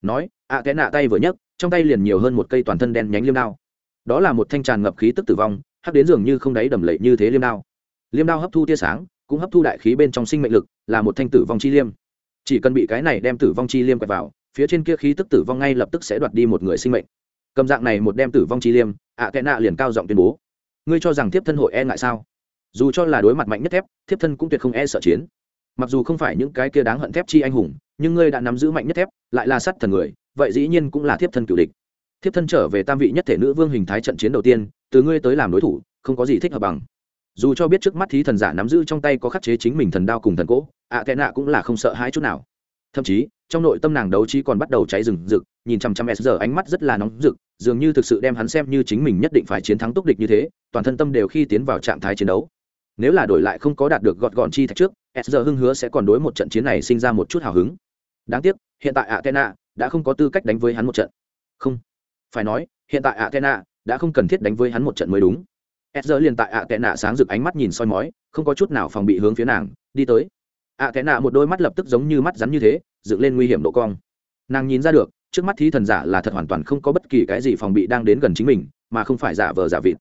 Nói ạ à, cái nạ tay vừa nhấc trong tay liền nhiều hơn một cây toàn thân đen nhánh liêm đao. Đó là một thanh tràn ngập khí tức tử vong hắc đến dường như không đáy đầm lầy như thế liêm đao. Liêm đao hấp thu tia sáng cũng hấp thu đại khí bên trong sinh mệnh lực là một thanh tử vong chi liêm. Chỉ cần bị cái này đem tử vong chi liêm quẹt vào phía trên kia khí tức tử vong ngay lập tức sẽ đoạt đi một người sinh mệnh. Cầm dạng này một đem tử vong chi liêm ạ à, kẽ nạ liền cao giọng tuyên bố. Ngươi cho rằng tiếp thân hội e ngại sao? Dù cho là đối mặt mạnh nhất thép thiếp thân cũng tuyệt không e sợ chiến. Mặc dù không phải những cái kia đáng hận thép chi anh hùng nhưng ngươi đã nắm giữ mạnh nhất thép lại là sắt thần người vậy dĩ nhiên cũng là thiếp thân cựu địch. Thiếp thân trở về tam vị nhất thể nữ vương hình thái trận chiến đầu tiên từ ngươi tới làm đối thủ không có gì thích hợp bằng. Dù cho biết trước mắt thí thần giả nắm giữ trong tay có khắc chế chính mình thần đao cùng thần cỗ ạ à, tệ nạ cũng là không sợ hãi chút nào. Thậm chí trong nội tâm nàng đấu trí còn bắt đầu cháy rừng rực nhìn chăm chăm s giờ ánh mắt rất là nóng rực dường như thực sự đem hắn xem như chính mình nhất định phải chiến thắng túc địch như thế toàn thân tâm đều khi tiến vào trạng thái chiến đấu nếu là đổi lại không có đạt được gọt gọn chi thạch trước s giờ hưng hứa sẽ còn đối một trận chiến này sinh ra một chút hào hứng. Đáng tiếc, hiện tại Athena đã không có tư cách đánh với hắn một trận. Không. Phải nói, hiện tại Athena đã không cần thiết đánh với hắn một trận mới đúng. S giờ liền tại Athena sáng rực ánh mắt nhìn soi mói, không có chút nào phòng bị hướng phía nàng, đi tới. Athena một đôi mắt lập tức giống như mắt rắn như thế, dựng lên nguy hiểm độ cong. Nàng nhìn ra được, trước mắt thí thần giả là thật hoàn toàn không có bất kỳ cái gì phòng bị đang đến gần chính mình, mà không phải giả vờ giả vịt.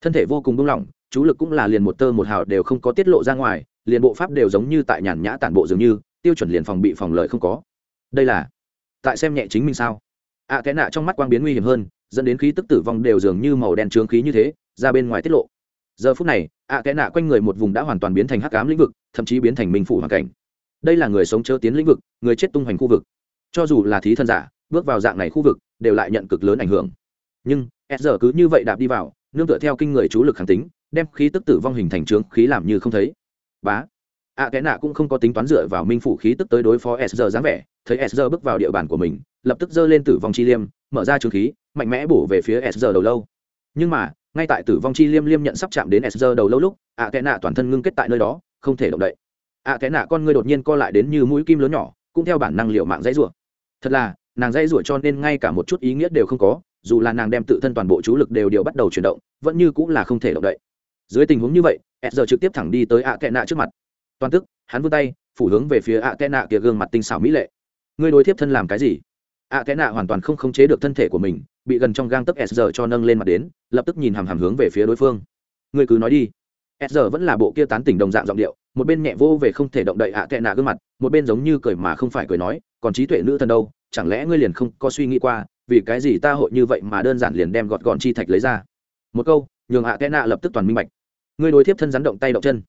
Thân thể vô cùng buông lỏng chú lực cũng là liền một tơ một hào đều không có tiết lộ ra ngoài liền bộ pháp đều giống như tại nhàn nhã tản bộ dường như tiêu chuẩn liền phòng bị phòng lợi không có. Đây là tại xem nhẹ chính mình sao? Ạ à, cái nạ trong mắt quang biến nguy hiểm hơn dẫn đến khí tức tử vong đều dường như màu đen trướng khí như thế ra bên ngoài tiết lộ. Giờ phút này ạ à, cái nạ quanh người một vùng đã hoàn toàn biến thành hắc ám lĩnh vực thậm chí biến thành minh phủ hoàn cảnh. Đây là người sống chớ tiến lĩnh vực người chết tung hoành khu vực. Cho dù là thí thân giả bước vào dạng này khu vực đều lại nhận cực lớn ảnh hưởng. Nhưng s giờ cứ như vậy đạp đi vào nương tựa theo kinh người chú lực kháng tính đem khí tức tử vong hình thành trướng khí làm như không thấy. Bá. Ạ à, cái nạ cũng không có tính toán dựa vào minh phủ khí tức tới đối phó s dáng vẻ thấy s bước vào địa bàn của mình lập tức giơ lên tử vong chi liêm mở ra trướng khí mạnh mẽ bổ về phía s đầu lâu. Nhưng mà ngay tại tử vong chi liêm liêm nhận sắp chạm đến s đầu lâu lúc ạ à, cái nạ toàn thân ngưng kết tại nơi đó không thể động đậy. Ạ à, cái nạ con ngươi đột nhiên co lại đến như mũi kim lớn nhỏ cũng theo bản năng liệu mạng dãy rủa. Thật là nàng dãy rủa cho nên ngay cả một chút ý nghĩa đều không có dù là nàng đem tự thân toàn bộ chú lực đều đều bắt đầu chuyển động, vẫn như cũng là không thể động đậy. Dưới tình huống như vậy s trực tiếp thẳng đi tới ạ tệ nạ trước mặt. Toàn tức, hắn vươn tay, phủ hướng về phía ạ tệ nạ kia gương mặt tinh xảo mỹ lệ. Ngươi đối thiếp thân làm cái gì? Ạ tệ nạ hoàn toàn không khống chế được thân thể của mình, bị gần trong gang tấc s cho nâng lên mặt đến, lập tức nhìn hàm hàm hướng về phía đối phương. Ngươi cứ nói đi. S vẫn là bộ kia tán tỉnh đồng dạng giọng điệu, một bên nhẹ vô về không thể động đậy ạ tệ nạ gương mặt, một bên giống như cười mà không phải cười nói, còn trí tuệ nữ thần đâu, chẳng lẽ ngươi liền không có suy nghĩ qua vì cái gì ta hội như vậy mà đơn giản liền đem gọt gọn chi thạch lấy ra? Một câu, nhường ạ kẽ nạ lập tức toàn minh bạch. Ngươi đối thiếp thân rắn động tay động chân.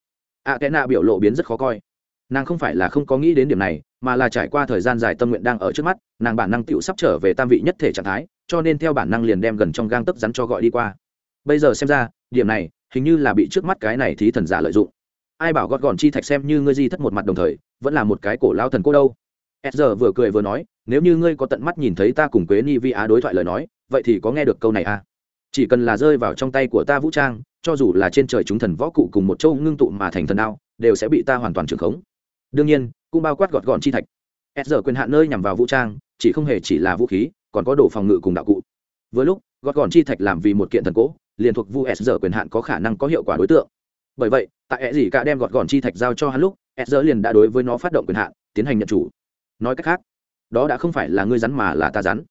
Ạ kẽ nạ biểu lộ biến rất khó coi. Nàng không phải là không có nghĩ đến điểm này, mà là trải qua thời gian dài tâm nguyện đang ở trước mắt, nàng bản năng tựu sắp trở về tam vị nhất thể trạng thái, cho nên theo bản năng liền đem gần trong gang tấc rắn cho gọi đi qua. Bây giờ xem ra, điểm này hình như là bị trước mắt cái này thí thần giả lợi dụng. Ai bảo gọt gọn chi thạch xem như ngươi di thất một mặt đồng thời, vẫn là một cái cổ lao thần cô đâu? S giờ vừa cười vừa nói, nếu như ngươi có tận mắt nhìn thấy ta cùng quế ni vi á đối thoại lời nói, vậy thì có nghe được câu này à? Chỉ cần là rơi vào trong tay của ta vũ trang, cho dù là trên trời chúng thần võ cụ cùng một châu ngưng tụ mà thành thần đao, đều sẽ bị ta hoàn toàn trưởng khống. Đương nhiên, cũng bao quát gọt gọn chi thạch. S giờ quyền hạn nơi nhằm vào vũ trang, chỉ không hề chỉ là vũ khí, còn có đồ phòng ngự cùng đạo cụ. Vừa lúc, gọt gọn chi thạch làm vì một kiện thần cỗ, liền thuộc vu s giờ quyền hạn có khả năng có hiệu quả đối tượng. Bởi vậy, tại ẹ gì cả đem gọt gọn chi thạch giao cho hắn lúc s giờ liền đã đối với nó phát động quyền hạn, tiến hành nhận chủ nói cách khác, đó đã không phải là ngươi rắn mà là ta rắn.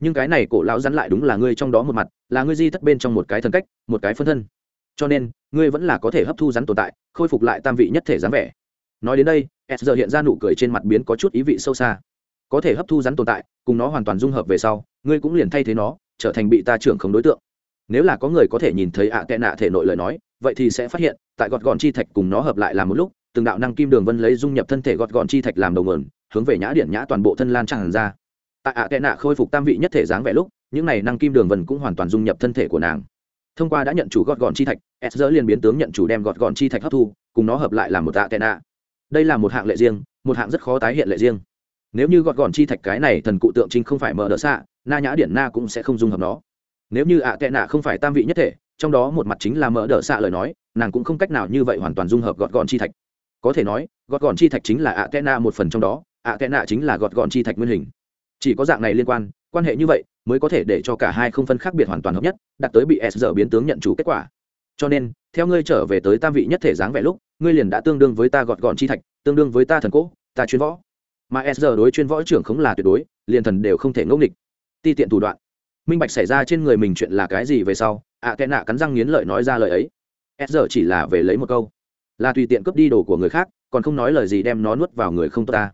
Nhưng cái này cổ lão rắn lại đúng là ngươi trong đó một mặt, là ngươi di thất bên trong một cái thân cách, một cái phân thân. Cho nên, ngươi vẫn là có thể hấp thu rắn tồn tại, khôi phục lại tam vị nhất thể dáng vẻ. Nói đến đây, s giờ hiện ra nụ cười trên mặt biến có chút ý vị sâu xa. Có thể hấp thu rắn tồn tại, cùng nó hoàn toàn dung hợp về sau, ngươi cũng liền thay thế nó, trở thành bị ta trưởng không đối tượng. Nếu là có người có thể nhìn thấy ạ tệ nạ thể nội lời nói, vậy thì sẽ phát hiện, tại gọt gọn chi thạch cùng nó hợp lại làm một lúc, từng đạo năng kim đường vân lấy dung nhập thân thể gọt gọn chi thạch làm đầu nguồn hướng về nhã điện nhã toàn bộ thân lan tràn ra. Tại ạ tệ nạ khôi phục tam vị nhất thể dáng vẻ lúc, những này năng kim đường vân cũng hoàn toàn dung nhập thân thể của nàng. Thông qua đã nhận chủ gọt gọn chi thạch s dỡ liền biến tướng nhận chủ đem gọt gọn chi thạch hấp thu, cùng nó hợp lại làm một ạ tệ nạ. Đây là một hạng lệ riêng, một hạng rất khó tái hiện lệ riêng. Nếu như gọt gọn chi thạch cái này thần cụ tượng trinh không phải mở đỡ xạ, na nhã điện na cũng sẽ không dung hợp nó. Nếu như ạ tệ nạ không phải tam vị nhất thể, trong đó một mặt chính là mở đỡ xạ lời nói, nàng cũng không cách nào như vậy hoàn toàn dung hợp gọt gọn chi thạch. Có thể nói, gọt gọn chi thạch chính là ạ tệ nạ một phần trong đó ạ tệ nạ chính là gọt gọn chi thạch nguyên hình. Chỉ có dạng này liên quan quan hệ như vậy mới có thể để cho cả hai không phân khác biệt hoàn toàn hợp nhất đặt tới bị s giờ biến tướng nhận chủ kết quả. Cho nên theo ngươi trở về tới tam vị nhất thể dáng vẻ lúc ngươi liền đã tương đương với ta gọt gọn chi thạch tương đương với ta thần cỗ ta chuyên võ. Mà s giờ đối chuyên võ trưởng không là tuyệt đối liền thần đều không thể ngẫu nghịch. Ti tiện thủ đoạn. Minh bạch xảy ra trên người mình chuyện là cái gì về sau ạ à, tệ nạ cắn răng nghiến lợi nói ra lời ấy. S giờ chỉ là về lấy một câu. Là tùy tiện cướp đi đồ của người khác còn không nói lời gì đem nó nuốt vào người không tốt ta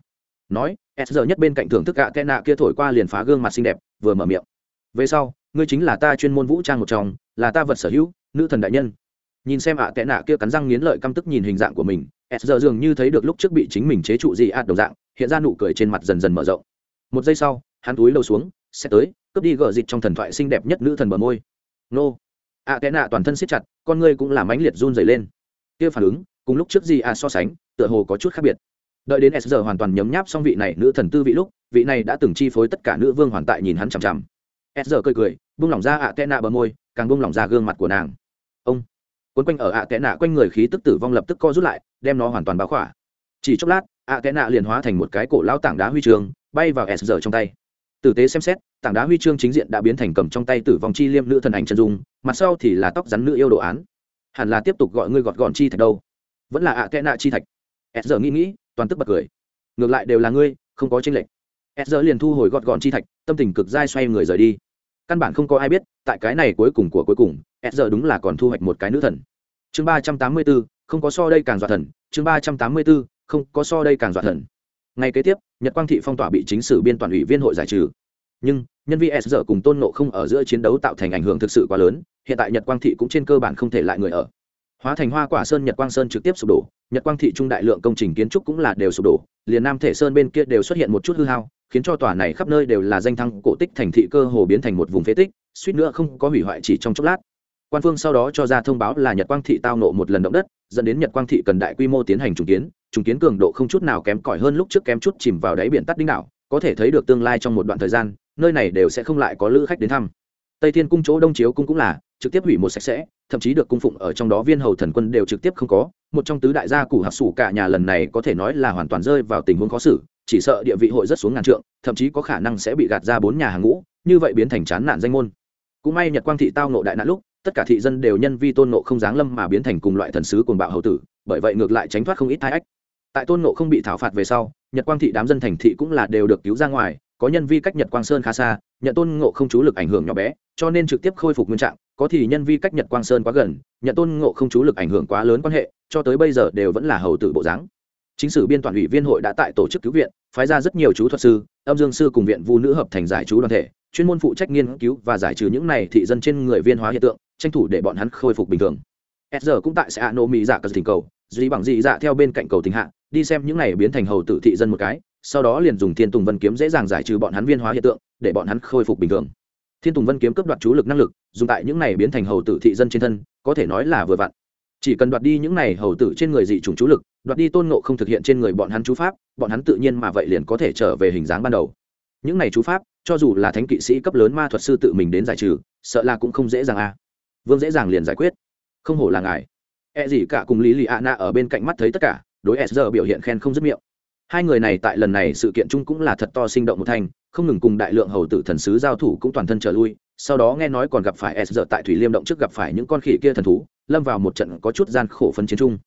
nói s giờ nhất bên cạnh thưởng thức gạ tệ nạ kia thổi qua liền phá gương mặt xinh đẹp vừa mở miệng. Về sau ngươi chính là ta chuyên môn vũ trang một chồng là ta vật sở hữu nữ thần đại nhân. Nhìn xem ạ à, tệ nạ kia cắn răng nghiến lợi căm tức nhìn hình dạng của mình s giờ dường như thấy được lúc trước bị chính mình chế trụ gì ạt đồng dạng hiện ra nụ cười trên mặt dần dần mở rộng. Một giây sau hắn túi lâu xuống sẽ tới cướp đi gờ dịch trong thần thoại xinh đẹp nhất nữ thần bờ môi. Nô. ạ tệ nạ toàn thân siết chặt con ngươi cũng làm ánh liệt run dày lên. Kia phản ứng cùng lúc trước gì ạ so sánh tựa hồ có chút khác biệt đợi đến s giờ hoàn toàn nhấm nháp xong vị này nữ thần tư vị lúc, vị này đã từng chi phối tất cả nữ vương hoàn tại nhìn hắn chằm chằm. S giờ cười cười, buông lỏng ra ạ tệ nạ bờ môi, càng buông lỏng ra gương mặt của nàng. Ông, quấn quanh ở ạ tệ nạ quanh người khí tức tử vong lập tức co rút lại, đem nó hoàn toàn báo khỏa. Chỉ chốc lát ạ tệ nạ liền hóa thành một cái cổ lao tảng đá huy trường bay vào s giờ trong tay. Tử tế xem xét, tảng đá huy chương chính diện đã biến thành cầm trong tay tử vong chi liêm nữ thần ảnh chân dung, mặt sau thì là tóc rắn nữ yêu đồ án. Hẳn là tiếp tục gọi ngươi gọt gọn chi thạch đâu? Vẫn là ạ tệ nạ chi thạch. S giờ nghĩ nghĩ toàn tức bật cười. Ngược lại đều là ngươi, không có tranh lệch. S giờ liền thu hồi gọt gọn chi thạch, tâm tình cực dai xoay người rời đi. Căn bản không có ai biết, tại cái này cuối cùng của cuối cùng s giờ đúng là còn thu hoạch một cái nữ thần. Chương ba trăm tám mươi bốn, không có so đây càng dọa thần. Chương ba trăm tám mươi bốn, không có so đây càng dọa thần. Ngay kế tiếp, nhật quang thị phong tỏa bị chính sử biên toàn ủy viên hội giải trừ. Nhưng, nhân viên s giờ cùng tôn nộ không ở giữa chiến đấu tạo thành ảnh hưởng thực sự quá lớn, hiện tại nhật quang thị cũng trên cơ bản không thể lại người ở hóa thành hoa quả sơn, nhật quang sơn trực tiếp sụp đổ, nhật quang thị trung đại lượng công trình kiến trúc cũng là đều sụp đổ, liền nam thể sơn bên kia đều xuất hiện một chút hư hao, khiến cho tòa này khắp nơi đều là danh thăng cổ tích thành thị cơ hồ biến thành một vùng phế tích, suýt nữa không có hủy hoại chỉ trong chốc lát. Quan phương sau đó cho ra thông báo là nhật quang thị tao nộ một lần động đất, dẫn đến nhật quang thị cần đại quy mô tiến hành trùng kiến trùng kiến cường độ không chút nào kém cỏi hơn lúc trước kém chút chìm vào đáy biển tắt đinh đảo, có thể thấy được tương lai trong một đoạn thời gian, nơi này đều sẽ không lại có lữ khách đến thăm. Tây thiên cung chỗ đông chiếu cung cũng là trực tiếp hủy một sạch sẽ thậm chí được cung phụng ở trong đó viên hầu thần quân đều trực tiếp không có. Một trong tứ đại gia củ hạc sủ cả nhà lần này có thể nói là hoàn toàn rơi vào tình huống khó xử, chỉ sợ địa vị hội rất xuống ngàn trượng, thậm chí có khả năng sẽ bị gạt ra bốn nhà hàng ngũ, như vậy biến thành chán nạn danh môn. Cũng may nhật quang thị tao nộ đại nạn lúc, tất cả thị dân đều nhân vi tôn nộ không giáng lâm mà biến thành cùng loại thần sứ cùng bạo hầu tử, bởi vậy ngược lại tránh thoát không ít thai ách. Tại tôn nộ không bị thảo phạt về sau, nhật quang thị đám dân thành thị cũng là đều được cứu ra ngoài có nhân vi cách nhật quang sơn khá xa nhận tôn ngộ không chú lực ảnh hưởng nhỏ bé, cho nên trực tiếp khôi phục nguyên trạng, có thì nhân vi cách nhật quang sơn quá gần nhận tôn ngộ không chú lực ảnh hưởng quá lớn quan hệ, cho tới bây giờ đều vẫn là hầu tử bộ dáng. Chính sử biên toàn ủy viên hội đã tại tổ chức cứu viện, phái ra rất nhiều chú thuật sư, âm dương sư cùng viện vu nữ hợp thành giải chú đoàn thể, chuyên môn phụ trách nghiên cứu và giải trừ những này thị dân trên người viên hóa hiện tượng, tranh thủ để bọn hắn khôi phục bình thường. S giờ cũng tại xã nô mỹ dạ cờ tình cầu dì bằng dị dạ theo bên cạnh cầu tình hạ, đi xem những này biến thành hầu tử thị dân một cái sau đó liền dùng thiên tùng vân kiếm dễ dàng giải trừ bọn hắn viên hóa hiện tượng, để bọn hắn khôi phục bình thường. Thiên tùng vân kiếm cấp đoạt chú lực năng lực, dùng tại những này biến thành hầu tử thị dân trên thân, có thể nói là vừa vặn. Chỉ cần đoạt đi những này hầu tử trên người dị trùng chú lực, đoạt đi tôn nộ không thực hiện trên người bọn hắn chú pháp, bọn hắn tự nhiên mà vậy liền có thể trở về hình dáng ban đầu. Những này chú pháp, cho dù là thánh kỵ sĩ cấp lớn ma thuật sư tự mình đến giải trừ, sợ là cũng không dễ dàng a. À. vương dễ dàng liền giải quyết. Không hổ là ngài. E gì cả cùng lý lì ạ na ở bên cạnh mắt thấy tất cả, đối s giờ biểu hiện khen không dứt miệng hai người này tại lần này sự kiện chung cũng là thật to sinh động một thành không ngừng cùng đại lượng hầu tử thần sứ giao thủ cũng toàn thân trở lui, sau đó nghe nói còn gặp phải s giờ tại thủy liêm động trước gặp phải những con khỉ kia thần thú, lâm vào một trận có chút gian khổ phân chiến chung.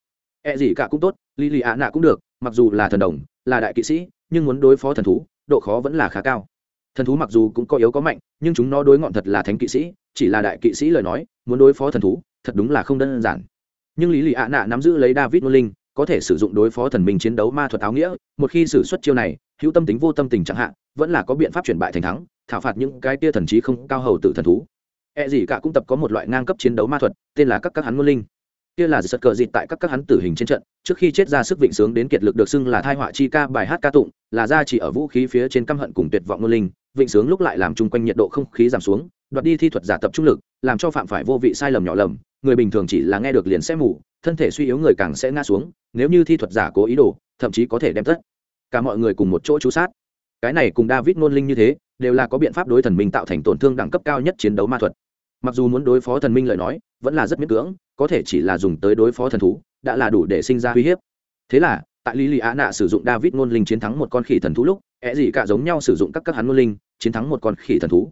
E gì cả cũng tốt lì lì ạ nạ cũng được, mặc dù là thần đồng, là đại kỵ sĩ, nhưng muốn đối phó thần thú, độ khó vẫn là khá cao. Thần thú mặc dù cũng có yếu có mạnh, nhưng chúng nó đối ngọn thật là thánh kỵ sĩ, chỉ là đại kỵ sĩ lời nói, muốn đối phó thần thú, thật đúng là không đơn giản. Nhưng lý lì ạ nạ nắm giữ lấy david mô linh có thể sử dụng đối phó thần minh chiến đấu ma thuật áo nghĩa, một khi sử xuất chiêu này, hữu tâm tính vô tâm tình chẳng hạn, vẫn là có biện pháp chuyển bại thành thắng, thảo phạt những cái tia thần trí không cao hầu tử thần thú. E gì cả cũng tập có một loại ngang cấp chiến đấu ma thuật, tên là các các hắn ngôn linh. Kia là giật cờ dịt tại các các hắn tử hình trên trận, trước khi chết ra sức vịnh sướng đến kiệt lực được xưng là thai họa chi ca bài hát ca tụng, là ra chỉ ở vũ khí phía trên căm hận cùng tuyệt vọng ngôn linh, vịnh sướng lúc lại làm chung quanh nhiệt độ không khí giảm xuống, đoạt đi thi thuật giả tập trung lực, làm cho phạm phải vô vị sai lầm nhỏ lầm người bình thường chỉ là nghe được liền sẽ mù, thân thể suy yếu người càng sẽ ngã xuống, nếu như thi thuật giả cố ý đồ thậm chí có thể đem tất cả mọi người cùng một chỗ chú sát. Cái này cùng david ngôn linh như thế, đều là có biện pháp đối thần minh tạo thành tổn thương đẳng cấp cao nhất chiến đấu ma thuật. Mặc dù muốn đối phó thần minh lời nói, vẫn là rất miễn cưỡng, có thể chỉ là dùng tới đối phó thần thú, đã là đủ để sinh ra uy hiếp. Thế là, tại lý lì á nạ sử dụng david ngôn linh chiến thắng một con khỉ thần thú lúc e ẹ gì cả giống nhau sử dụng các các hắn ngôn linh, chiến thắng một con khỉ thần thú.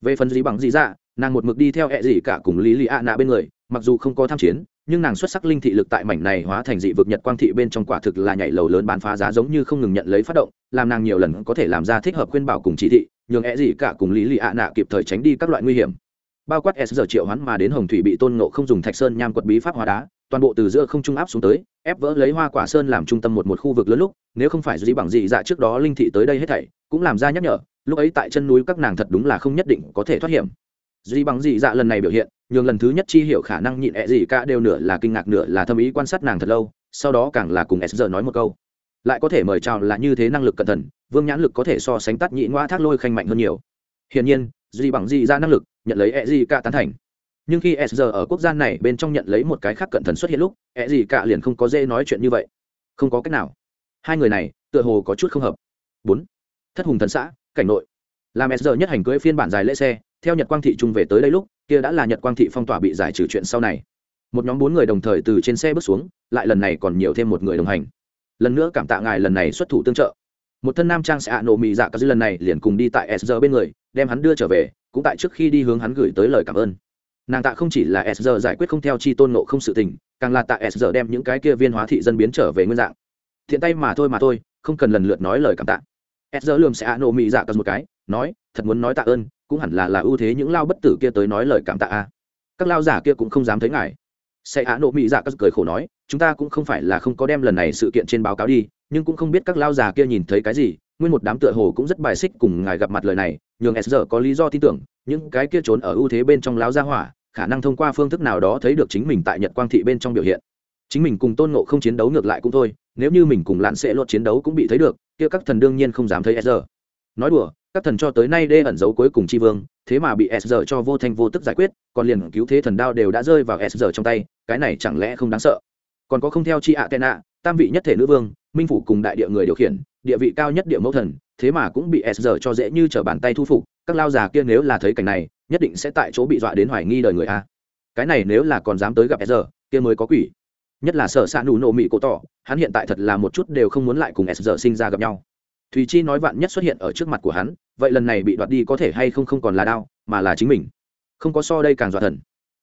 Về phần gì bằng gì ra dạ, nàng một mực đi theo ẹ dị cả cùng lý lì ạ nạ bên người, mặc dù không có tham chiến, nhưng nàng xuất sắc linh thị lực tại mảnh này hóa thành dị vực nhật quang thị bên trong quả thực là nhảy lầu lớn bán phá giá giống như không ngừng nhận lấy phát động, làm nàng nhiều lần có thể làm ra thích hợp khuyên bảo cùng chỉ thị, nhường ẹ dị cả cùng lý lì ạ nạ kịp thời tránh đi các loại nguy hiểm. Bao quát s giờ triệu hoán mà đến hồng thủy bị tôn nộ không dùng thạch sơn nham quật bí pháp hóa đá, toàn bộ từ giữa không trung áp xuống tới, ép vỡ lấy hoa quả sơn làm trung tâm một một khu vực lớn lúc, nếu không phải dĩ bằng dị dạ trước đó linh thị tới đây hết thảy, cũng làm ra nhắc nhở, lúc ấy tại chân núi các nàng thật đúng là không nhất định có thể thoát hiểm duy bằng dị dạ lần này biểu hiện, nhường lần thứ nhất chi hiểu khả năng nhịn ẹ gì cả đều nửa là kinh ngạc nửa là thâm ý quan sát nàng thật lâu, sau đó càng là cùng s giờ nói một câu. Lại có thể mời chào là như thế năng lực cẩn thận, vương nhãn lực có thể so sánh tắt nhị ngoa thác lôi khanh mạnh hơn nhiều. Hiển nhiên, duy bằng dị ra năng lực nhận lấy e gì cả tán thành. Nhưng khi s giờ ở quốc gia này bên trong nhận lấy một cái khác cẩn thận xuất hiện lúc e gì cả liền không có dễ nói chuyện như vậy. Không có cách nào. Hai người này, tựa hồ có chút không hợp. Bốn. Thất hùng thần xã, cảnh nội. Làm s giờ nhất hành cưới phiên bản dài lễ xe theo nhật quang thị trung về tới đây lúc, kia đã là nhật quang thị phong tỏa bị giải trừ chuyện sau này. Một nhóm bốn người đồng thời từ trên xe bước xuống, lại lần này còn nhiều thêm một người đồng hành. Lần nữa cảm tạ ngài lần này xuất thủ tương trợ. Một thân nam trang sẽ hạ nộ mị dạ các dư lần này liền cùng đi tại s bên người, đem hắn đưa trở về, cũng tại trước khi đi hướng hắn gửi tới lời cảm ơn. Nàng tạ không chỉ là s giải quyết không theo chi tôn nộ không sự tình, càng là tạ s đem những cái kia viên hóa thị dân biến trở về nguyên dạng. Thiện tay mà thôi mà thôi, không cần lần lượt nói lời cảm tạ. S lườm sẽ hạ nộ mị dạ các một cái, nói thật muốn nói tạ ơn, cũng hẳn là là ưu thế những lao bất tử kia tới nói lời cảm tạ a. Các lao giả kia cũng không dám thấy ngài. Sẽ á nộ mỹ dạ các cười khổ nói, chúng ta cũng không phải là không có đem lần này sự kiện trên báo cáo đi, nhưng cũng không biết các lao già kia nhìn thấy cái gì, nguyên một đám tựa hồ cũng rất bài xích cùng ngài gặp mặt lời này, nhường s giờ có lý do tin tưởng, những cái kia trốn ở ưu thế bên trong lao gia hỏa, khả năng thông qua phương thức nào đó thấy được chính mình tại nhật quang thị bên trong biểu hiện. Chính mình cùng tôn nộ không chiến đấu ngược lại cũng thôi, nếu như mình cùng lặn sẽ luật chiến đấu cũng bị thấy được, kia các thần đương nhiên không dám thấy s giờ nói đùa các thần cho tới nay đê ẩn dấu cuối cùng tri vương, thế mà bị s giờ cho vô thanh vô tức giải quyết, còn liền cứu thế thần đao đều đã rơi vào s giờ trong tay, cái này chẳng lẽ không đáng sợ? Còn có không theo chi ạ tên ạ tam vị nhất thể nữ vương, minh phủ cùng đại địa người điều khiển, địa vị cao nhất địa mẫu thần, thế mà cũng bị s giờ cho dễ như t r ở bàn tay thu phục, các lao già kia nếu là thấy cảnh này, nhất định sẽ tại chỗ bị dọa đến hoài nghi đời người a. Cái này nếu là còn dám tới gặp s giờ kia mới có quỷ. Nhất là sợ xạ nụ nộ mị cổ tỏ, hắn hiện tại thật là một chút đều không muốn lại cùng s giờ sinh ra gặp nhau thùy chi nói vạn nhất xuất hiện ở trước mặt của hắn, vậy lần này bị đoạt đi có thể hay không không còn là đau, mà là chính mình. Không có so đây càng dọa thần.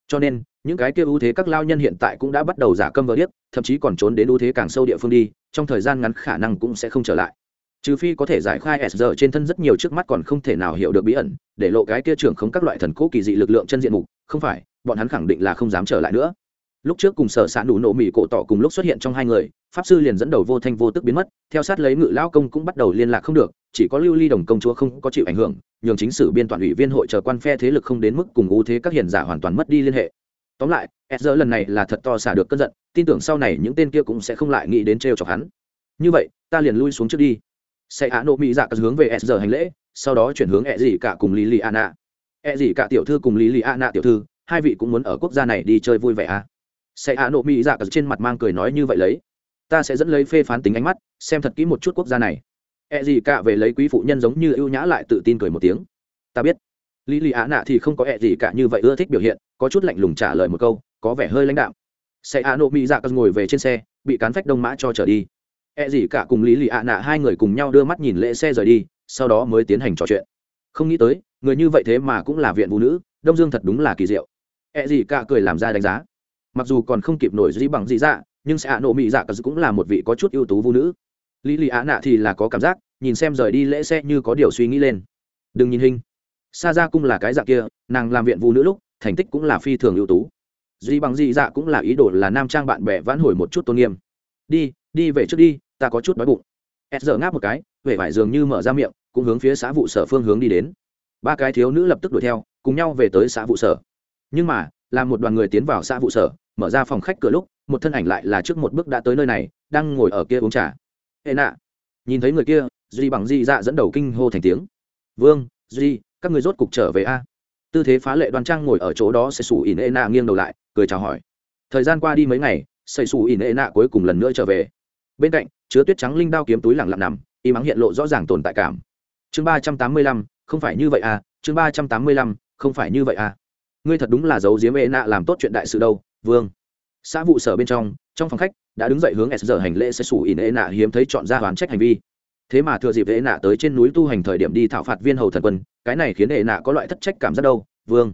Cho nên, những cái kia ưu thế các lao nhân hiện tại cũng đã bắt đầu giả câm vỡ điếc, thậm chí còn trốn đến ưu thế càng sâu địa phương đi, trong thời gian ngắn khả năng cũng sẽ không trở lại. Trừ phi có thể giải khai s giờ trên thân rất nhiều trước mắt còn không thể nào hiểu được bí ẩn, để lộ cái kia trưởng không các loại thần cố kỳ dị lực lượng chân diện mục, không phải, bọn hắn khẳng định là không dám trở lại nữa lúc trước cùng sở s ạ nụ nổ mỹ cổ tỏ cùng lúc xuất hiện trong hai người, pháp sư liền dẫn đầu vô thanh vô tức biến mất, theo sát lấy ngự lao công cũng bắt đầu liên lạc không được, chỉ có lưu ly đồng công chúa không có chịu ảnh hưởng, nhường chính sử biên toàn ủy viên hội chờ quan phe thế lực không đến mức cùng ưu thế các hiền giả hoàn toàn mất đi liên hệ. Tóm lại s lần này là thật to xả được cơn giận, tin tưởng sau này những tên kia cũng sẽ không lại nghĩ đến trêu chọc hắn. Như vậy, ta liền lui xuống trước đi. Sẽ hạ nộ mỹ dạ hướng về s hành lễ, sau đó chuyển hướng ẹ dị cả cùng lý lì anna ẹ dị cả tiểu thư cùng lý lì anna tiểu thư, hai vị cũng muốn ở quốc gia này đi chơi vui vẻ à? Sẽ hạ nộ mỹ dạ trên mặt mang cười nói như vậy lấy. Ta sẽ dẫn lấy phê phán tính ánh mắt, xem thật kỹ một chút quốc gia này. E gì cả về lấy quý phụ nhân giống như ưu nhã lại tự tin cười một tiếng. Ta biết. Lý lì á nạ thì không có e gì cả như vậy ưa thích biểu hiện, có chút lạnh lùng trả lời một câu, có vẻ hơi lãnh đạm. Xe a nộ mỹ dạ cất ngồi về trên xe, bị cán phách đông mã cho trở đi. E gì cả cùng lý lì ạ nạ hai người cùng nhau đưa mắt nhìn lễ xe rời đi, sau đó mới tiến hành trò chuyện. Không nghĩ tới, người như vậy thế mà cũng là viện phụ nữ, đông dương thật đúng là kỳ diệu. E gì cả cười làm ra đánh giá mặc dù còn không kịp nổi dĩ bằng dị dạ nhưng sẽ ạ nộ mỹ dạ cờ cũng là một vị có chút ưu tú vũ nữ. Lý lì ạ nạ thì là có cảm giác, nhìn xem rời đi lễ xe như có điều suy nghĩ lên. Đừng nhìn hình. Xa ra cung là cái dạng kia, nàng làm viện vũ nữ lúc, thành tích cũng là phi thường ưu tú. Dĩ bằng dị dạ cũng là ý đồ là nam trang bạn bè vãn hồi một chút tôn nghiêm. Đi đi về trước đi, ta có chút đói bụng. Ed giờ ngáp một cái, vẻ vải dường như mở ra miệng, cũng hướng phía xã vụ sở phương hướng đi đến. Ba cái thiếu nữ lập tức đuổi theo, cùng nhau về tới xã vụ sở. Nhưng mà làm một đoàn người tiến vào xã vụ sở, mở ra phòng khách cửa lúc, một thân ảnh lại là trước một bước đã tới nơi này, đang ngồi ở kia uống trà. Hệ nạ. Nhìn thấy người kia, duy bằng di dạ dẫn đầu kinh hô thành tiếng. Vương, duy, các người rốt cục trở về a. Tư thế phá lệ đoan trang ngồi ở chỗ đó sẽ xù ỉn ê nạ nghiêng đầu lại, cười chào hỏi. Thời gian qua đi mấy ngày xây xù ỉn ê nạ cuối cùng lần nữa trở về. Bên cạnh, chứa tuyết trắng linh đao kiếm túi lẳng lặng nằm, y mắng hiện lộ rõ ràng tồn tại cảm. Chương ba trăm tám mươi lăm, không phải như vậy à chương ba trăm tám mươi lăm, không phải như vậy à ngươi thật đúng là giấu giếm ê nạ làm tốt chuyện đại sự đâu, vương. Xã vụ sở bên trong trong phòng khách, đã đứng dậy hướng s giờ hành lễ sẽ xù ỉn ê nạ hiếm thấy chọn ra hoán trách hành vi. Thế mà thừa dịp ê nạ tới trên núi tu hành thời điểm đi thảo phạt viên hầu thần quân, cái này khiến ê nạ có loại thất trách cảm giác đâu, vương.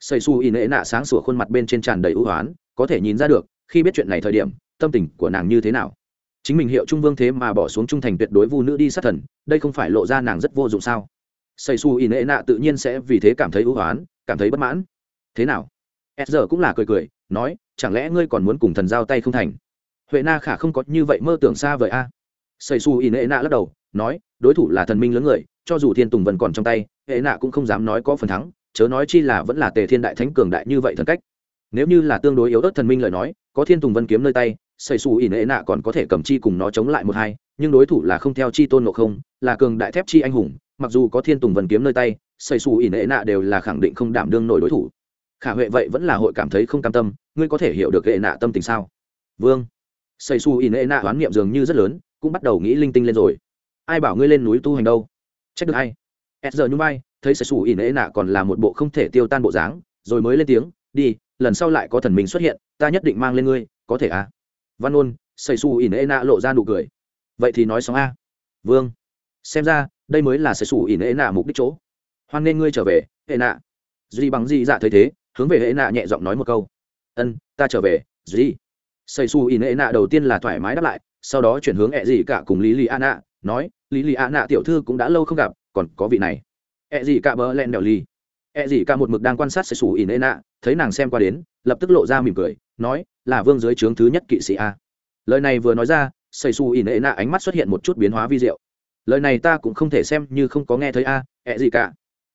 Xây xù ỉn ê nạ sáng sủa khuôn mặt bên trên tràn đầy ưu hoán, có thể nhìn ra được, khi biết chuyện này thời điểm, tâm tình của nàng như thế nào. Chính mình hiệu trung vương thế mà bỏ xuống trung thành tuyệt đối vu nữ đi sát thần, đây không phải lộ ra nàng rất vô dụng sao? Xây xù ỉn ê nạ tự nhiên sẽ vì thế cảm thấy ưu hoán, cảm thấy bất mãn thế nào? S giờ cũng là cười cười, nói, chẳng lẽ ngươi còn muốn cùng thần giao tay không thành? Huệ na khả không có như vậy mơ tưởng xa vời a. À. xây su in ê nạ lắc đầu, nói, đối thủ là thần minh lớn người, cho dù thiên tùng vân còn trong tay, hệ nạ cũng không dám nói có phần thắng, chớ nói chi là vẫn là tề thiên đại thánh cường đại như vậy thần cách. Nếu như là tương đối yếu ớt thần minh lời nói, có thiên tùng vân kiếm nơi tay xây xù ỉn ệ nạ còn có thể cầm chi cùng nó chống lại một hai, nhưng đối thủ là không theo chi tôn nộ không, là cường đại thép chi anh hùng, mặc dù có thiên tùng vân kiếm nơi tay xây xù ỉn ệ nạ đều là khẳng định không đảm đương nổi đối thủ khả huệ vậy vẫn là hội cảm thấy không cam tâm, ngươi có thể hiểu được hệ nạ tâm tình sao? Vương. Xây su in hệ nạ oán niệm dường như rất lớn, cũng bắt đầu nghĩ linh tinh lên rồi. Ai bảo ngươi lên núi tu hành đâu? Trách được hay s giờ nhung bay thấy xây su in hệ nạ còn là một bộ không thể tiêu tan bộ dáng, rồi mới lên tiếng, đi, lần sau lại có thần mình xuất hiện, ta nhất định mang lên ngươi, có thể à? Văn ôn xây su in hệ nạ lộ ra nụ cười. Vậy thì nói xong a. Vương. Xem ra, đây mới là xây su in hệ nạ mục đích chỗ. Hoan nên ngươi trở về, hệ nạ. Duy bằng gì dạ thấy thế hướng về hệ nạ nhẹ giọng nói một câu. Ân, ta trở về gì? xây xù in hệ nạ đầu tiên là thoải mái đáp lại, sau đó chuyển hướng ẹ gì cả cùng lý lý an nạ nói lý lý an nạ tiểu thư cũng đã lâu không gặp, còn có vị này. Ẹ gì cả bỡ len đèo ly ẹ gì cả một mực đang quan sát xây xù in hệ nạ, thấy nàng xem qua đến, lập tức lộ ra mỉm cười, nói, là vương dưới trướng thứ nhất kỵ sĩ a. Lời này vừa nói ra xây xù in hệ nạ ánh mắt xuất hiện một chút biến hóa vi diệu. Lời này ta cũng không thể xem như không có nghe thấy a ẹ gì cả.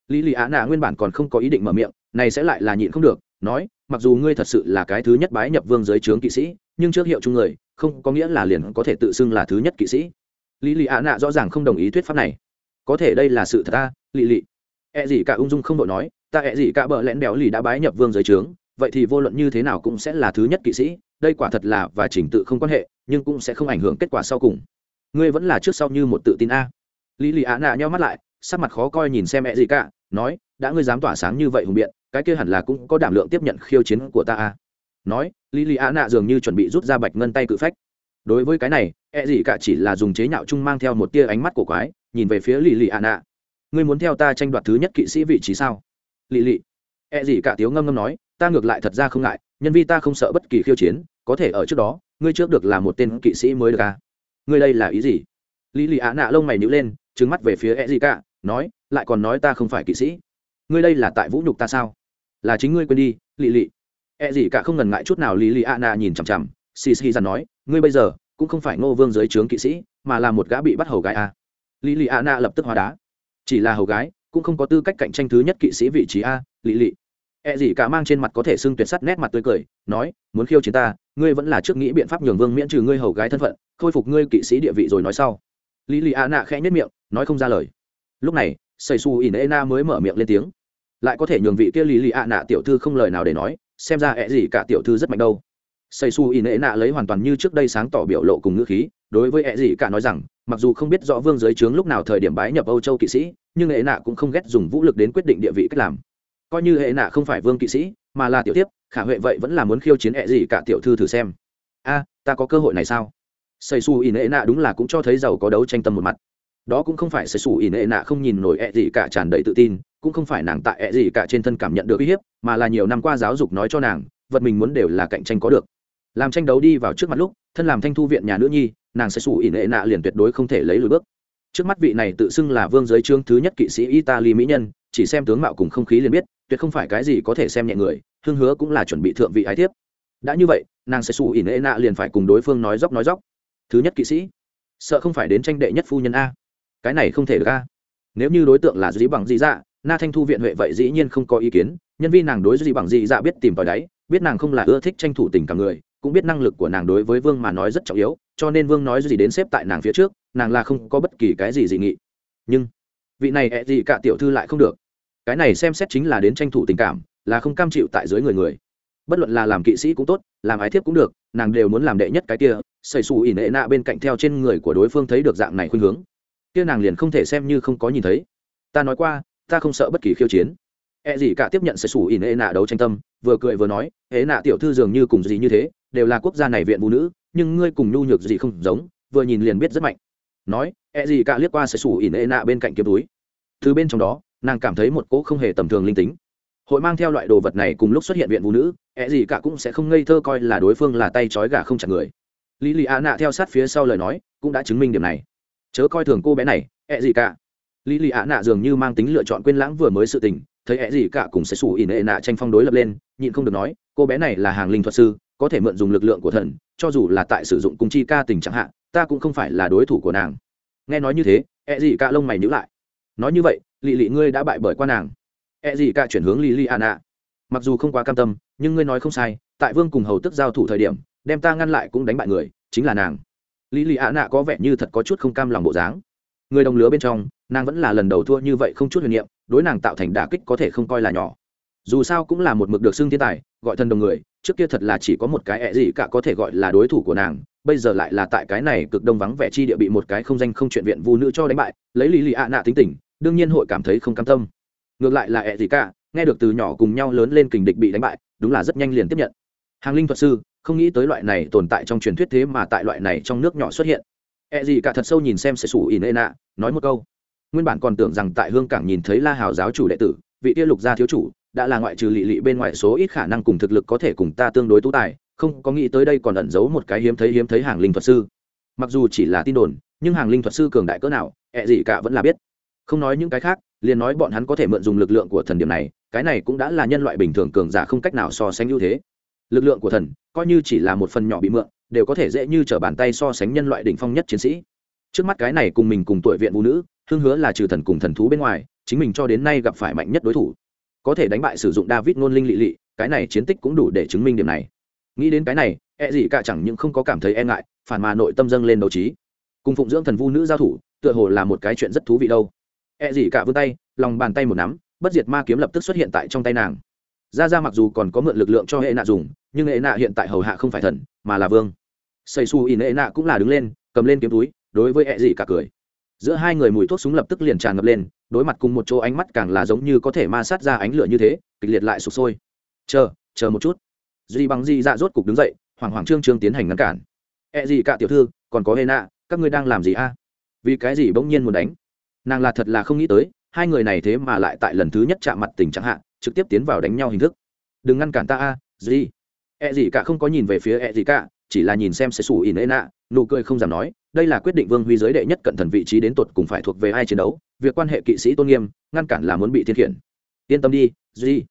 Lý lì á nạ nguyên bản còn không có ý định mở miệng này sẽ lại là nhịn không được, nói, mặc dù ngươi thật sự là cái thứ nhất bái nhập vương giới trướng kỵ sĩ, nhưng trước hiệu chung người, không có nghĩa là liền có thể tự xưng là thứ nhất kỵ sĩ. Lý lì án nạ rõ ràng không đồng ý thuyết pháp này. Có thể đây là sự thật ta, lì lì. E gì cả ung dung không đội nói, ta e gì cả bờ lẽn béo lì đã bái nhập vương giới trướng vậy thì vô luận như thế nào cũng sẽ là thứ nhất kỵ sĩ, đây quả thật là và chỉnh tự không quan hệ, nhưng cũng sẽ không ảnh hưởng kết quả sau cùng. Ngươi vẫn là trước sau như một tự tin a. Lý lì án nạ nhau mắt lại sắc mặt khó coi nhìn xem mẹ gì cả nói, đã ngươi dám tỏa sáng như vậy hùng biện, cái kia hẳn là cũng có đảm lượng tiếp nhận khiêu chiến của ta à? nói lý lì á nạ dường như chuẩn bị rút ra bạch ngân tay cự phách. Đối với cái này e gì cả chỉ là dùng chế nhạo chung mang theo một tia ánh mắt của quái, nhìn về phía lì lì ạ nạ ngươi muốn theo ta tranh đoạt thứ nhất kỵ sĩ vị trí sao? Lì lì e gì cả tiếu ngâm ngâm nói, ta ngược lại thật ra không ngại, nhân vi ta không sợ bất kỳ khiêu chiến, có thể ở trước đó, ngươi trước được là một tên kỵ sĩ mới được à? Ngươi đây là ý gì? Lì lì ạ nạ lông mày nhữ lên trứng mắt về phía e gì cả nói, lại còn nói ta không phải kỵ sĩ. Ngươi đây là tại vũ nhục ta sao? Là chính ngươi quên đi lì lì e gì cả không ngần ngại chút nào lì lì a na nhìn chằm chằm. Xì xì ra nói, ngươi bây giờ cũng không phải ngô vương dưới trướng kỵ sĩ, mà là một gã bị bắt hầu gái a. Lì lì a na lập tức hóa đá. Chỉ là hầu gái, cũng không có tư cách cạnh tranh thứ nhất kỵ sĩ vị trí a lì lì E gì cả mang trên mặt có thể xưng tuyệt sắt nét mặt tươi cười, nói, muốn khiêu chiến ta, ngươi vẫn là trước nghĩ biện pháp nhường vương miễn trừ ngươi hầu gái thân phận, khôi phục ngươi kỵ sĩ địa vị rồi nói sau. Lý lì a nạ khẽ nhất miệng, nói không ra lời lúc này, sầy su in ena mới mở miệng lên tiếng. Lại có thể nhường vị kia lý lì ạ nạ tiểu thư không lời nào để nói, xem ra ẹ gì cả tiểu thư rất mạnh đâu. Sầy su in ena lấy hoàn toàn như trước đây sáng tỏ biểu lộ cùng ngữ khí, đối với ẹ gì cả nói rằng, mặc dù không biết rõ vương giới trướng lúc nào thời điểm bái nhập âu châu kỵ sĩ, nhưng hệ nạ cũng không ghét dùng vũ lực đến quyết định địa vị cách làm. Coi như hệ nạ không phải vương kỵ sĩ, mà là tiểu tiếp khả huệ vậy vẫn là muốn khiêu chiến hệ gì cả tiểu thư thử xem. A, ta có cơ hội này sao? Xây xù ỉn hệ nạ đúng là cũng cho thấy giàu có đấu tranh tâm một mặt đó cũng không phải sẽ xù ỉ nệ nạ không nhìn nổi hệ gì cả tràn đầy tự tin, cũng không phải nàng tại hệ gì cả trên thân cảm nhận được uy hiếp, mà là nhiều năm qua giáo dục nói cho nàng, vật mình muốn đều là cạnh tranh có được. Làm tranh đấu đi vào trước mặt lúc, thân làm thanh thu viện nhà nữ nhi, nàng sẽ xù ỉ nệ nạ liền tuyệt đối không thể lấy lùi bước. Trước mắt vị này tự xưng là vương giới trương thứ nhất kỵ sĩ italy mỹ nhân, chỉ xem tướng mạo cùng không khí liền biết, tuyệt không phải cái gì có thể xem nhẹ người, hương hứa cũng là chuẩn bị thượng vị ái thiếp. Đã như vậy, nàng sẽ xù ỉ nệ nạ liền phải cùng đối phương nói dốc nói dốc. Thứ nhất kỵ sĩ. Sợ không phải đến tranh đệ nhất phu nhân a cái này không thể được a. Nếu như đối tượng là dĩ bằng dị dạ na thanh thu viện huệ vậy dĩ nhiên không có ý kiến. Nhân viên nàng đối dĩ bằng dị dạ biết tìm tòi đáy biết nàng không là ưa thích tranh thủ tình cảm người, cũng biết năng lực của nàng đối với vương mà nói rất trọng yếu, cho nên vương nói gì đến xếp tại nàng phía trước, nàng là không có bất kỳ cái gì dị nghị. Nhưng, vị này ẹ gì cả tiểu thư lại không được. Cái này xem xét chính là đến tranh thủ tình cảm, là không cam chịu tại dưới người người. Bất luận là làm kỵ sĩ cũng tốt, làm ái thiếp cũng được, nàng đều muốn làm đệ nhất cái kia xây xù ỉ nệ nạ bên cạnh theo trên người của đối phương thấy được dạng này khuynh hướng kia nàng liền không thể xem như không có nhìn thấy. Ta nói qua, ta không sợ bất kỳ khiêu chiến. E gì cả tiếp nhận sẽ sủ ỉn ê nạ đấu tranh tâm, vừa cười vừa nói Ê nạ tiểu thư dường như cùng gì như thế, đều là quốc gia này viện phụ nữ, nhưng ngươi cùng nhu nhược gì không giống, vừa nhìn liền biết rất mạnh. Nói E gì cả liếc qua sẽ sủ ỉn ê nạ bên cạnh kiếm túi. Từ bên trong đó, nàng cảm thấy một cỗ không hề tầm thường linh tính. Hội mang theo loại đồ vật này cùng lúc xuất hiện viện phụ nữ ẹ gì cả cũng sẽ không ngây thơ coi là đối phương là tay trói gà không chặt người. Lý lì ạ nạ theo sát phía sau lời nói, cũng đã chứng minh điểm này chớ coi thường cô bé này ẹ gì cả. Lý lì ạ nạ dường như mang tính lựa chọn quên lãng vừa mới sự tình thấy ẹ gì cả cùng sẽ xù ỉ nệ nạ tranh phong đối lập lên nhịn không được nói cô bé này là hàng linh thuật sư có thể mượn dùng lực lượng của thần cho dù là tại sử dụng cung chi ca tình chẳng hạn ta cũng không phải là đối thủ của nàng. Nghe nói như thế ẹ gì cả lông mày nhữ lại. Nói như vậy lì lì ngươi đã bại bởi qua nàng. E gì cả chuyển hướng Lý ạ nạ. Mặc dù không quá cam tâm, nhưng ngươi nói không sai, tại Vương cùng hầu tức giao thủ thời điểm, đem ta ngăn lại cũng đánh bại người, chính là nàng. Lý Lý nạ có vẻ như thật có chút không cam lòng bộ dáng. Người đồng lứa bên trong, nàng vẫn là lần đầu thua như vậy không chút huyền niệm, đối nàng tạo thành đả kích có thể không coi là nhỏ. Dù sao cũng là một mực được xưng thiên tài, gọi thân đồng người, trước kia thật là chỉ có một cái ẹ gì cả có thể gọi là đối thủ của nàng, bây giờ lại là tại cái này cực đông vắng vẻ chi địa bị một cái không danh không chuyện viện vu nữ cho đánh bại, lấy Lý Lý nạ tính tình, đương nhiên hội cảm thấy không cam tâm ngược lại là ẹ gì cả nghe được từ nhỏ cùng nhau lớn lên kình địch bị đánh bại đúng là rất nhanh liền tiếp nhận hàng linh thuật sư, không nghĩ tới loại này tồn tại trong truyền thuyết thế mà tại loại này trong nước nhỏ xuất hiện. E gì cả thật sâu nhìn xem sẽ sủ ỉ ê nạ, nói một câu. Nguyên bản còn tưởng rằng tại hương cảng nhìn thấy la hào giáo chủ đệ tử, vị tiêu lục gia thiếu chủ, đã là ngoại trừ lị lị bên ngoài số ít khả năng cùng thực lực có thể cùng ta tương đối tú tài, không có nghĩ tới đây còn ẩn giấu một cái hiếm thấy hiếm thấy hàng linh thuật sư. Mặc dù chỉ là tin đồn, nhưng hàng linh thuật sư cường đại cỡ nào ẹ gì cả vẫn là biết. Không nói những cái khác, liền nói bọn hắn có thể mượn dùng lực lượng của thần điểm này, cái này cũng đã là nhân loại bình thường cường giả không cách nào so sánh ưu thế lực lượng của thần coi như chỉ là một phần nhỏ bị mượn đều có thể dễ như t r ở bàn tay so sánh nhân loại đỉnh phong nhất chiến sĩ. Trước mắt cái này cùng mình cùng tuổi viện vũ nữ hương hứa là trừ thần cùng thần thú bên ngoài chính mình cho đến nay gặp phải mạnh nhất đối thủ. Có thể đánh bại sử dụng david ngôn linh lị lị cái này chiến tích cũng đủ để chứng minh điểm này. Nghĩ đến cái này e gì cả chẳng những không có cảm thấy e ngại phản mà nội tâm dâng lên đấu trí. Cùng phụng dưỡng thần vu nữ giao thủ tựa hồ là một cái chuyện rất thú vị đâu. E gì cả vươn tay, lòng bàn tay một nắm, bất diệt ma kiếm lập tức xuất hiện tại trong tay nàng. Ra ra mặc dù còn có mượn lực lượng cho hệ nạ dùng, nhưng hệ nạ hiện tại hầu hạ không phải thần, mà là vương. xây su in hệ nạ cũng là đứng lên, cầm lên kiếm túi, đối với E dị cả cười. Giữa hai người mùi thuốc súng lập tức liền tràn ngập lên, đối mặt cùng một chỗ ánh mắt càng là giống như có thể ma sát ra ánh lửa như thế, kịch liệt lại sụp sôi. Chờ, chờ một chút. Duy bằng Di dạ rốt cục đứng dậy, hoảng hoảng trương trương tiến hành ngăn cản. E gì cả tiểu thư, còn có hệ nạ, các ngươi đang làm gì a? Vì cái gì bỗng nhiên muốn đánh? nàng là thật là không nghĩ tới hai người này thế mà lại tại lần thứ nhất chạm mặt tình trạng hạn trực tiếp tiến vào đánh nhau hình thức. Đừng ngăn cản ta a, gì? E gì cả không có nhìn về phía e gì cả, chỉ là nhìn xem sẽ xù in ê nạ, nụ cười không dám nói, đây là quyết định vương huy giới đệ nhất cận thần vị trí đến tột cùng phải thuộc về ai chiến đấu, việc quan hệ kỵ sĩ tôn nghiêm, ngăn cản là muốn bị thiên khiển. Yên tâm đi duy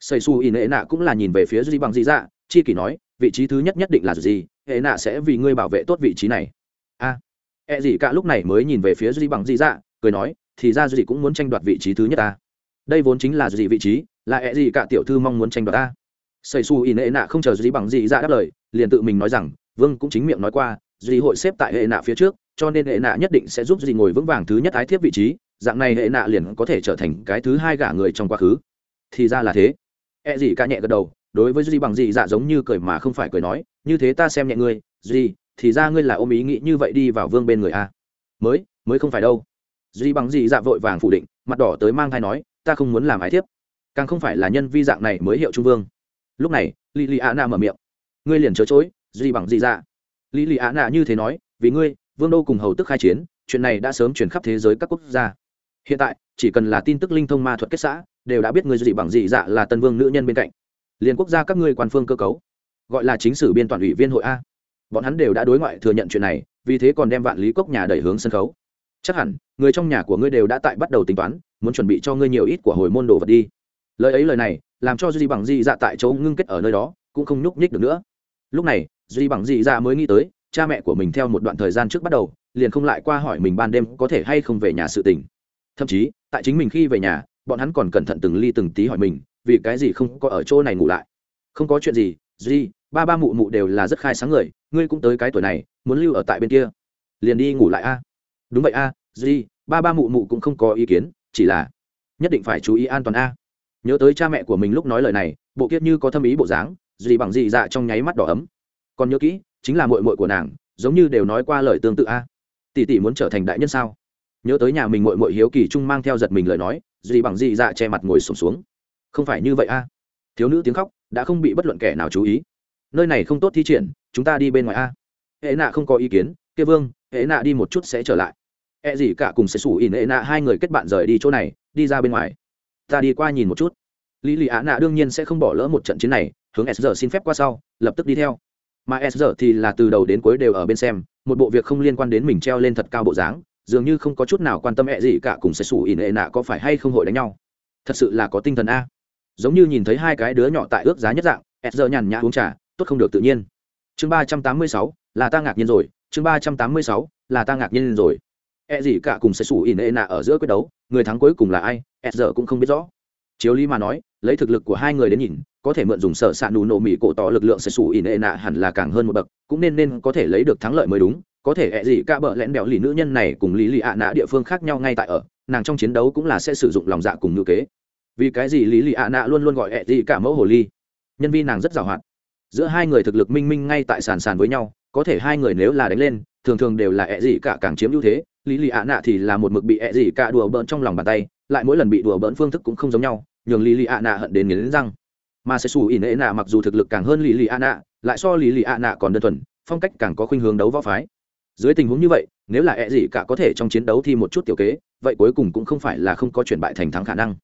xây xù in ê nạ cũng là nhìn về phía duy bằng gì ra chi kỷ nói, vị trí thứ nhất nhất định là gì, hệ nạ sẽ vì ngươi bảo vệ tốt vị trí này. A. E gì cả lúc này mới nhìn về phía duy bằng gì ra cười nói, thì ra gì cũng muốn tranh đoạt vị trí thứ nhất ta đây vốn chính là gì vị trí, là ẹ gì cả tiểu thư mong muốn tranh đoạt ta? Xây xù ỉ nệ nạ không chờ gì bằng gì ra đáp lời, liền tự mình nói rằng, vương cũng chính miệng nói qua, gì hội xếp tại hệ nạ phía trước, cho nên hệ nạ nhất định sẽ giúp gì ngồi vững vàng thứ nhất ái thiếp vị trí, dạng này hệ nạ liền có thể trở thành cái thứ hai gả người trong quá khứ. Thì ra là thế. Ẹ gì cả nhẹ gật đầu, đối với gì bằng gì dạ giống như cười mà không phải cười nói, như thế ta xem nhẹ ngươi, gì, thì ra ngươi là ôm ý nghĩ như vậy đi vào vương bên người a. Mới mới không phải đâu. Duy bằng gì dạ vội vàng phủ định, mặt đỏ tới mang thai nói ta không muốn làm ái thiếp. Càng không phải là nhân vi dạng này mới hiệu trung vương. Lúc này lì lì ạ nạ mở miệng. Ngươi liền chớ chối duy bằng dị dạ. Lì lì ạ nạ như thế nói, vì ngươi, vương đô cùng hầu tức khai chiến, chuyện này đã sớm truyền khắp thế giới các quốc gia. Hiện tại, chỉ cần là tin tức linh thông ma thuật kết xã, đều đã biết ngươi duy bằng dị dạ là tân vương nữ nhân bên cạnh. Liền quốc gia các ngươi quan phương cơ cấu, gọi là chính sử biên toàn ủy viên hội a. Bọn hắn đều đã đối ngoại thừa nhận chuyện này, vì thế còn đem vạn lý cốc nhà đẩy hướng sân khấu. Chắc hẳn, người trong nhà của ngươi đều đã tại bắt đầu tính toán muốn chuẩn bị cho ngươi nhiều ít của hồi môn đồ vật đi. Lời ấy lời này, làm cho duy bằng di dạ tại chỗ ngưng kết ở nơi đó, cũng không nhúc nhích được nữa. Lúc này, duy bằng di dạ mới nghĩ tới, cha mẹ của mình theo một đoạn thời gian trước bắt đầu, liền không lại qua hỏi mình ban đêm có thể hay không về nhà sự tình. Thậm chí, tại chính mình khi về nhà, bọn hắn còn cẩn thận từng ly từng tí hỏi mình, vì cái gì không có ở chỗ này ngủ lại. Không có chuyện gì, duy, ba ba mụ mụ đều là rất khai sáng người, ngươi cũng tới cái tuổi này, muốn lưu ở tại bên kia. Liền đi ngủ lại a. Đúng vậy a, duy, ba ba mụ mụ cũng không có ý kiến chỉ là nhất định phải chú ý an toàn a. Nhớ tới cha mẹ của mình lúc nói lời này, bộ kiết như có thâm ý bộ dáng, gì bằng gì dạ trong nháy mắt đỏ ấm. Còn nhớ kỹ, chính là mội mội của nàng, giống như đều nói qua lời tương tự a. Tỷ tỷ muốn trở thành đại nhân sao? Nhớ tới nhà mình mội mội hiếu kỳ trung mang theo giật mình lời nói, gì bằng gì dạ che mặt ngồi sổm xuống. Không phải như vậy a. Thiếu nữ tiếng khóc, đã không bị bất luận kẻ nào chú ý. Nơi này không tốt thi triển, chúng ta đi bên ngoài a. Hệ nạ không có ý kiến, kia vương, hệ nạ đi một chút sẽ trở lại hệ gì cả cùng sẽ sủ ỉn hệ nạ hai người kết bạn rời đi chỗ này, đi ra bên ngoài. Ta đi qua nhìn một chút. Lý Lý ạ nạ đương nhiên sẽ không bỏ lỡ một trận chiến này, hướng s giờ xin phép qua sau, lập tức đi theo. Mà s giờ thì là từ đầu đến cuối đều ở bên xem, một bộ việc không liên quan đến mình treo lên thật cao bộ dáng, dường như không có chút nào quan tâm hệ gì cả cùng sẽ sủ ỉn hệ nạ có phải hay không hội đánh nhau. Thật sự là có tinh thần a. Giống như nhìn thấy hai cái đứa nhỏ tại ước giá nhất dạng, s giờ nhàn nhã uống trà, tốt không được tự nhiên. Chương ba trăm tám mươi sáu, là ta ngạc nhiên rồi. Chương ba trăm tám mươi sáu, là ta ngạc nhiên rồi e gì cả cùng sẽ sủ ỉn ê nạ ở giữa quyết đấu, người thắng cuối cùng là ai e giờ cũng không biết rõ. Chiếu lý mà nói, lấy thực lực của hai người đến nhìn, có thể mượn dùng sở s ạ nù nổ mỹ cổ tỏ lực lượng sẽ sủ ỉn ê nạ hẳn là càng hơn một bậc, cũng nên nên có thể lấy được thắng lợi mới đúng. Có thể ẹ gì cả bợ lẽn bẹo lì nữ nhân này cùng lý lì ạ nạ địa phương khác nhau ngay tại ở, nàng trong chiến đấu cũng là sẽ sử dụng lòng dạ cùng ngữ kế. Vì cái gì lý lì ạ nạ luôn luôn gọi ẹ gì cả mẫu hồ ly? Nhân viên nàng rất giàu hoạt giữa hai người thực lực minh minh ngay tại sàn sàn với nhau, có thể hai người nếu là đánh lên, thường thường đều là ẹ gì cả càng chiếm ưu thế lý lì ạ nạ thì là một mực bị ẹ gì cả đùa bỡn trong lòng bàn tay, lại mỗi lần bị đùa bỡn phương thức cũng không giống nhau, nhường lý lì ạ nạ hận đến nghiến răng. Mà sẽ xù ỉn ệ nạ mặc dù thực lực càng hơn lý lì ạ nạ, lại so lý lì ạ nạ còn đơn thuần, phong cách càng có khuynh hướng đấu võ phái. Dưới tình huống như vậy, nếu là ẹ gì cả có thể trong chiến đấu thi một chút tiểu kế, vậy cuối cùng cũng không phải là không có chuyển bại thành thắng khả năng.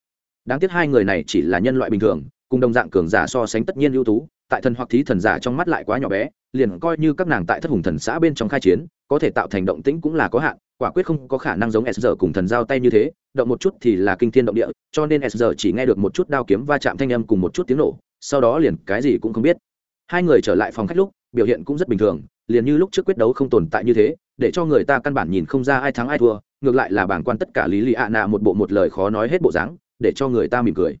Đáng tiếc hai người này chỉ là nhân loại bình thường, cùng đồng dạng cường giả so sánh tất nhiên ưu tú, tại thần hoặc thí thần giả trong mắt lại quá nhỏ bé, liền coi như các nàng tại thất hùng thần xã bên trong khai chiến, có thể tạo thành động tĩnh cũng là có hạn quả quyết không có khả năng giống s giờ cùng thần giao tay như thế, động một chút thì là kinh thiên động địa, cho nên s giờ chỉ nghe được một chút đao kiếm va chạm thanh âm cùng một chút tiếng nổ, sau đó liền cái gì cũng không biết. Hai người trở lại phòng khách lúc, biểu hiện cũng rất bình thường, liền như lúc trước quyết đấu không tồn tại như thế, để cho người ta căn bản nhìn không ra ai thắng ai thua, ngược lại là bảng quan tất cả lý lì ạ nạ một bộ một lời khó nói hết bộ dáng, để cho người ta mỉm cười.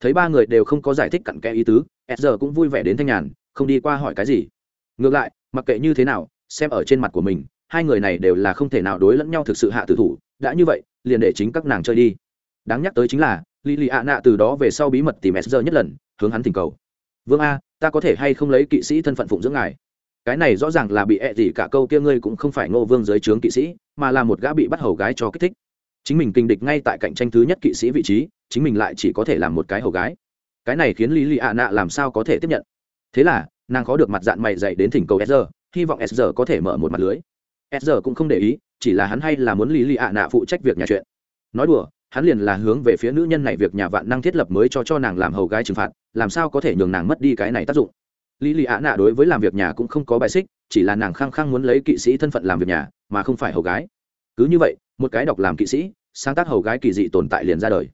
Thấy ba người đều không có giải thích cặn kẽ ý tứ, s giờ cũng vui vẻ đến thanh nhàn, không đi qua hỏi cái gì. Ngược lại, mặc kệ như thế nào, xem ở trên mặt của mình hai người này đều là không thể nào đối lẫn nhau thực sự hạ tử thủ, đã như vậy, liền để chính các nàng chơi đi. Đáng nhắc tới chính là, lì lì ạ nạ từ đó về sau bí mật tìm s giờ nhất lần, hướng hắn thỉnh cầu. Vương a, ta có thể hay không lấy kỵ sĩ thân phận phụng dưỡng ngài? Cái này rõ ràng là bị ẹ gì cả câu kia ngươi cũng không phải ngô vương dưới trướng kỵ sĩ, mà là một gã bị bắt hầu gái cho kích thích. Chính mình kinh địch ngay tại cạnh tranh thứ nhất kỵ sĩ vị trí, chính mình lại chỉ có thể làm một cái hầu gái. Cái này khiến lý lì ạ nạ làm sao có thể tiếp nhận? Thế là, nàng khó được mặt dạng mày dạy đến thỉnh cầu sr hy vọng sr có thể mở một mặt lưới sr cũng không để ý, chỉ là hắn hay là muốn lý lì ạ nạ phụ trách việc nhà chuyện. Nói đùa, hắn liền là hướng về phía nữ nhân này việc nhà vạn năng thiết lập mới cho cho nàng làm hầu gái trừng phạt, làm sao có thể nhường nàng mất đi cái này tác dụng. Lý lì ạ nạ đối với làm việc nhà cũng không có bài xích, chỉ là nàng khăng khăng muốn lấy kỵ sĩ thân phận làm việc nhà, mà không phải hầu gái. Cứ như vậy, một cái đọc làm kỵ sĩ, sáng tác hầu gái kỳ dị tồn tại liền ra đời.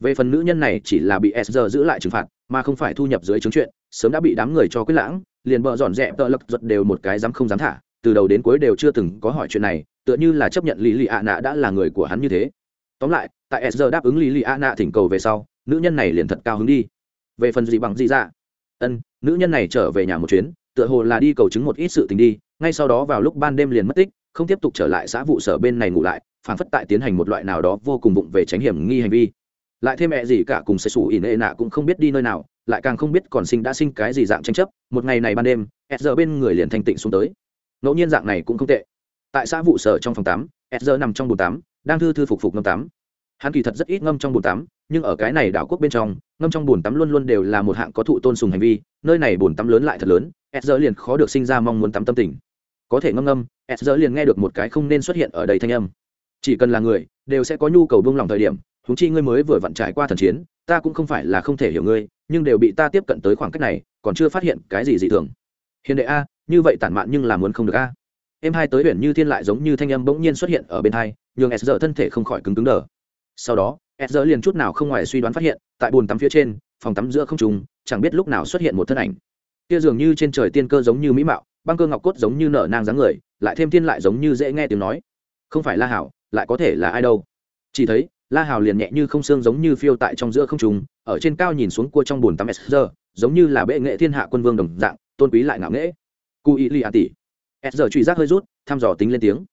Về phần nữ nhân này chỉ là bị s giữ lại trừng phạt, mà không phải thu nhập dưới chứng chuyện, sớm đã bị đám người cho quyết lãng, liền bợ dọn dẹp tợ lập giật đều một cái dám không dám thả từ đầu đến cuối đều chưa từng có hỏi chuyện này, tựa như là chấp nhận lý lì ạ nạ đã là người của hắn như thế. Tóm lại, tại s đáp ứng lý lì ạ nạ thỉnh cầu về sau, nữ nhân này liền thật cao hứng đi. Về phần gì bằng gì ra ân, nữ nhân này trở về nhà một chuyến, tựa hồ là đi cầu chứng một ít sự tình đi, ngay sau đó vào lúc ban đêm liền mất tích, không tiếp tục trở lại xã vụ sở bên này ngủ lại, phản phất tại tiến hành một loại nào đó vô cùng vụng về tránh hiểm nghi hành vi. Lại thêm mẹ gì cả cùng sẽ sủ ỉn ệ nạ cũng không biết đi nơi nào, lại càng không biết còn sinh đã sinh cái gì dạng tranh chấp. Một ngày này ban đêm, s giờ bên người liền thanh tịnh xuống tới ngẫu nhiên dạng này cũng không tệ. Tại xã vụ sở trong phòng tắm s giờ nằm trong bồn tắm, đang thư thư phục phục ngâm tắm. Hắn kỳ thật rất ít ngâm trong bồn tắm, nhưng ở cái này đảo quốc bên trong, ngâm trong bồn tắm luôn luôn đều là một hạng có thụ tôn sùng hành vi, nơi này bồn tắm lớn lại thật lớn s liền khó được sinh ra mong muốn tắm tâm tình. Có thể ngâm ngâm s liền nghe được một cái không nên xuất hiện ở đây thanh âm. Chỉ cần là người, đều sẽ có nhu cầu buông lòng thời điểm húng chi ngươi mới vừa vặn trải qua thần chiến, ta cũng không phải là không thể hiểu ngươi, nhưng đều bị ta tiếp cận tới khoảng cách này, còn chưa phát hiện cái gì dị thường. Hiền đệ a như vậy tản mạn nhưng là muốn không được a. Em hai tới huyện như thiên lại giống như thanh âm bỗng nhiên xuất hiện ở bên hai, nhường s giờ thân thể không khỏi cứng cứng đờ. Sau đó s giờ liền chút nào không ngoài suy đoán phát hiện, tại bồn tắm phía trên, phòng tắm giữa không trùng chẳng biết lúc nào xuất hiện một thân ảnh. Kia dường như trên trời tiên cơ giống như mỹ mạo, băng cơ ngọc cốt giống như nở nang dáng người, lại thêm thiên lại giống như dễ nghe tiếng nói. Không phải la hảo, lại có thể là ai đâu. Chỉ thấy, la hảo liền nhẹ như không xương giống như phiêu tại trong giữa không trùng ở trên cao nhìn xuống cua trong bồn tắm s giờ giống như là bệ nghệ thiên hạ quân vương đồng dạng, tôn quý lại ngạo nghễ cụ ý lì ạ tỷ s giờ truy giác hơi rút, thăm dò tính lên tiếng.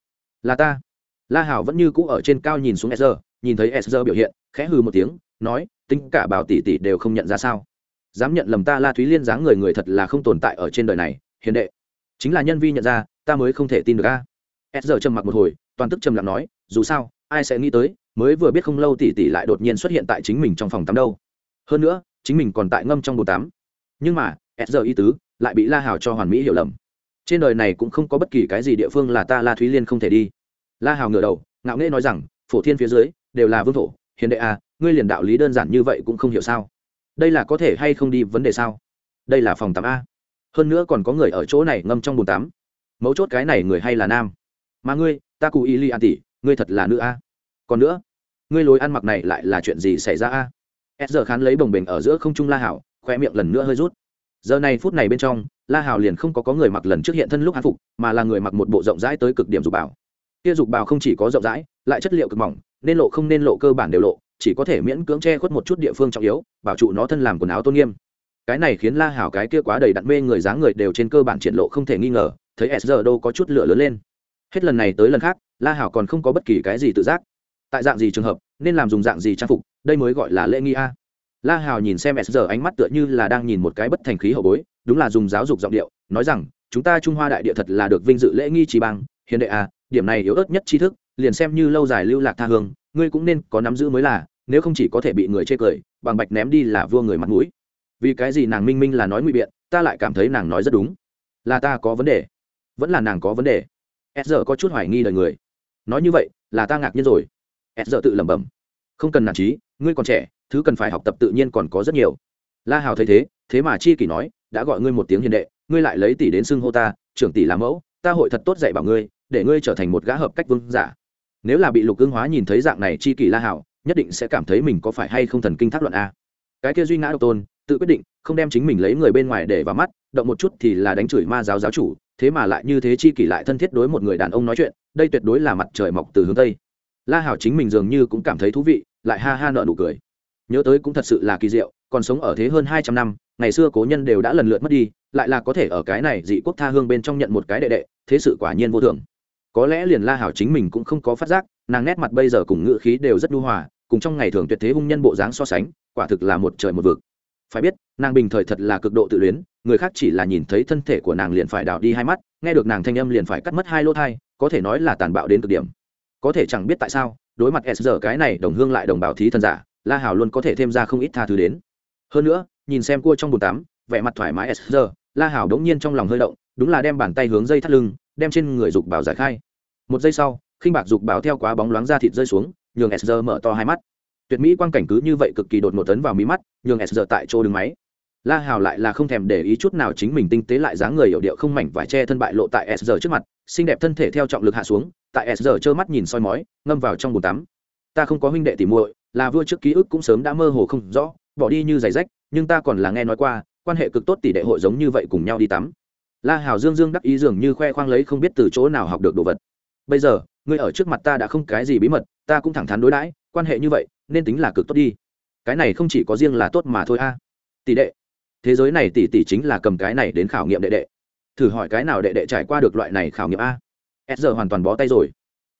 Là ta. La hảo vẫn như cũ ở trên cao nhìn xuống s giờ, nhìn thấy s giờ biểu hiện, khẽ hừ một tiếng, nói, tính cả bảo tỷ tỷ đều không nhận ra sao. Dám nhận lầm ta la thúy liên dáng người người thật là không tồn tại ở trên đời này, hiền đệ. Chính là nhân vi nhận ra, ta mới không thể tin được a. S giờ trầm mặc một hồi, toàn tức trầm lặng nói, dù sao, ai sẽ nghĩ tới, mới vừa biết không lâu tỷ tỷ lại đột nhiên xuất hiện tại chính mình trong phòng tắm đâu. Hơn nữa, chính mình còn tại ngâm trong bồn tắm. Nhưng mà, s giờ y tứ, lại bị la hào cho hoàn mỹ hiểu lầm trên đời này cũng không có bất kỳ cái gì địa phương là ta la thúy liên không thể đi. La hào ngửa đầu, ngạo nghễ nói rằng, phổ thiên phía dưới, đều là vương thổ, hiền đệ a ngươi liền đạo lý đơn giản như vậy cũng không hiểu sao? Đây là có thể hay không đi vấn đề sao? Đây là phòng tắm a. Hơn nữa còn có người ở chỗ này ngâm trong bồn tắm. Mấu chốt cái này người hay là nam? Mà ngươi, ta cụ y li an tỷ ngươi thật là nữ a. Còn nữa, ngươi lối ăn mặc này lại là chuyện gì xảy ra a? S giờ khán lấy bồng bềnh ở giữa không trung la hảo khoe miệng lần nữa hơi rút. Giờ này phút này bên trong la Hào liền không có có người mặc lần trước hiện thân lúc hán phục, mà là người mặc một bộ rộng rãi tới cực điểm dục bảo kia dục bảo không chỉ có rộng rãi, lại chất liệu cực mỏng, nên lộ không nên lộ cơ bản đều lộ, chỉ có thể miễn cưỡng che khuất một chút địa phương trọng yếu, bảo trụ nó thân làm quần áo tôn nghiêm. Cái này khiến la hảo cái kia quá đầy đặn mê người dáng người đều trên cơ bản triển lộ không thể nghi ngờ, thấy s giờ đâu có chút lửa lớn lên. Hết lần này tới lần khác, la hảo còn không có bất kỳ cái gì tự giác. Tại dạng gì trường hợp, nên làm dùng dạng gì trang phục, đây mới gọi là lễ nghi a. La hảo nhìn xem s giờ ánh mắt tựa như là đang nhìn một cái bất thành khí hậu bối đúng là dùng giáo dục giọng điệu, nói rằng, chúng ta trung hoa đại địa thật là được vinh dự lễ nghi trì bang hiền đệ à điểm này yếu ớt nhất tri thức, liền xem như lâu dài lưu lạc tha hương, ngươi cũng nên có nắm giữ mới là, nếu không chỉ có thể bị người chê cười, bằng bạch ném đi là vua người mặt mũi. Vì cái gì nàng minh minh là nói ngụy biện, ta lại cảm thấy nàng nói rất đúng. Là ta có vấn đề. Vẫn là nàng có vấn đề. S giờ có chút hoài nghi đời người. Nói như vậy, là ta ngạc nhiên rồi. S giờ tự lẩm bẩm. Không cần nản trí ngươi còn trẻ, thứ cần phải học tập tự nhiên còn có rất nhiều. La hào thấy thế thế mà chi kỷ nói đã gọi ngươi một tiếng hiền đệ, ngươi lại lấy tỷ đến xưng hô ta, trưởng tỷ làm mẫu, ta hội thật tốt dạy bảo ngươi, để ngươi trở thành một gã hợp cách vương giả. Nếu là bị lục cương hóa nhìn thấy dạng này chi kỷ la hảo, nhất định sẽ cảm thấy mình có phải hay không thần kinh thác luận a. Cái kia duy ngã độc tôn, tự quyết định, không đem chính mình lấy người bên ngoài để vào mắt, động một chút thì là đánh chửi ma giáo giáo chủ, thế mà lại như thế chi kỷ lại thân thiết đối một người đàn ông nói chuyện, đây tuyệt đối là mặt trời mọc từ hướng tây. La hảo chính mình dường như cũng cảm thấy thú vị, lại ha ha nợ nụ cười. Nhớ tới cũng thật sự là kỳ diệu còn sống ở thế hơn hai trăm năm, ngày xưa cố nhân đều đã lần lượt mất đi, lại là có thể ở cái này dị quốc tha hương bên trong nhận một cái đệ đệ, thế sự quả nhiên vô thường. Có lẽ liền la hảo chính mình cũng không có phát giác, nàng nét mặt bây giờ cùng ngữ khí đều rất đu hòa, cùng trong ngày thường tuyệt thế hung nhân bộ dáng so sánh, quả thực là một trời một vực. Phải biết, nàng bình thời thật là cực độ tự luyến, người khác chỉ là nhìn thấy thân thể của nàng liền phải đào đi hai mắt, nghe được nàng thanh âm liền phải cắt mất hai lỗ thai, có thể nói là tàn bạo đến cực điểm. Có thể chẳng biết tại sao, đối mặt s giờ cái này đồng hương lại đồng bào thí thân giả, la hảo luôn có thể thêm ra không ít tha thứ đến hơn nữa, nhìn xem cua trong bồn tắm, vẻ mặt thoải mái s giờ, la hảo đống nhiên trong lòng hơi động, đúng là đem bàn tay hướng dây thắt lưng, đem trên người dục bảo giải khai. Một giây sau, khinh bạc dục bảo theo quá bóng loáng ra thịt rơi xuống, nhường sr mở to hai mắt. Tuyệt mỹ quang cảnh cứ như vậy cực kỳ đột một tấn vào mí mắt, nhường sr tại chỗ đứng máy. La hào lại là không thèm để ý chút nào chính mình tinh tế lại dáng người hiệu điệu không mảnh vải che thân bại lộ tại sr trước mặt, xinh đẹp thân thể theo trọng lực hạ xuống, tại sr trơ mắt nhìn soi mói, ngâm vào trong bồn tắm. Ta không có huynh đệ tỉ muội, là vua trước ký ức cũng sớm đã mơ hồ không rõ bỏ đi như giày rách, nhưng ta còn là nghe nói qua, quan hệ cực tốt tỷ đệ hội giống như vậy cùng nhau đi tắm. La hào dương dương đắc ý dường như khoe khoang lấy không biết từ chỗ nào học được đồ vật. Bây giờ, ngươi ở trước mặt ta đã không cái gì bí mật, ta cũng thẳng thắn đối đãi, quan hệ như vậy, nên tính là cực tốt đi. Cái này không chỉ có riêng là tốt mà thôi a. Tỷ đệ, thế giới này tỷ tỷ chính là cầm cái này đến khảo nghiệm đệ đệ. Thử hỏi cái nào đệ đệ trải qua được loại này khảo nghiệm a? S giờ hoàn toàn bó tay rồi.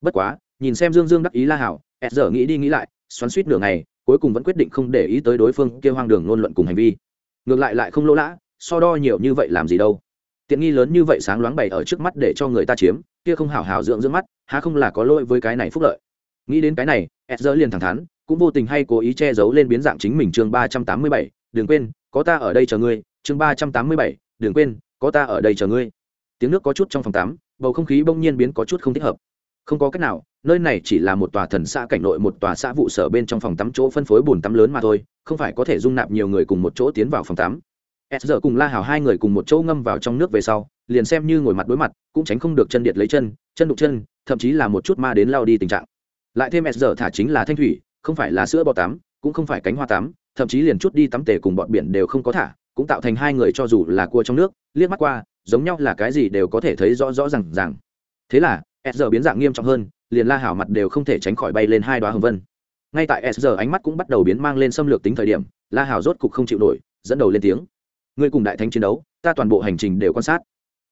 Bất quá, nhìn xem dương dương đắc ý la hảo s giờ nghĩ đi nghĩ lại, xoắn suýt nửa ngày cuối cùng vẫn quyết định không để ý tới đối phương kia hoang đường ngôn luận cùng hành vi. Ngược lại lại không lỗ lã, so đo nhiều như vậy làm gì đâu. Tiện nghi lớn như vậy sáng loáng bày ở trước mắt để cho người ta chiếm, kia không hảo hảo dưỡng dưỡng mắt, há không là có lỗi với cái này phúc lợi. Nghĩ đến cái này ed liền thẳng thắn, cũng vô tình hay cố ý che giấu lên biến dạng chính mình chương ba trăm tám mươi bảy, đừng quên, có ta ở đây chờ ngươi. Chương ba trăm tám mươi bảy, đừng quên, có ta ở đây chờ ngươi. Tiếng nước có chút trong phòng tắm, bầu không khí bỗng nhiên biến có chút không thích hợp. Không có cách nào nơi này chỉ là một tòa thần xã cảnh nội, một tòa xã vụ sở bên trong phòng tắm, chỗ phân phối bùn tắm lớn mà thôi, không phải có thể dung nạp nhiều người cùng một chỗ tiến vào phòng tắm. S giờ cùng la hào hai người cùng một chỗ ngâm vào trong nước về sau, liền xem như ngồi mặt đối mặt, cũng tránh không được chân điện lấy chân chân đục chân, thậm chí là một chút ma đến lao đi tình trạng. Lại thêm s giờ thả chính là thanh thủy, không phải là sữa bọ tắm, cũng không phải cánh hoa tắm, thậm chí liền chút đi tắm tề cùng bọn biển đều không có thả, cũng tạo thành hai người cho dù là cua trong nước, liếc mắt qua, giống nhau là cái gì đều có thể thấy rõ rõ r à n g rằng thế là, s giờ biến dạng nghiêm trọng hơn liền la hảo mặt đều không thể tránh khỏi bay lên hai đoá hồng vân. Ngay tại s giờ ánh mắt cũng bắt đầu biến mang lên xâm lược tính thời điểm, la hảo rốt cục không chịu nổi, dẫn đầu lên tiếng. Ngươi cùng đại thánh chiến đấu, ta toàn bộ hành trình đều quan sát.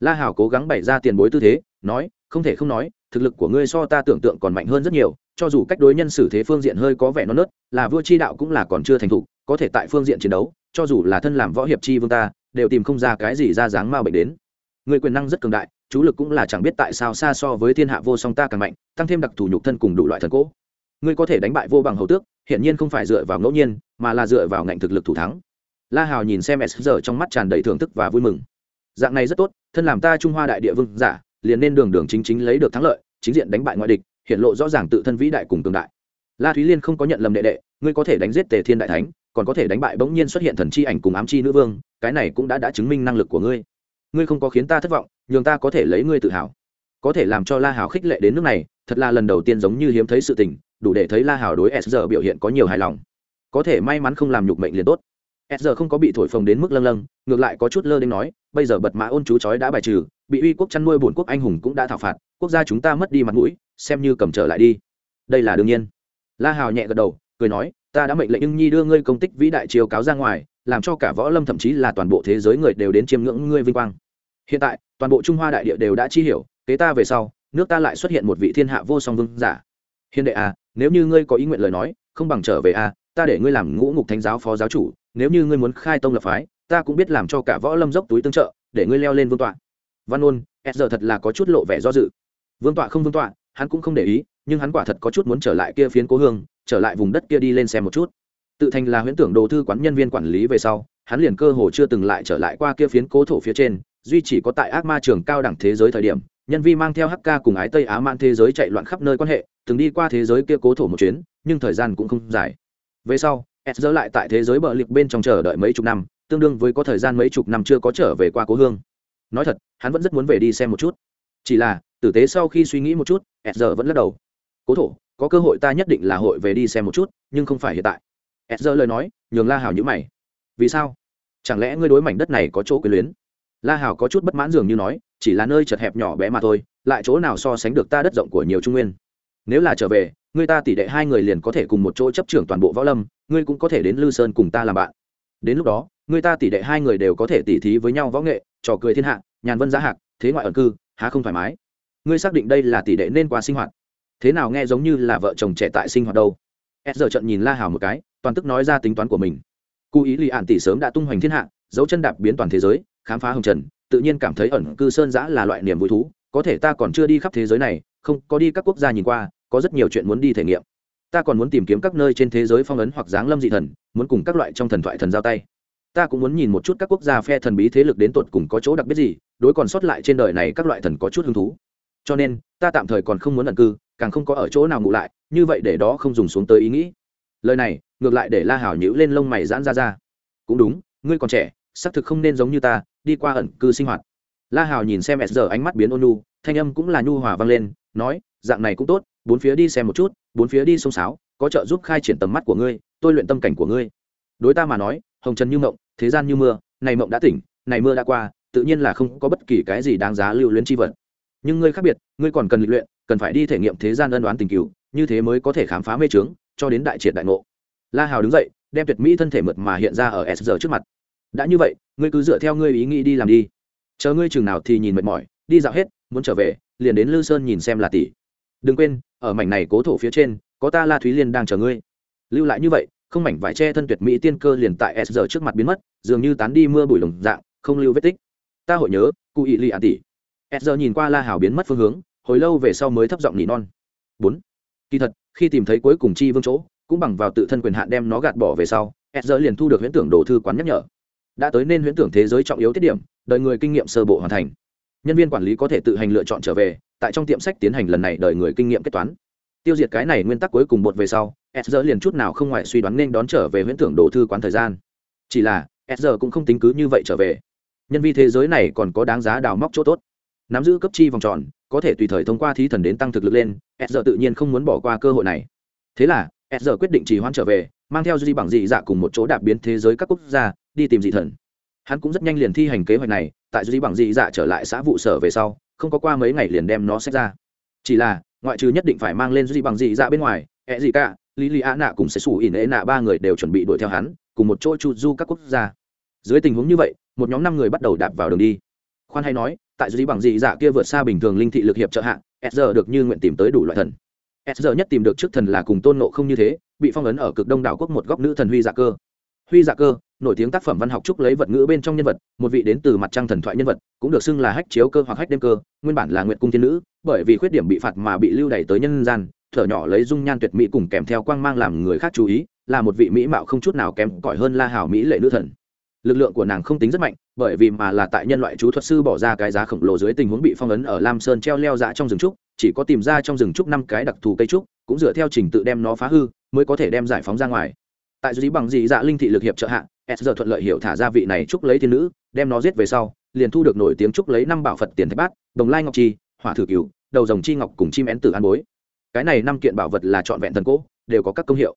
La hảo cố gắng bày ra tiền bối tư thế, nói, không thể không nói, thực lực của ngươi so ta tưởng tượng còn mạnh hơn rất nhiều, cho dù cách đối nhân xử thế phương diện hơi có vẻ non nớt, là vua chi đạo cũng là còn chưa thành thục, có thể tại phương diện chiến đấu, cho dù là thân làm võ hiệp chi vương ta, đều tìm không ra cái gì ra dáng ma bệnh đến. Người quyền năng rất cường đại chú lực cũng là chẳng biết tại sao xa so với thiên hạ vô song ta càng mạnh, tăng thêm đặc thù nhục thân cùng đủ loại thần cỗ. Ngươi có thể đánh bại vô bằng hầu tước, hiển nhiên không phải dựa vào ngẫu nhiên, mà là dựa vào ngạnh thực lực thủ thắng. La hào nhìn xem s giờ trong mắt tràn đầy thưởng thức và vui mừng. Dạng này rất tốt, thân làm ta trung hoa đại địa vương giả, liền nên đường đường chính chính lấy được thắng lợi, chính diện đánh bại ngoại địch, hiện lộ rõ ràng tự thân vĩ đại cùng tương đại. La thúy liên không có nhận lầm đệ đệ, ngươi có thể đánh giết tề thiên đại thánh, còn có thể đánh bại bỗng nhiên xuất hiện thần chi ảnh cùng ám chi nữ vương, cái này cũng đã đã chứng minh năng lực của ngươi. Ngươi không có khiến ta thất vọng nhường ta có thể lấy ngươi tự hào. Có thể làm cho la hào khích lệ đến nước này, thật là lần đầu tiên giống như hiếm thấy sự tình, đủ để thấy la hào đối s giờ biểu hiện có nhiều hài lòng. Có thể may mắn không làm nhục mệnh liền tốt. S giờ không có bị thổi phồng đến mức lâng lâng, ngược lại có chút lơ đến nói, bây giờ bật mã ôn chú chói đã bài trừ, bị uy quốc chăn nuôi bổn quốc anh hùng cũng đã thảo phạt, quốc gia chúng ta mất đi mặt mũi, xem như cầm trở lại đi. Đây là đương nhiên. La hào nhẹ gật đầu, cười nói, ta đã mệnh lệnh nhưng nhi đưa ngươi công tích vĩ đại chiều cáo ra ngoài, làm cho cả võ lâm thậm chí là toàn bộ thế giới người đều đến chiêm ngưỡng ngươi vinh quang. Hiện tại toàn bộ trung hoa đại địa đều đã chi hiểu, kế ta về sau, nước ta lại xuất hiện một vị thiên hạ vô song vương giả. Hiền đệ à nếu như ngươi có ý nguyện lời nói, không bằng trở về à ta để ngươi làm ngũ ngục thánh giáo phó giáo chủ, nếu như ngươi muốn khai tông lập phái, ta cũng biết làm cho cả võ lâm dốc túi tương trợ, để ngươi leo lên vương tọa. Văn ôn s e giờ thật là có chút lộ vẻ do dự. Vương tọa không vương tọa, hắn cũng không để ý, nhưng hắn quả thật có chút muốn trở lại kia phiến cố hương, trở lại vùng đất kia đi lên xem một chút. Tự thành là huyễn tưởng đồ thư quán nhân viên quản lý về sau, hắn liền cơ hồ chưa từng lại trở lại qua kia phiến cố thổ phía trên duy chỉ có tại ác ma trường cao đẳng thế giới thời điểm, nhân vi mang theo hk cùng ái tây á man thế giới chạy loạn khắp nơi quan hệ, từng đi qua thế giới kia cố thổ một chuyến, nhưng thời gian cũng không dài. Về sau s dỡ lại tại thế giới bờ liệt bên trong chờ đợi mấy chục năm, tương đương với có thời gian mấy chục năm chưa có trở về qua cố hương. Nói thật, hắn vẫn rất muốn về đi xem một chút. Chỉ là, tử tế sau khi suy nghĩ một chút s giờ vẫn lắc đầu. Cố thổ, có cơ hội ta nhất định là hội về đi xem một chút, nhưng không phải hiện tại. S giờ lời nói, nhường la hảo nhữ mày. Vì sao? Chẳng lẽ ngươi đối mảnh đất này có chỗ quyền luyến? La hảo có chút bất mãn dường như nói, chỉ là nơi chật hẹp nhỏ bé mà thôi, lại chỗ nào so sánh được ta đất rộng của nhiều trung nguyên. Nếu là trở về ngươi ta tỷ đệ hai người liền có thể cùng một chỗ chấp trưởng toàn bộ võ lâm, ngươi cũng có thể đến lư sơn cùng ta làm bạn. Đến lúc đó ngươi ta tỷ đệ hai người đều có thể tỉ thí với nhau võ nghệ, trò cười thiên hạ, nhàn vân giá hạc, thế ngoại ẩn cư, há không thoải mái. Ngươi xác định đây là tỷ đệ nên qua sinh hoạt. Thế nào nghe giống như là vợ chồng trẻ tại sinh hoạt đâu. S giờ trận nhìn la hào một cái, toàn tức nói ra tính toán của mình. Cụ ý lì ạn tỷ sớm đã tung hoành thiên hạ, dấu chân đạp biến toàn thế giới khám phá hồng trần, tự nhiên cảm thấy ẩn cư sơn giã là loại niềm vui thú, có thể ta còn chưa đi khắp thế giới này, không, có đi các quốc gia nhìn qua, có rất nhiều chuyện muốn đi thể nghiệm. Ta còn muốn tìm kiếm các nơi trên thế giới phong ấn hoặc giáng lâm dị thần, muốn cùng các loại trong thần thoại thần giao tay. Ta cũng muốn nhìn một chút các quốc gia phe thần bí thế lực đến tột cùng có chỗ đặc biệt gì, đối còn sót lại trên đời này các loại thần có chút hứng thú. Cho nên, ta tạm thời còn không muốn ẩn cư, càng không có ở chỗ nào ngủ lại, như vậy để đó không dùng xuống tới ý nghĩ. Lời này, ngược lại để la hảo nhữ lên lông mày giãn ra ra. Cũng đúng, ngươi còn trẻ, xác thực không nên giống như ta đi qua ẩn cư sinh hoạt. La Hào nhìn xem s giờ ánh mắt biến ôn nhu, thanh âm cũng là nhu hòa vang lên, nói, dạng này cũng tốt, bốn phía đi xem một chút, bốn phía đi sông sáo, có trợ giúp khai triển tầm mắt của ngươi, tôi luyện tâm cảnh của ngươi. Đối ta mà nói, hồng trần như mộng, thế gian như mưa, này mộng đã tỉnh, này mưa đã qua, tự nhiên là không có bất kỳ cái gì đáng giá lưu luyến chi vật. Nhưng ngươi khác biệt, ngươi còn cần lịch luyện, cần phải đi thể nghiệm thế gian ân đoán tình cựu như thế mới có thể khám phá mê trướng cho đến đại triệt đại ngộ. La hào đứng dậy, đem tuyệt mỹ thân thể mượt mà hiện ra ở s giờ trước mặt đã như vậy, ngươi cứ dựa theo ngươi ý nghĩ đi làm đi. Chờ ngươi chừng nào thì nhìn mệt mỏi, đi dạo hết, muốn trở về, liền đến lư sơn nhìn xem là tỷ. Đừng quên, ở mảnh này cố thổ phía trên, có ta la thúy liên đang chờ ngươi. Lưu lại như vậy, không mảnh vải che thân tuyệt mỹ tiên cơ liền tại s giờ trước mặt biến mất, dường như tán đi mưa bụi lồng dạng, không lưu vết tích. Ta hội nhớ, cụ ý lì ạ tỷ. S giờ nhìn qua la Hảo biến mất phương hướng, hồi lâu về sau mới thấp giọng nỉ non. Bốn. Kỳ thật, khi tìm thấy cuối cùng chi vương chỗ, cũng bằng vào tự thân quyền hạn đem nó gạt bỏ về sau, s giờ liền thu được huyễn tưởng đồ thư quán nhắc nhở đã tới nên huyễn tưởng thế giới trọng yếu tiết điểm đợi người kinh nghiệm sơ bộ hoàn thành. Nhân viên quản lý có thể tự hành lựa chọn trở về, tại trong tiệm sách tiến hành lần này đợi người kinh nghiệm kết toán. Tiêu diệt cái này nguyên tắc cuối cùng một về sau s giờ liền chút nào không ngoại suy đoán nên đón trở về huyễn tưởng đồ thư quán thời gian. Chỉ là s giờ cũng không tính cứ như vậy trở về. Nhân vi thế giới này còn có đáng giá đào móc chỗ tốt. Nắm giữ cấp chi vòng tròn, có thể tùy thời thông qua thí thần đến tăng thực lực lên s giờ tự nhiên không muốn bỏ qua cơ hội này. Thế là s giờ quyết định trì hoãn trở về, mang theo duy bằng dị dạ cùng một chỗ đạp biến thế giới các quốc gia đi tìm dị thần. Hắn cũng rất nhanh liền thi hành kế hoạch này, tại duy bằng dị dạ trở lại xã vụ sở về sau, không có qua mấy ngày liền đem nó xét ra. Chỉ là, ngoại trừ nhất định phải mang lên duy bằng dị dạ bên ngoài ẹ gì cả lý lý á nạ cùng sẽ xù ỉn ế nạ ba người đều chuẩn bị đuổi theo hắn, cùng một chỗ chu du các quốc gia. Dưới tình huống như vậy, một nhóm năm người bắt đầu đạp vào đường đi. Khoan hay nói, tại duy bằng dị dạ kia vượt xa bình thường linh thị lực hiệp trợ hạng s giờ được như nguyện tìm tới đủ loại thần. S giờ nhất tìm được trước thần là cùng tôn nộ không như thế, bị phong ấn ở cực đông đảo quốc một góc nữ thần huy dạ cơ. Huy dạ cơ nổi tiếng tác phẩm văn học trúc lấy vật ngữ bên trong nhân vật, một vị đến từ mặt trăng thần thoại nhân vật, cũng được xưng là hách chiếu cơ hoặc hách đêm cơ, nguyên bản là nguyện cung thiên nữ, bởi vì khuyết điểm bị phạt mà bị lưu đày tới nhân gian, thở nhỏ lấy dung nhan tuyệt mỹ cùng kèm theo quang mang làm người khác chú ý, là một vị mỹ mạo không chút nào kém cỏi hơn la hào mỹ lệ nữ thần. Lực lượng của nàng không tính rất mạnh, bởi vì mà là tại nhân loại chú thuật sư bỏ ra cái giá khổng lồ dưới tình huống bị phong ấn ở lam sơn treo leo dã trong rừng trúc, chỉ có tìm ra trong rừng trúc năm cái đặc thù cây trúc, cũng dựa theo trình tự đem nó phá hư, mới có thể đem giải phóng ra ngoài. Tại dưới bằng dị dạ linh thị lực hiệp trợ hạ s giờ thuận lợi hiểu thả ra vị này trúc lấy thiên nữ, đem nó giết về sau, liền thu được nổi tiếng trúc lấy năm bảo phật tiền thạch bát, đồng lai ngọc chi, hỏa thử cửu, đầu rồng chi ngọc cùng chim én tử an bối. Cái này năm kiện bảo vật là trọn vẹn thần cỗ, đều có các công hiệu.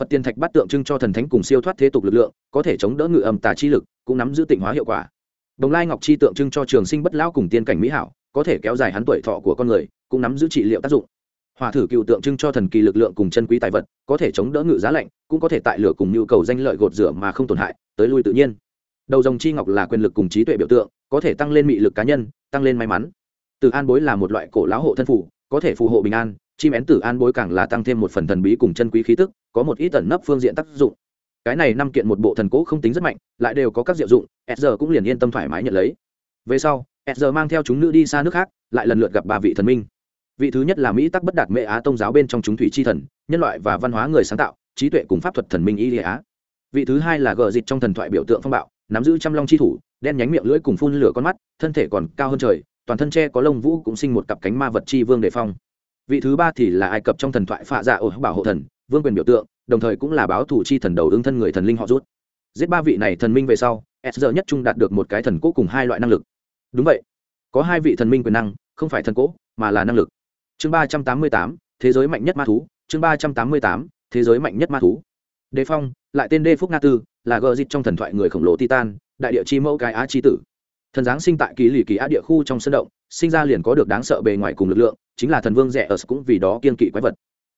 Phật tiền thạch bát tượng trưng cho thần thánh cùng siêu thoát thế tục lực lượng, có thể chống đỡ ngự âm tà chi lực, cũng nắm giữ tịnh hóa hiệu quả. Đồng lai ngọc chi tượng trưng cho trường sinh bất lão cùng tiên cảnh mỹ hảo, có thể kéo dài hắn tuổi thọ của con người, cũng nắm giữ trị liệu tác dụng hòa thử cựu tượng trưng cho thần kỳ lực lượng cùng chân quý tài vật, có thể chống đỡ ngự giá lạnh, cũng có thể tại lửa cùng nhu cầu danh lợi gột rửa mà không tổn hại, tới lui tự nhiên. Đầu dòng chi ngọc là quyền lực cùng trí tuệ biểu tượng, có thể tăng lên mị lực cá nhân, tăng lên may mắn. Từ an bối là một loại cổ lão hộ thân phủ có thể phù hộ bình an, chim én tử an bối càng là tăng thêm một phần thần bí cùng chân quý khí tức, có một ít tẩn nấp phương diện tác dụng. Cái này năm kiện một bộ thần cố không tính rất mạnh, lại đều có các diệu dụng s cũng liền yên tâm thoải mái nhận lấy. Về sau s mang theo chúng nữ đi xa nước khác, lại lần lượt gặp ba vị thần minh vị thứ nhất là mỹ tắc bất đạt mệ á tông giáo bên trong chúng thủy chi thần, nhân loại và văn hóa người sáng tạo, trí tuệ cùng pháp thuật thần minh y địa á vị thứ hai là gờ dịch trong thần thoại biểu tượng phong bạo, nắm giữ trăm long chi thủ, đen nhánh miệng lưỡi cùng phun lửa con mắt, thân thể còn cao hơn trời, toàn thân tre có lông vũ cũng sinh một cặp cánh ma vật chi vương đề phong. Vị thứ ba thì là ai cập trong thần thoại phạ dạ ổ bảo hộ thần, vương quyền biểu tượng, đồng thời cũng là báo thủ chi thần đầu ứng thân người thần linh họ rút. Giết ba vị này thần minh về sau, s giờ nhất trung đạt được một cái thần cố cùng hai loại năng lực. Đúng vậy, có hai vị thần minh quyền năng, không phải thần cố, mà là năng lực chương ba trăm tám mươi tám, thế giới mạnh nhất ma thú. Chương ba trăm tám mươi tám, thế giới mạnh nhất ma thú. Đề phong, lại tên đê phúc nga tư, là gờ dịch trong thần thoại người khổng lồ titan, đại địa chi mẫu cái á chi tử. Thần giáng sinh tại kỳ lì kỳ á địa khu trong sân động, sinh ra liền có được đáng sợ bề ngoài cùng lực lượng, chính là thần vương rẻ ở cũng vì đó kiên kỵ quái vật.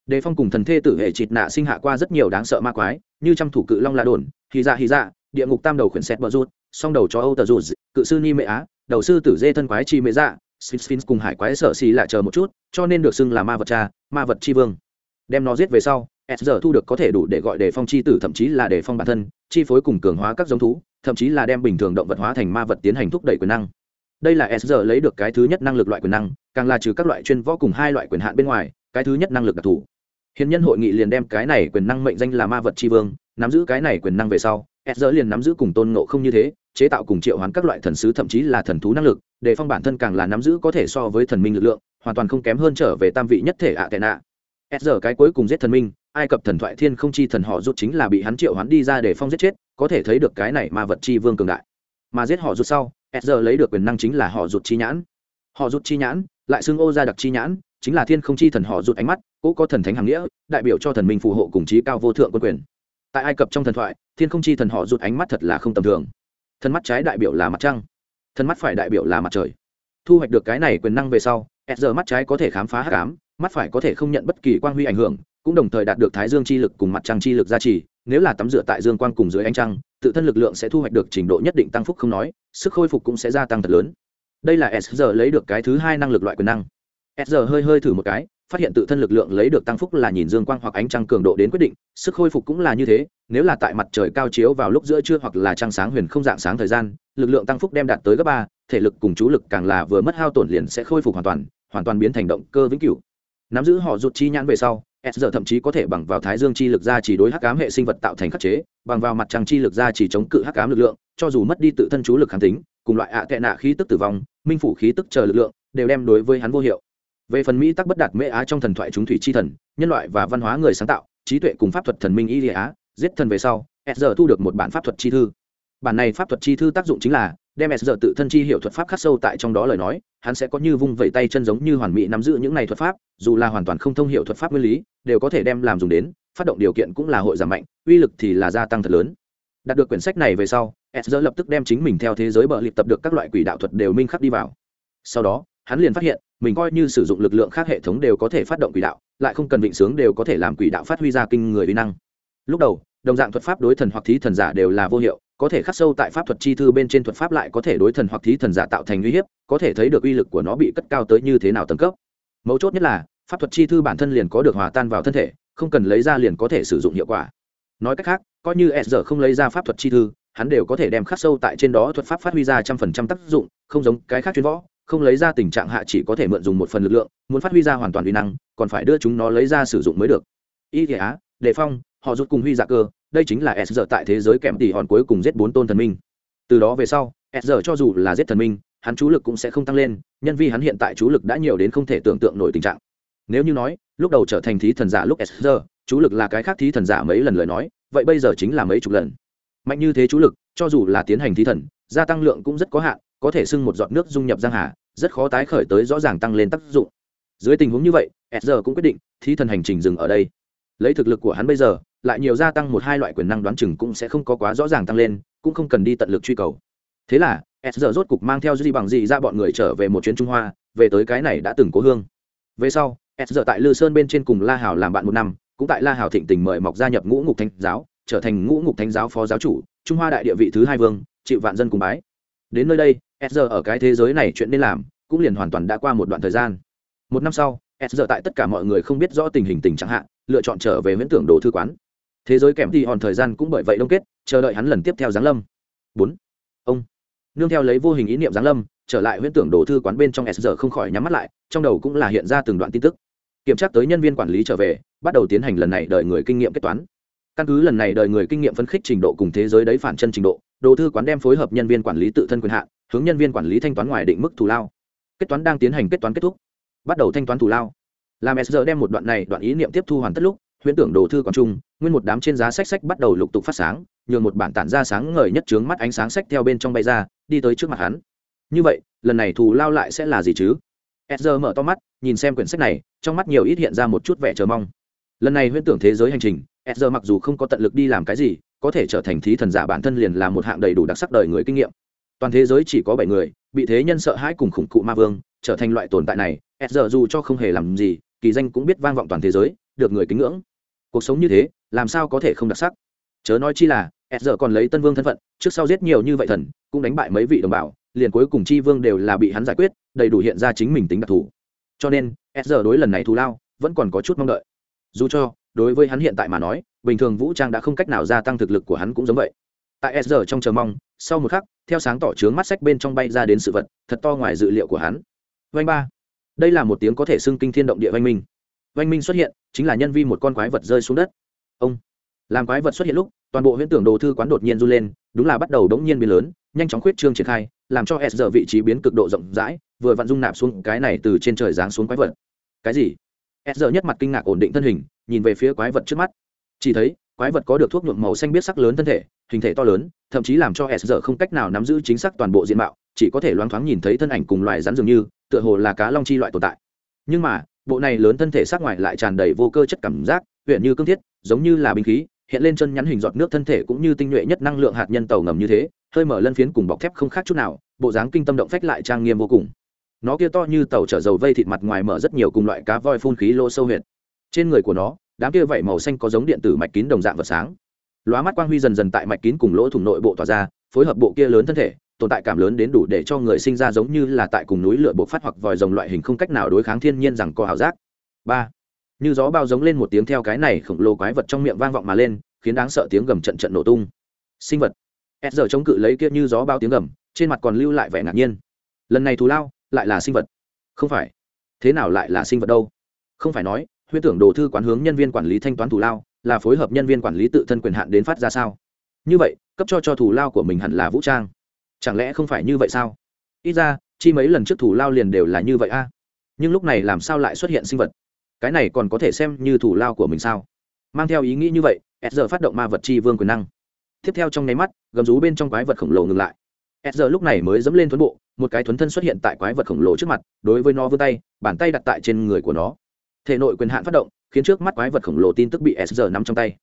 Đề phong cùng thần thê tử hệ chịt nạ sinh hạ qua rất nhiều đáng sợ ma quái, như trăm thủ cự long la đồn hy dạ hy dạ địa ngục tam đầu khuyển xét bờ rút song đầu cho âu tờ rút cự sư ni mệ á, đầu sư tử dê thân quái chi mệ dạ sphinx cùng hải quái sợ xì lại chờ một chút, cho nên được xưng là ma vật cha, ma vật chi vương. Đem nó giết về sau, s giờ thu được có thể đủ để gọi đề phong chi tử, thậm chí là đề phong bản thân, chi phối cùng cường hóa các giống thú, thậm chí là đem bình thường động vật hóa thành ma vật tiến hành thúc đẩy quyền năng. Đây là s giờ lấy được cái thứ nhất năng lực loại quyền năng, càng là trừ các loại chuyên võ cùng hai loại quyền hạn bên ngoài, cái thứ nhất năng lực đặc thù. Hiện nhân hội nghị liền đem cái này quyền năng mệnh danh là ma vật Chi vương, nắm giữ cái này quyền năng về sau, s giờ liền nắm giữ cùng tôn ngộ không như thế chế tạo cùng triệu hoán các loại thần sứ thậm chí là thần thú năng lực, để phong bản thân càng là nắm giữ có thể so với thần minh lực lượng, hoàn toàn không kém hơn trở về tam vị nhất thể ạ tệ nạ s giờ cái cuối cùng giết thần minh, ai cập thần thoại thiên không chi thần họ rút chính là bị hắn triệu hoán đi ra để phong giết chết, có thể thấy được cái này mà vật chi vương cường đại. Mà giết họ rút sau s giờ lấy được quyền năng chính là họ rút chi nhãn. Họ rút chi nhãn, lại xưng ô ra đặc chi nhãn, chính là thiên không chi thần họ rút ánh mắt cũ có thần thánh hàng nghĩa, đại biểu cho thần minh phù hộ cùng trí cao vô thượng quân quyền. Tại ai cập trong thần thoại, thiên không chi thần họ rút ánh mắt thật là không tầm thường thân mắt trái đại biểu là mặt trăng thân mắt phải đại biểu là mặt trời. Thu hoạch được cái này quyền năng về sau, s giờ mắt trái có thể khám phá hắc ám, mắt phải có thể không nhận bất kỳ quang huy ảnh hưởng, cũng đồng thời đạt được thái dương chi lực cùng mặt trăng chi lực gia trì. Nếu là tắm rửa tại dương quang cùng dưới ánh trăng, tự thân lực lượng sẽ thu hoạch được trình độ nhất định tăng phúc không nói, sức khôi phục cũng sẽ gia tăng thật lớn. Đây là s giờ lấy được cái thứ hai năng lực loại quyền năng. S giờ hơi hơi thử một cái phát hiện tự thân lực lượng lấy được tăng phúc là nhìn dương quang hoặc ánh trăng cường độ đến quyết định, sức khôi phục cũng là như thế, nếu là tại mặt trời cao chiếu vào lúc giữa trưa hoặc là trăng sáng huyền không dạng sáng thời gian, lực lượng tăng phúc đem đạt tới gấp ba, thể lực cùng chú lực càng là vừa mất hao tổn liền sẽ khôi phục hoàn toàn hoàn toàn biến thành động cơ vĩnh cửu. Nắm giữ họ rụt chi nhãn về sau, s giờ thậm chí có thể bằng vào thái dương chi lực ra chỉ đối hắc ám hệ sinh vật tạo thành khắc chế, bằng vào mặt trăng chi lực ra chỉ chống cự hắc ám lực lượng, cho dù mất đi tự thân chú lực kháng tính, cùng loại ạ à tệ nạ khí tức tử vong, minh phủ khí tức chờ lực lượng, đều đem đối với hắn vô hiệu về phần mỹ tắc bất đạt mễ á trong thần thoại chúng thủy chi thần, nhân loại và văn hóa người sáng tạo, trí tuệ cùng pháp thuật thần minh y địa á, giết thần về sau, s giờ thu được một bản pháp thuật chi thư. Bản này pháp thuật chi thư tác dụng chính là, đem s giờ tự thân chi hiệu thuật pháp khắc sâu tại trong đó lời nói, hắn sẽ có như vung vẩy tay chân giống như hoàn mỹ nắm giữ những này thuật pháp, dù là hoàn toàn không thông hiệu thuật pháp nguyên lý, đều có thể đem làm dùng đến, phát động điều kiện cũng là hội giảm mạnh, uy lực thì là gia tăng thật lớn. Đạt được quyển sách này về sau, s lập tức đem chính mình theo thế giới bờ lịp tập được các loại quỷ đạo thuật đều minh khắc đi vào. Sau đó, hắn liền phát hiện mình coi như sử dụng lực lượng khác hệ thống đều có thể phát động quỷ đạo, lại không cần vịnh sướng đều có thể làm quỷ đạo phát huy ra kinh người uy năng. Lúc đầu, đồng dạng thuật pháp đối thần hoặc thí thần giả đều là vô hiệu, có thể khắc sâu tại pháp thuật chi thư bên trên thuật pháp lại có thể đối thần hoặc thí thần giả tạo thành uy hiếp, có thể thấy được uy lực của nó bị cất cao tới như thế nào tầng cấp. Mấu chốt nhất là, pháp thuật chi thư bản thân liền có được hòa tan vào thân thể, không cần lấy ra liền có thể sử dụng hiệu quả. Nói cách khác, coi như s giờ không lấy ra pháp thuật chi thư, hắn đều có thể đem khắc sâu tại trên đó thuật pháp phát huy ra trăm phần trăm tác dụng, không giống cái khác chuyên võ không lấy ra tình trạng hạ chỉ có thể mượn dùng một phần lực lượng, muốn phát huy ra hoàn toàn uy năng, còn phải đưa chúng nó lấy ra sử dụng mới được. Y thể á đề phong, họ rút cùng huy dạ cơ, đây chính là s giờ tại thế giới kèm tỉ hòn cuối cùng giết bốn tôn thần minh. Từ đó về sau, s giờ cho dù là giết thần minh, hắn chú lực cũng sẽ không tăng lên, nhân vì hắn hiện tại chú lực đã nhiều đến không thể tưởng tượng nổi tình trạng. Nếu như nói, lúc đầu trở thành thí thần giả lúc s giờ chú lực là cái khác thí thần giả mấy lần lời nói, vậy bây giờ chính là mấy chục lần. Mạnh như thế chú lực, cho dù là tiến hành thí thần, gia tăng lượng cũng rất có hạn có thể sưng một giọt nước dung nhập giang hà, rất khó tái khởi tới rõ ràng tăng lên tác dụng. Dưới tình huống như vậy s cũng quyết định thí thần hành trình dừng ở đây. Lấy thực lực của hắn bây giờ, lại nhiều gia tăng một hai loại quyền năng đoán chừng cũng sẽ không có quá rõ ràng tăng lên, cũng không cần đi tận lực truy cầu. Thế là s rốt cục mang theo gì bằng gì ra dạ bọn người trở về một chuyến trung hoa, về tới cái này đã từng cố hương. Về sau s tại lư sơn bên trên cùng la hảo làm bạn một năm, cũng tại la hảo thịnh tình mời mọc gia nhập ngũ ngục thánh giáo, trở thành ngũ ngục thánh giáo phó giáo chủ, trung hoa đại địa vị thứ hai vương, chịu vạn dân cùng bái đến nơi đây, s ở cái thế giới này chuyện nên làm, cũng liền hoàn toàn đã qua một đoạn thời gian. Một năm sau, s tại tất cả mọi người không biết rõ tình hình tình trạng hạn lựa chọn trở về viễn tưởng đồ thư quán. Thế giới kèm thì hòn thời gian cũng bởi vậy đông kết, chờ đợi hắn lần tiếp theo giáng lâm. Bốn. Ông. Nương theo lấy vô hình ý niệm giáng lâm, trở lại huyễn tưởng đồ thư quán bên trong s giờ không khỏi nhắm mắt lại, trong đầu cũng là hiện ra từng đoạn tin tức. Kiểm tra tới nhân viên quản lý trở về, bắt đầu tiến hành lần này đợi người kinh nghiệm kết toán. Căn cứ lần này đợi người kinh nghiệm phân khích trình độ cùng thế giới đấy phản chân trình độ đồ thư quán đem phối hợp nhân viên quản lý tự thân quyền hạn, hướng nhân viên quản lý thanh toán ngoài định mức thù lao. Kết toán đang tiến hành kết toán kết thúc. Bắt đầu thanh toán thù lao. Làm s giờ đem một đoạn này đoạn ý niệm tiếp thu hoàn tất lúc, huyễn tưởng đồ thư quán trung, nguyên một đám trên giá sách sách bắt đầu lục tục phát sáng, nhường một bản tản ra sáng ngời nhất trướng mắt ánh sáng sách theo bên trong bay ra, đi tới trước mặt hắn. Như vậy, lần này thù lao lại sẽ là gì chứ? Edger mở to mắt, nhìn xem quyển sách này, trong mắt nhiều ít hiện ra một chút vẻ chờ mong. Lần này huyễn tưởng thế giới hành trình edger mặc dù không có tận lực đi làm cái gì có thể trở thành thí thần giả bản thân liền là một hạng đầy đủ đặc sắc đời người kinh nghiệm. Toàn thế giới chỉ có bảy người, bị thế nhân sợ hãi cùng khủng cụ ma vương, trở thành loại tồn tại này edger dù cho không hề làm gì, kỳ danh cũng biết vang vọng toàn thế giới, được người kính ngưỡng. Cuộc sống như thế, làm sao có thể không đặc sắc? Chớ nói chi là s còn lấy tân vương thân phận, trước sau giết nhiều như vậy thần, cũng đánh bại mấy vị đồng bào, liền cuối cùng chi vương đều là bị hắn giải quyết, đầy đủ hiện ra chính mình tính đặc thù. Cho nên s đối lần này thù lao, vẫn còn có chút mong đợi. Dù cho, đối với hắn hiện tại mà nói bình thường vũ trang đã không cách nào gia tăng thực lực của hắn cũng giống vậy. Tại s trong chờ mong, sau một khắc, theo sáng tỏ trướng mắt sách bên trong bay ra đến sự vật, thật to ngoài dự liệu của hắn. Vanh ba. Đây là một tiếng có thể xưng kinh thiên động địa vanh minh. Vanh minh xuất hiện, chính là nhân vi một con quái vật rơi xuống đất. Ông. Làm quái vật xuất hiện lúc, toàn bộ huyễn tưởng đồ thư quán đột nhiên run lên, đúng là bắt đầu đống nhiên biến lớn, nhanh chóng khuyết trương triển khai, làm cho s giờ vị trí biến cực độ rộng rãi, vừa vặn dung nạp xuống cái này từ trên trời giáng xuống quái vật. Cái gì? S giờ nhất mặt kinh ngạc ổn định thân hình, nhìn về phía quái vật trước mắt chỉ thấy, quái vật có được thuốc nhuộm màu xanh biết sắc lớn thân thể, hình thể to lớn, thậm chí làm cho s giờ không cách nào nắm giữ chính xác toàn bộ diện mạo, chỉ có thể loáng thoáng nhìn thấy thân ảnh cùng loài rắn dường như, tựa hồ là cá long chi loại tồn tại. Nhưng mà, bộ này lớn thân thể sắc ngoài lại tràn đầy vô cơ chất cảm giác huyện như cương thiết, giống như là binh khí, hiện lên chân nhắn hình giọt nước thân thể cũng như tinh nhuệ nhất năng lượng hạt nhân tàu ngầm như thế, hơi mở lân phiến cùng bọc thép không khác chút nào, bộ dáng kinh tâm động phách lại trang nghiêm vô cùng. Nó kia to như tàu chở dầu vây thịt mặt ngoài mở rất nhiều cùng loại cá voi phun khí lô sâu huyệt. Trên người của nó đám kia vảy màu xanh có giống điện tử mạch kín đồng dạng vật sáng. Lóa mắt quang huy dần dần tại mạch kín cùng lỗ thủng nội bộ tỏa ra, phối hợp bộ kia lớn thân thể, tồn tại cảm lớn đến đủ để cho người sinh ra giống như là tại cùng núi lửa bộc phát hoặc vòi rồng loại hình không cách nào đối kháng thiên nhiên rằng có ảo giác. Ba. Như gió bao giống lên một tiếng theo cái này khổng lồ quái vật trong miệng vang vọng mà lên, khiến đáng sợ tiếng gầm trận trận nổ tung. Sinh vật. S giờ chống cự lấy kia như gió bao tiếng gầm, trên mặt còn lưu lại vẻ ngạc nhiên. Lần này thù lao, lại là sinh vật. Không phải. Thế nào lại là sinh vật đâu? Không phải nói huyễn tưởng đồ thư quán hướng nhân viên quản lý thanh toán thù lao, là phối hợp nhân viên quản lý tự thân quyền hạn đến phát ra sao? Như vậy, cấp cho cho thù lao của mình hẳn là vũ trang. Chẳng lẽ không phải như vậy sao? Ít ra, chi mấy lần trước thủ lao liền đều là như vậy a. Nhưng lúc này làm sao lại xuất hiện sinh vật? Cái này còn có thể xem như thủ lao của mình sao? Mang theo ý nghĩ như vậy, s giờ phát động ma vật chi vương quyền năng. Tiếp theo trong nháy mắt, gầm rú bên trong quái vật khổng lồ ngừng lại. S giờ lúc này mới dẫm lên thuấn bộ, một cái thuấn thân xuất hiện tại quái vật khổng lồ trước mặt, đối với nó vươn tay, bàn tay đặt tại trên người của nó thể nội quyền hạn phát động, khiến trước mắt quái vật khổng lồ tin tức bị s giờ nắm trong tay.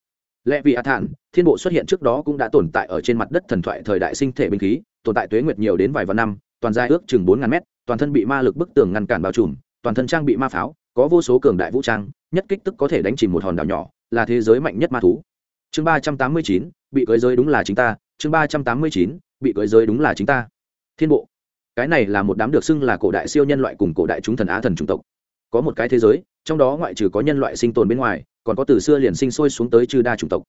Lẽ vì a thản, thiên bộ xuất hiện trước đó cũng đã tồn tại ở trên mặt đất thần thoại thời đại sinh thể binh khí, tồn tại tuế nguyệt nhiều đến vài vạn năm, toàn dài ước chừng bốn ngàn mét, toàn thân bị ma lực bức tường ngăn cản bao trùm, toàn thân trang bị ma pháo, có vô số cường đại vũ trang, nhất kích tức có thể đánh chìm một hòn đảo nhỏ, là thế giới mạnh nhất ma thú. Chương ba trăm tám mươi chín, bị cưới giới đúng là chính ta, chương ba trăm tám mươi chín, bị cưới giới đúng là chính ta. Thiên bộ. Cái này là một đám được xưng là cổ đại siêu nhân loại cùng cổ đại chúng thần á thần chủng tộc. Có một cái thế giới trong đó ngoại trừ có nhân loại sinh tồn bên ngoài, còn có từ xưa liền sinh sôi xuống tới trừ đa chủng tộc.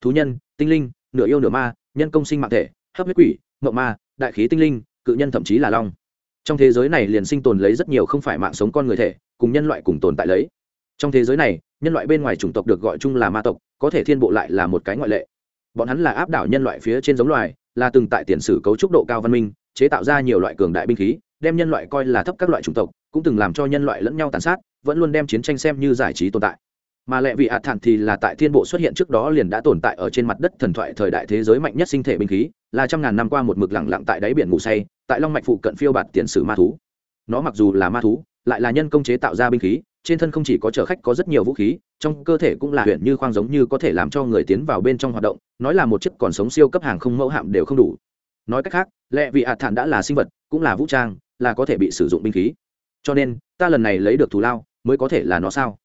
Thú nhân, tinh linh, nửa yêu nửa ma, nhân công sinh mạng thể, hấp huyết quỷ mậu ma, đại khí tinh linh, cự nhân thậm chí là long. Trong thế giới này liền sinh tồn lấy rất nhiều không phải mạng sống con người thể, cùng nhân loại cùng tồn tại lấy. Trong thế giới này, nhân loại bên ngoài chủng tộc được gọi chung là ma tộc, có thể thiên bộ lại là một cái ngoại lệ. Bọn hắn là áp đảo nhân loại phía trên giống loài, là từng tại tiền sử cấu trúc độ cao văn minh, chế tạo ra nhiều loại cường đại binh khí đem nhân loại coi là thấp các loại chủng tộc, cũng từng làm cho nhân loại lẫn nhau tàn sát, vẫn luôn đem chiến tranh xem như giải trí tồn tại. Mà lệ vị hạt thản thì là tại thiên bộ xuất hiện trước đó liền đã tồn tại ở trên mặt đất thần thoại thời đại thế giới mạnh nhất sinh thể binh khí, là trăm ngàn năm qua một mực lẳng lặng tại đáy biển ngủ say, tại long mạch phụ cận phiêu bạt tiền sử ma thú. Nó mặc dù là ma thú, lại là nhân công chế tạo ra binh khí, trên thân không chỉ có chở khách có rất nhiều vũ khí, trong cơ thể cũng là huyện như khoang giống như có thể làm cho người tiến vào bên trong hoạt động, nói là một chiếc còn sống siêu cấp hàng không mẫu hạm đều không đủ. Nói cách khác, lệ vị hạt thản đã là sinh vật, cũng là vũ trang là có thể bị sử dụng binh khí. Cho nên, ta lần này lấy được thù lao, mới có thể là nó sao?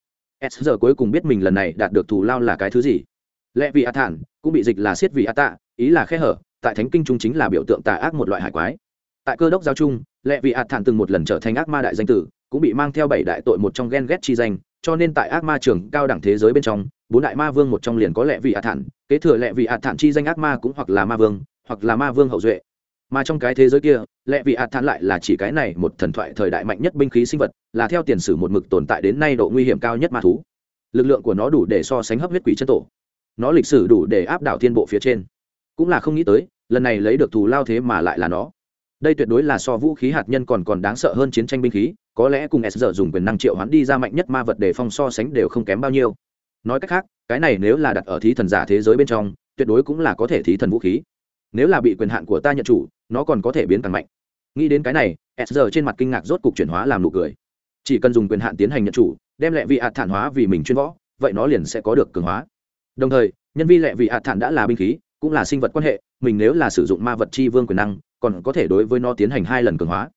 S giờ cuối cùng biết mình lần này đạt được thù lao là cái thứ gì? Lẽ vì a thản, cũng bị dịch là siết vì a tạ, ý là khe hở, tại thánh kinh trung chính là biểu tượng tà ác một loại hải quái. Tại cơ đốc giao trung lẽ vì a thản từng một lần trở thành ác ma đại danh tử, cũng bị mang theo bảy đại tội một trong ghen ghét chi danh, cho nên tại ác ma trường cao đẳng thế giới bên trong, bốn đại ma vương một trong liền có lẽ vì a thản, kế thừa lẽ vì a thản chi danh ác ma cũng hoặc là ma vương, hoặc là ma vương hậu duệ mà trong cái thế giới kia, lẽ vì ạt thản lại là chỉ cái này một thần thoại thời đại mạnh nhất binh khí sinh vật, là theo tiền sử một mực tồn tại đến nay độ nguy hiểm cao nhất ma thú. Lực lượng của nó đủ để so sánh hấp huyết quỷ chân tổ. Nó lịch sử đủ để áp đảo thiên bộ phía trên. Cũng là không nghĩ tới, lần này lấy được thù lao thế mà lại là nó. Đây tuyệt đối là so vũ khí hạt nhân còn còn đáng sợ hơn chiến tranh binh khí, có lẽ cùng s giờ dùng quyền năng triệu hoán đi ra mạnh nhất ma vật để phong so sánh đều không kém bao nhiêu. Nói cách khác, cái này nếu là đặt ở thí thần giả thế giới bên trong, tuyệt đối cũng là có thể thí thần vũ khí. Nếu là bị quyền hạn của ta nhận chủ nó còn có thể biến càng mạnh. Nghĩ đến cái này, s giờ trên mặt kinh ngạc rốt cục chuyển hóa làm nụ cười. Chỉ cần dùng quyền hạn tiến hành nhận chủ, đem lệ vị hạt thản hóa vì mình chuyên võ, vậy nó liền sẽ có được cường hóa. Đồng thời, nhân vi lệ vị hạt thản đã là binh khí, cũng là sinh vật quan hệ, mình nếu là sử dụng ma vật chi vương quyền năng, còn có thể đối với nó tiến hành hai lần cường hóa.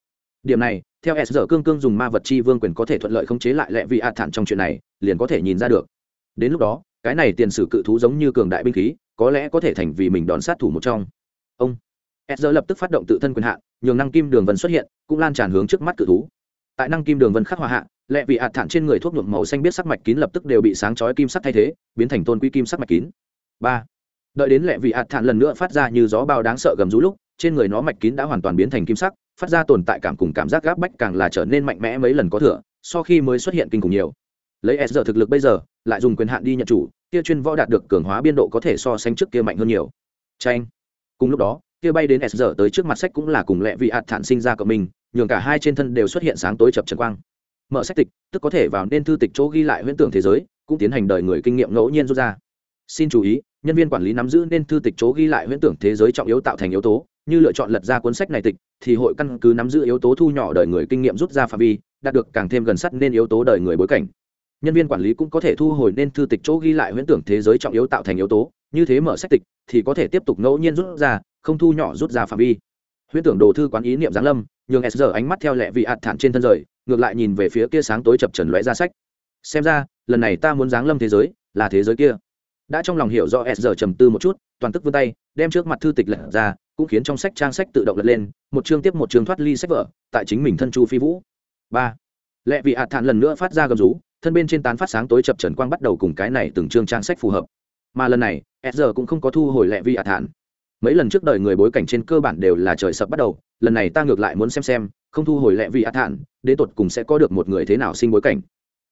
Điểm này, theo s giờ cương cương dùng ma vật chi vương quyền có thể thuận lợi khống chế lại lệ vị hạt thản trong chuyện này, liền có thể nhìn ra được. Đến lúc đó, cái này tiền sử cự thú giống như cường đại binh khí, có lẽ có thể thành vì mình đón sát thủ một trong. Ông s lập tức phát động tự thân quyền hạn, nhường năng kim đường vân xuất hiện, cũng lan tràn hướng trước mắt cự thú. Tại năng kim đường vân khắc hòa hạ, lệ vị hạt thản trên người thuốc nhuộm màu xanh biết sắc mạch kín lập tức đều bị sáng chói kim sắc thay thế, biến thành tôn quy kim sắc mạch kín. Ba. Đợi đến lệ vị hạt thản lần nữa phát ra như gió bao đáng sợ gầm rú lúc, trên người nó mạch kín đã hoàn toàn biến thành kim sắc, phát ra tồn tại cảm cùng cảm giác gáp bách càng là trở nên mạnh mẽ mấy lần có thừa sau khi mới xuất hiện kinh khủng nhiều. Lấy s thực lực bây giờ, lại dùng quyền hạn đi nhận chủ, kia chuyên võ đạt được cường hóa biên độ có thể so sánh trước kia mạnh hơn nhiều. Tranh cùng lúc đó kia bay đến s giờ tới trước mặt sách cũng là cùng lẹ vị hạt thản sinh ra cộng mình, nhường cả hai trên thân đều xuất hiện sáng tối chập trần quang. Mở sách tịch, tức có thể vào nên thư tịch chỗ ghi lại huyễn tưởng thế giới, cũng tiến hành đời người kinh nghiệm ngẫu nhiên rút ra. Xin chú ý, nhân viên quản lý nắm giữ nên thư tịch chỗ ghi lại huyễn tưởng thế giới trọng yếu tạo thành yếu tố, như lựa chọn lật ra cuốn sách này tịch, thì hội căn cứ nắm giữ yếu tố thu nhỏ đời người kinh nghiệm rút ra phạm vi, đạt được càng thêm gần sát nên yếu tố đời người bối cảnh. Nhân viên quản lý cũng có thể thu hồi nên thư tịch chỗ ghi lại huyễn tưởng thế giới trọng yếu tạo thành yếu tố, như thế mở sách tịch, thì có thể tiếp tục ngẫu nhiên rút ra không thu nhỏ rút ra phạm vi. Huyễn tưởng đồ thư quán ý niệm giáng lâm, nhường s giờ ánh mắt theo lẹ vị ạt thản trên thân rời, ngược lại nhìn về phía kia sáng tối chập trần lóe ra sách. Xem ra, lần này ta muốn giáng lâm thế giới, là thế giới kia. Đã trong lòng hiểu rõ s giờ trầm tư một chút, toàn tức vươn tay, đem trước mặt thư tịch lật ra, cũng khiến trong sách trang sách tự động lật lên, một chương tiếp một chương thoát ly sách vở, tại chính mình thân chu phi vũ. Ba. Lẹ vị ạt thản lần nữa phát ra gầm rú, thân bên trên tán phát sáng tối chập trần quang bắt đầu cùng cái này từng chương trang sách phù hợp. Mà lần này, s giờ cũng không có thu hồi lẹ vị ạt thản mấy lần trước đời người bối cảnh trên cơ bản đều là trời sập bắt đầu, lần này ta ngược lại muốn xem xem, không thu hồi lẹ vị át thản đến tột cùng sẽ có được một người thế nào sinh bối cảnh.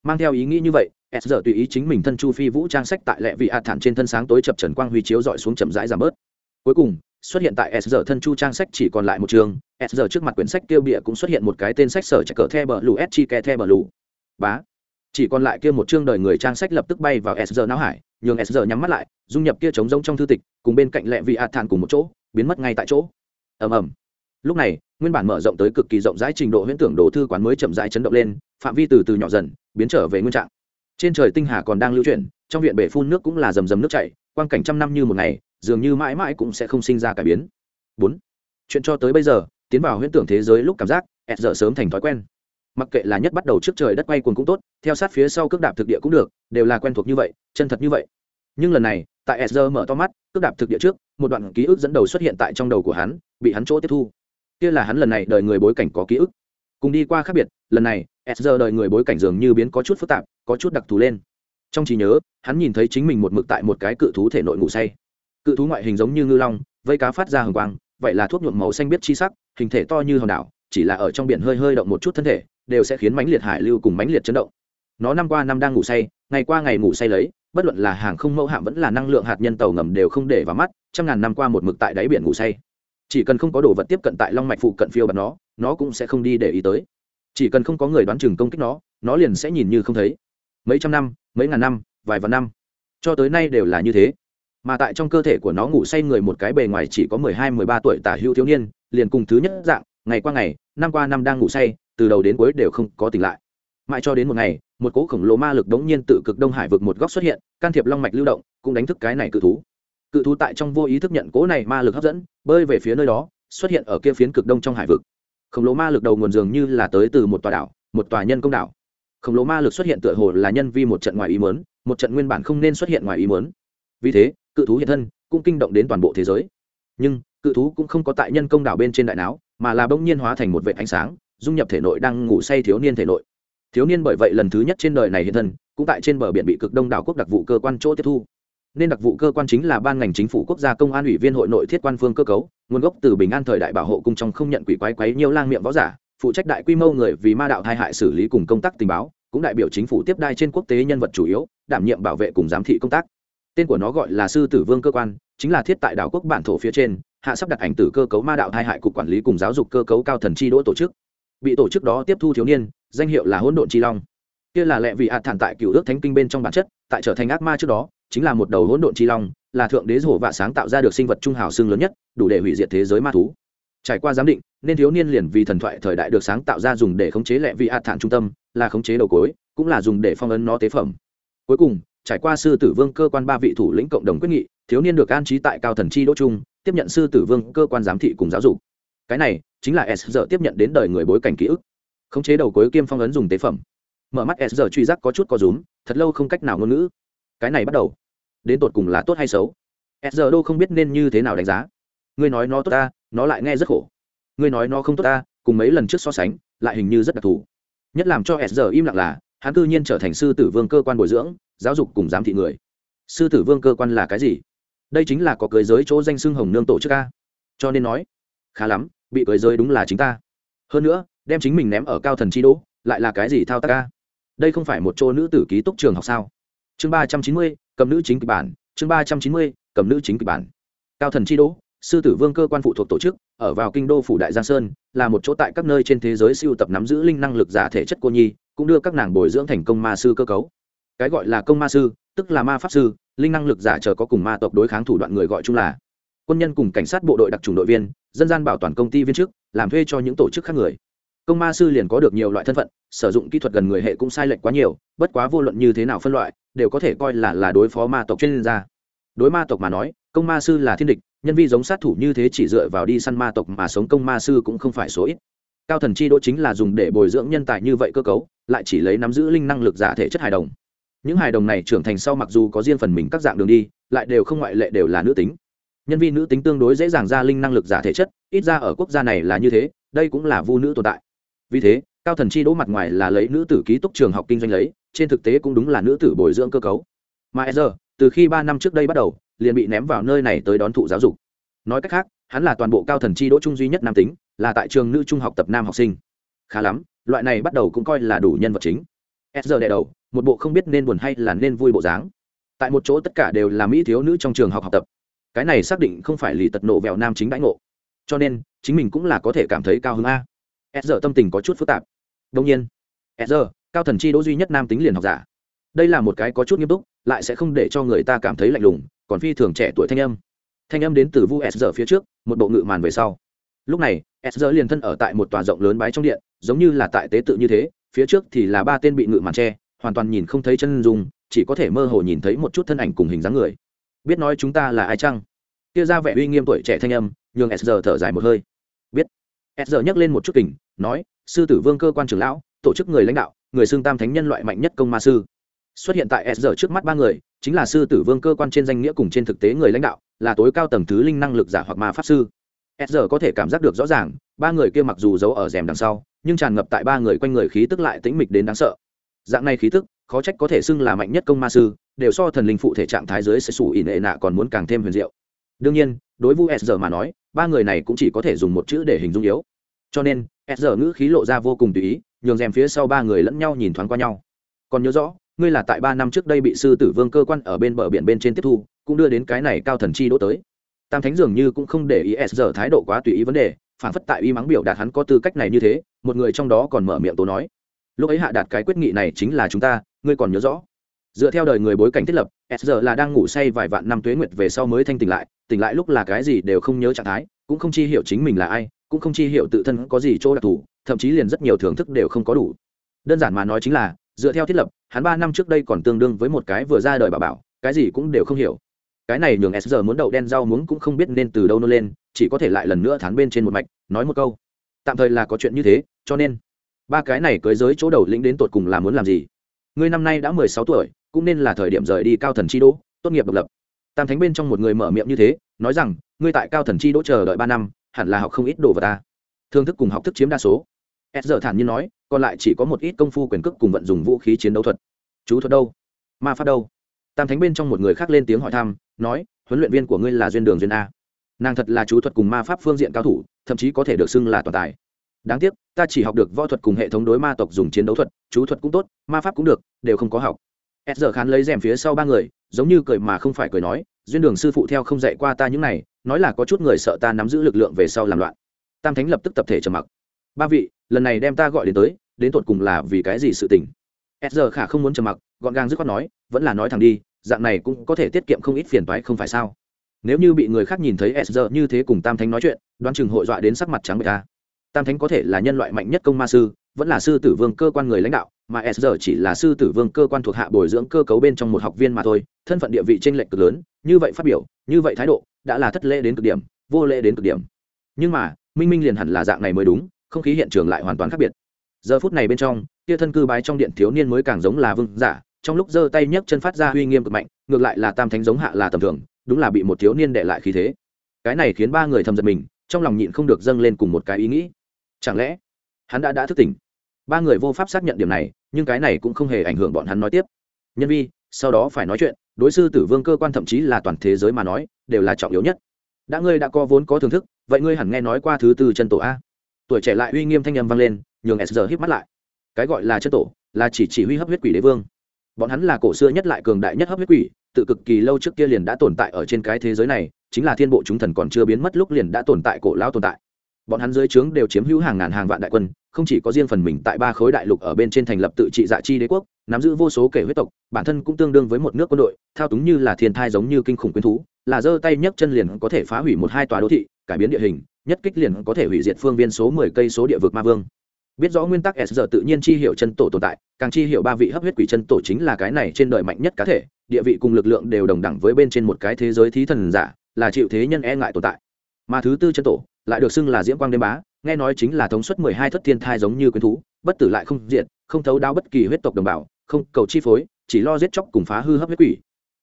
Mang theo ý nghĩ như vậy, s giờ tùy ý chính mình thân chu phi vũ trang sách tại lẹ vị ạt thản trên thân sáng tối chập trần quang huy chiếu dọi xuống chậm rãi giảm bớt. Cuối cùng, xuất hiện tại s giờ thân chu trang sách chỉ còn lại một trường, s giờ trước mặt quyển sách tiêu bịa cũng xuất hiện một cái tên sách sở chạy cờ the bờ lù, s chi ke the bờ lù. Bá chỉ còn lại kia một chương đời người trang sách lập tức bay vào sr não hải, nhường sr nhắm mắt lại, dung nhập kia trống rỗng trong thư tịch, cùng bên cạnh lẹ vị ạt thản cùng một chỗ, biến mất ngay tại chỗ. Ầm ầm. Lúc này, nguyên bản mở rộng tới cực kỳ rộng rãi trình độ huyễn tưởng đồ thư quán mới chậm rãi chấn động lên, phạm vi từ từ nhỏ dần, biến trở về nguyên trạng. Trên trời tinh hà còn đang lưu chuyển, trong viện bể phun nước cũng là rầm rầm nước chảy, quang cảnh trăm năm như một ngày, dường như mãi mãi cũng sẽ không sinh ra cải biến. Bốn. Chuyện cho tới bây giờ, tiến vào huyễn tưởng thế giới lúc cảm giác ẹt sớm thành thói quen mặc kệ là nhất bắt đầu trước trời đất quay cuồng cũng tốt, theo sát phía sau cước đạp thực địa cũng được, đều là quen thuộc như vậy, chân thật như vậy. Nhưng lần này, tại sr mở to mắt, cước đạp thực địa trước, một đoạn ký ức dẫn đầu xuất hiện tại trong đầu của hắn, bị hắn chỗ tiếp thu. Kia là hắn lần này đời người bối cảnh có ký ức. Cùng đi qua khác biệt, lần này sr đời người bối cảnh dường như biến có chút phức tạp, có chút đặc thù lên. Trong trí nhớ, hắn nhìn thấy chính mình một mực tại một cái cự thú thể nội ngủ say. Cự thú ngoại hình giống như ngư long, vây cá phát ra hồng quang, vậy là thuốc nhuộm màu xanh biết chi sắc, hình thể to như hòn đảo chỉ là ở trong biển hơi hơi động một chút thân thể, đều sẽ khiến mãnh liệt hải lưu cùng mãnh liệt chấn động. Nó năm qua năm đang ngủ say, ngày qua ngày ngủ say lấy, bất luận là hàng không mẫu hạm vẫn là năng lượng hạt nhân tàu ngầm đều không để vào mắt, trăm ngàn năm qua một mực tại đáy biển ngủ say. Chỉ cần không có đồ vật tiếp cận tại long mạch phụ cận phiêu bật nó nó cũng sẽ không đi để ý tới. Chỉ cần không có người đoán chừng công kích nó nó liền sẽ nhìn như không thấy. Mấy trăm năm, mấy ngàn năm, vài vạn năm, cho tới nay đều là như thế. Mà tại trong cơ thể của nó ngủ say người một cái bề ngoài chỉ có mười hai, mười ba tuổi tả hữu thiếu niên, liền cùng thứ nhất dạng ngày qua ngày, năm qua năm đang ngủ say, từ đầu đến cuối đều không có tỉnh lại. Mãi cho đến một ngày, một cỗ khổng lồ ma lực đống nhiên tự cực đông hải vực một góc xuất hiện, can thiệp long mạch lưu động, cũng đánh thức cái này cự thú. Cự thú tại trong vô ý thức nhận cỗ này ma lực hấp dẫn, bơi về phía nơi đó, xuất hiện ở kia phiến cực đông trong hải vực. Khổng lồ ma lực đầu nguồn dường như là tới từ một tòa đảo, một tòa nhân công đảo. Khổng lồ ma lực xuất hiện tựa hồ là nhân vi một trận ngoài ý mớn một trận nguyên bản không nên xuất hiện ngoài ý mớn vì thế, cự thú hiện thân, cũng kinh động đến toàn bộ thế giới. Nhưng, cự thú cũng không có tại nhân công đảo bên trên đại não mà là bỗng nhiên hóa thành một vệ ánh sáng, dung nhập thể nội đang ngủ say thiếu niên thể nội. Thiếu niên bởi vậy lần thứ nhất trên đời này hiện thân, cũng tại trên bờ biển bị cực đông đảo quốc đặc vụ cơ quan chỗ tiếp thu. Nên đặc vụ cơ quan chính là ban ngành chính phủ quốc gia công an ủy viên hội nội thiết quan phương cơ cấu, nguồn gốc từ bình an thời đại bảo hộ cung trong không nhận quỷ quái quấy nhiều lang miệng võ giả, phụ trách đại quy mô người vì ma đạo thai hại xử lý cùng công tác tình báo, cũng đại biểu chính phủ tiếp đai trên quốc tế nhân vật chủ yếu, đảm nhiệm bảo vệ cùng giám thị công tác. Tên của nó gọi là sư tử vương cơ quan, chính là thiết tại đảo quốc bản thổ phía trên hạ sắp đặt ảnh tử cơ cấu ma đạo thai hại cục quản lý cùng giáo dục cơ cấu cao thần chi đỗ tổ chức. Bị tổ chức đó tiếp thu thiếu niên, danh hiệu là hỗn độn chi long. Kia là lệ vị hạt thản tại cựu ước thánh kinh bên trong bản chất, tại trở thành ác ma trước đó, chính là một đầu hỗn độn chi long, là thượng đế rổ vạ sáng tạo ra được sinh vật trung hào xương lớn nhất, đủ để hủy diệt thế giới ma thú. Trải qua giám định, nên thiếu niên liền vì thần thoại thời đại được sáng tạo ra dùng để khống chế lệ vị hạt thản trung tâm, là khống chế đầu cối, cũng là dùng để phong ấn nó tế phẩm. Cuối cùng, trải qua sư tử vương cơ quan ba vị thủ lĩnh cộng đồng quyết nghị, thiếu niên được an trí tại cao thần chi đỗ trung tiếp nhận sư tử vương cơ quan giám thị cùng giáo dục. Cái này chính là s giờ tiếp nhận đến đời người bối cảnh ký ức. Khống chế đầu cuối kiêm phong ấn dùng tế phẩm. Mở mắt s giờ truy giác có chút có rúm, thật lâu không cách nào ngôn ngữ. Cái này bắt đầu. Đến tột cùng là tốt hay xấu? S giờ đâu không biết nên như thế nào đánh giá. Ngươi nói nó tốt ta, nó lại nghe rất khổ. Ngươi nói nó không tốt ta, cùng mấy lần trước so sánh, lại hình như rất đặc thù. Nhất làm cho s giờ im lặng là, hắn cư nhiên trở thành sư tử vương cơ quan bồi dưỡng, giáo dục cùng giám thị người. Sư tử vương cơ quan là cái gì? Đây chính là có cưới giới chỗ danh xưng hồng nương tổ chức a cho nên nói, khá lắm, bị cưới giới đúng là chính ta. Hơn nữa, đem chính mình ném ở cao thần chi đỗ lại là cái gì thao tác ca? Đây không phải một chỗ nữ tử ký túc trường học sao? Chương ba trăm chín mươi, cầm nữ chính kịch bản, chương ba trăm chín mươi, cầm nữ chính kịch bản. Cao thần chi đỗ sư tử vương cơ quan phụ thuộc tổ chức, ở vào kinh đô phủ đại giang sơn, là một chỗ tại các nơi trên thế giới siêu tập nắm giữ linh năng lực giả thể chất cô nhi, cũng đưa các nàng bồi dưỡng thành công ma sư cơ cấu. Cái gọi là công ma sư tức là ma pháp sư, linh năng lực giả chờ có cùng ma tộc đối kháng thủ đoạn người gọi chung là. Quân nhân cùng cảnh sát bộ đội đặc trùng đội viên, dân gian bảo toàn công ty viên chức, làm thuê cho những tổ chức khác người. Công ma sư liền có được nhiều loại thân phận, sử dụng kỹ thuật gần người hệ cũng sai lệch quá nhiều, bất quá vô luận như thế nào phân loại, đều có thể coi là là đối phó ma tộc chuyên gia. Đối ma tộc mà nói, công ma sư là thiên địch, nhân vi giống sát thủ như thế chỉ dựa vào đi săn ma tộc mà sống công ma sư cũng không phải số ít. Cao thần chi đỗ chính là dùng để bồi dưỡng nhân tài như vậy cơ cấu, lại chỉ lấy nắm giữ linh năng lực giả thể chất hài đồng những hài đồng này trưởng thành sau mặc dù có riêng phần mình các dạng đường đi, lại đều không ngoại lệ đều là nữ tính. Nhân viên nữ tính tương đối dễ dàng ra linh năng lực giả thể chất, ít ra ở quốc gia này là như thế, đây cũng là vu nữ tồn tại. Vì thế, cao thần chi đỗ mặt ngoài là lấy nữ tử ký túc trường học kinh doanh lấy, trên thực tế cũng đúng là nữ tử bồi dưỡng cơ cấu. Mà e giờ từ khi ba năm trước đây bắt đầu, liền bị ném vào nơi này tới đón thụ giáo dục. Nói cách khác, hắn là toàn bộ cao thần chi đỗ trung duy nhất nam tính, là tại trường nữ trung học tập nam học sinh. Khá lắm, loại này bắt đầu cũng coi là đủ nhân vật chính. E giờ đẻ đầu một bộ không biết nên buồn hay là nên vui bộ dáng. Tại một chỗ tất cả đều là mỹ thiếu nữ trong trường học học tập. Cái này xác định không phải lì tật nộ vẹo nam chính đãi ngộ. Cho nên, chính mình cũng là có thể cảm thấy cao hứng a. S giờ tâm tình có chút phức tạp. Đông nhiên s giờ, cao thần chi đỗ duy nhất nam tính liền học giả. Đây là một cái có chút nghiêm túc, lại sẽ không để cho người ta cảm thấy lạnh lùng, còn phi thường trẻ tuổi thanh âm. Thanh âm đến từ vu s giờ phía trước, một bộ ngự màn về sau. Lúc này s giờ liền thân ở tại một tòa rộng lớn bái trong điện, giống như là tại tế tự như thế, phía trước thì là ba tên bị ngự màn tre hoàn toàn nhìn không thấy chân dung, chỉ có thể mơ hồ nhìn thấy một chút thân ảnh cùng hình dáng người. Biết nói chúng ta là ai chăng? Kia ra vẻ uy nghiêm tuổi trẻ thanh âm, nhường s giờ thở dài một hơi. Biết. S giờ nhấc lên một chút kình, nói, sư tử vương cơ quan trưởng lão, tổ chức người lãnh đạo, người xương tam thánh nhân loại mạnh nhất công ma sư. Xuất hiện tại s giờ trước mắt ba người, chính là sư tử vương cơ quan trên danh nghĩa cùng trên thực tế người lãnh đạo, là tối cao tầng thứ linh năng lực giả hoặc ma pháp sư. S giờ có thể cảm giác được rõ ràng, ba người kia mặc dù giấu ở rèm đằng sau, nhưng tràn ngập tại ba người quanh người khí tức lại tĩnh mịch đến đáng sợ dạng này khí tức, khó trách có thể xưng là mạnh nhất công ma sư, đều so thần linh phụ thể trạng thái dưới sẽ sủ ỉ nệ nạ còn muốn càng thêm huyền diệu. Đương nhiên, đối với s giờ mà nói, ba người này cũng chỉ có thể dùng một chữ để hình dung yếu. Cho nên, s giờ ngữ khí lộ ra vô cùng tùy ý, nhường rèm phía sau ba người lẫn nhau nhìn thoáng qua nhau. Còn nhớ rõ, ngươi là tại ba năm trước đây bị sư tử vương cơ quan ở bên bờ biển bên trên tiếp thu, cũng đưa đến cái này cao thần chi đỗ tới. Tam thánh dường như cũng không để ý s giờ thái độ quá tùy ý vấn đề, phản phất tại uy mắng biểu đạt hắn có tư cách này như thế, một người trong đó còn mở miệng tố nói lúc ấy hạ đạt cái quyết nghị này chính là chúng ta, ngươi còn nhớ rõ. Dựa theo đời người bối cảnh thiết lập, s giờ là đang ngủ say vài vạn năm tuế nguyệt về sau mới thanh tỉnh lại tỉnh lại lúc là cái gì đều không nhớ trạng thái, cũng không chi hiểu chính mình là ai, cũng không chi hiểu tự thân có gì chỗ đặc thù, thậm chí liền rất nhiều thưởng thức đều không có đủ. Đơn giản mà nói chính là, dựa theo thiết lập, hắn ba năm trước đây còn tương đương với một cái vừa ra đời bà bảo, cái gì cũng đều không hiểu. Cái này nhường s giờ muốn đậu đen rau muống cũng không biết nên từ đâu nô lên, chỉ có thể lại lần nữa thán bên trên một mạch, nói một câu. Tạm thời là có chuyện như thế, cho nên ba cái này cưới giới chỗ đầu lĩnh đến tột cùng là muốn làm gì? Ngươi năm nay đã mười sáu tuổi, cũng nên là thời điểm rời đi cao thần chi đỗ, tốt nghiệp độc lập. Tam thánh bên trong một người mở miệng như thế, nói rằng, ngươi tại cao thần chi đỗ chờ đợi ba năm, hẳn là học không ít đồ vật ta. Thương thức cùng học thức chiếm đa số. S giờ thản nhiên nói, còn lại chỉ có một ít công phu quyền cước cùng vận dùng vũ khí chiến đấu thuật. Chú thuật đâu? Ma pháp đâu? Tam thánh bên trong một người khác lên tiếng hỏi thăm, nói, huấn luyện viên của ngươi là duyên đường duyên a. Nàng thật là chú thuật cùng ma pháp phương diện cao thủ, thậm chí có thể được xưng là toàn tài đáng tiếc, ta chỉ học được võ thuật cùng hệ thống đối ma tộc dùng chiến đấu thuật, chú thuật cũng tốt, ma pháp cũng được, đều không có học. S giờ khán lấy rèm phía sau ba người, giống như cười mà không phải cười nói, duyên đường sư phụ theo không dạy qua ta những này, nói là có chút người sợ ta nắm giữ lực lượng về sau làm loạn. Tam thánh lập tức tập thể trầm mặc. Ba vị, lần này đem ta gọi đến tới, đến tột cùng là vì cái gì sự tình? S giờ khả không muốn trầm mặc, gọn gàng dứt khoát nói, vẫn là nói thẳng đi, dạng này cũng có thể tiết kiệm không ít phiền toái không phải sao? Nếu như bị người khác nhìn thấy s giờ như thế cùng tam thánh nói chuyện, đoán chừng hội dọa đến sắc mặt trắng bệ ta tam thánh có thể là nhân loại mạnh nhất công ma sư, vẫn là sư tử vương cơ quan người lãnh đạo, mà s giờ chỉ là sư tử vương cơ quan thuộc hạ bồi dưỡng cơ cấu bên trong một học viên mà thôi, thân phận địa vị t r ê n lệch cực lớn, như vậy phát biểu, như vậy thái độ, đã là thất lễ đến cực điểm, vô lễ đến cực điểm. Nhưng mà, minh minh liền hẳn là dạng này mới đúng, không khí hiện trường lại hoàn toàn khác biệt. Giờ phút này bên trong tia thân cư bái trong điện thiếu niên mới càng giống là vương giả, trong lúc giơ tay nhấc chân phát ra uy nghiêm cực mạnh, ngược lại là tam thánh giống hạ là tầm thường, đúng là bị một thiếu niên đệ lại khí thế. Cái này khiến ba người thầm giật mình, trong lòng nhịn không được dâng lên cùng một cái ý nghĩ chẳng lẽ hắn đã đã thức tỉnh? Ba người vô pháp xác nhận điểm này, nhưng cái này cũng không hề ảnh hưởng bọn hắn nói tiếp. Nhân vi, sau đó phải nói chuyện, đối sư tử vương cơ quan thậm chí là toàn thế giới mà nói, đều là trọng yếu nhất. Đã ngươi đã có vốn có thưởng thức, vậy ngươi hẳn nghe nói qua thứ tư chân tổ a. Tuổi trẻ lại uy nghiêm thanh âm vang lên, nhường s giờ hít mắt lại. Cái gọi là chân tổ, là chỉ chỉ huy hấp huyết quỷ đế vương. Bọn hắn là cổ xưa nhất lại cường đại nhất hấp huyết quỷ, tự cực kỳ lâu trước kia liền đã tồn tại ở trên cái thế giới này, chính là thiên bộ chúng thần còn chưa biến mất lúc liền đã tồn tại cổ lão tồn tại bọn hắn dưới trướng đều chiếm hữu hàng ngàn hàng vạn đại quân, không chỉ có riêng phần mình tại ba khối đại lục ở bên trên thành lập tự trị dạ chi đế quốc, nắm giữ vô số kể huyết tộc, bản thân cũng tương đương với một nước quân đội, thao túng như là thiên thai giống như kinh khủng quyến thú, là giơ tay nhấc chân liền có thể phá hủy một hai tòa đô thị, cải biến địa hình, nhất kích liền có thể hủy diệt phương viên số mười cây số địa vực ma vương. Biết rõ nguyên tắc s giờ tự nhiên chi hiệu chân tổ tồn tại, càng chi hiệu ba vị hấp huyết quỷ chân tổ chính là cái này trên đời mạnh nhất cá thể, địa vị cùng lực lượng đều đồng đẳng với bên trên một cái thế giới thí thần giả, là chịu thế nhân e ngại tồn tại. Mà thứ tư chân tổ lại được xưng là diễm quang đêm bá, nghe nói chính là thống suất mười hai thất thiên thai giống như quyến thú, bất tử lại không diện không thấu đáo bất kỳ huyết tộc đồng bào, không cầu chi phối, chỉ lo giết chóc cùng phá hư hấp huyết quỷ.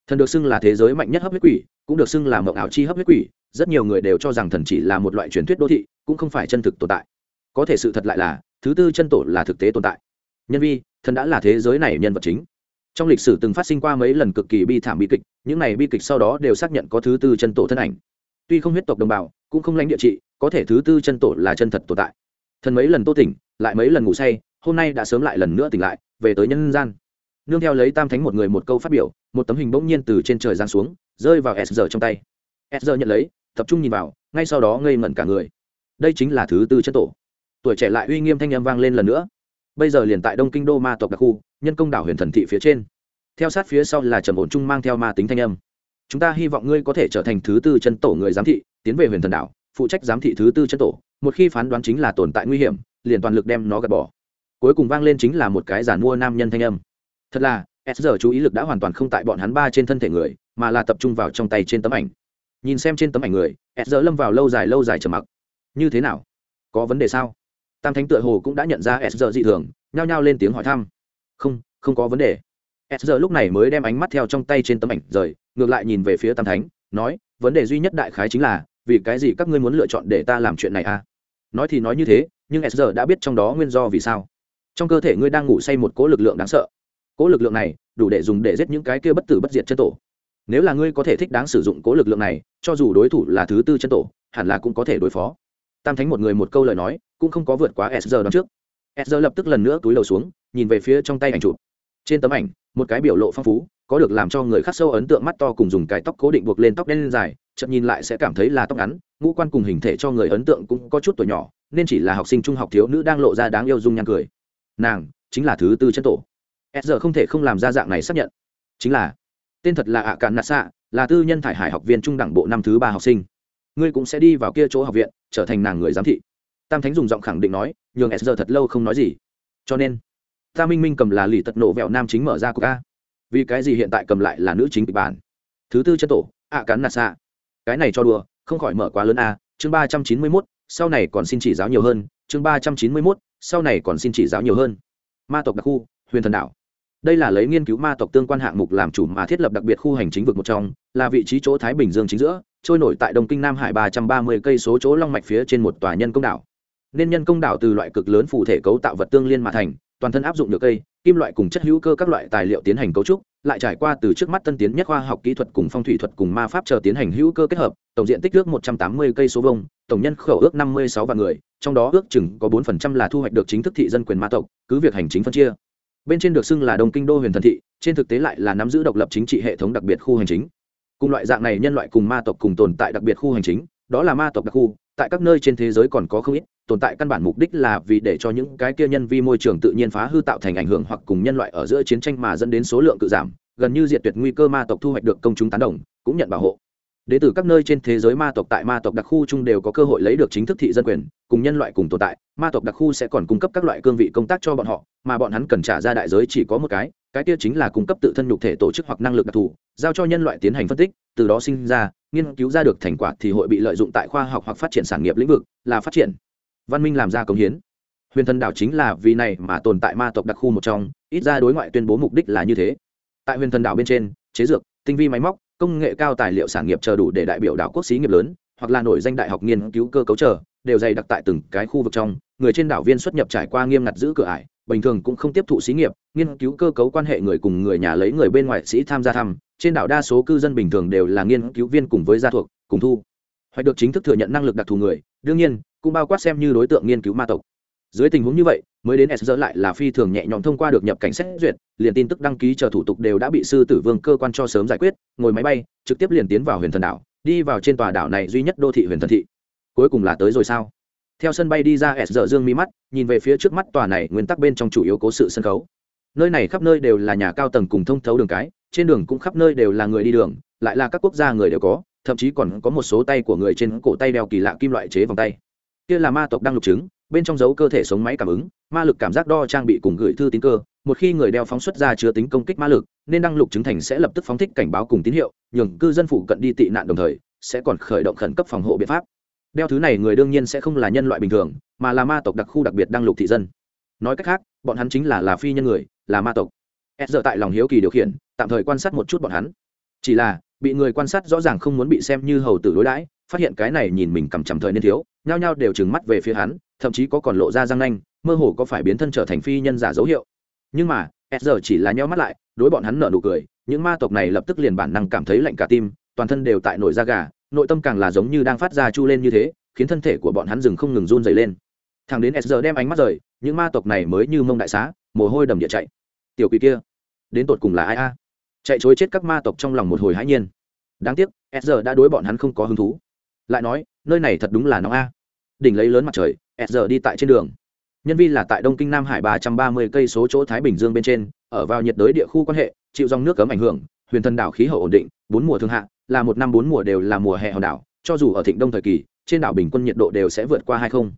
Thần được xưng là thế giới mạnh nhất hấp huyết quỷ, cũng được xưng là mộng ảo chi hấp huyết quỷ, rất nhiều người đều cho rằng thần chỉ là một loại truyền thuyết đô thị, cũng không phải chân thực tồn tại. Có thể sự thật lại là, thứ tư chân tổ là thực tế tồn tại. Nhân vi, thần đã là thế giới này nhân vật chính. Trong lịch sử từng phát sinh qua mấy lần cực kỳ bi thảm bi kịch, những này bi kịch sau đó đều xác nhận có thứ tư chân tổ thân ảnh. Tuy không huyết tộc đồng bào cũng không lãnh địa trị, có thể thứ tư chân tổ là chân thật tồn tại. Thần mấy lần tô tỉnh, lại mấy lần ngủ say, hôm nay đã sớm lại lần nữa tỉnh lại, về tới nhân gian. Nương theo lấy tam thánh một người một câu phát biểu, một tấm hình bỗng nhiên từ trên trời giáng xuống, rơi vào s giờ trong tay. S giờ nhận lấy, tập trung nhìn vào, ngay sau đó ngây ngẩn cả người. Đây chính là thứ tư chân tổ. Tuổi trẻ lại uy nghiêm thanh â m vang lên lần nữa. Bây giờ liền tại đông kinh đô ma tộc đặc khu, nhân công đảo huyền thần thị phía trên. Theo sát phía sau là trầm ổn trung mang theo ma tính thanh âm. Chúng ta hy vọng ngươi có thể trở thành thứ tư chân tổ người giám thị tiến về huyền thần đảo, phụ trách giám thị thứ tư chân tổ, một khi phán đoán chính là tồn tại nguy hiểm, liền toàn lực đem nó gạt bỏ. Cuối cùng vang lên chính là một cái giản mua nam nhân thanh âm. Thật là, s giờ chú ý lực đã hoàn toàn không tại bọn hắn ba trên thân thể người, mà là tập trung vào trong tay trên tấm ảnh. Nhìn xem trên tấm ảnh người, s giờ lâm vào lâu dài lâu dài trầm mặc. Như thế nào? Có vấn đề sao? Tam thánh tựa hồ cũng đã nhận ra s giờ dị thường, nhao nhao lên tiếng hỏi thăm. Không không có vấn đề. S giờ lúc này mới đem ánh mắt theo trong tay trên tấm ảnh rời, ngược lại nhìn về phía tam thánh, nói, vấn đề duy nhất đại khái chính là vì cái gì các ngươi muốn lựa chọn để ta làm chuyện này à? Nói thì nói như thế, nhưng s đã biết trong đó nguyên do vì sao. Trong cơ thể ngươi đang ngủ say một cỗ lực lượng đáng sợ. Cỗ lực lượng này đủ để dùng để giết những cái kia bất tử bất diệt chân tổ. Nếu là ngươi có thể thích đáng sử dụng cỗ lực lượng này, cho dù đối thủ là thứ tư chân tổ, hẳn là cũng có thể đối phó. Tam thánh một người một câu lời nói, cũng không có vượt quá s đón trước. S lập tức lần nữa túi lầu xuống, nhìn về phía trong tay ảnh chụp. Trên tấm ảnh, một cái biểu lộ phong phú có được làm cho người khác sâu ấn tượng mắt to cùng dùng cái tóc cố định buộc lên tóc đen lên dài chậm nhìn lại sẽ cảm thấy là tóc ngắn, ngũ quan cùng hình thể cho người ấn tượng cũng có chút tuổi nhỏ, nên chỉ là học sinh trung học thiếu nữ đang lộ ra đáng yêu dung nhan cười. Nàng chính là thứ tư chân tổ. S giờ không thể không làm ra dạng này xác nhận. Chính là, tên thật là ạ cạn nạ xạ là tư nhân thải hải học viên trung đẳng bộ năm thứ ba học sinh. Ngươi cũng sẽ đi vào kia chỗ học viện, trở thành nàng người giám thị. Tam thánh dùng giọng khẳng định nói, nhường s giờ thật lâu không nói gì. Cho nên, ta minh minh cầm là lì tật nổ vẹo nam chính mở ra của ca vì cái gì hiện tại cầm lại là nữ chính kịch bản? Thứ tư chân tổ, ạ cắn nạt xạ. Cái này cho đùa, không khỏi mở quá lớn a, chương ba trăm chín mươi mốt, sau này còn xin chỉ giáo nhiều hơn, chương ba trăm chín mươi mốt, sau này còn xin chỉ giáo nhiều hơn. Ma tộc đặc khu, huyền thần đảo. Đây là lấy nghiên cứu ma tộc tương quan hạng mục làm chủ mà thiết lập đặc biệt khu hành chính vực một trong, là vị trí chỗ thái bình dương chính giữa, trôi nổi tại đông kinh nam hải ba trăm ba mươi cây số chỗ long mạch phía trên một tòa nhân công đảo. Nên nhân công đảo từ loại cực lớn phụ thể cấu tạo vật tương liên mà thành toàn thân áp dụng được cây, kim loại cùng chất hữu cơ các loại tài liệu tiến hành cấu trúc, lại trải qua từ trước mắt tân tiến nhất khoa học kỹ thuật cùng phong thủy thuật cùng ma pháp chờ tiến hành hữu cơ kết hợp, tổng diện tích ước một trăm tám mươi cây số vông tổng nhân khẩu ước năm mươi sáu vạn người, trong đó ước chừng có bốn phần trăm là thu hoạch được chính thức thị dân quyền ma tộc, cứ việc hành chính phân chia. Bên trên được xưng là đông kinh đô huyền thần thị, trên thực tế lại là nắm giữ độc lập chính trị hệ thống đặc biệt khu hành chính. Cùng loại dạng này nhân loại cùng ma tộc cùng tồn tại đặc biệt khu hành chính, đó là ma tộc đặc khu, tại các nơi trên thế giới còn có không ít tồn tại căn bản mục đích là vì để cho những cái kia nhân vi môi trường tự nhiên phá hư tạo thành ảnh hưởng hoặc cùng nhân loại ở giữa chiến tranh mà dẫn đến số lượng cự giảm, gần như diệt tuyệt nguy cơ ma tộc thu hoạch được công chúng tán đồng, cũng nhận bảo hộ. Đến từ các nơi trên thế giới ma tộc tại ma tộc đặc khu chung đều có cơ hội lấy được chính thức thị dân quyền, cùng nhân loại cùng tồn tại, ma tộc đặc khu sẽ còn cung cấp các loại cương vị công tác cho bọn họ, mà bọn hắn cần trả ra đại giới chỉ có một cái cái kia chính là cung cấp tự thân nhục thể tổ chức hoặc năng lực đặc thù, giao cho nhân loại tiến hành phân tích, từ đó sinh ra, nghiên cứu ra được thành quả thì hội bị lợi dụng tại khoa học hoặc phát triển sản nghiệp lĩnh vực, là phát triển văn minh làm ra công hiến. Huyền thần đảo chính là vì này mà tồn tại ma tộc đặc khu một trong, ít ra đối ngoại tuyên bố mục đích là như thế. Tại huyền thần đảo bên trên, chế dược, tinh vi máy móc, công nghệ cao tài liệu sản nghiệp chờ đủ để đại biểu đảo quốc xí nghiệp lớn, hoặc là nổi danh đại học nghiên cứu cơ cấu chờ, đều dày đặc tại từng cái khu vực trong. Người trên đảo viên xuất nhập trải qua nghiêm ngặt giữ cửa ải, bình thường cũng không tiếp thụ xí nghiệp, nghiên cứu cơ cấu quan hệ người cùng người nhà lấy người bên ngoài sĩ tham gia thăm. Trên đảo đa số cư dân bình thường đều là nghiên cứu viên cùng với gia thuộc, cùng thu. Hoặc được chính thức thừa nhận năng lực đặc thù người, đương nhiên cũng bao quát xem như đối tượng nghiên cứu ma tộc. Dưới tình huống như vậy, mới đến s dỡ lại là phi thường nhẹ nhõm thông qua được nhập cảnh xét duyệt, liền tin tức đăng ký chờ thủ tục đều đã bị sư tử vương cơ quan cho sớm giải quyết, ngồi máy bay, trực tiếp liền tiến vào huyền thần đảo, đi vào trên tòa đảo này duy nhất đô thị huyền thần thị. Cuối cùng là tới rồi sao? Theo sân bay đi ra s dương mi mắt, nhìn về phía trước mắt tòa này nguyên tắc bên trong chủ yếu cố sự sân khấu. Nơi này khắp nơi đều là nhà cao tầng cùng thông thấu đường cái, trên đường cũng khắp nơi đều là người đi đường, lại là các quốc gia người đều có, thậm chí còn có một số tay của người trên cổ tay đeo kỳ lạ kim loại chế vòng tay kia là ma tộc đang lục chứng, bên trong dấu cơ thể sống máy cảm ứng, ma lực cảm giác đo trang bị cùng gửi thư tín cơ, một khi người đeo phóng xuất ra chứa tính công kích ma lực, nên đăng lục chứng thành sẽ lập tức phóng thích cảnh báo cùng tín hiệu, nhường cư dân phụ cận đi tị nạn đồng thời, sẽ còn khởi động khẩn cấp phòng hộ biện pháp. Đeo thứ này người đương nhiên sẽ không là nhân loại bình thường, mà là ma tộc đặc khu đặc biệt đăng lục thị dân. Nói cách khác, bọn hắn chính là là phi nhân người, là ma tộc. S giờ tại lòng hiếu kỳ điều khiển, tạm thời quan sát một chút bọn hắn. Chỉ là, bị người quan sát rõ ràng không muốn bị xem như hầu tử đối đãi phát hiện cái này nhìn mình cầm chằm thời niên thiếu, nhao nhao đều trừng mắt về phía hắn, thậm chí có còn lộ ra răng nanh, mơ hồ có phải biến thân trở thành phi nhân giả dấu hiệu. Nhưng mà, s giờ chỉ là nheo mắt lại, đối bọn hắn nở nụ cười, những ma tộc này lập tức liền bản năng cảm thấy lạnh cả tim, toàn thân đều tại nổi da gà, nội tâm càng là giống như đang phát ra chu lên như thế, khiến thân thể của bọn hắn dừng không ngừng run dày lên. Thằng đến s giờ đem ánh mắt rời, những ma tộc này mới như mông đại xá, mồ hôi đầm địa chạy. Tiểu quỷ kia, đến tột cùng là ai a? Chạy chối chết các ma tộc trong lòng một hồi hãi nhiên. Đáng tiếc, s giờ đã đối bọn hắn không có hứng thú lại nói, nơi này thật đúng là nóng a. Đỉnh lấy lớn mặt trời s giờ đi tại trên đường. Nhân vi là tại đông kinh nam hải ba trăm ba mươi cây số chỗ thái bình dương bên trên, ở vào nhiệt đới địa khu quan hệ, chịu dòng nước cấm ảnh hưởng, huyền thần đảo khí hậu ổn định, bốn mùa thương hạ, là một năm bốn mùa đều là mùa hè hòn đảo, cho dù ở thịnh đông thời kỳ, trên đảo bình quân nhiệt độ đều sẽ vượt qua hai không.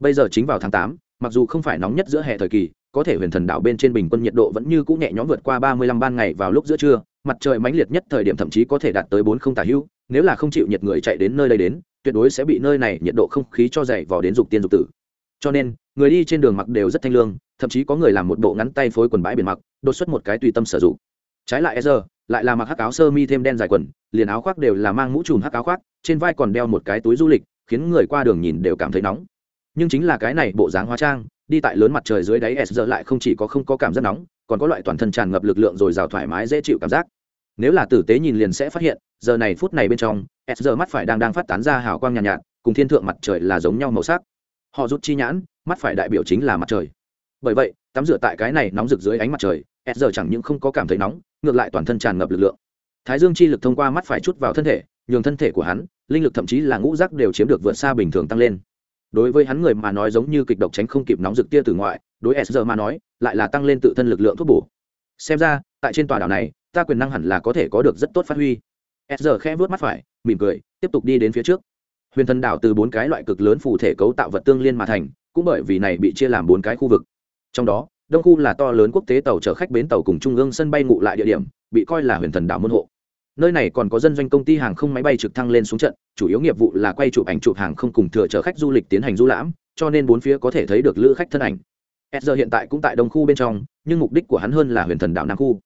Bây giờ chính vào tháng tám, mặc dù không phải nóng nhất giữa hè thời kỳ, có thể huyền thần đảo bên trên bình quân nhiệt độ vẫn như cũ nhẹ nhõm vượt qua ba mươi lăm ban ngày vào lúc giữa trưa, mặt trời mãnh liệt nhất thời điểm thậm chí có thể đạt tới bốn không tả hữu nếu là không chịu nhiệt người chạy đến nơi đây đến, tuyệt đối sẽ bị nơi này nhiệt độ không khí cho dày vào đến dục tiên dục tử. Cho nên, người đi trên đường mặc đều rất thanh lương, thậm chí có người làm một bộ ngắn tay phối quần bãi biển mặc, đột xuất một cái tùy tâm sử dụng. Trái lại e giờ lại là mặc hắc áo sơ mi thêm đen dài quần, liền áo khoác đều là mang mũ trùm hắc áo khoác, trên vai còn đeo một cái túi du lịch, khiến người qua đường nhìn đều cảm thấy nóng. Nhưng chính là cái này bộ dáng hóa trang, đi tại lớn mặt trời dưới đáy s giờ lại không chỉ có không có cảm giác nóng, còn có loại toàn thân tràn ngập lực lượng rồi rào thoải mái dễ chịu cảm giác nếu là tử tế nhìn liền sẽ phát hiện giờ này phút này bên trong s giờ mắt phải đang đang phát tán ra hào quang nhàn nhạt, nhạt cùng thiên thượng mặt trời là giống nhau màu sắc. Họ rút chi nhãn mắt phải đại biểu chính là mặt trời. Bởi vậy tắm rửa tại cái này nóng rực dưới ánh mặt trời s giờ chẳng những không có cảm thấy nóng ngược lại toàn thân tràn ngập lực lượng. Thái dương chi lực thông qua mắt phải chút vào thân thể nhường thân thể của hắn linh lực thậm chí là ngũ rác đều chiếm được vượt xa bình thường tăng lên. Đối với hắn người mà nói giống như kịch độc tránh không kịp nóng rực tia từ ngoại đối s giờ mà nói lại là tăng lên tự thân lực lượng thuốc bổ. Xem ra tại trên tòa đảo này ta quyền năng hẳn là có thể có được rất tốt phát huy. S giờ khẽ vớt mắt phải, mỉm cười, tiếp tục đi đến phía trước. Huyền thần đảo từ bốn cái loại cực lớn phù thể cấu tạo vật tương liên mà thành, cũng bởi vì này bị chia làm bốn cái khu vực. Trong đó, đông khu là to lớn quốc tế tàu chở khách bến tàu cùng trung ương sân bay ngụ lại địa điểm, bị coi là huyền thần đảo môn hộ. Nơi này còn có dân doanh công ty hàng không máy bay trực thăng lên xuống trận, chủ yếu nghiệp vụ là quay chụp ảnh chụp hàng không cùng thừa chở khách du lịch tiến hành du lãm, cho nên bốn phía có thể thấy được lữ khách thân ảnh. S giờ hiện tại cũng tại đông khu bên trong, nhưng mục đích của hắn hơn là huyền thần đảo nam khu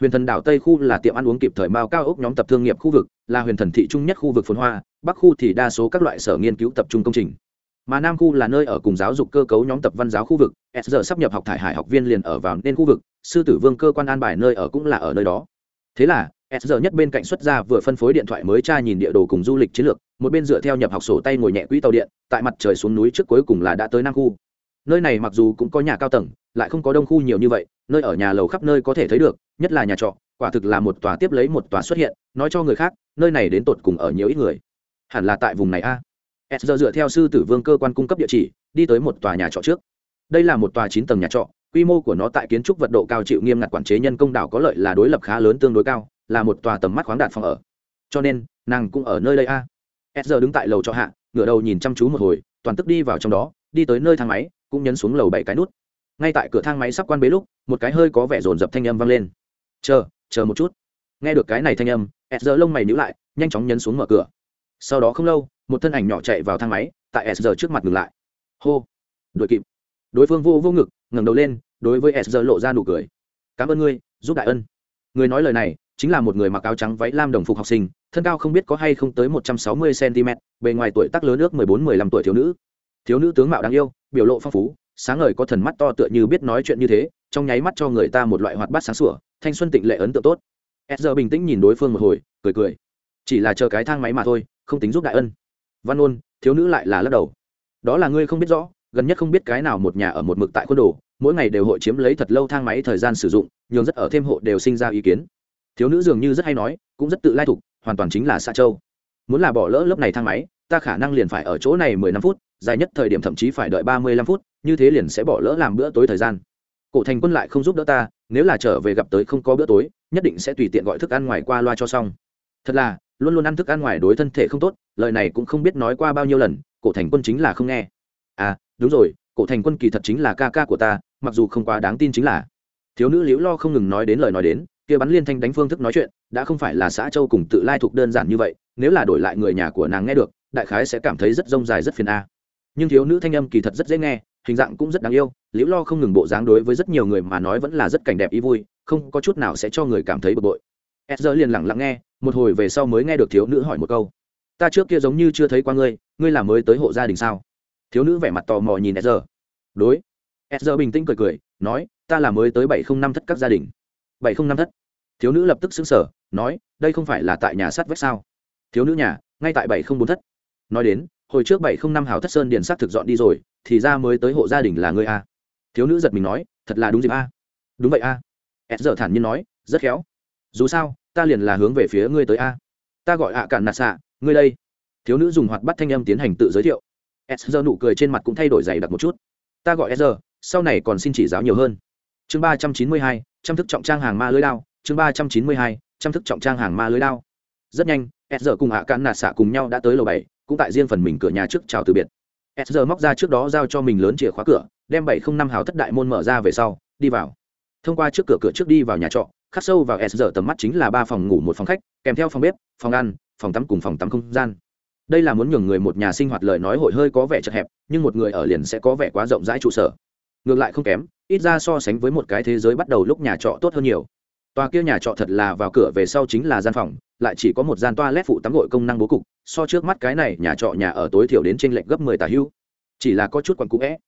huyền thần đảo tây khu là tiệm ăn uống kịp thời mao cao ốc nhóm tập thương nghiệp khu vực, là huyền thần thị trung nhất khu vực phồn hoa, bắc khu thì đa số các loại sở nghiên cứu tập trung công trình. Mà nam khu là nơi ở cùng giáo dục cơ cấu nhóm tập văn giáo khu vực, s giờ sắp nhập học thải hải học viên liền ở vào nên khu vực, sư tử vương cơ quan an bài nơi ở cũng là ở nơi đó. Thế là, s giờ nhất bên cạnh xuất ra vừa phân phối điện thoại mới tra nhìn địa đồ cùng du lịch chiến lược, một bên dựa theo nhập học sổ tay ngồi nhẹ quỹ tàu điện, tại mặt trời xuống núi trước cuối cùng là đã tới nam khu. Nơi này mặc dù cũng có nhà cao tầng, lại không có đông khu nhiều như vậy, nơi ở nhà lầu khắp nơi có thể thấy được nhất là nhà trọ, quả thực là một tòa tiếp lấy một tòa xuất hiện, nói cho người khác, nơi này đến tột cùng ở nhiều ít người. Hẳn là tại vùng này a. S giờ dựa theo sư tử vương cơ quan cung cấp địa chỉ, đi tới một tòa nhà trọ trước. Đây là một tòa chín tầng nhà trọ, quy mô của nó tại kiến trúc vật độ cao chịu nghiêm ngặt quản chế nhân công đảo có lợi là đối lập khá lớn tương đối cao, là một tòa tầm mắt khoáng đạt phòng ở. Cho nên, nàng cũng ở nơi đây a. S giờ đứng tại lầu trọ hạ, ngửa đầu nhìn chăm chú một hồi, toàn tức đi vào trong đó, đi tới nơi thang máy, cũng nhấn xuống lầu bảy cái nút. Ngay tại cửa thang máy sắp quan bế lúc, một cái hơi có vẻ rồn rập thanh âm vang lên chờ chờ một chút. Nghe được cái này thanh âm, s giờ lông mày nhữ lại, nhanh chóng nhấn xuống mở cửa. Sau đó không lâu, một thân ảnh nhỏ chạy vào thang máy, tại s giờ trước mặt ngừng lại. Hô! Đuổi kịp. Đối phương vô vô ngực, ngẩng đầu lên, đối với s giờ lộ ra nụ cười. Cảm ơn ngươi, giúp đại ân. Người nói lời này, chính là một người mặc áo trắng váy lam đồng phục học sinh, thân cao không biết có hay không tới một trăm sáu mươi cm bề ngoài tuổi tác lớn ước mười bốn, mười lăm tuổi thiếu nữ. Thiếu nữ tướng mạo đáng yêu, biểu lộ phong phú sáng ngời có thần mắt to tựa như biết nói chuyện như thế, trong nháy mắt cho người ta một loại hoạt bát sáng sủa, thanh xuân tịnh lệ ấn tượng tốt. S giờ bình tĩnh nhìn đối phương một hồi, cười cười. Chỉ là chờ cái thang máy mà thôi, không tính giúp đại ân. Văn ôn thiếu nữ lại là lắc đầu. Đó là ngươi không biết rõ, gần nhất không biết cái nào một nhà ở một mực tại khuôn đồ, mỗi ngày đều hội chiếm lấy thật lâu thang máy thời gian sử dụng, nhường rất ở thêm hộ đều sinh ra ý kiến. Thiếu nữ dường như rất hay nói, cũng rất tự lai thục, hoàn toàn chính là xa châu. Muốn là bỏ lỡ lớp này thang máy, ta khả năng liền phải ở chỗ này mười năm phút dài nhất thời điểm thậm chí phải đợi ba mươi lăm phút, như thế liền sẽ bỏ lỡ làm bữa tối thời gian. Cổ thành quân lại không giúp đỡ ta, nếu là trở về gặp tới không có bữa tối, nhất định sẽ tùy tiện gọi thức ăn ngoài qua loa cho xong. Thật là, luôn luôn ăn thức ăn ngoài đối thân thể không tốt, lời này cũng không biết nói qua bao nhiêu lần, cổ thành quân chính là không nghe. À đúng rồi, cổ thành quân kỳ thật chính là ca ca của ta, mặc dù không quá đáng tin chính là. Thiếu nữ liễu lo không ngừng nói đến lời nói đến, kia bắn liên thanh đánh phương thức nói chuyện, đã không phải là xã châu cùng tự lai thuộc đơn giản như vậy, nếu là đổi lại người nhà của nàng nghe được, đại khái sẽ cảm thấy rất rông dài rất phiền a nhưng thiếu nữ thanh âm kỳ thật rất dễ nghe, hình dạng cũng rất đáng yêu, liễu lo không ngừng bộ dáng đối với rất nhiều người mà nói vẫn là rất cảnh đẹp ý vui, không có chút nào sẽ cho người cảm thấy bực bội. Edger liền lặng lặng nghe, một hồi về sau mới nghe được thiếu nữ hỏi một câu. Ta trước kia giống như chưa thấy qua ngươi ngươi là mới tới hộ gia đình sao? Thiếu nữ vẻ mặt tò mò nhìn edger đối. Edger bình tĩnh cười cười, nói, ta là mới tới bảy không năm thất các gia đình. Bảy không năm thất? Thiếu nữ lập tức xứng sở nói, đây không phải là tại nhà sát vách sao? Thiếu nữ nhà, ngay tại bảy không bốn thất. Nói đến hồi trước bảy không năm hào thất sơn điền s thực dọn đi rồi, thì ra mới tới hộ gia đình là ngươi a. Thiếu nữ giật mình nói, thật là đúng dịp a. Đúng vậy a. S giờ thản nhiên nói, rất khéo. Dù sao, ta liền là hướng về phía ngươi tới a. Ta gọi ạ cạn nạt xạ, ngươi đây. Thiếu nữ dùng hoạt bắt thanh âm tiến hành tự giới thiệu. S giờ nụ cười trên mặt cũng thay đổi dày đặc một chút. Ta gọi s giờ, sau này còn xin chỉ giáo nhiều hơn. Chương ba trăm chín mươi hai trăm thức trọng trang hàng ma lưới đao. Chương ba trăm chín mươi hai trăm thức trọng trang hàng ma lưới đao. Rất nhanh s giờ cùng Hạ cạn nạt xạ cùng nhau đã tới lầu bảy, cũng tại riêng phần mình cửa nhà trước chào từ biệt. S giờ móc ra trước đó giao cho mình lớn chìa khóa cửa, đem bảy không năm hào thất đại môn mở ra về sau, đi vào. Thông qua trước cửa cửa trước đi vào nhà trọ, khắc sâu vào s giờ tầm mắt chính là ba phòng ngủ một phòng khách, kèm theo phòng bếp, phòng ăn, phòng tắm cùng phòng tắm không gian. Đây là muốn nhường người một nhà sinh hoạt lời nói hội hơi có vẻ chật hẹp, nhưng một người ở liền sẽ có vẻ quá rộng rãi trụ sở. Ngược lại không kém, ít ra so sánh với một cái thế giới bắt đầu lúc nhà trọ tốt hơn nhiều tòa kia nhà trọ thật là vào cửa về sau chính là gian phòng lại chỉ có một gian toa lét phụ tắm gội công năng bố cục so trước mắt cái này nhà trọ nhà ở tối thiểu đến trên lệnh gấp mười tà hưu. Chỉ là có chút quặn cũ vẽ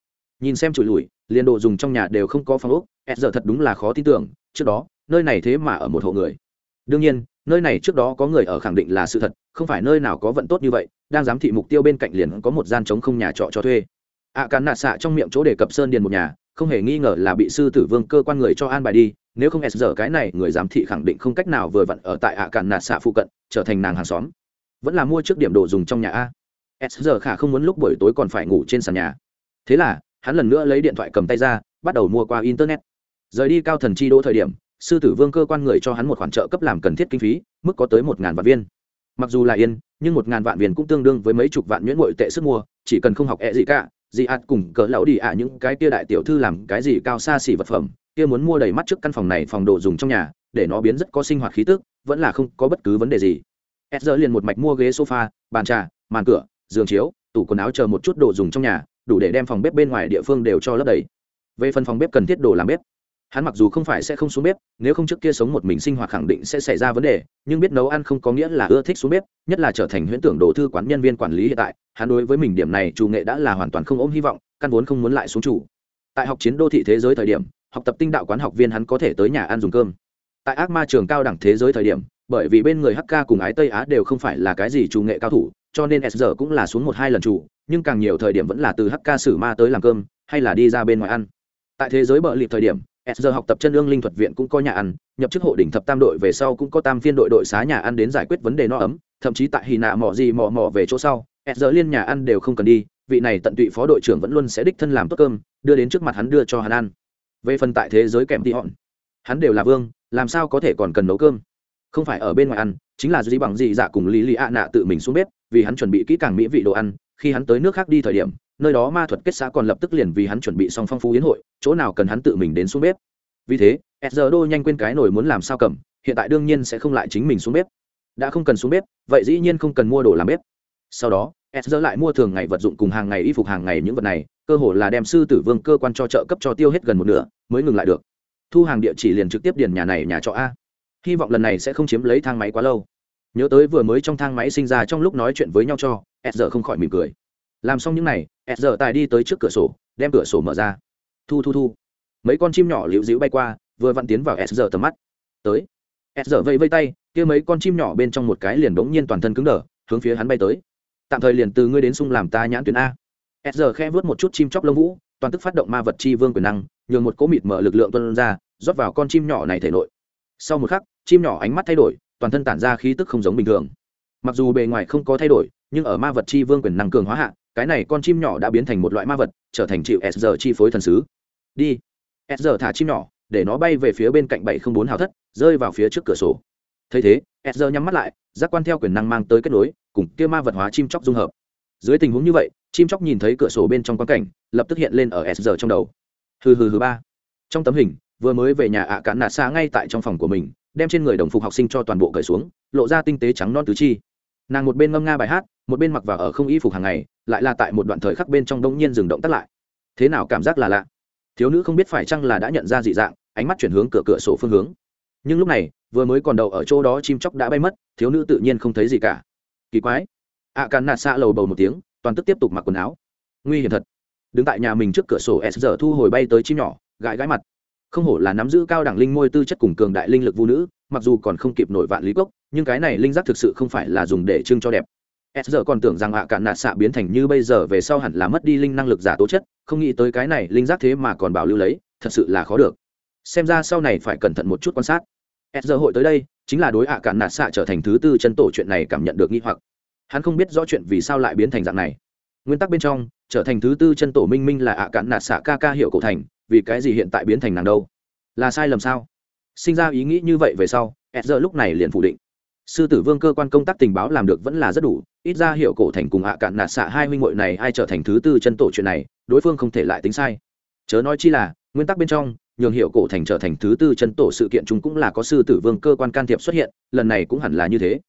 nhìn xem trụi lùi liền đồ dùng trong nhà đều không có phòng ốc s giờ thật đúng là khó tin tưởng trước đó nơi này thế mà ở một hộ người. Đương nhiên nơi này trước đó có người ở khẳng định là sự thật không phải nơi nào có vận tốt như vậy đang giám thị mục tiêu bên cạnh liền có một gian trống không nhà trọ cho thuê. Ạ à, cán nạ xạ trong miệng chỗ để cập sơn điền một nhà không hề nghi ngờ là bị sư tử vương cơ quan người cho an bài đi nếu không s giờ cái này, người giám thị khẳng định không cách nào vừa vặn ở tại ạ à cạn nạt xạ phụ cận, trở thành nàng hàng xóm. Vẫn là mua trước điểm đồ dùng trong nhà a. S giờ khả không muốn lúc buổi tối còn phải ngủ trên sàn nhà. Thế là, hắn lần nữa lấy điện thoại cầm tay ra, bắt đầu mua qua internet. Rời đi cao thần chi đỗ thời điểm, sư tử vương cơ quan người cho hắn một khoản trợ cấp làm cần thiết kinh phí, mức có tới một ngàn vạn viên. Mặc dù là yên, nhưng một ngàn vạn viên cũng tương đương với mấy chục vạn nhuyễn ngội tệ sức mua, chỉ cần không học e gì cả, gì ạt cùng cỡ lão đi ạ, những cái tia đại tiểu thư làm cái gì cao xa xỉ vật phẩm kia muốn mua đầy mắt trước căn phòng này phòng đồ dùng trong nhà, để nó biến rất có sinh hoạt khí tức, vẫn là không có bất cứ vấn đề gì. S giờ liền một mạch mua ghế sofa, bàn trà, màn cửa, giường chiếu, tủ quần áo chờ một chút đồ dùng trong nhà, đủ để đem phòng bếp bên ngoài địa phương đều cho lấp đầy. Về phần phòng bếp cần thiết đồ làm bếp, hắn mặc dù không phải sẽ không xuống bếp, nếu không trước kia sống một mình sinh hoạt khẳng định sẽ xảy ra vấn đề, nhưng biết nấu ăn không có nghĩa là ưa thích xuống bếp, nhất là trở thành huyễn tưởng đồ thư quán nhân viên quản lý hiện tại, hắn đối với mình điểm này, chủ nghệ đã là hoàn toàn không ôm hy vọng, căn vốn không muốn lại xuống chủ. Tại học chiến đô thị thế giới thời điểm học tập tinh đạo quán học viên hắn có thể tới nhà ăn dùng cơm. Tại ác ma trường cao đẳng thế giới thời điểm, bởi vì bên người hk cùng ái tây á đều không phải là cái gì chủ nghệ cao thủ, cho nên s cũng là xuống một hai lần chủ, nhưng càng nhiều thời điểm vẫn là từ hk xử ma tới làm cơm, hay là đi ra bên ngoài ăn. Tại thế giới bợ lịp thời điểm, s học tập chân ương linh thuật viện cũng có nhà ăn, nhập chức hộ đỉnh thập tam đội về sau cũng có tam phiên đội đội xá nhà ăn đến giải quyết vấn đề no ấm, thậm chí tại Hì nạ mỏ gì mò mò về chỗ sau, s liên nhà ăn đều không cần đi, vị này tận tụy phó đội trưởng vẫn luôn sẽ đích thân làm tốt cơm, đưa đến trước mặt hắn đưa cho hắn ăn về phần tại thế giới kèm tị hòn. Hắn đều là vương, làm sao có thể còn cần nấu cơm? Không phải ở bên ngoài ăn, chính là duy bằng dị dạ cùng lý lý ạ nạ tự mình xuống bếp, vì hắn chuẩn bị kỹ càng mỹ vị đồ ăn, khi hắn tới nước khác đi thời điểm, nơi đó ma thuật kết xã còn lập tức liền vì hắn chuẩn bị xong phong phú yến hội, chỗ nào cần hắn tự mình đến xuống bếp. Vì thế sr đô nhanh quên cái nổi muốn làm sao cầm, hiện tại đương nhiên sẽ không lại chính mình xuống bếp. Đã không cần xuống bếp, vậy dĩ nhiên không cần mua đồ làm bếp. Sau đó sr lại mua thường ngày vật dụng cùng hàng ngày y phục hàng ngày những vật này cơ hồ là đem sư tử vương cơ quan cho trợ cấp cho tiêu hết gần một nửa mới ngừng lại được. Thu hàng địa chỉ liền trực tiếp điền nhà này nhà trọ a. Hy vọng lần này sẽ không chiếm lấy thang máy quá lâu. Nhớ tới vừa mới trong thang máy sinh ra trong lúc nói chuyện với nhau cho s không khỏi mỉm cười. Làm xong những này, à tài đi tới trước cửa sổ đem cửa sổ mở ra. Thu thu thu. Mấy con chim nhỏ liễu dĩu bay qua vừa vặn tiến vào s tầm mắt. Tới. S vẫy vẫy tay kia mấy con chim nhỏ bên trong một cái liền bỗng nhiên toàn thân cứng đờ hướng phía hắn bay tới tạm thời liền từ ngươi đến sung làm ta nhãn tuyến a. S khe vớt một chút chim chóc lông vũ, toàn tức phát động ma vật chi vương quyền năng, nhường một cỗ mịt mở lực lượng tuân ra, rót vào con chim nhỏ này thể nội. Sau một khắc, chim nhỏ ánh mắt thay đổi, toàn thân tản ra khí tức không giống bình thường. Mặc dù bề ngoài không có thay đổi, nhưng ở ma vật chi vương quyền năng cường hóa hạ, cái này con chim nhỏ đã biến thành một loại ma vật, trở thành chịu s chi phối thần sứ. Đi. S thả chim nhỏ, để nó bay về phía bên cạnh bảy không bốn hào thất, rơi vào phía trước cửa sổ. Thấy thế s nhắm mắt lại, giác quan theo quyền năng mang tới kết nối cùng kia ma vật hóa chim chóc dung hợp. Dưới tình huống như vậy, chim chóc nhìn thấy cửa sổ bên trong quan cảnh, lập tức hiện lên ở s trong đầu. Hừ hừ hừ ba. Trong tấm hình, vừa mới về nhà ạ à cạn nạt xa ngay tại trong phòng của mình, đem trên người đồng phục học sinh cho toàn bộ cởi xuống, lộ ra tinh tế trắng non tứ chi. Nàng một bên ngâm nga bài hát, một bên mặc vào ở không y phục hàng ngày, lại là tại một đoạn thời khắc bên trong đông nhiên dừng động tắt lại. Thế nào cảm giác là lạ? Thiếu nữ không biết phải chăng là đã nhận ra dị dạng, ánh mắt chuyển hướng cửa cửa sổ phương hướng. Nhưng lúc này, vừa mới còn đầu ở chỗ đó chim chóc đã bay mất, thiếu nữ tự nhiên không thấy gì cả kỳ quái. Ạ à, càn nạt xạ lầu bầu một tiếng toàn tức tiếp tục mặc quần áo. Nguy hiểm thật. Đứng tại nhà mình trước cửa sổ s giờ thu hồi bay tới chim nhỏ gãi gãi mặt. Không hổ là nắm giữ cao đẳng linh môi tư chất cùng cường đại linh lực vũ nữ mặc dù còn không kịp nổi vạn lý cốc nhưng cái này linh giác thực sự không phải là dùng để trưng cho đẹp. S giờ còn tưởng rằng ạ cạn nạt xạ biến thành như bây giờ về sau hẳn là mất đi linh năng lực giả tố chất không nghĩ tới cái này linh giác thế mà còn bảo lưu lấy thật sự là khó được. Xem ra sau này phải cẩn thận một chút quan sát s giờ hội tới đây, chính là đối ạ cạn nạt xạ trở thành thứ tư chân tổ chuyện này cảm nhận được nghi hoặc. Hắn không biết rõ chuyện vì sao lại biến thành dạng này. Nguyên tắc bên trong, trở thành thứ tư chân tổ minh minh là ạ cạn nạt xạ ca ca hiệu cổ thành, vì cái gì hiện tại biến thành nàng đâu? Là sai lầm sao? Sinh ra ý nghĩ như vậy về sau s giờ lúc này liền phủ định. Sư tử vương cơ quan công tác tình báo làm được vẫn là rất đủ, ít ra hiệu cổ thành cùng ạ cạn nạt xạ hai huynh hội này ai trở thành thứ tư chân tổ chuyện này, đối phương không thể lại tính sai. Chớ nói chi là, nguyên tắc bên trong nhường hiệu cổ thành trở thành thứ tư chân tổ sự kiện chúng cũng là có sư tử vương cơ quan can thiệp xuất hiện, lần này cũng hẳn là như thế.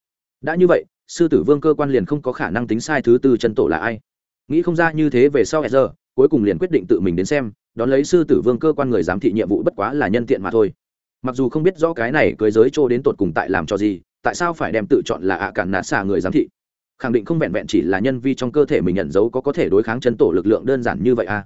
Đã như vậy, sư tử vương cơ quan liền không có khả năng tính sai thứ tư chân tổ là ai. Nghĩ không ra như thế về sau giờ cuối cùng liền quyết định tự mình đến xem, đón lấy sư tử vương cơ quan người giám thị nhiệm vụ bất quá là nhân tiện mà thôi. Mặc dù không biết rõ cái này cưới giới trô đến tột cùng tại làm cho gì, tại sao phải đem tự chọn là ạ cản nạ xả người giám thị? Khẳng định không vẹn vẹn chỉ là nhân vi trong cơ thể mình nhận dấu có có thể đối kháng chân tổ lực lượng đơn giản như vậy à?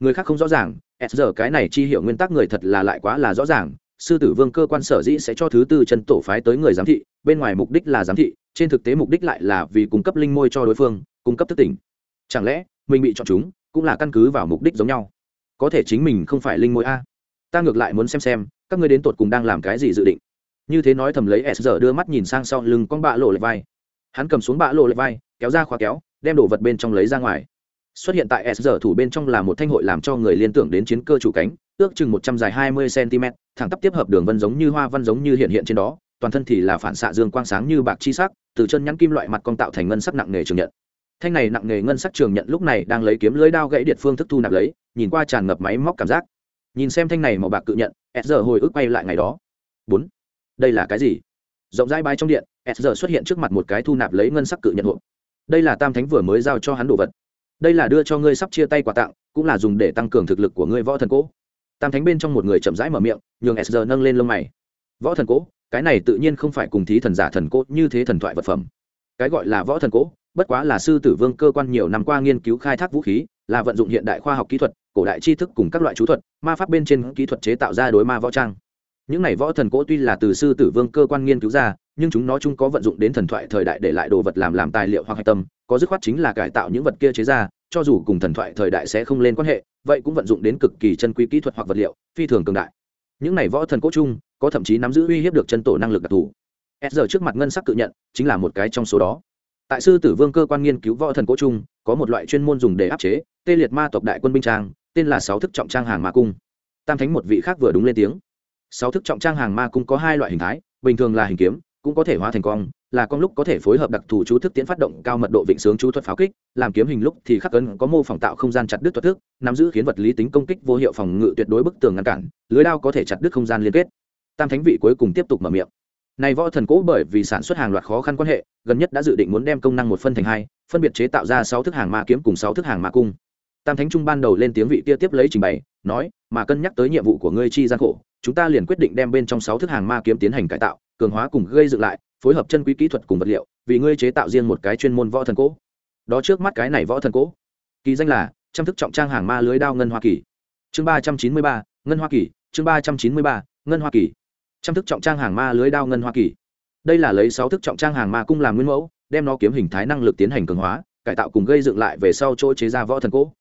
Người khác không rõ ràng s giờ cái này chi hiểu nguyên tắc người thật là lại quá là rõ ràng. Sư tử vương cơ quan sở dĩ sẽ cho thứ tư chân tổ phái tới người giám thị, bên ngoài mục đích là giám thị, trên thực tế mục đích lại là vì cung cấp linh môi cho đối phương, cung cấp thức tỉnh. Chẳng lẽ, mình bị chọn chúng, cũng là căn cứ vào mục đích giống nhau? Có thể chính mình không phải linh môi a. Ta ngược lại muốn xem xem, các ngươi đến tột cùng đang làm cái gì dự định? Như thế nói thầm lấy s giờ đưa mắt nhìn sang sau lưng con bạ lộ lệ vai. Hắn cầm xuống bạ lộ lệ vai, kéo ra khóa kéo, đem đồ vật bên trong lấy ra ngoài xuất hiện tại s giờ thủ bên trong là một thanh hội làm cho người liên tưởng đến chiến cơ chủ cánh, ước chừng một trăm dài hai mươi cm thẳng tắp tiếp hợp đường vân giống như hoa văn giống như hiện hiện trên đó, toàn thân thì là phản xạ dương quang sáng như bạc chi sắc, từ chân nhắn kim loại mặt cong tạo thành ngân sắc nặng nghề trường nhận. Thanh này nặng nghề ngân sắc trường nhận lúc này đang lấy kiếm lưới đao gãy điện phương thức thu nạp lấy, nhìn qua tràn ngập máy móc cảm giác. Nhìn xem thanh này màu bạc cự nhận, s giờ hồi ức quay lại ngày đó. Bốn. Đây là cái gì? Rộng rãi bay trong điện, s giờ xuất hiện trước mặt một cái thu nạp lấy ngân sắc cự nhận hộp. Đây là tam thánh vừa mới giao cho hắn đồ vật đây là đưa cho ngươi sắp chia tay quà tặng, cũng là dùng để tăng cường thực lực của ngươi võ thần cố. Tam thánh bên trong một người chậm rãi mở miệng, nhường sr nâng lên lông mày. Võ thần cố? Cái này tự nhiên không phải cùng thí thần giả thần cố như thế thần thoại vật phẩm. Cái gọi là võ thần cố, bất quá là sư tử vương cơ quan nhiều năm qua nghiên cứu khai thác vũ khí, là vận dụng hiện đại khoa học kỹ thuật, cổ đại tri thức cùng các loại chú thuật, ma pháp bên trên kỹ thuật chế tạo ra đối ma võ trang. Những này võ thần cố tuy là từ sư tử vương cơ quan nghiên cứu ra nhưng chúng nó chung có vận dụng đến thần thoại thời đại để lại đồ vật làm làm tài liệu hoặc hạch tâm, có dứt khoát chính là cải tạo những vật kia chế ra, cho dù cùng thần thoại thời đại sẽ không lên quan hệ, vậy cũng vận dụng đến cực kỳ chân quý kỹ thuật hoặc vật liệu, phi thường cường đại. Những này võ thần cốt chung, có thậm chí nắm giữ uy hiếp được chân tổ năng lực đặc thù. S giờ trước mặt ngân sắc cự nhận, chính là một cái trong số đó. Tại sư tử vương cơ quan nghiên cứu võ thần cốt chung, có một loại chuyên môn dùng để áp chế tê liệt ma tộc đại quân binh trang, tên là sáu thức trọng trang hàng ma cung. Tam thánh một vị khác vừa đúng lên tiếng. Sáu thức trọng trang hàng ma cung có hai loại hình thái, bình thường là hình kiếm cũng có thể hóa thành cong, là con lúc có thể phối hợp đặc thù chú thức tiến phát động cao mật độ vịnh sướng chú thuật pháo kích, làm kiếm hình lúc thì khắc ấn có mô phỏng tạo không gian chặt đứt thuật thức, nắm giữ khiến vật lý tính công kích vô hiệu phòng ngự tuyệt đối bức tường ngăn cản, lưới đao có thể chặt đứt không gian liên kết. Tam thánh vị cuối cùng tiếp tục mở miệng. Này võ thần cố bởi vì sản xuất hàng loạt khó khăn quan hệ, gần nhất đã dự định muốn đem công năng một phân thành hai, phân biệt chế tạo ra sáu thức hàng ma kiếm cùng sáu thức hàng ma cung. Tam thánh trung ban đầu lên tiếng vị kia tiếp lấy trình bày, nói, mà cân nhắc tới nhiệm vụ của ngươi chi gian khổ chúng ta liền quyết định đem bên trong sáu thức hàng ma kiếm tiến hành cải tạo, cường hóa cùng gây dựng lại, phối hợp chân quý kỹ thuật cùng vật liệu, vì ngươi chế tạo riêng một cái chuyên môn võ thần cố đó trước mắt cái này võ thần cố kỳ danh là trăm thức trọng trang hàng ma lưới đao ngân hoa kỳ. Chương ba trăm chín mươi ba, ngân hoa kỳ, chương ba trăm chín mươi ba, ngân hoa kỳ. Trăm thức trọng trang hàng ma lưới đao ngân hoa kỳ. Đây là lấy sáu thức trọng trang hàng ma cung làm nguyên mẫu, đem nó kiếm hình thái năng lực tiến hành cường hóa, cải tạo cùng gây dựng lại về sau chỗ chế ra võ thần cố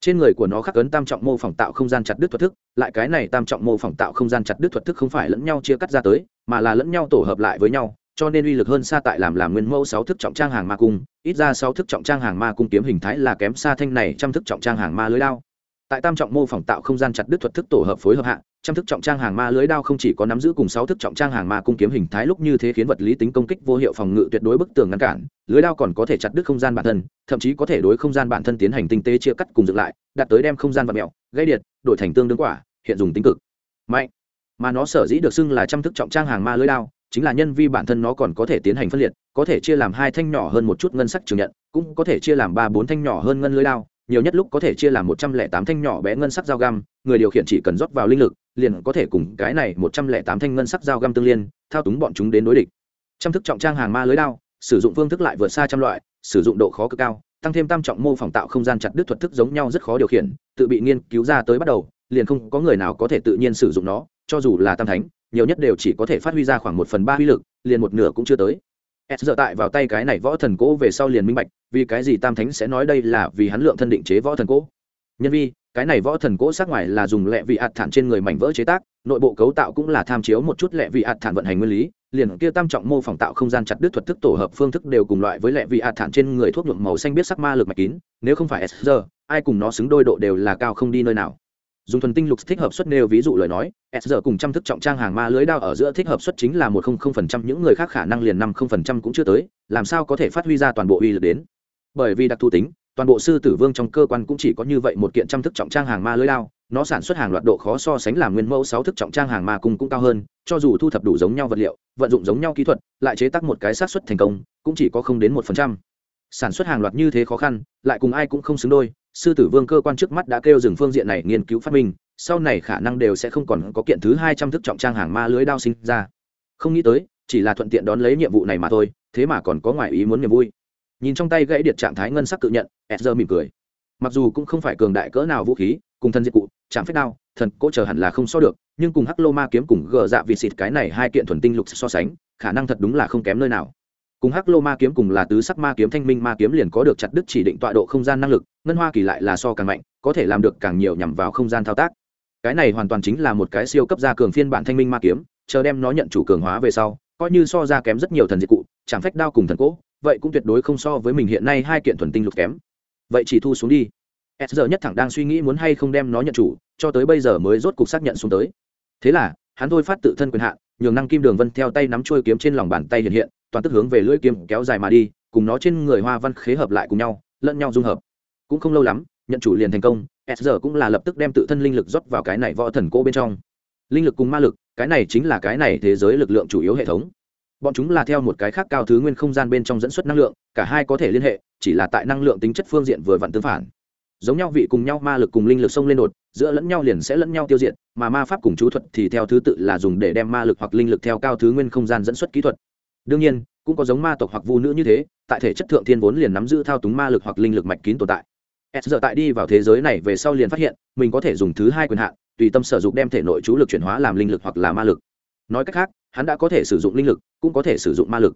trên người của nó khắc ấn tam trọng mô phỏng tạo không gian chặt đứt thuật thức, lại cái này tam trọng mô phỏng tạo không gian chặt đứt thuật thức không phải lẫn nhau chia cắt ra tới, mà là lẫn nhau tổ hợp lại với nhau, cho nên uy lực hơn xa tại làm làm nguyên mẫu sáu thức trọng trang hàng ma cung, ít ra sáu thức trọng trang hàng ma cung kiếm hình thái là kém xa thanh này trăm thức trọng trang hàng ma lưới lao tại tam trọng mô phỏng tạo không gian chặt đứt thuật thức tổ hợp phối hợp hạ, trăm thức trọng trang hàng ma lưới đao không chỉ có nắm giữ cùng sáu thức trọng trang hàng ma cung kiếm hình thái lúc như thế khiến vật lý tính công kích vô hiệu phòng ngự tuyệt đối bức tường ngăn cản, lưới đao còn có thể chặt đứt không gian bản thân, thậm chí có thể đối không gian bản thân tiến hành tinh tế chia cắt cùng dựng lại, đạt tới đem không gian vật mẹo, gây điện, đổi thành tương đương quả, hiện dùng tính cực. Mạnh. Mà nó sở dĩ được xưng là trăm thức trọng trang hàng ma lưới đao, chính là nhân vi bản thân nó còn có thể tiến hành phân liệt, có thể chia làm hai thanh nhỏ hơn một chút ngân sắc trường nhận, cũng có thể chia làm ba bốn thanh nhỏ hơn ngân lưới đao nhiều nhất lúc có thể chia làm một trăm lẻ tám thanh nhỏ bé ngân sắc dao găm, người điều khiển chỉ cần rót vào linh lực, liền có thể cùng cái này một trăm lẻ tám thanh ngân sắc dao găm tương liên, thao túng bọn chúng đến đối địch. Trăm thức trọng trang hàng ma lưới đao, sử dụng phương thức lại vượt xa trăm loại, sử dụng độ khó cực cao, tăng thêm tam trọng mô phỏng tạo không gian chặt đứt thuật thức giống nhau rất khó điều khiển, tự bị nghiên cứu ra tới bắt đầu, liền không có người nào có thể tự nhiên sử dụng nó, cho dù là tam thánh, nhiều nhất đều chỉ có thể phát huy ra khoảng một phần ba uy lực, liền một nửa cũng chưa tới s giờ tại vào tay cái này võ thần cố về sau liền minh bạch, vì cái gì tam thánh sẽ nói đây là vì hắn lượng thân định chế võ thần cố nhân vi, cái này võ thần cố sát ngoài là dùng lẹ vị ạt thản trên người mảnh vỡ chế tác, nội bộ cấu tạo cũng là tham chiếu một chút lẹ vị ạt thản vận hành nguyên lý, liền kia tam trọng mô phỏng tạo không gian chặt đứt thuật thức tổ hợp phương thức đều cùng loại với lẹ vị ạt thản trên người thuốc nhuộm màu xanh biết sắc ma lực mạch kín, nếu không phải s giờ ai cùng nó xứng đôi độ đều là cao không đi nơi nào dùng thuần tinh lục thích hợp suất nêu ví dụ lời nói, s giờ cùng trăm thức trọng trang hàng ma lưới đao ở giữa thích hợp suất chính là một không không phần trăm, những người khác khả năng liền năm không phần trăm cũng chưa tới, làm sao có thể phát huy ra toàn bộ uy lực đến? Bởi vì đặc thù tính, toàn bộ sư tử vương trong cơ quan cũng chỉ có như vậy một kiện trăm thức trọng trang hàng ma lưới đao, nó sản xuất hàng loạt độ khó so sánh làm nguyên mẫu sáu thức trọng trang hàng ma cung cũng cao hơn, cho dù thu thập đủ giống nhau vật liệu, vận dụng giống nhau kỹ thuật, lại chế tác một cái xác suất thành công, cũng chỉ có không đến một phần trăm. Sản xuất hàng loạt như thế khó khăn, lại cùng ai cũng không xứng đôi sư tử vương cơ quan trước mắt đã kêu dừng phương diện này nghiên cứu phát minh, sau này khả năng đều sẽ không còn có kiện thứ hai trăm thức trọng trang hàng ma lưới đao sinh ra. Không nghĩ tới, chỉ là thuận tiện đón lấy nhiệm vụ này mà thôi, thế mà còn có ngoài ý muốn niềm vui. Nhìn trong tay gãy điện trạng thái ngân sắc tự nhận edger mỉm cười. Mặc dù cũng không phải cường đại cỡ nào vũ khí, cùng thân diệt cụ chạm phép đao, thần cỗ chờ hẳn là không so được, nhưng cùng hắc lô ma kiếm cùng gờ dạ vịt xịt cái này hai kiện thuần tinh lục so sánh, khả năng thật đúng là không kém nơi nào cùng hắc lô ma kiếm cùng là tứ sắc ma kiếm, thanh minh ma kiếm liền có được chặt đứt chỉ định tọa độ không gian năng lực, ngân hoa kỳ lại là so càng mạnh, có thể làm được càng nhiều nhằm vào không gian thao tác. Cái này hoàn toàn chính là một cái siêu cấp gia cường phiên bản thanh minh ma kiếm, chờ đem nó nhận chủ cường hóa về sau, coi như so ra kém rất nhiều thần diệt cụ, chẳng phách đao cùng thần cỗ, vậy cũng tuyệt đối không so với mình hiện nay hai kiện thuần tinh lục kém. Vậy chỉ thu xuống đi. S giờ nhất thẳng đang suy nghĩ muốn hay không đem nó nhận chủ, cho tới bây giờ mới rốt cục xác nhận xuống tới. Thế là, hắn thôi phát tự thân quyền hạn, nhường năng kim đường vân theo tay nắm trôi kiếm trên lòng bàn tay hiện hiện toàn tức hướng về lưỡi kiếm kéo dài mà đi, cùng nó trên người hoa văn khế hợp lại cùng nhau, lẫn nhau dung hợp. Cũng không lâu lắm, nhận chủ liền thành công, s giờ cũng là lập tức đem tự thân linh lực rót vào cái này võ thần cô bên trong. Linh lực cùng ma lực, cái này chính là cái này thế giới lực lượng chủ yếu hệ thống. Bọn chúng là theo một cái khác cao thứ nguyên không gian bên trong dẫn xuất năng lượng, cả hai có thể liên hệ, chỉ là tại năng lượng tính chất phương diện vừa vặn tương phản. Giống nhau vị cùng nhau ma lực cùng linh lực xông lên đột, giữa lẫn nhau liền sẽ lẫn nhau tiêu diệt, mà ma pháp cùng chú thuật thì theo thứ tự là dùng để đem ma lực hoặc linh lực theo cao thứ nguyên không gian dẫn xuất kỹ thuật đương nhiên, cũng có giống ma tộc hoặc vu nữ như thế, tại thể chất thượng thiên vốn liền nắm giữ thao túng ma lực hoặc linh lực mạch kín tồn tại. S giờ tại đi vào thế giới này về sau liền phát hiện, mình có thể dùng thứ hai quyền hạn, tùy tâm sở dụng đem thể nội chú lực chuyển hóa làm linh lực hoặc là ma lực. Nói cách khác, hắn đã có thể sử dụng linh lực, cũng có thể sử dụng ma lực.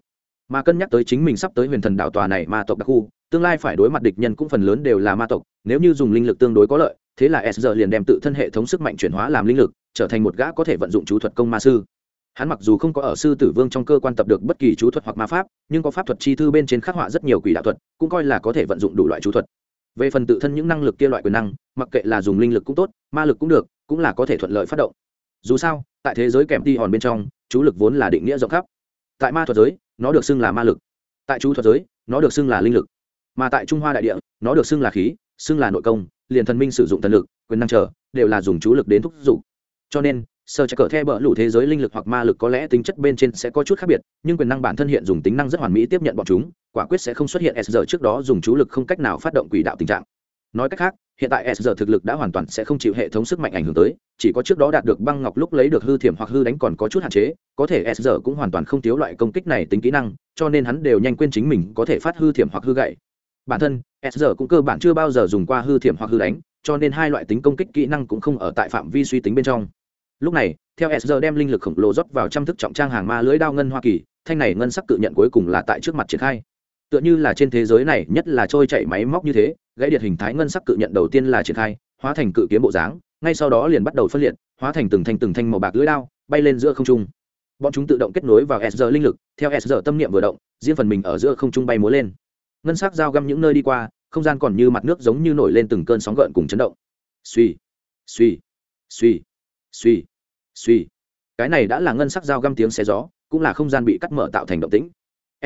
Mà cân nhắc tới chính mình sắp tới huyền thần đạo tòa này ma tộc đặc khu, tương lai phải đối mặt địch nhân cũng phần lớn đều là ma tộc, nếu như dùng linh lực tương đối có lợi, thế là s giờ liền đem tự thân hệ thống sức mạnh chuyển hóa làm linh lực, trở thành một gã có thể vận dụng chú thuật công ma sư hắn mặc dù không có ở sư tử vương trong cơ quan tập được bất kỳ chú thuật hoặc ma pháp, nhưng có pháp thuật chi thư bên trên khắc họa rất nhiều quỷ đạo thuật, cũng coi là có thể vận dụng đủ loại chú thuật. Về phần tự thân những năng lực kia loại quyền năng, mặc kệ là dùng linh lực cũng tốt, ma lực cũng được, cũng là có thể thuận lợi phát động. Dù sao, tại thế giới kèm ti hòn bên trong, chú lực vốn là định nghĩa rộng khắp. Tại ma thuật giới, nó được xưng là ma lực. Tại chú thuật giới, nó được xưng là linh lực. Mà tại trung hoa đại địa, nó được xưng là khí, xưng là nội công, liền thần minh sử dụng thần lực, quyền năng trở đều là dùng chú lực đến thúc giục. Cho nên sơ trạch cờ theo bỡ lũ thế giới linh lực hoặc ma lực có lẽ tính chất bên trên sẽ có chút khác biệt, nhưng quyền năng bản thân hiện dùng tính năng rất hoàn mỹ tiếp nhận bọn chúng, quả quyết sẽ không xuất hiện s giờ trước đó dùng chú lực không cách nào phát động quỷ đạo tình trạng. Nói cách khác, hiện tại s giờ thực lực đã hoàn toàn sẽ không chịu hệ thống sức mạnh ảnh hưởng tới, chỉ có trước đó đạt được băng ngọc lúc lấy được hư thiểm hoặc hư đánh còn có chút hạn chế, có thể s giờ cũng hoàn toàn không thiếu loại công kích này tính kỹ năng, cho nên hắn đều nhanh quên chính mình có thể phát hư thiểm hoặc hư gậy. Bản thân, s giờ cũng cơ bản chưa bao giờ dùng qua hư thiểm hoặc hư đánh, cho nên hai loại tính công kích kỹ năng cũng không ở tại phạm vi suy tính bên trong lúc này, theo sr đem linh lực khổng lồ rót vào trăm thức trọng trang hàng ma lưới đao ngân hoa kỳ, thanh này ngân sắc tự nhận cuối cùng là tại trước mặt triển khai. Tựa như là trên thế giới này, nhất là trôi chạy máy móc như thế, gãy điện hình thái ngân sắc cự nhận đầu tiên là triển khai, hóa thành cự kiếm bộ dáng, ngay sau đó liền bắt đầu phân liệt, hóa thành từng thanh từng thanh màu bạc lưỡi đao, bay lên giữa không trung. Bọn chúng tự động kết nối vào sr linh lực, theo sr tâm niệm vừa động, riêng phần mình ở giữa không trung bay múa lên. Ngân sắc dao găm những nơi đi qua, không gian còn như mặt nước giống như nổi lên từng cơn sóng gợn cùng chấn động. Suy suy suy suy suy. Cái này đã là ngân sắc dao găm tiếng xé gió, cũng là không gian bị cắt mở tạo thành động tĩnh.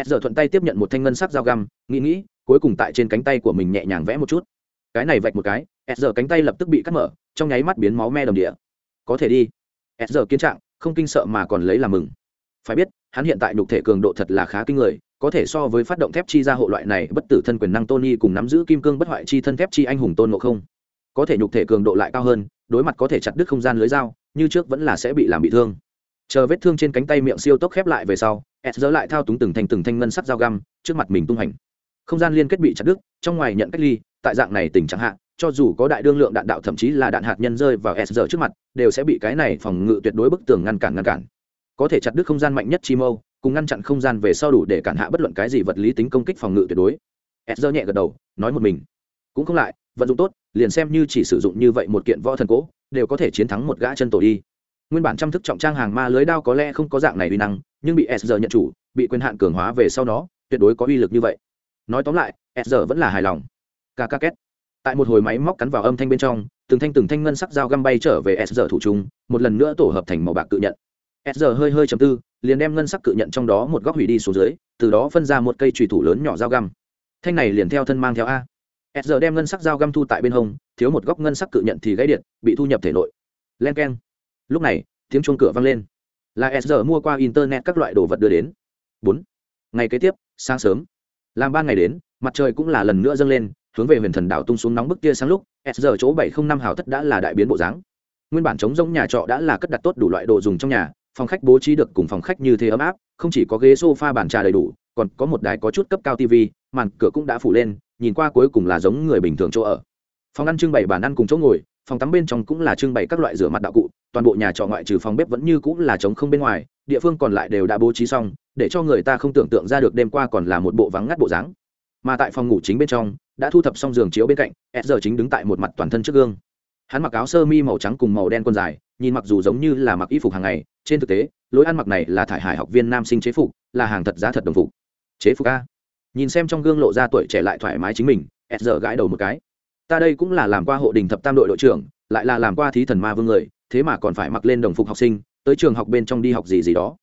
S giờ thuận tay tiếp nhận một thanh ngân sắc dao găm, nghĩ nghĩ, cuối cùng tại trên cánh tay của mình nhẹ nhàng vẽ một chút. Cái này vạch một cái s giờ cánh tay lập tức bị cắt mở, trong nháy mắt biến máu me đồng địa. Có thể đi. S giờ kiến trạng, không kinh sợ mà còn lấy làm mừng. Phải biết, hắn hiện tại nhục thể cường độ thật là khá kinh người, có thể so với phát động thép chi ra hộ loại này bất tử thân quyền năng tony cùng nắm giữ kim cương bất hoại chi thân thép chi anh hùng tôn ngộ không. Có thể nhục thể cường độ lại cao hơn, đối mặt có thể chặt đứt không gian lưới dao như trước vẫn là sẽ bị làm bị thương. Chờ vết thương trên cánh tay miệng siêu tốc khép lại về sau s giờ lại thao túng từng thành từng thanh ngân sắc dao găm, trước mặt mình tung hành. Không gian liên kết bị chặt đứt, trong ngoài nhận cách ly, tại dạng này tình trạng hạn cho dù có đại đương lượng đạn đạo thậm chí là đạn hạt nhân rơi vào s giờ trước mặt, đều sẽ bị cái này phòng ngự tuyệt đối bức tường ngăn cản ngăn cản. Có thể chặt đứt không gian mạnh nhất chi mâu, cùng ngăn chặn không gian về sau đủ để cản hạ bất luận cái gì vật lý tính công kích phòng ngự tuyệt đối. S giờ nhẹ gật đầu, nói một mình. Cũng không lại, vận dụng tốt, liền xem như chỉ sử dụng như vậy một kiện võ thần cố đều có thể chiến thắng một gã chân tổ đi. Nguyên bản trăm thức trọng trang hàng ma lưới đao có lẽ không có dạng này uy năng, nhưng bị s giờ nhận chủ, bị quyền hạn cường hóa về sau nó, tuyệt đối có uy lực như vậy. Nói tóm lại, s giờ vẫn là hài lòng. Kkk tại một hồi máy móc cắn vào âm thanh bên trong, từng thanh từng thanh ngân sắc dao găm bay trở về s giờ thủ trung, một lần nữa tổ hợp thành màu bạc cự nhận. S giờ hơi hơi chầm tư, liền đem ngân sắc cự nhận trong đó một góc hủy đi xuống dưới, từ đó phân ra một cây trùy thủ lớn nhỏ dao găm. Thanh này liền theo thân mang theo a s giờ đem ngân sắc dao găm thu tại bên hông, thiếu một góc ngân sắc cự nhận thì gãy điện, bị thu nhập thể nội. Len k e n lúc này, tiếng chuông cửa vang lên. Là s giờ mua qua internet các loại đồ vật đưa đến. Bốn. Ngày kế tiếp, sáng sớm. Làm ba ngày đến, mặt trời cũng là lần nữa dâng lên, hướng về huyền thần đảo tung xuống nóng bức tia sáng lúc, s giờ chỗ bảy không năm hào thất đã là đại biến bộ dáng. Nguyên bản chống rỗng nhà trọ đã là cất đặt tốt đủ loại đồ dùng trong nhà, phòng khách bố trí được cùng phòng khách như thế ấm áp, không chỉ có ghế sofa bàn trà đầy đủ, còn có một đài có chút cấp cao tv màn cửa cũng đã phủ lên nhìn qua cuối cùng là giống người bình thường chỗ ở. Phòng ăn trưng bày bàn ăn cùng chỗ ngồi, phòng tắm bên trong cũng là trưng bày các loại rửa mặt đạo cụ, toàn bộ nhà trọ ngoại trừ phòng bếp vẫn như cũng là trống không bên ngoài, địa phương còn lại đều đã bố trí xong, để cho người ta không tưởng tượng ra được đêm qua còn là một bộ vắng ngắt bộ dáng. Mà tại phòng ngủ chính bên trong, đã thu thập xong giường chiếu bên cạnh, s giờ chính đứng tại một mặt toàn thân trước gương. Hắn mặc áo sơ mi màu trắng cùng màu đen quần dài, nhìn mặc dù giống như là mặc y phục hàng ngày, trên thực tế, lối ăn mặc này là thải hải học viên nam sinh chế phục, là hàng thật giá thật đồng phục. Chế phục a nhìn xem trong gương lộ ra tuổi trẻ lại thoải mái chính mình s giờ gãi đầu một cái. Ta đây cũng là làm qua hộ đình thập tam đội đội trưởng, lại là làm qua thí thần ma vương người, thế mà còn phải mặc lên đồng phục học sinh, tới trường học bên trong đi học gì gì đó.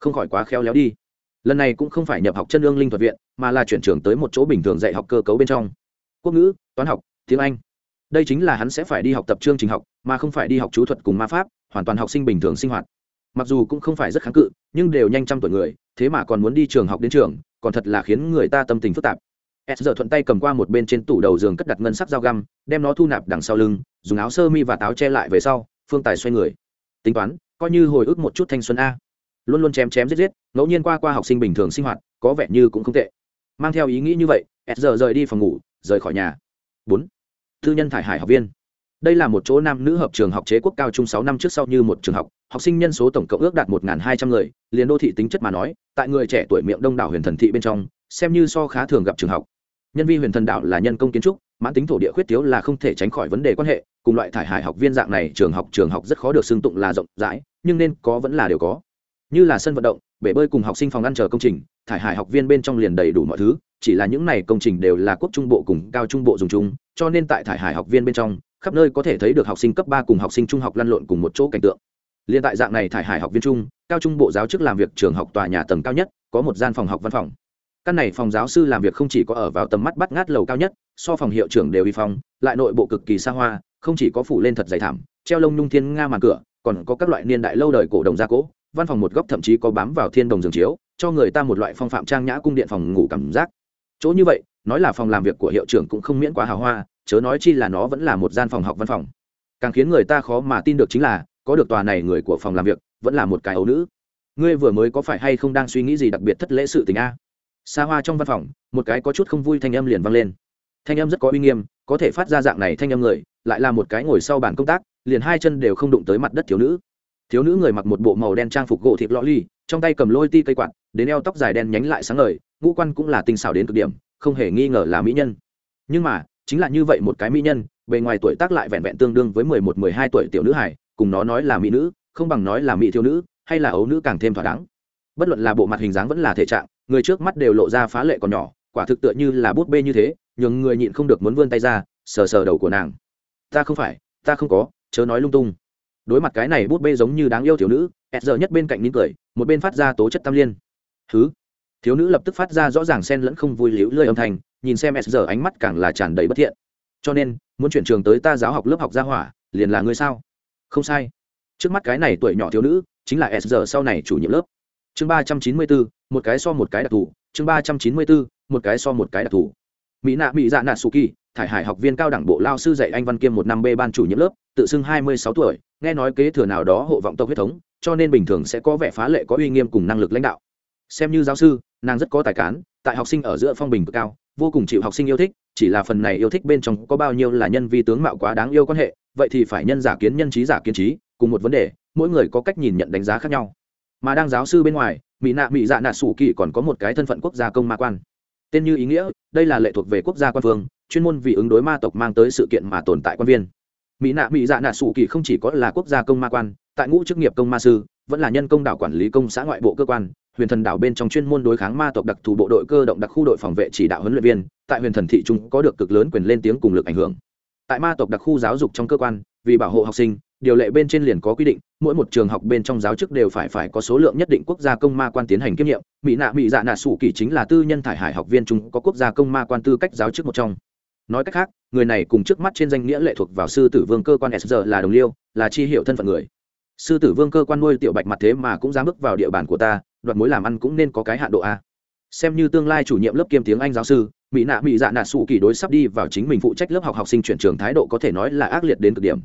Không khỏi quá khéo léo đi. Lần này cũng không phải nhập học chân lương linh thuật viện, mà là chuyển trường tới một chỗ bình thường dạy học cơ cấu bên trong. Quốc ngữ, toán học, tiếng anh. Đây chính là hắn sẽ phải đi học tập chương trình học, mà không phải đi học chú thuật cùng ma pháp, hoàn toàn học sinh bình thường sinh hoạt mặc dù cũng không phải rất kháng cự, nhưng đều nhanh trăm tuổi người, thế mà còn muốn đi trường học đến trường, còn thật là khiến người ta tâm tình phức tạp. S giờ thuận tay cầm qua một bên trên tủ đầu giường cất đặt ngân sắc dao găm, đem nó thu nạp đằng sau lưng, dùng áo sơ mi và táo che lại về sau, phương tài xoay người. Tính toán, coi như hồi ức một chút thanh xuân a. Luôn luôn chém chém giết giết, ngẫu nhiên qua qua học sinh bình thường sinh hoạt, có vẻ như cũng không tệ. Mang theo ý nghĩ như vậy, s giờ rời đi phòng ngủ, rời khỏi nhà. Bốn. Thư nhân thải hải học viên. Đây là một chỗ nam nữ hợp trường học chế quốc cao trung sáu năm trước sau như một trường học học sinh nhân số tổng cộng ước đạt một hai trăm người, liền đô thị tính chất mà nói, tại người trẻ tuổi miệng đông đảo huyền thần thị bên trong, xem như so khá thường gặp trường học. Nhân vi huyền thần đạo là nhân công kiến trúc, mãn tính thổ địa khuyết thiếu là không thể tránh khỏi vấn đề quan hệ, cùng loại thải hải học viên dạng này trường học trường học rất khó được xưng tụng là rộng rãi, nhưng nên có vẫn là đều có. Như là sân vận động, bể bơi cùng học sinh phòng ăn chờ công trình, thải hải học viên bên trong liền đầy đủ mọi thứ, chỉ là những này công trình đều là quốc trung bộ cùng cao trung bộ dùng chung, cho nên tại thải hải học viên bên trong, khắp nơi có thể thấy được học sinh cấp ba cùng học sinh trung học lăn lộn cùng một chỗ cảnh tượng liên tại dạng này thải hải học viên trung cao trung bộ giáo chức làm việc trường học tòa nhà tầng cao nhất, có một gian phòng học văn phòng. Căn này phòng giáo sư làm việc không chỉ có ở vào tầm mắt bắt ngát lầu cao nhất, so phòng hiệu trưởng đều y phong, lại nội bộ cực kỳ xa hoa, không chỉ có phủ lên thật dày thảm, treo lông nhung thiên nga màn cửa, còn có các loại niên đại lâu đời cổ đồng gia cố, văn phòng một góc thậm chí có bám vào thiên đồng giường chiếu, cho người ta một loại phong phạm trang nhã cung điện phòng ngủ cảm giác. Chỗ như vậy, nói là phòng làm việc của hiệu trưởng cũng không miễn quá hào hoa, chớ nói chi là nó vẫn là một gian phòng học văn phòng. Càng khiến người ta khó mà tin được chính là có được tòa này người của phòng làm việc, vẫn là một cái ấu nữ. Ngươi vừa mới có phải hay không đang suy nghĩ gì đặc biệt thất lễ sự tình a? Xa hoa trong văn phòng, một cái có chút không vui thanh âm liền vang lên. Thanh âm rất có uy nghiêm, có thể phát ra dạng này thanh âm người, lại là một cái ngồi sau bàn công tác, liền hai chân đều không đụng tới mặt đất thiếu nữ. Thiếu nữ người mặc một bộ màu đen trang phục gỗ thịt lõ ly, trong tay cầm lôi ti cây quạt, đến eo tóc dài đen nhánh lại sáng ngời, ngũ quan cũng là tinh xảo đến cực điểm, không hề nghi ngờ là mỹ nhân. Nhưng mà, chính là như vậy một cái mỹ nhân, bề ngoài tuổi tác lại vẹn vẹn tương đương với mười một, mười hai tuổi tiểu nữ hải cùng nó nói là mỹ nữ, không bằng nói là mỹ thiếu nữ, hay là ấu nữ càng thêm thỏa đáng. Bất luận là bộ mặt hình dáng vẫn là thể trạng, người trước mắt đều lộ ra phá lệ còn nhỏ, quả thực tựa như là bút bê như thế, nhường người nhịn không được muốn vươn tay ra, sờ sờ đầu của nàng. Ta không phải, ta không có, chớ nói lung tung. Đối mặt cái này bút bê giống như đáng yêu thiếu nữ ẹt giờ nhất bên cạnh nín cười, một bên phát ra tố chất tam liên. Thứ thiếu nữ lập tức phát ra rõ ràng sen lẫn không vui liễu lơi âm thanh, nhìn xem s giờ ánh mắt càng là tràn đầy bất thiện. Cho nên, muốn chuyển trường tới ta giáo học lớp học gia hỏa, liền là ngươi sao? Không sai. Trước mắt cái này tuổi nhỏ thiếu nữ, chính là s giờ sau này chủ nhiệm lớp. Chương ba trăm chín mươi bốn một cái so một cái đặc thù. Chương ba trăm chín mươi bốn một cái so một cái đặc thù. Mỹ nạ mỹ dạ nạ su kỳ, thải hải học viên cao đẳng bộ lao sư dạy anh văn kiêm một năm b ban chủ nhiệm lớp, tự xưng hai mươi sáu tuổi, nghe nói kế thừa nào đó hộ vọng tộc huyết thống, cho nên bình thường sẽ có vẻ phá lệ có uy nghiêm cùng năng lực lãnh đạo. Xem như giáo sư, nàng rất có tài cán, tại học sinh ở giữa phong bình cực cao, vô cùng chịu học sinh yêu thích chỉ là phần này yêu thích bên trong có bao nhiêu là nhân vi tướng mạo quá đáng yêu quan hệ, vậy thì phải nhân giả kiến nhân trí giả kiến trí, cùng một vấn đề, mỗi người có cách nhìn nhận đánh giá khác nhau. Mà đang giáo sư bên ngoài, mỹ nạ mỹ dạ nạ sủ kỳ còn có một cái thân phận quốc gia công ma quan. Tên như ý nghĩa, đây là lệ thuộc về quốc gia quan phương, chuyên môn vì ứng đối ma tộc mang tới sự kiện mà tồn tại quan viên. Mỹ nạ mỹ dạ nạ sủ kỳ không chỉ có là quốc gia công ma quan, tại ngũ chức nghiệp công ma sư, vẫn là nhân công đảo quản lý công xã ngoại bộ cơ quan huyền thần đảo bên trong chuyên môn đối kháng ma tộc đặc thù bộ đội cơ động đặc khu đội phòng vệ chỉ đạo huấn luyện viên, tại huyền thần thị trung có được cực lớn quyền lên tiếng cùng lực ảnh hưởng. Tại ma tộc đặc khu giáo dục trong cơ quan, vì bảo hộ học sinh, điều lệ bên trên liền có quy định, mỗi một trường học bên trong giáo chức đều phải phải có số lượng nhất định quốc gia công ma quan tiến hành kiêm nhiệm. Mỹ nạ mỹ dạ nạ sủ kỳ chính là tư nhân thải hải học viên chúng có quốc gia công ma quan tư cách giáo chức một trong. Nói cách khác, người này cùng trước mắt trên danh nghĩa lệ thuộc vào sư tử vương cơ quan sr là đồng liêu, là chi hiệu thân phận người. Sư tử vương cơ quan nuôi tiểu bạch mặt thế mà cũng dám bước vào địa bàn của ta đoạt mối làm ăn cũng nên có cái hạn độ a. Xem như tương lai chủ nhiệm lớp kiêm tiếng anh giáo sư, mỹ nạ mỹ dạ nạ sụ kỳ đối sắp đi vào chính mình phụ trách lớp học học sinh chuyển trường thái độ có thể nói là ác liệt đến cực điểm.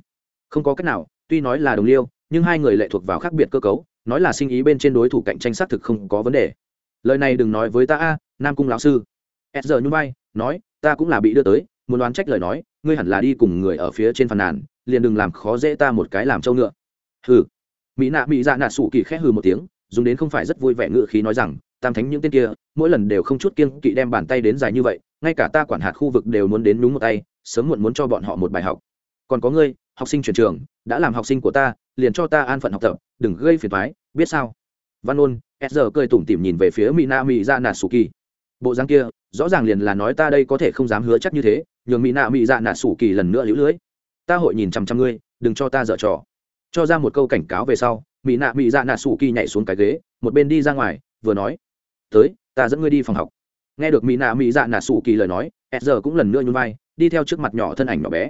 Không có cách nào, tuy nói là đồng liêu, nhưng hai người lệ thuộc vào khác biệt cơ cấu, nói là sinh ý bên trên đối thủ cạnh tranh xác thực không có vấn đề. Lời này đừng nói với ta a, nam cung lão sư. S giờ như vai, nói, ta cũng là bị đưa tới, muốn đoán trách lời nói, ngươi hẳn là đi cùng người ở phía trên phàn nàn, liền đừng làm khó dễ ta một cái làm trâu ngựa. Hừ. Mỹ nạ mỹ dạ nạ sủ kỳ khẽ hừ một tiếng dùng đến không phải rất vui vẻ ngự khí nói rằng, tam thánh những tên kia, mỗi lần đều không chút kiên kỵ đem bàn tay đến dài như vậy, ngay cả ta quản hạt khu vực đều muốn đến đúng một tay, sớm muộn muốn cho bọn họ một bài học. Còn có ngươi, học sinh chuyển trường, đã làm học sinh của ta, liền cho ta an phận học tập, đừng gây phiền thoái biết sao? Văn ôn, s giờ cười tủm tỉm nhìn về phía mỹ na mỹ ra nà sù kỳ bộ dáng kia, rõ ràng liền là nói ta đây có thể không dám hứa chắc như thế, nhường mỹ nạ mỹ dạ nà sủ kỳ lần nữa lũ lưỡi. ta hội nhìn chằm chằm ngươi, đừng cho ta dở trò. Cho ra một câu cảnh cáo về sau mỹ nạ mỹ dạ nà sủ kỳ nhảy xuống cái ghế, một bên đi ra ngoài, vừa nói, tới, ta dẫn ngươi đi phòng học. Nghe được mỹ nạ mỹ dạ nà sủ kỳ lời nói, s giờ cũng lần nữa nhún vai, đi theo trước mặt nhỏ thân ảnh nhỏ bé.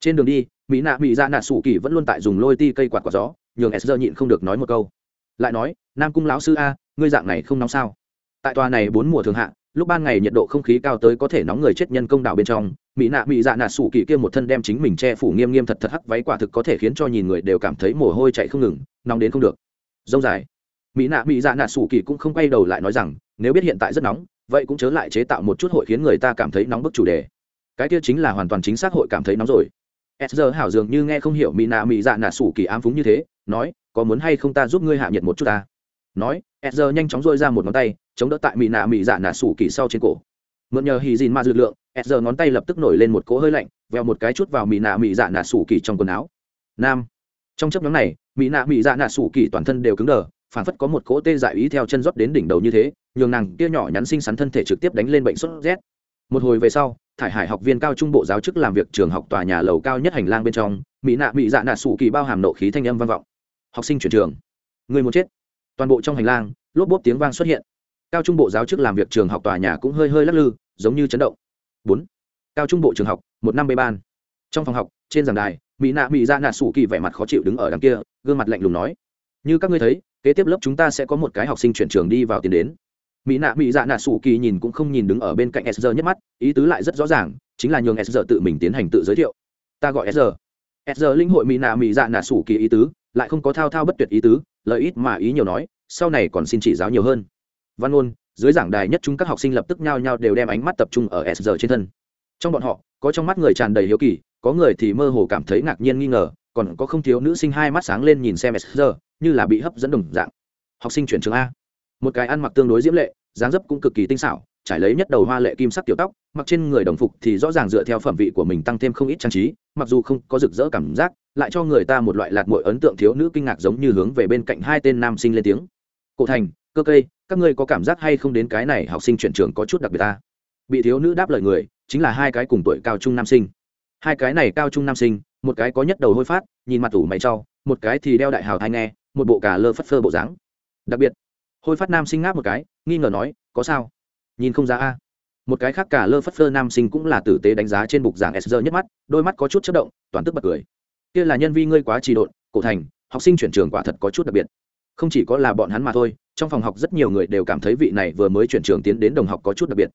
Trên đường đi mỹ nạ mỹ dạ nà sủ kỳ vẫn luôn tại dùng lôi ti cây quạt quả gió, nhường s giờ nhịn không được nói một câu. Lại nói, nam cung lão sư a, ngươi dạng này không nóng sao? Tại tòa này bốn mùa thường hạ lúc ban ngày nhiệt độ không khí cao tới có thể nóng người chết nhân công đảo bên trong, mỹ nạ mỹ dạ nạ sủ kỳ kia một thân đem chính mình che phủ nghiêm nghiêm thật thật hắc váy quả thực có thể khiến cho nhìn người đều cảm thấy mồ hôi chạy không ngừng, nóng đến không được. Dông dài. Mỹ nạ mỹ dạ nạ sủ kỳ cũng không quay đầu lại nói rằng, nếu biết hiện tại rất nóng, vậy cũng chớ lại chế tạo một chút hội khiến người ta cảm thấy nóng bức chủ đề. Cái kia chính là hoàn toàn chính xác hội cảm thấy nóng rồi. S giờ hảo dường như nghe không hiểu mỹ nạ mỹ dạ nạ sủ kỳ ám phúng như thế, nói, có muốn hay không ta giúp ngươi hạ nhiệt một chút ta? Nói s giờ nhanh chóng dôi ra một ngón tay, chống đỡ tại mỹ nạ mỹ dạ nạ sủ kỳ sau trên cổ. Mượn nhờ hì dìn ma dược lượng s giờ ngón tay lập tức nổi lên một cỗ hơi lạnh veo một cái chút vào mỹ nạ mỹ dạ nạ sủ kỳ trong quần áo. Nam. Trong chấp nhóm này mỹ nạ mỹ dạ nạ sủ kỳ toàn thân đều cứng đờ, phản phất có một cỗ tê dại ý theo chân rót đến đỉnh đầu như thế, nhường nàng kia nhỏ nhắn xinh xắn thân thể trực tiếp đánh lên bệnh sốt rét. Một hồi về sau, thải hải học viên cao trung bộ giáo chức làm việc trường học tòa nhà lầu cao nhất hành lang bên trong mỹ nạ mỹ dạ nạ sủ kỳ bao hàm nộ khí thanh âm vang vọng. Học sinh chuyển trường. Người muốn chết toàn bộ trong hành lang, lốp bốp tiếng vang xuất hiện. Cao trung bộ giáo chức làm việc trường học tòa nhà cũng hơi hơi lắc lư, giống như chấn động. Bốn. Cao trung bộ trường học, một năm bê ban. Trong phòng học, trên giảng đài, mỹ nạ mỹ ra nạ sủ kỳ vẻ mặt khó chịu đứng ở đằng kia, gương mặt lạnh lùng nói, như các ngươi thấy, kế tiếp lớp chúng ta sẽ có một cái học sinh chuyển trường đi vào tiền đến. Mỹ nạ mỹ dạ nạ sủ kỳ nhìn cũng không nhìn đứng ở bên cạnh sr nhất mắt, ý tứ lại rất rõ ràng, chính là nhường sr tự mình tiến hành tự giới thiệu. Ta gọi sr sr linh hội mỹ nạ mỹ dạ nạ sủ kỳ ý tứ lại không có thao thao bất tuyệt ý tứ, lợi ít mà ý nhiều nói, sau này còn xin chỉ giáo nhiều hơn. Văn ngôn, dưới giảng đài nhất chúng các học sinh lập tức nhao nhao đều đem ánh mắt tập trung ở s giờ trên thân. Trong bọn họ, có trong mắt người tràn đầy hiếu kỳ, có người thì mơ hồ cảm thấy ngạc nhiên nghi ngờ, còn có không thiếu nữ sinh hai mắt sáng lên nhìn xem s giờ như là bị hấp dẫn đồng dạng. Học sinh chuyển trường a. Một cái ăn mặc tương đối diễm lệ, dáng dấp cũng cực kỳ tinh xảo, trải lấy nhất đầu hoa lệ kim sắc tiểu tóc, mặc trên người đồng phục thì rõ ràng dựa theo phẩm vị của mình tăng thêm không ít trang trí, mặc dù không có rực rỡ cảm giác lại cho người ta một loại lạc mội ấn tượng thiếu nữ kinh ngạc giống như hướng về bên cạnh hai tên nam sinh lên tiếng. Cổ thành, cơ cây, các ngươi có cảm giác hay không đến cái này học sinh chuyển trường có chút đặc biệt ta? Bị thiếu nữ đáp lời người, chính là hai cái cùng tuổi cao trung nam sinh. Hai cái này cao trung nam sinh, một cái có nhất đầu hôi phát, nhìn mặt ủ mày trau một cái thì đeo đại hào thai nghe, một bộ cà lơ phất phơ bộ dáng. Đặc biệt, hôi phát nam sinh ngáp một cái, nghi ngờ nói, có sao? Nhìn không ra a. Một cái khác cả lơ phất phơ nam sinh cũng là tử tế đánh giá trên bục giảng sr nhất mắt, đôi mắt có chút chất động, toàn tức bật cười kia là nhân vi ngươi quá trì độn, cổ thành, học sinh chuyển trường quả thật có chút đặc biệt. Không chỉ có là bọn hắn mà thôi, trong phòng học rất nhiều người đều cảm thấy vị này vừa mới chuyển trường tiến đến đồng học có chút đặc biệt.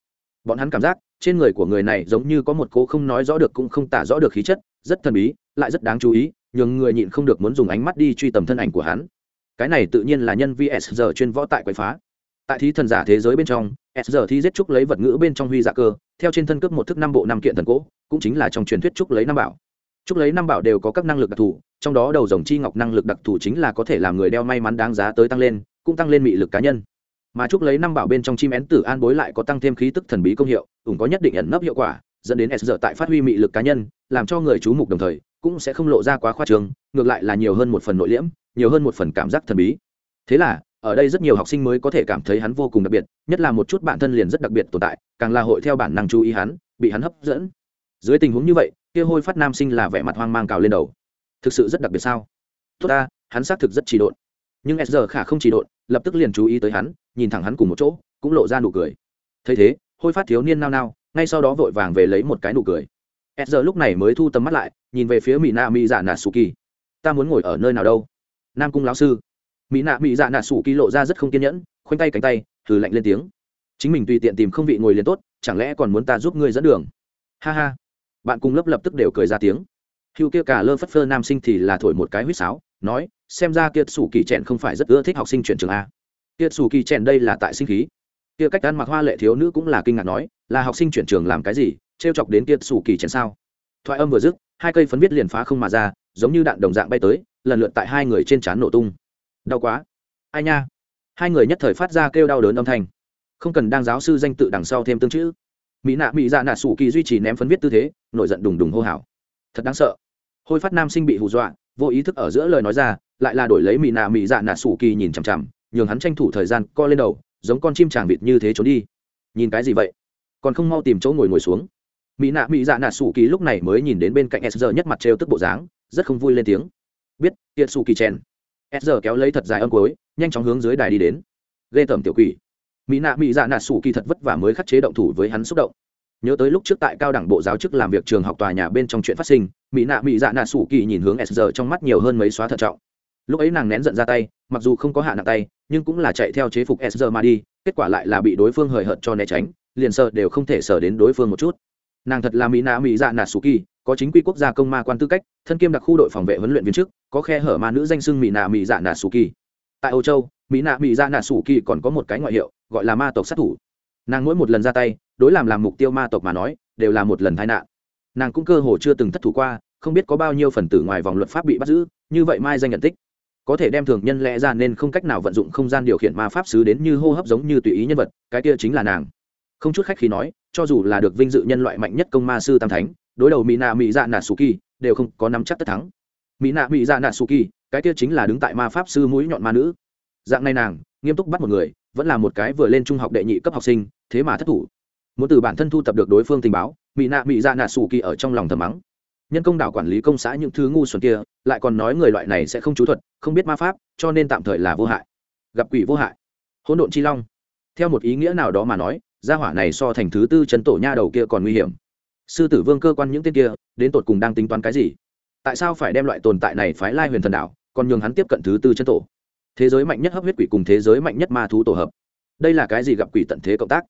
Bọn hắn cảm giác, trên người của người này giống như có một cô không nói rõ được cũng không tả rõ được khí chất, rất thần bí, lại rất đáng chú ý, nhường người nhịn không được muốn dùng ánh mắt đi truy tầm thân ảnh của hắn. Cái này tự nhiên là nhân vs chuyên võ tại quậy phá. Tại thí thần giả thế giới bên trong, s giờ thi giết trúc lấy vật ngữ bên trong huy dạ cơ, theo trên thân cướp một thức năm bộ năm kiện thần cỗ cũng chính là trong truyền thuyết trúc lấy năm bảo. Chúc lấy năm bảo đều có các năng lực đặc thù, trong đó đầu dòng chi ngọc năng lực đặc thù chính là có thể làm người đeo may mắn đáng giá tới tăng lên, cũng tăng lên mị lực cá nhân. Mà chúc lấy năm bảo bên trong chim én tử an bối lại có tăng thêm khí tức thần bí công hiệu cũng có nhất định ẩn nấp hiệu quả, dẫn đến s giờ tại phát huy mị lực cá nhân, làm cho người chú mục đồng thời, cũng sẽ không lộ ra quá khoa trương, ngược lại là nhiều hơn một phần nội liễm, nhiều hơn một phần cảm giác thần bí. Thế là, ở đây rất nhiều học sinh mới có thể cảm thấy hắn vô cùng đặc biệt, nhất là một chút bản thân liền rất đặc biệt tồn tại, càng là hội theo bản năng chú ý hắn, bị hắn hấp dẫn. Dưới tình huống như vậy kia hôi phát nam sinh là vẻ mặt hoang mang cào lên đầu. Thực sự rất đặc biệt sao? Tốt ta, hắn xác thực rất trì độn. Nhưng s giờ khả không trì độn, lập tức liền chú ý tới hắn, nhìn thẳng hắn cùng một chỗ, cũng lộ ra nụ cười. Thấy thế, hôi phát thiếu niên nao nao, ngay sau đó vội vàng về lấy một cái nụ cười. S giờ lúc này mới thu tầm mắt lại, nhìn về phía mỹ nạ mỹ dạ nà su kỳ ta muốn ngồi ở nơi nào đâu? Nam cung lão sư. Mỹ nạ mỹ dạ nạ sù kỳ lộ ra rất không kiên nhẫn, khoanh tay cánh tay thử lạnh lên tiếng. Chính mình tùy tiện tìm không vị ngồi liền tốt, chẳng lẽ còn muốn ta giúp ngươi dẫn đường? Ha ha bạn cùng lớp lập tức đều cười ra tiếng. Hữu kia cả lơ phất phơ nam sinh thì là thổi một cái huýt sáo, nói, xem ra kia sủ kỳ trẻn không phải rất ưa thích học sinh chuyển trường a. Kia sủ kỳ trẻn đây là tại sinh khí. Kia cách ăn mặc hoa lệ thiếu nữ cũng là kinh ngạc nói, là học sinh chuyển trường làm cái gì, trêu chọc đến kia sủ kỳ trẻn sao? Thoại âm vừa dứt, hai cây phấn viết liền phá không mà ra, giống như đạn đồng dạng bay tới, lần lượt tại hai người trên trán nổ tung. Đau quá. Ai nha. Hai người nhất thời phát ra kêu đau đớn âm thanh. Không cần đang giáo sư danh tự đằng sau thêm tương chữ mỹ nạ mỹ dạ nạ sủ kỳ duy trì ném phấn viết tư thế, nổi giận đùng đùng hô hào. Thật đáng sợ. Hôi phát nam sinh bị hù dọa, vô ý thức ở giữa lời nói ra, lại là đổi lấy mỹ nạ mỹ dạ nạ sủ kỳ nhìn chằm chằm, nhường hắn tranh thủ thời gian co lên đầu, giống con chim chàng vịt như thế trốn đi. Nhìn cái gì vậy? Còn không mau tìm chỗ ngồi ngồi xuống. Mỹ nạ mỹ dạ nạ sủ kỳ lúc này mới nhìn đến bên cạnh s giờ nhất mặt trêu tức bộ dáng, rất không vui lên tiếng. Biết tiện sủ kỳ chen s giờ kéo lấy thật dài âm cối nhanh chóng hướng dưới đài đi đến. Ghê tởm tiểu quỷ mỹ nạ mỹ dạ nạ sủ kỳ thật vất vả mới khắc chế động thủ với hắn xúc động. Nhớ tới lúc trước tại cao đẳng bộ giáo chức làm việc trường học tòa nhà bên trong chuyện phát sinh, mỹ nạ mỹ dạ nạ sủ kỳ nhìn hướng s giờ trong mắt nhiều hơn mấy xóa thận trọng. Lúc ấy nàng nén giận ra tay, mặc dù không có hạ nặng tay, nhưng cũng là chạy theo chế phục s giờ mà đi, kết quả lại là bị đối phương hời hợt cho né tránh, liền sợ đều không thể sợ đến đối phương một chút. Nàng thật là mỹ nạ mỹ dạ nạ sủ kỳ, có chính quy quốc gia công ma quan tư cách, thân kiêm đặc khu đội phòng vệ huấn luyện viên chức, có khe hở ma nữ danh xưng mỹ nạ mỹ dạ nạ sủ kỳ tại âu châu, mỹ nạ mỹ ra nạ sủ kỳ còn có một cái ngoại hiệu, gọi là ma tộc sát thủ. Nàng mỗi một lần ra tay, đối làm làm mục tiêu ma tộc mà nói, đều là một lần tai nạn. Nàng cũng cơ hồ chưa từng thất thủ qua, không biết có bao nhiêu phần tử ngoài vòng luật pháp bị bắt giữ, như vậy mai danh nhận tích. Có thể đem thường nhân lẽ ra nên không cách nào vận dụng không gian điều khiển ma pháp sứ đến như hô hấp giống như tùy ý nhân vật, cái kia chính là nàng. Không chút khách khi nói, cho dù là được vinh dự nhân loại mạnh nhất công ma sư tam thánh, đối đầu mỹ nạ mỹ dạ nạ su kỳ, đều không có nắm chắc tất thắng. Mỹ nạ mỹ dạ nạ su kỳ cái kia chính là đứng tại ma pháp sư mũi nhọn ma nữ. Dạng này nàng, nghiêm túc bắt một người, vẫn là một cái vừa lên trung học đệ nhị cấp học sinh, thế mà thất thủ. Muốn từ bản thân thu tập được đối phương tình báo mỹ nạ mỹ ra dạ nạ sủ kỳ ở trong lòng thầm mắng. Nhân công đảo quản lý công xã những thứ ngu xuẩn kia, lại còn nói người loại này sẽ không chú thuật, không biết ma pháp, cho nên tạm thời là vô hại. Gặp quỷ vô hại. Hỗn độn chi long. Theo một ý nghĩa nào đó mà nói, gia hỏa này so thành thứ tư chấn tổ nha đầu kia còn nguy hiểm. Sư tử vương cơ quan những tên kia, đến tột cùng đang tính toán cái gì? Tại sao phải đem loại tồn tại này phái lai huyền thần đảo còn nhường hắn tiếp cận thứ tư chân tổ. Thế giới mạnh nhất hấp huyết quỷ cùng thế giới mạnh nhất ma thú tổ hợp. Đây là cái gì gặp quỷ tận thế cộng tác?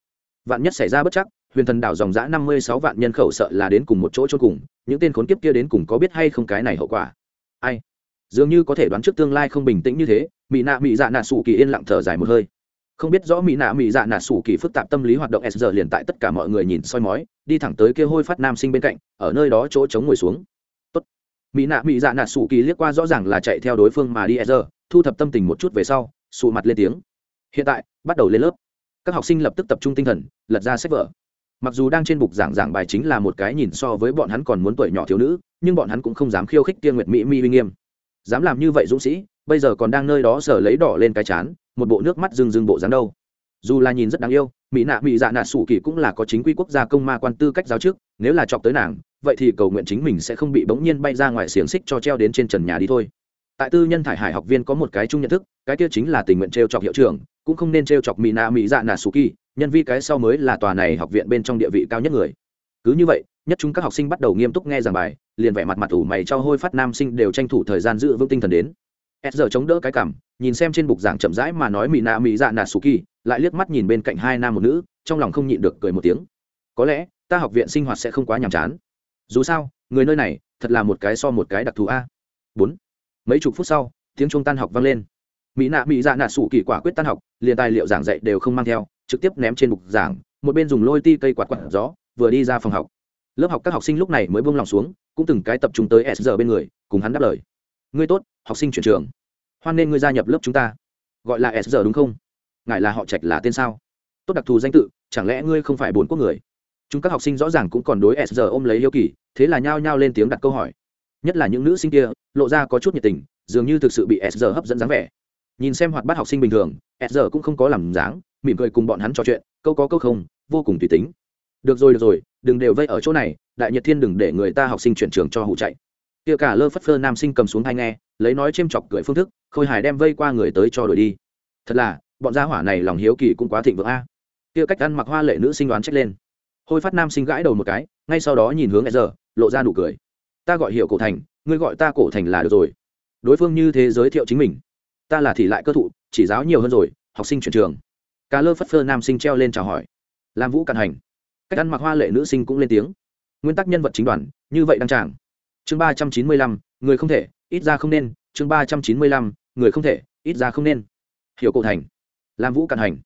Vạn nhất xảy ra bất chắc, huyền thần đảo dòng giã năm mươi sáu vạn nhân khẩu sợ là đến cùng một chỗ cho cùng, những tên khốn kiếp kia đến cùng có biết hay không cái này hậu quả? Ai? Dường như có thể đoán trước tương lai không bình tĩnh như thế mỹ nạ mỹ dạ nạ sủ kỳ yên lặng thở dài một hơi. Không biết rõ mỹ nạ mỹ dạ nạ sủ kỳ phức tạp tâm lý hoạt động s giờ liền tại tất cả mọi người nhìn soi mói, đi thẳng tới kia hôi phát nam sinh bên cạnh, ở nơi đó chỗ chống ngồi xuống mỹ nạ mỹ dạ nạ sủ kỳ liếc qua rõ ràng là chạy theo đối phương mà đi s thu thập tâm tình một chút về sau, sụ mặt lên tiếng. Hiện tại, bắt đầu lên lớp. Các học sinh lập tức tập trung tinh thần, lật ra sách vở. Mặc dù đang trên bục giảng giảng bài chính là một cái nhìn so với bọn hắn còn muốn tuổi nhỏ thiếu nữ, nhưng bọn hắn cũng không dám khiêu khích tiên nguyệt mỹ mi uy nghiêm. Dám làm như vậy dũng sĩ, bây giờ còn đang nơi đó sở lấy đỏ lên cái chán, một bộ nước mắt rừng rừng bộ dáng đâu. Dù là nhìn rất đáng yêu mỹ nạ mỹ dạ nạ sủ kỳ cũng là có chính quy quốc gia công ma quan tư cách giáo trước nếu là chọc tới nàng, vậy thì cầu nguyện chính mình sẽ không bị bỗng nhiên bay ra ngoài xiềng xích cho treo đến trên trần nhà đi thôi. Tại tư nhân thải hải học viên có một cái chung nhận thức, cái kia chính là tình nguyện t r e o chọc hiệu trưởng, cũng không nên t r e o chọc mỹ nạ mỹ dạ nạ su kỳ, nhân vi cái sau mới là tòa này học viện bên trong địa vị cao nhất người. Cứ như vậy, nhất chúng các học sinh bắt đầu nghiêm túc nghe giảng bài, liền vẻ mặt mặt ủ mày cho hôi phát nam sinh đều tranh thủ thời gian giữ vững tinh thần đến. S giờ chống đỡ cái cảm, nhìn xem trên bục giảng chậm rãi mà nói mỹ nạ mỹ dạ nạ su kỳ lại liếc mắt nhìn bên cạnh hai nam một nữ, trong lòng không nhịn được cười một tiếng. Có lẽ, ta học viện sinh hoạt sẽ không quá nhàm chán. Dù sao, người nơi này, thật là một cái so một cái đặc thù a. Bốn. Mấy chục phút sau, tiếng trung tan học vang lên. Mỹ nạ mỹ dạ nạ sủ kỳ quả quyết tan học, liền tài liệu giảng dạy đều không mang theo, trực tiếp ném trên bục giảng, một bên dùng lôi ti cây quạt quạt gió, vừa đi ra phòng học. Lớp học các học sinh lúc này mới buông lòng xuống, cũng từng cái tập trung tới s giờ bên người, cùng hắn đáp lời. Ngươi tốt, học sinh chuyển trường. Hoan nên ngươi gia nhập lớp chúng ta. Gọi là s giờ đúng không? Ngài là họ trạch là tên sao? Tốt đặc thù danh tự, chẳng lẽ ngươi không phải bốn quốc người? Chúng các học sinh rõ ràng cũng còn đối s giờ ôm lấy yêu kỳ, thế là nhao nhao lên tiếng đặt câu hỏi. Nhất là những nữ sinh kia, lộ ra có chút nhiệt tình, dường như thực sự bị s giờ hấp dẫn dáng vẻ. Nhìn xem hoạt bát học sinh bình thường, s giờ cũng không có làm dáng, mỉm cười cùng bọn hắn trò chuyện, câu có câu không, vô cùng tùy tính. Được rồi được rồi, đừng đều vây ở chỗ này, đại nhật thiên đừng để người ta học sinh chuyển trường cho hụ chạy. Kia cả lơ phất phơ nam sinh cầm xuống hai nghe, lấy nói c h chọc cười phương thức, khôi hài đem vây qua người tới cho đổi đi. Thật là bọn gia hỏa này lòng hiếu kỳ cũng quá thịnh vượng a. Kia cách ăn mặc hoa lệ nữ sinh đoán trách lên. Hôi phát nam sinh gãi đầu một cái, ngay sau đó nhìn hướng e giờ lộ ra nụ cười. Ta gọi hiệu cổ thành, ngươi gọi ta cổ thành là được rồi. Đối phương như thế giới thiệu chính mình. Ta là thị lại cơ thụ, chỉ giáo nhiều hơn rồi, học sinh chuyển trường. Cá lơ phất phơ nam sinh treo lên chào hỏi. Làm vũ cạn hành. Cách ăn mặc hoa lệ nữ sinh cũng lên tiếng. Nguyên tắc nhân vật chính đoàn, như vậy đăng tràng. Chương ba trăm chín mươi lăm, người không thể, ít ra không nên. Chương ba trăm chín mươi lăm, người không thể, ít ra không nên. Hiểu cổ thành làm vũ cạn hành.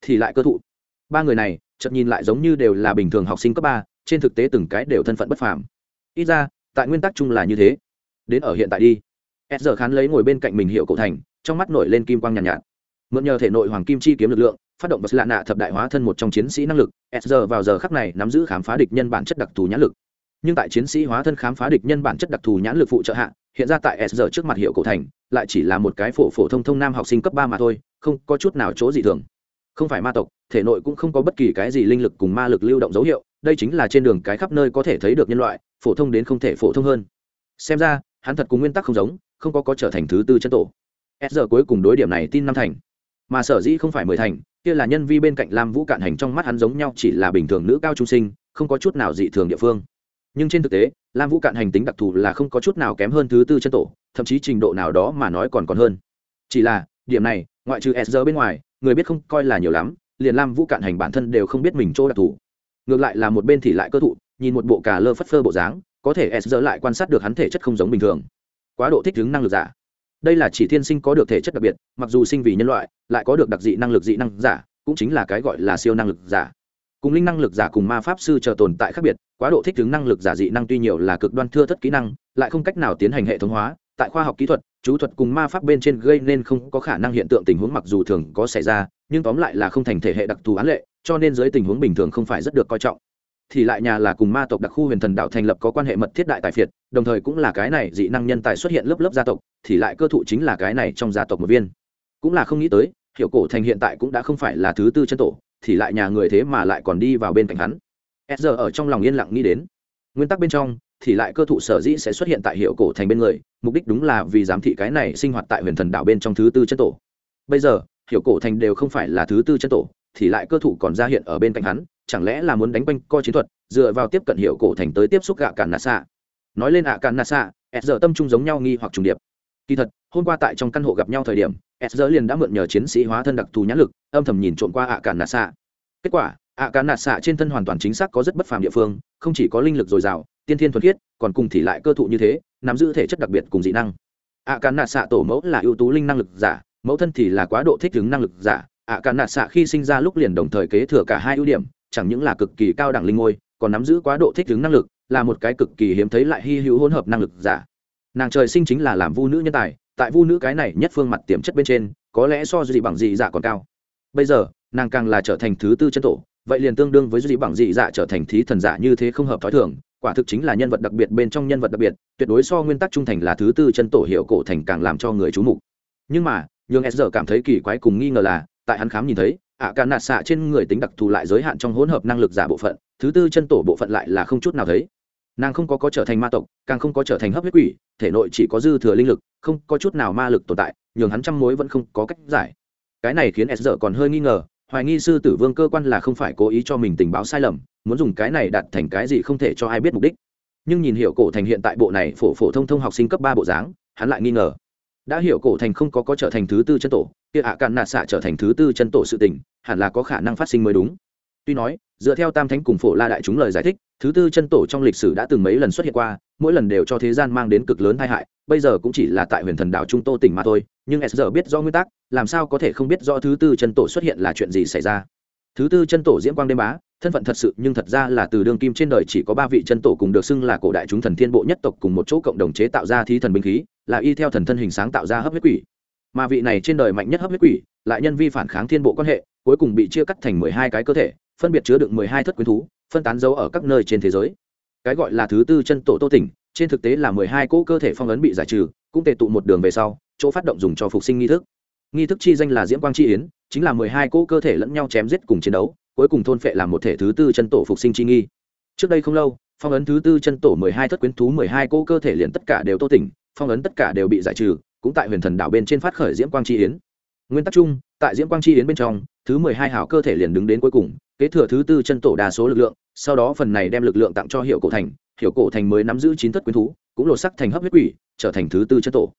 Thì lại cơ thụ. Ba người này chợt nhìn lại giống như đều là bình thường học sinh cấp ba trên thực tế từng cái đều thân phận bất phàm. Ít ra tại nguyên tắc chung là như thế. Đến ở hiện tại đi. S giờ khán lấy ngồi bên cạnh mình hiệu cổ thành trong mắt nổi lên kim quang nhàn nhạt, nhạt. Mượn nhờ thể nội hoàng kim chi kiếm lực lượng phát động và lạ nạ thập đại hóa thân một trong chiến sĩ năng lực s giờ vào giờ khắc này nắm giữ khám phá địch nhân bản chất đặc thù nhãn lực. Nhưng tại chiến sĩ hóa thân khám phá địch nhân bản chất đặc thù nhãn lực phụ trợ hạ hiện ra tại s giờ trước mặt hiệu cổ thành, lại chỉ là một cái phổ phổ thông thông nam học sinh cấp ba mà thôi, không có chút nào chỗ gì thường. Không phải ma tộc, thể nội cũng không có bất kỳ cái gì linh lực cùng ma lực lưu động dấu hiệu, đây chính là trên đường cái khắp nơi có thể thấy được nhân loại, phổ thông đến không thể phổ thông hơn. Xem ra, hắn thật cùng nguyên tắc không giống, không có có trở thành thứ tư chân tổ. S giờ cuối cùng đối điểm này tin năm thành. Mà sở dĩ không phải mười thành, kia là nhân vi bên cạnh lam vũ cạn hành trong mắt hắn giống nhau chỉ là bình thường nữ cao trung sinh, không có chút nào dị thường địa phương nhưng trên thực tế, lam vũ cạn hành tính đặc thù là không có chút nào kém hơn thứ tư chân tổ, thậm chí trình độ nào đó mà nói còn còn hơn. Chỉ là, điểm này, ngoại trừ sr bên ngoài, người biết không coi là nhiều lắm, liền lam vũ cạn hành bản thân đều không biết mình chỗ đặc thù. Ngược lại là một bên thì lại cơ thụ, nhìn một bộ cà lơ phất phơ bộ dáng, có thể sr lại quan sát được hắn thể chất không giống bình thường. Quá độ thích ứng năng lực giả. Đây là chỉ thiên sinh có được thể chất đặc biệt, mặc dù sinh vì nhân loại, lại có được đặc dị năng lực dị năng giả, cũng chính là cái gọi là siêu năng lực giả. Cùng linh năng lực giả cùng ma pháp sư chờ tồn tại khác biệt quá độ thích ứng năng lực giả dị năng tuy nhiều là cực đoan thưa thất kỹ năng, lại không cách nào tiến hành hệ thống hóa, tại khoa học kỹ thuật, chú thuật cùng ma pháp bên trên gây nên không có khả năng hiện tượng tình huống mặc dù thường có xảy ra, nhưng tóm lại là không thành thể hệ đặc thù án lệ, cho nên dưới tình huống bình thường không phải rất được coi trọng. Thì lại nhà là cùng ma tộc đặc khu huyền thần đạo thành lập có quan hệ mật thiết đại tài phiệt, đồng thời cũng là cái này dị năng nhân tài xuất hiện lớp lớp gia tộc, thì lại cơ thụ chính là cái này trong gia tộc một viên. Cũng là không nghĩ tới hiệu cổ thành hiện tại cũng đã không phải là thứ tư chân tổ, thì lại nhà người thế mà lại còn đi vào bên cạnh hắn s giờ ở trong lòng yên lặng nghĩ đến. Nguyên tắc bên trong, thì lại cơ thụ sở dĩ sẽ xuất hiện tại hiệu cổ thành bên người, mục đích đúng là vì giám thị cái này sinh hoạt tại huyền thần đảo bên trong thứ tư chân tổ. Bây giờ, hiệu cổ thành đều không phải là thứ tư chân tổ, thì lại cơ thụ còn ra hiện ở bên cạnh hắn, chẳng lẽ là muốn đánh quanh co chiến thuật, dựa vào tiếp cận hiệu cổ thành tới tiếp xúc gạ cản nạ xạ nói lên ạ cản nạ xạ s giờ tâm trung giống nhau nghi hoặc trùng điệp. Kỳ thật, hôm qua tại trong căn hộ gặp nhau thời điểm s giờ liền đã mượn nhờ chiến sĩ hóa thân đặc thù nhãn lực, âm thầm nhìn trộm qua ạ cản nạ xạ kết quả ạ cá nạt xạ trên thân hoàn toàn chính xác có rất bất phàm địa phương, không chỉ có linh lực dồi dào, tiên thiên thuần khiết, còn cùng thì lại cơ thụ như thế, nắm giữ thể chất đặc biệt cùng dị năng. ạ cá nạt xạ tổ mẫu là ưu tú linh năng lực giả, mẫu thân thì là quá độ thích ứng năng lực giả. ạ cá nạt xạ khi sinh ra lúc liền đồng thời kế thừa cả hai ưu điểm, chẳng những là cực kỳ cao đẳng linh ngôi, còn nắm giữ quá độ thích ứng năng lực, là một cái cực kỳ hiếm thấy lại hy hữu hỗn hợp năng lực giả. Nàng trời sinh chính là làm vu nữ nhân tài, tại vu nữ cái này nhất phương mặt tiềm chất bên trên, có lẽ so gì bằng dị giả còn cao. Bây giờ, nàng càng là trở thành thứ tư chân tổ vậy liền tương đương với dị bằng dị dạ trở thành thí thần giả như thế không hợp thói thường, quả thực chính là nhân vật đặc biệt bên trong nhân vật đặc biệt, tuyệt đối so nguyên tắc trung thành là thứ tư chân tổ hiệu cổ thành càng làm cho người chú mục. Nhưng mà, nhường s giờ cảm thấy kỳ quái cùng nghi ngờ là, tại hắn khám nhìn thấy ạ cả nạt xạ trên người tính đặc thù lại giới hạn trong hỗn hợp năng lực giả bộ phận, thứ tư chân tổ bộ phận lại là không chút nào thấy. Nàng không có có trở thành ma tộc, càng không có trở thành hấp huyết quỷ, thể nội chỉ có dư thừa linh lực, không có chút nào ma lực tồn tại, nhường hắn trăm mối vẫn không có cách giải. Cái này khiến s giờ còn hơi nghi ngờ hoài nghi sư tử vương cơ quan là không phải cố ý cho mình tình báo sai lầm, muốn dùng cái này đặt thành cái gì không thể cho ai biết mục đích. Nhưng nhìn hiểu cổ thành hiện tại bộ này phổ phổ thông thông học sinh cấp ba bộ dáng, hắn lại nghi ngờ. Đã hiểu cổ thành không có có trở thành thứ tư chân tổ, kia ạ cạn nạt xạ trở thành thứ tư chân tổ sự tình, hẳn là có khả năng phát sinh mới đúng. Tuy nói, dựa theo tam thánh cùng phổ la đại chúng lời giải thích, thứ tư chân tổ trong lịch sử đã từng mấy lần xuất hiện qua mỗi lần đều cho thế gian mang đến cực lớn tai hại, bây giờ cũng chỉ là tại huyền thần đảo trung tô tỉnh mà thôi, nhưng s giờ biết do nguyên tắc, làm sao có thể không biết do thứ tư chân tổ xuất hiện là chuyện gì xảy ra. Thứ tư chân tổ diễm quang đêm bá, thân phận thật sự nhưng thật ra là từ đương kim trên đời chỉ có ba vị chân tổ cùng được xưng là cổ đại chúng thần thiên bộ nhất tộc cùng một chỗ cộng đồng chế tạo ra thí thần binh khí, là y theo thần thân hình sáng tạo ra hấp huyết quỷ. Mà vị này trên đời mạnh nhất hấp huyết quỷ, lại nhân vi phản kháng thiên bộ quan hệ, cuối cùng bị chia cắt thành mười hai cái cơ thể, phân biệt chứa đựng mười hai thất quyến thú, phân tán dấu ở các nơi trên thế giới cái gọi là thứ tư chân tổ tô tỉnh, trên thực tế là mười hai cỗ cơ thể phong ấn bị giải trừ, cũng tề tụ một đường về sau, chỗ phát động dùng cho phục sinh nghi thức. Nghi thức chi danh là diễm quang chi yến, chính là mười hai cỗ cơ thể lẫn nhau chém giết cùng chiến đấu, cuối cùng thôn phệ làm một thể thứ tư chân tổ phục sinh chi nghi. Trước đây không lâu, phong ấn thứ tư chân tổ mười hai thất quyến thú mười hai cỗ cơ thể liền tất cả đều tô tỉnh, phong ấn tất cả đều bị giải trừ, cũng tại huyền thần đảo bên trên phát khởi diễm quang chi yến. Nguyên tắc chung, tại diễm quang chi yến bên trong, thứ mười hai hảo cơ thể liền đứng đến cuối cùng, kế thừa thứ tư chân tổ đa số lực lượng sau đó phần này đem lực lượng tặng cho hiệu cổ thành hiệu cổ thành mới nắm giữ chín thất quyến thú, cũng lột sắc thành hấp huyết quỷ, trở thành thứ tư chân tổ.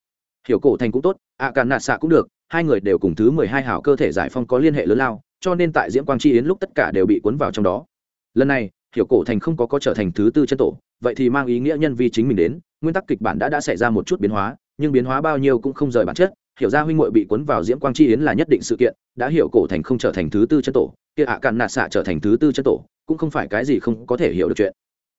Hiểu cổ thành cũng tốt ạ à càn nạ xạ cũng được, hai người đều cùng thứ mười hai hảo cơ thể giải phong có liên hệ lớn lao, cho nên tại diễm quang chi yến lúc tất cả đều bị cuốn vào trong đó. Lần này, hiểu cổ thành không có có trở thành thứ tư chân tổ, vậy thì mang ý nghĩa nhân vi chính mình đến, nguyên tắc kịch bản đã đã xảy ra một chút biến hóa, nhưng biến hóa bao nhiêu cũng không rời bản chất hiểu ra huynh muội bị cuốn vào diễm quang chi yến là nhất định sự kiện, đã hiểu cổ thành không trở thành thứ tư chân tổ, kia ạ à càn nạt xạ trở thành thứ tư chân tổ, cũng không phải cái gì không có thể hiểu được chuyện.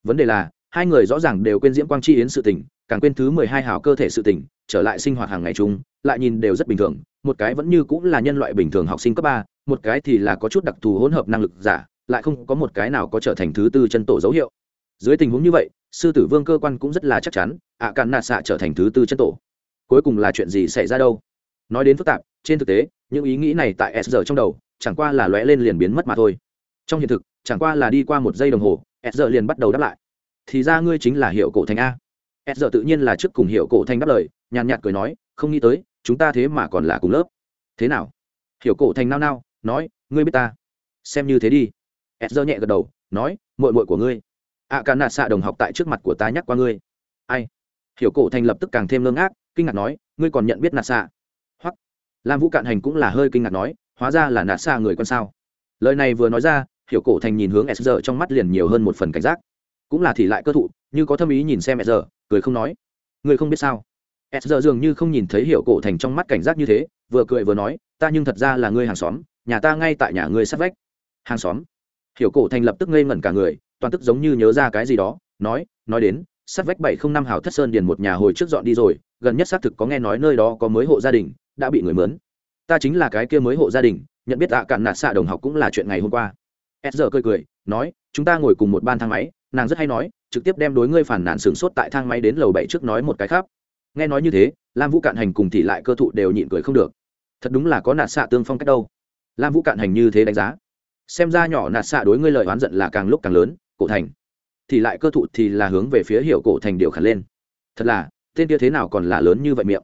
Vấn đề là, hai người rõ ràng đều quên diễm quang chi yến sự tình, càng quên thứ mười hai hào cơ thể sự tình, trở lại sinh hoạt hàng ngày chung, lại nhìn đều rất bình thường, một cái vẫn như cũng là nhân loại bình thường học sinh cấp ba, một cái thì là có chút đặc thù hỗn hợp năng lực giả, lại không có một cái nào có trở thành thứ tư chân tổ dấu hiệu. Dưới tình huống như vậy, sư tử vương cơ quan cũng rất là chắc chắn, ạ à càn nạt xạ trở thành thứ tư chân tổ cuối cùng là chuyện gì xảy ra đâu? Nói đến phức tạp, trên thực tế, những ý nghĩ này tại s giờ trong đầu, chẳng qua là lóe lên liền biến mất mà thôi. Trong hiện thực, chẳng qua là đi qua một giây đồng hồ, s giờ liền bắt đầu đáp lại. Thì ra ngươi chính là hiệu cổ thành a. S giờ tự nhiên là trước cùng hiệu cổ thành đáp lời, nhàn nhạt cười nói, không nghĩ tới, chúng ta thế mà còn là cùng lớp. Thế nào? Hiểu cổ thành nao nao, nói, ngươi biết ta. Xem như thế đi. SR nhẹ gật đầu, nói mội mội của ngươi. Ạ cả nạ xạ đồng học tại trước mặt của ta nhắc qua ngươi. Ai? Hiểu cổ thành lập tức càng thêm lương ác kinh ngạc nói, ngươi còn nhận biết nạt xạ hoặc, lam vũ cạn hành cũng là hơi kinh ngạc nói, hóa ra là nạt xạ người con sao? Lời này vừa nói ra, hiểu cổ thành nhìn hướng s giờ trong mắt liền nhiều hơn một phần cảnh giác. Cũng là thì lại cơ thụ, như có thâm ý nhìn xem s giờ cười không nói. Ngươi không biết sao? S giờ dường như không nhìn thấy hiểu cổ thành trong mắt cảnh giác như thế, vừa cười vừa nói, ta nhưng thật ra là ngươi hàng xóm, nhà ta ngay tại nhà ngươi sát vách. Hàng xóm? Hiểu cổ thành lập tức ngây ngẩn cả người, toàn tức giống như nhớ ra cái gì đó, nói nói đến, sát vách bảy không năm hào thất sơn điền một nhà hồi trước dọn đi rồi gần nhất xác thực có nghe nói nơi đó có mới hộ gia đình, đã bị người mướn. Ta chính là cái kia mới hộ gia đình, nhận biết tạ cạn nạt xạ đồng học cũng là chuyện ngày hôm qua. S giờ cười cười, nói, chúng ta ngồi cùng một ban thang máy, nàng rất hay nói, trực tiếp đem đối ngươi phản nản sửng sốt tại thang máy đến lầu bảy trước nói một cái khác. Nghe nói như thế, lam vũ cạn hành cùng thì lại cơ thụ đều nhịn cười không được. Thật đúng là có nạt xạ tương phong cách đâu. Lam vũ cạn hành như thế đánh giá. Xem ra nhỏ nạt xạ đối ngươi lời oán giận là càng lúc càng lớn, cổ thành. Thì lại cơ thụ thì là hướng về phía hiểu cổ thành điều khản lên. Thật là tên kia thế nào còn là lớn như vậy miệng?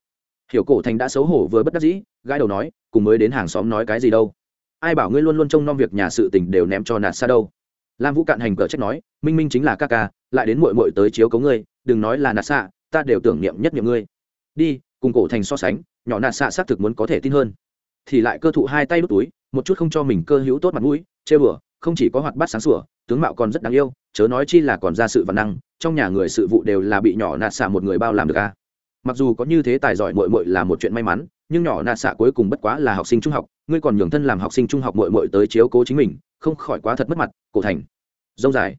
Hiểu cổ thành đã xấu hổ với bất đắc dĩ, gãi đầu nói, cùng mới đến hàng xóm nói cái gì đâu. Ai bảo ngươi luôn luôn trông nom việc nhà sự tình đều ném cho nạt xa đâu. Lam vũ cạn hành cờ trách nói, minh minh chính là ca ca, lại đến mội mội tới chiếu cấu ngươi, đừng nói là nạt xạ ta đều tưởng niệm nhất niệm ngươi. Đi, cùng cổ thành so sánh, nhỏ nạt xạ xác thực muốn có thể tin hơn. Thì lại cơ thụ hai tay đút túi, một chút không cho mình cơ hữu tốt mặt mũi, chê bừa, không chỉ có hoạt bát sáng sủa tướng mạo còn rất đáng yêu, chớ nói chi là còn ra sự văn năng, trong nhà người sự vụ đều là bị nhỏ nạt xạ một người bao làm được a mặc dù có như thế tài giỏi mội mội là một chuyện may mắn, nhưng nhỏ nạt xạ cuối cùng bất quá là học sinh trung học, ngươi còn nhường thân làm học sinh trung học mội mội tới chiếu cố chính mình, không khỏi quá thật mất mặt, cổ thành. Dông dài.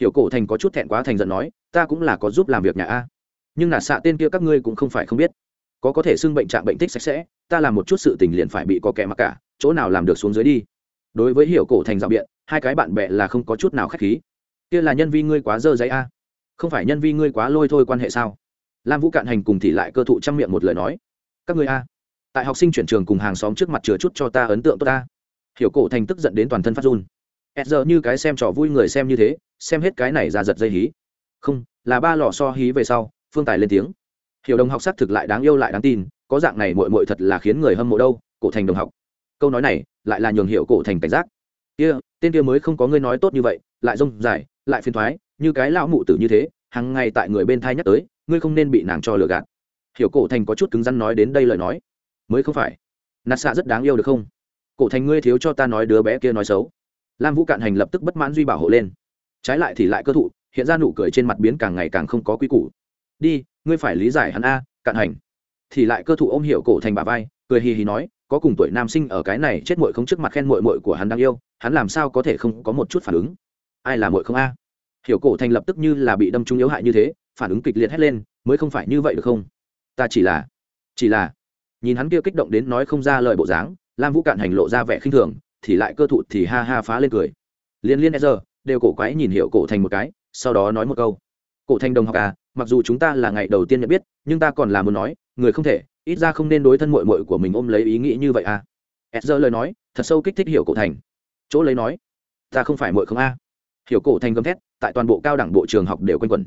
Hiểu cổ thành có chút thẹn quá thành giận nói, ta cũng là có giúp làm việc nhà a. Nhưng nạt xạ tên kia các ngươi cũng không phải không biết. Có có thể xưng bệnh trạng bệnh tích sạch sẽ, ta làm một chút sự tình liền phải bị có kẻ mặc cả, chỗ nào làm được xuống dưới đi. Đối với hiểu cổ thành dạo biện hai cái bạn bè là không có chút nào k h á c h khí. Kia là nhân vi ngươi quá dơ giấy a. Không phải nhân vi ngươi quá lôi thôi quan hệ sao? Lam vũ cạn hành cùng thì lại cơ thụ trang miệng một lời nói. Các ngươi a. Tại học sinh chuyển trường cùng hàng xóm trước mặt chừa chút cho ta ấn tượng tốt ta hiểu cổ thành tức giận đến toàn thân phát run. Ed giờ như cái xem trò vui người xem như thế, xem hết cái này ra giật dây hí. Không, là ba lò so hí về sau, phương tài lên tiếng. Hiểu đồng học xác thực lại đáng yêu lại đáng tin, có dạng này mội mội thật là khiến người hâm mộ đâu, cổ thành đồng học. Câu nói này, lại là nhường hiệu cổ thành cảnh giác kia, tên kia mới không có ngươi nói tốt như vậy, lại rông dài, lại phiền thoái, như cái lão mụ tử như thế hàng ngày tại người bên thai nhắc tới, ngươi không nên bị nàng cho lừa gạt. Hiểu cổ thành có chút cứng rắn nói đến đây lời nói. Mới không phải. Nạt xạ rất đáng yêu được không? Cổ thành ngươi thiếu cho ta nói đứa bé kia nói xấu. Lam vũ cạn hành lập tức bất mãn duy bảo hộ lên. Trái lại thì lại cơ thụ, hiện ra nụ cười trên mặt biến càng ngày càng không có quy củ. Đi, ngươi phải lý giải hắn a, cạn hành. Thì lại cơ thụ ôm Hiểu cổ thành bà vai cười hì hì nói, có cùng tuổi nam sinh ở cái này chết muội không trước mặt khen muội muội của hắn đang yêu, hắn làm sao có thể không có một chút phản ứng? Ai là muội không a? Hiểu cổ thành lập tức như là bị đâm trúng yếu hại như thế, phản ứng kịch liệt hét lên, mới không phải như vậy được không? Ta chỉ là chỉ là nhìn hắn kia kích động đến nói không ra lời bộ dáng, lam vũ cạn hành lộ ra vẻ khinh thường, thì lại cơ thụ thì ha ha phá lên cười. Liên liên e giờ, đều cổ quái nhìn hiểu cổ thành một cái, sau đó nói một câu. Cổ thành đồng học à mặc dù chúng ta là ngày đầu tiên nhận biết, nhưng ta còn là muốn nói, người không thể ít ra không nên đối thân mội mội của mình ôm lấy ý nghĩ như vậy à? S giờ lời nói, thật sâu kích thích hiểu cổ thành. Chỗ lấy nói, ta không phải mội không a. Hiểu cổ thành gầm thét, tại toàn bộ cao đẳng bộ trường học đều quanh quẩn.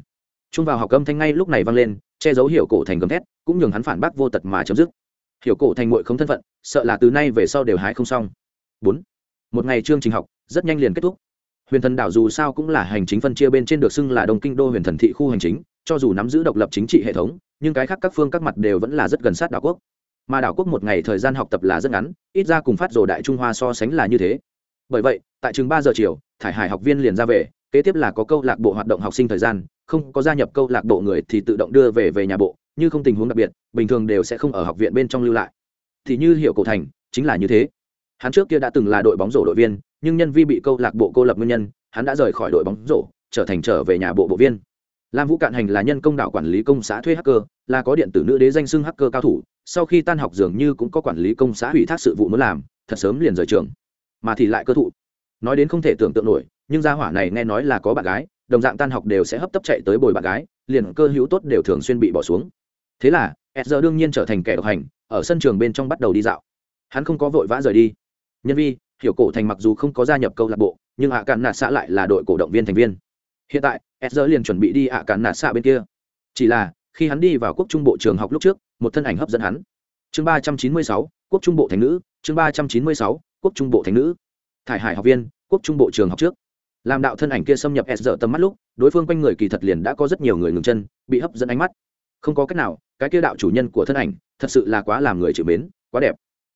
Trung vào học âm thanh ngay lúc này vang lên, che giấu hiểu cổ thành gầm thét, cũng nhường hắn phản bác vô tật mà chấm dứt. Hiểu cổ thành mội không thân phận, sợ là từ nay về sau đều hái không xong. Bốn, một ngày chương trình học, rất nhanh liền kết thúc. Huyền thần đảo dù sao cũng là hành chính phân chia bên trên được xưng là đông kinh đô huyền thần thị khu hành chính, cho dù nắm giữ độc lập chính trị hệ thống nhưng cái khác các phương các mặt đều vẫn là rất gần sát đảo quốc. Mà đảo quốc một ngày thời gian học tập là rất ngắn, ít ra cùng phát rồ đại trung hoa so sánh là như thế. Bởi vậy, tại chừng ba giờ chiều, thải hải học viên liền ra về, kế tiếp là có câu lạc bộ hoạt động học sinh thời gian, không có gia nhập câu lạc bộ người thì tự động đưa về về nhà bộ, như không tình huống đặc biệt, bình thường đều sẽ không ở học viện bên trong lưu lại. Thì như hiệu cổ thành, chính là như thế. Hắn trước kia đã từng là đội bóng rổ đội viên, nhưng nhân vi bị câu lạc bộ cô lập nguyên nhân, hắn đã rời khỏi đội bóng rổ, trở thành trở về nhà bộ bộ viên lam vũ cạn hành là nhân công đạo quản lý công xã thuê hacker, là có điện tử nữ đế danh xưng hacker cao thủ, sau khi tan học dường như cũng có quản lý công xã hủy thác sự vụ muốn làm, thật sớm liền rời trường. Mà thì lại cơ thụ. Nói đến không thể tưởng tượng nổi, nhưng gia hỏa này nghe nói là có bạn gái, đồng dạng tan học đều sẽ hấp tấp chạy tới bồi bạn gái, liền cơ hữu tốt đều thường xuyên bị bỏ xuống. Thế là s giờ đương nhiên trở thành kẻ độc hành, ở sân trường bên trong bắt đầu đi dạo. Hắn không có vội vã rời đi. Nhân vi, hiểu cổ thành mặc dù không có gia nhập câu lạc bộ, nhưng Hạ cạn nạt xã lại là đội cổ động viên thành viên hiện tại s liền chuẩn bị đi ạ cản nạ xạ bên kia. Chỉ là, khi hắn đi vào quốc trung bộ trường học lúc trước, một thân ảnh hấp dẫn hắn. Chương ba trăm chín mươi sáu, quốc trung bộ thành nữ. Chương ba trăm chín mươi sáu, quốc trung bộ thành nữ. Thải hải học viên, quốc trung bộ trường học trước. Làm đạo thân ảnh kia xâm nhập s tầm mắt lúc, đối phương quanh người kỳ thật liền đã có rất nhiều người ngừng chân, bị hấp dẫn ánh mắt. Không có cách nào, cái kia đạo chủ nhân của thân ảnh, thật sự là quá làm người chịu mến, quá đẹp.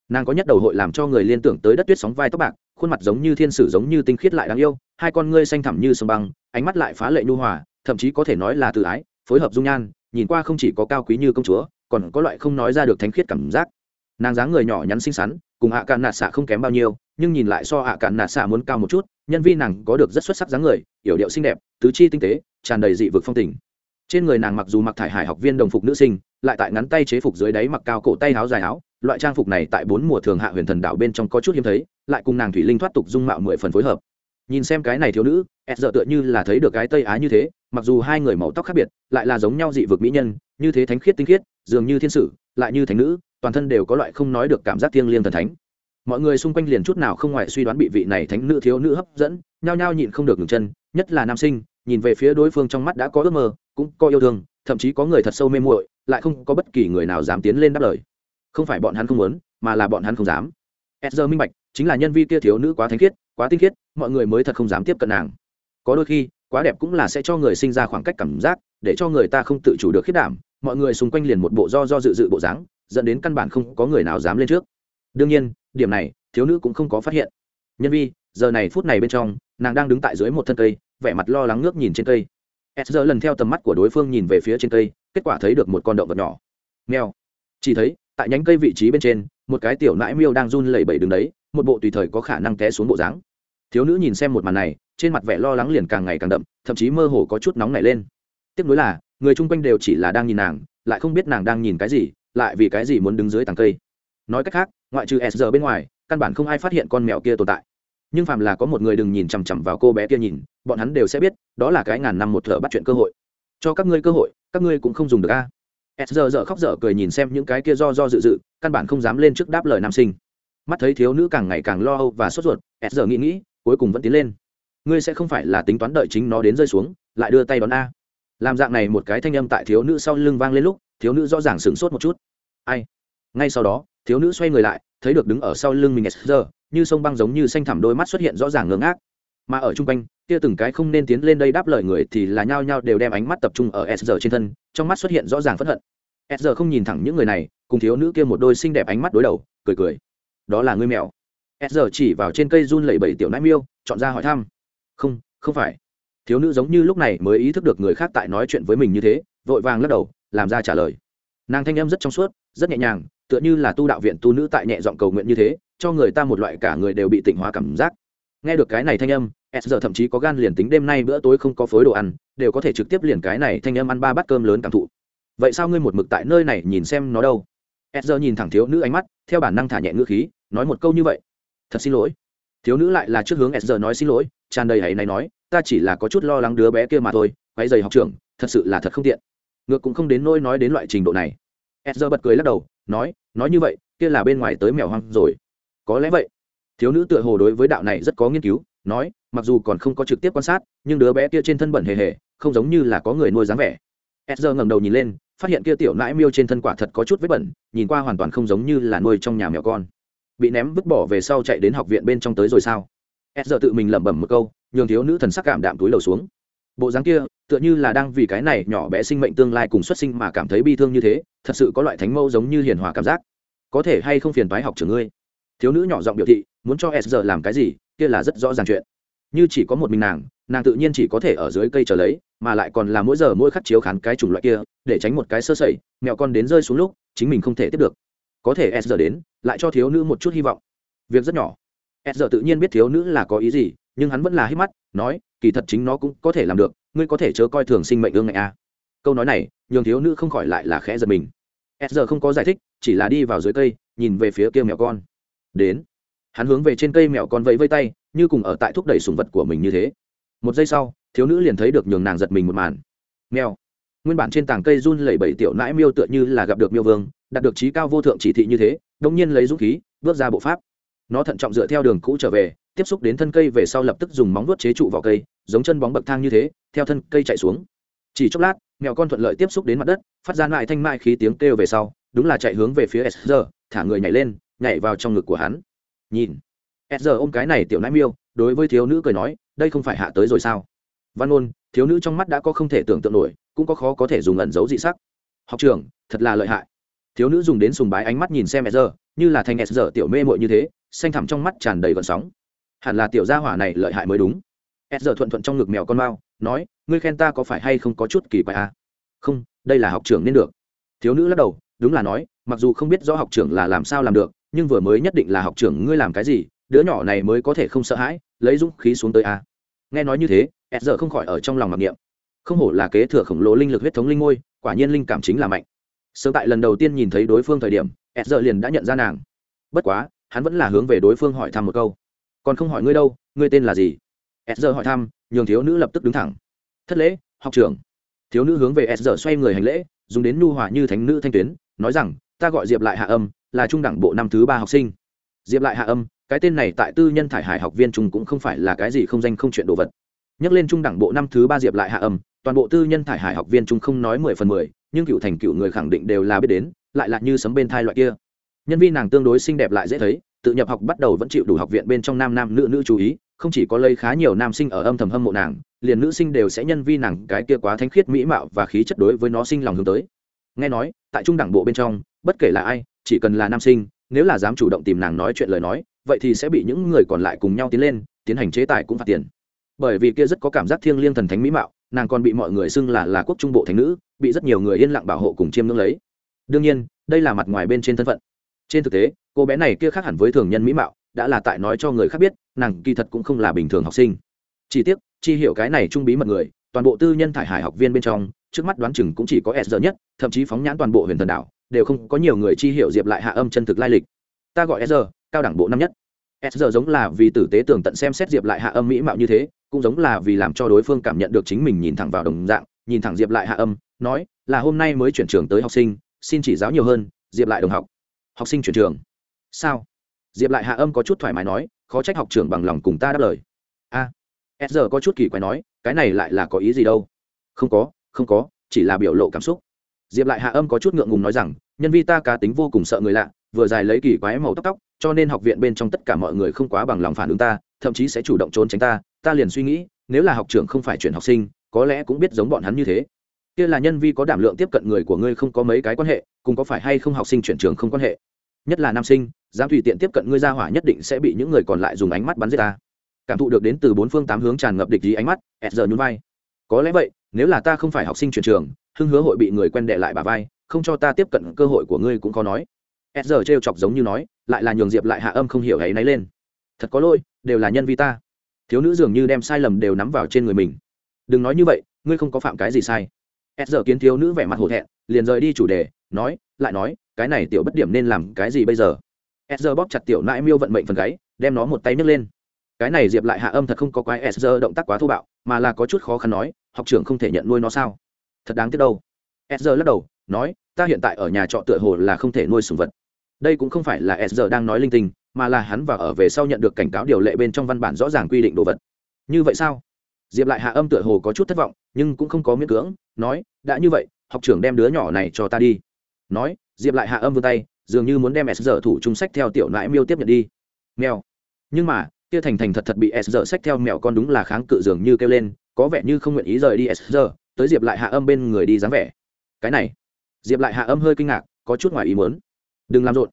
Nàng có nhất đầu hội làm cho người liên tưởng tới đất tuyết sóng vai tóc bạc, khuôn mặt giống như thiên sử giống như tinh khiết lại đáng yêu, hai con ngươi xanh thẳm như sông băng ánh mắt lại phá lệ nhu hòa, thậm chí có thể nói là tự ái, phối hợp dung nhan, nhìn qua không chỉ có cao quý như công chúa, còn có loại không nói ra được thánh khiết cảm giác. Nàng dáng người nhỏ nhắn xinh xắn, cùng hạ cạn nạ xạ không kém bao nhiêu, nhưng nhìn lại so hạ cạn nạ xạ muốn cao một chút, nhân vi nàng có được rất xuất sắc dáng người, yểu điệu xinh đẹp, tứ chi tinh tế, tràn đầy dị vực phong tình. Trên người nàng mặc dù mặc thải hải học viên đồng phục nữ sinh, lại tại ngắn tay chế phục dưới đáy mặc cao cổ tay áo dài áo, loại trang phục này tại bốn mùa thường hạ huyền thần đạo bên trong có chút hiếm thấy, lại cùng nàng thủy linh thoát tục dung mạo mười phần phối hợp nhìn xem cái này thiếu nữ, ed giờ tựa như là thấy được cái tây á như thế, mặc dù hai người màu tóc khác biệt, lại là giống nhau dị vực mỹ nhân, như thế thánh khiết tinh khiết, dường như thiên sử, lại như thánh nữ, toàn thân đều có loại không nói được cảm giác thiêng liêng thần thánh. Mọi người xung quanh liền chút nào không ngoại suy đoán bị vị này thánh nữ thiếu nữ hấp dẫn, nhao nhao nhịn không được ngừng chân, nhất là nam sinh, nhìn về phía đối phương trong mắt đã có ước mơ, cũng có yêu thương, thậm chí có người thật sâu mê muội, lại không có bất kỳ người nào dám tiến lên đáp lời. Không phải bọn hắn không muốn, mà là bọn hắn không dám. Ezra minh bạch, chính là nhân vi kia thiếu nữ quá thánh khiết quá tinh khiết, mọi người mới thật không dám tiếp cận nàng. Có đôi khi, quá đẹp cũng là sẽ cho người sinh ra khoảng cách cảm giác, để cho người ta không tự chủ được khiết đảm, mọi người xung quanh liền một bộ do do dự dự bộ dáng, dẫn đến căn bản không có người nào dám lên trước. Đương nhiên, điểm này, thiếu nữ cũng không có phát hiện. Nhân vi, giờ này phút này bên trong, nàng đang đứng tại dưới một thân cây, vẻ mặt lo lắng ngước nhìn trên cây. S giờ lần theo tầm mắt của đối phương nhìn về phía trên cây, kết quả thấy được một con động vật nhỏ. Mèo. Chỉ thấy, tại nhánh cây vị trí bên trên, một cái tiểu nãi miêu đang run lẩy bẩy đứng đấy một bộ tùy thời có khả năng té xuống bộ dáng. Thiếu nữ nhìn xem một màn này, trên mặt vẻ lo lắng liền càng ngày càng đậm, thậm chí mơ hồ có chút nóng nảy lên. Tiếp nối là, người chung quanh đều chỉ là đang nhìn nàng, lại không biết nàng đang nhìn cái gì, lại vì cái gì muốn đứng dưới tàng cây. Nói cách khác, ngoại trừ s giờ bên ngoài, căn bản không ai phát hiện con mèo kia tồn tại. Nhưng phàm là có một người đừng nhìn chằm chằm vào cô bé kia nhìn, bọn hắn đều sẽ biết, đó là cái ngàn năm một thợ bắt chuyện cơ hội. Cho các ngươi cơ hội, các ngươi cũng không dùng được a. S giờ dở khóc dở cười nhìn xem những cái kia do do dự dự, căn bản không dám lên trước đáp lời nam sinh mắt thấy thiếu nữ càng ngày càng lo âu và sốt ruột, s giờ nghĩ nghĩ, cuối cùng vẫn tiến lên. Ngươi sẽ không phải là tính toán đợi chính nó đến rơi xuống, lại đưa tay đón a. Làm dạng này một cái thanh âm tại thiếu nữ sau lưng vang lên lúc, thiếu nữ rõ ràng sửng sốt một chút. Ai? Ngay sau đó, thiếu nữ xoay người lại, thấy được đứng ở sau lưng mình s giờ như sông băng giống như xanh thẳm đôi mắt xuất hiện rõ ràng ngưỡng ác mà ở chung quanh, kia từng cái không nên tiến lên đây đáp lời người thì là nhao nhao đều đem ánh mắt tập trung ở s giờ trên thân, trong mắt xuất hiện rõ ràng phẫn hận. S giờ không nhìn thẳng những người này, cùng thiếu nữ kia một đôi xinh đẹp ánh mắt đối đầu, cười cười đó là ngươi mèo. S giờ chỉ vào trên cây run lẩy bẩy tiểu nãi miêu, chọn ra hỏi thăm. Không không phải. Thiếu nữ giống như lúc này mới ý thức được người khác tại nói chuyện với mình như thế, vội vàng lắc đầu, làm ra trả lời. Nàng thanh âm rất trong suốt, rất nhẹ nhàng, tựa như là tu đạo viện tu nữ tại nhẹ giọng cầu nguyện như thế, cho người ta một loại cả người đều bị tịnh hóa cảm giác. Nghe được cái này thanh âm, s giờ thậm chí có gan liền tính đêm nay bữa tối không có phối đồ ăn, đều có thể trực tiếp liền cái này thanh âm ăn ba bát cơm lớn cảm thụ. Vậy sao ngươi một mực tại nơi này nhìn xem nó đâu? Ezra nhìn thẳng thiếu nữ ánh mắt, theo bản năng thả nhẹ ngữ khí, nói một câu như vậy. Thật xin lỗi. Thiếu nữ lại là trước hướng Ezra nói xin lỗi, tràn đầy hãy này nói, ta chỉ là có chút lo lắng đứa bé kia mà thôi, quấy rầy học trưởng, thật sự là thật không tiện. Ngược cũng không đến nỗi nói đến loại trình độ này. Ezra bật cười lắc đầu, nói nói như vậy, kia là bên ngoài tới mèo hoang rồi. Có lẽ vậy. Thiếu nữ tựa hồ đối với đạo này rất có nghiên cứu, nói, mặc dù còn không có trực tiếp quan sát, nhưng đứa bé kia trên thân bẩn hề hề, không giống như là có người nuôi dáng vẻ. Ezra ngẩng đầu nhìn lên phát hiện kia tiểu nãi miêu trên thân quả thật có chút vết bẩn, nhìn qua hoàn toàn không giống như là nuôi trong nhà mèo con. Bị ném vứt bỏ về sau chạy đến học viện bên trong tới rồi sao? S giờ tự mình lẩm bẩm một câu, nhường thiếu nữ thần sắc cảm đạm túi lầu xuống. Bộ dáng kia, tựa như là đang vì cái này nhỏ bé sinh mệnh tương lai cùng xuất sinh mà cảm thấy bi thương như thế, thật sự có loại thánh mâu giống như hiền hòa cảm giác. Có thể hay không phiền toái học trường ngươi? Thiếu nữ nhỏ giọng biểu thị, muốn cho s giờ làm cái gì, kia là rất rõ ràng chuyện như chỉ có một mình nàng nàng tự nhiên chỉ có thể ở dưới cây chờ lấy, mà lại còn là mỗi giờ mỗi khắc chiếu khán cái chủng loại kia, để tránh một cái sơ sẩy, mẹo con đến rơi xuống lúc, chính mình không thể tiếp được. Có thể s giờ đến, lại cho thiếu nữ một chút hy vọng. Việc rất nhỏ. S giờ tự nhiên biết thiếu nữ là có ý gì, nhưng hắn vẫn là hít mắt, nói, kỳ thật chính nó cũng có thể làm được, ngươi có thể chớ coi thường sinh mệnh ương ngạnh a. À. câu nói này, nhường thiếu nữ không khỏi lại là khẽ giật mình. S giờ không có giải thích, chỉ là đi vào dưới cây, nhìn về phía kia mẹo con. Đến hắn hướng về trên cây mèo con vẫy vây tay, như cùng ở tại thúc đẩy sùng vật của mình như thế. Một giây sau, thiếu nữ liền thấy được nhường nàng giật mình một màn. Mèo. Nguyên bản trên tảng cây run lẩy bẩy tiểu nãi miêu tựa như là gặp được miêu vương, đạt được trí cao vô thượng chỉ thị như thế đông nhiên lấy dũng khí, bước ra bộ pháp. Nó thận trọng dựa theo đường cũ trở về, tiếp xúc đến thân cây về sau lập tức dùng móng vuốt chế trụ vào cây, giống chân bóng bậc thang như thế, theo thân cây chạy xuống. Chỉ chốc lát, mèo con thuận lợi tiếp xúc đến mặt đất, phát ra lại thanh mai khí tiếng kêu về sau, đúng là chạy hướng về phía s thả người nhảy lên, nhảy vào trong ngực của hắn nhìn. S ôm cái này tiểu nãi miêu, đối với thiếu nữ cười nói, đây không phải hạ tới rồi sao? Văn ôn thiếu nữ trong mắt đã có không thể tưởng tượng nổi, cũng có khó có thể dùng ẩn dấu dị sắc. Học trường thật là lợi hại. Thiếu nữ dùng đến sùng bái ánh mắt nhìn xem s như là thành s tiểu mê mội như thế, xanh thẳm trong mắt tràn đầy vận sóng. Hẳn là tiểu gia hỏa này lợi hại mới đúng. S thuận thuận trong ngực mèo con mao nói, ngươi khen ta có phải hay không có chút kỳ quái à? không, đây là học trưởng nên được. Thiếu nữ lắc đầu, đúng là nói, mặc dù không biết rõ học trưởng là làm sao làm được nhưng vừa mới nhất định là học trưởng ngươi làm cái gì, đứa nhỏ này mới có thể không sợ hãi, lấy dũng khí xuống tới a. Nghe nói như thế, s giờ không khỏi ở trong lòng mặc niệm. Không hổ là kế thừa khổng lồ linh lực huyết thống linh ngôi, quả nhiên linh cảm chính là mạnh. Sớm tại lần đầu tiên nhìn thấy đối phương thời điểm, s giờ liền đã nhận ra nàng. Bất quá, hắn vẫn là hướng về đối phương hỏi thăm một câu. Còn không hỏi ngươi đâu, ngươi tên là gì? S giờ hỏi thăm, nhường thiếu nữ lập tức đứng thẳng. Thất lễ, học trưởng. Thiếu nữ hướng về s giờ xoay người hành lễ, dùng đến nhu hòa như thánh nữ thanh tuyến, nói rằng, ta gọi diệp lại hạ âm là trung đẳng bộ năm thứ ba học sinh. Diệp lại hạ âm, cái tên này tại tư nhân thải hải học viên trung cũng không phải là cái gì không danh không chuyện đồ vật. Nhắc lên trung đẳng bộ năm thứ ba diệp lại hạ âm, toàn bộ tư nhân thải hải học viên trung không nói mười phần mười, nhưng cựu thành cựu người khẳng định đều là biết đến, lại là như sấm bên thai loại kia. Nhân viên nàng tương đối xinh đẹp lại dễ thấy, tự nhập học bắt đầu vẫn chịu đủ học viện bên trong nam nam nữ nữ chú ý, không chỉ có lây khá nhiều nam sinh ở âm thầm hâm mộ nàng, liền nữ sinh đều sẽ nhân vi nàng cái kia quá thánh khiết mỹ mạo và khí chất đối với nó sinh lòng hướng tới. Nghe nói, tại trung đẳng bộ bên trong, bất kể là ai chỉ cần là nam sinh, nếu là dám chủ động tìm nàng nói chuyện lời nói, vậy thì sẽ bị những người còn lại cùng nhau tiến lên, tiến hành chế tài cũng phạt tiền. Bởi vì kia rất có cảm giác thiêng liêng thần thánh mỹ mạo, nàng còn bị mọi người xưng là là quốc trung bộ thánh nữ, bị rất nhiều người yên lặng bảo hộ cùng chiêm ngưỡng lấy. Đương nhiên, đây là mặt ngoài bên trên thân phận. Trên thực tế, cô bé này kia khác hẳn với thường nhân mỹ mạo, đã là tại nói cho người khác biết, nàng kỳ thật cũng không là bình thường học sinh. Chỉ tiếc, chi hiểu cái này trung bí mật người, toàn bộ tư nhân thải hải học viên bên trong, trước mắt đoán chừng cũng chỉ có s giờ nhất, thậm chí phóng nhãn toàn bộ huyền thần đảo đều không có nhiều người chi hiểu diệp lại hạ âm chân thực lai lịch. Ta gọi sr cao đẳng bộ năm nhất. Sr giống là vì tử tế tưởng tận xem xét diệp lại hạ âm mỹ mạo như thế cũng giống là vì làm cho đối phương cảm nhận được chính mình nhìn thẳng vào đồng dạng nhìn thẳng diệp lại hạ âm nói là hôm nay mới chuyển trường tới học sinh xin chỉ giáo nhiều hơn diệp lại đồng học. Học sinh chuyển trường. Sao? Diệp lại hạ âm có chút thoải mái nói khó trách học trưởng bằng lòng cùng ta đáp lời. A. À, có chút kỳ quái nói cái này lại là có ý gì đâu? Không có không có chỉ là biểu lộ cảm xúc diệp lại hạ âm có chút ngượng ngùng nói rằng, nhân vi ta cá tính vô cùng sợ người lạ, vừa dài lấy kỳ quái màu tóc tóc, cho nên học viện bên trong tất cả mọi người không quá bằng lòng phản ứng ta, thậm chí sẽ chủ động trốn tránh ta ta liền suy nghĩ, nếu là học trưởng không phải chuyển học sinh, có lẽ cũng biết giống bọn hắn như thế. Kia là nhân vi có đảm lượng tiếp cận người của ngươi không có mấy cái quan hệ, cùng có phải hay không học sinh chuyển trường không quan hệ. Nhất là nam sinh, dám tùy tiện tiếp cận ngươi ra hỏa nhất định sẽ bị những người còn lại dùng ánh mắt bắn giết ta. Cảm thụ được đến từ bốn phương tám hướng tràn ngập địch ý ánh mắt ẹt giờ nhún vai. Có lẽ vậy, nếu là ta không phải học sinh chuyển trường hưng hứa hội bị người quen đệ lại bà vai, không cho ta tiếp cận cơ hội của ngươi cũng khó nói. S giờ trêu chọc giống như nói, lại là nhường diệp lại hạ âm không hiểu ấy náy lên. Thật có lỗi, đều là nhân vi ta. Thiếu nữ dường như đem sai lầm đều nắm vào trên người mình. Đừng nói như vậy, ngươi không có phạm cái gì sai. S giờ kiến thiếu nữ vẻ mặt hổ thẹn, liền rời đi chủ đề, nói, lại nói, cái này tiểu bất điểm nên làm cái gì bây giờ? S giờ bóp chặt tiểu nãi miêu vận mệnh phần gáy, đem nó một tay nhấc lên. Cái này diệp lại hạ âm thật không có quái s giờ động tác quá thô bạo, mà là có chút khó khăn nói, học trưởng không thể nhận nuôi nó sao? Thật đáng tiếc đâu. Sr lắc đầu, nói, ta hiện tại ở nhà trọ tựa hồ là không thể nuôi sùng vật. Đây cũng không phải là sr đang nói linh tinh, mà là hắn và ở về sau nhận được cảnh cáo điều lệ bên trong văn bản rõ ràng quy định đồ vật. Như vậy sao? Diệp lại hạ âm tựa hồ có chút thất vọng, nhưng cũng không có miễn cưỡng, nói, đã như vậy, học trưởng đem đứa nhỏ này cho ta đi. Nói, diệp lại hạ âm vươn tay, dường như muốn đem s giờ thủ trung sách theo tiểu nãi miêu tiếp nhận đi. Mèo. Nhưng mà, kia thành thành thật thật bị s giờ theo mèo con đúng là kháng cự dường như kêu lên, có vẻ như không nguyện ý rời đi s giờ tới diệp lại hạ âm bên người đi dáng vẻ. Cái này. Diệp lại hạ âm hơi kinh ngạc, có chút ngoài ý muốn. Đừng làm rộn.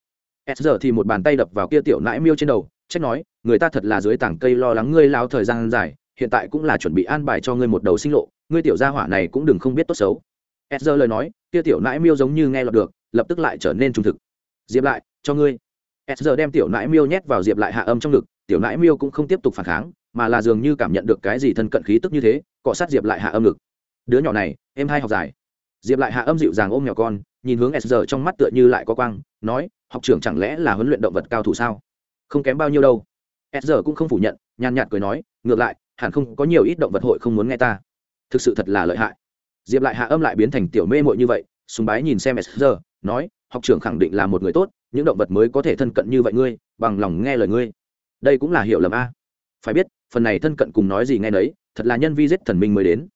S giờ thì một bàn tay đập vào kia tiểu nãi miêu trên đầu, trách nói, người ta thật là dưới tảng cây lo lắng ngươi lao thời gian dài, hiện tại cũng là chuẩn bị an bài cho ngươi một đầu sinh lộ, ngươi tiểu gia hỏa này cũng đừng không biết tốt xấu. S giờ lời nói, kia tiểu nãi miêu giống như nghe lọt được, lập tức lại trở nên trung thực. Diệp lại, cho ngươi. S giờ đem tiểu nãi miêu nhét vào diệp lại hạ âm trong ngực, tiểu nãi miêu cũng không tiếp tục phản kháng, mà là dường như cảm nhận được cái gì thân cận khí tức như thế, cọ sát diệp lại hạ âm ngực đứa nhỏ này em hai học dài. Diệp lại hạ âm dịu dàng ôm nhỏ con nhìn hướng SR trong mắt tựa như lại có quang nói học trưởng chẳng lẽ là huấn luyện động vật cao thủ sao? Không kém bao nhiêu đâu. SR cũng không phủ nhận nhàn nhạt cười nói ngược lại hẳn không có nhiều ít động vật hội không muốn nghe ta. Thực sự thật là lợi hại. Diệp lại hạ âm lại biến thành tiểu mê mội như vậy sùng bái nhìn xem SR, nói học trưởng khẳng định là một người tốt những động vật mới có thể thân cận như vậy ngươi bằng lòng nghe lời ngươi. Đây cũng là hiểu lầm a. Phải biết phần này thân cận cùng nói gì nghe đấy thật là nhân vi giết thần minh mới đến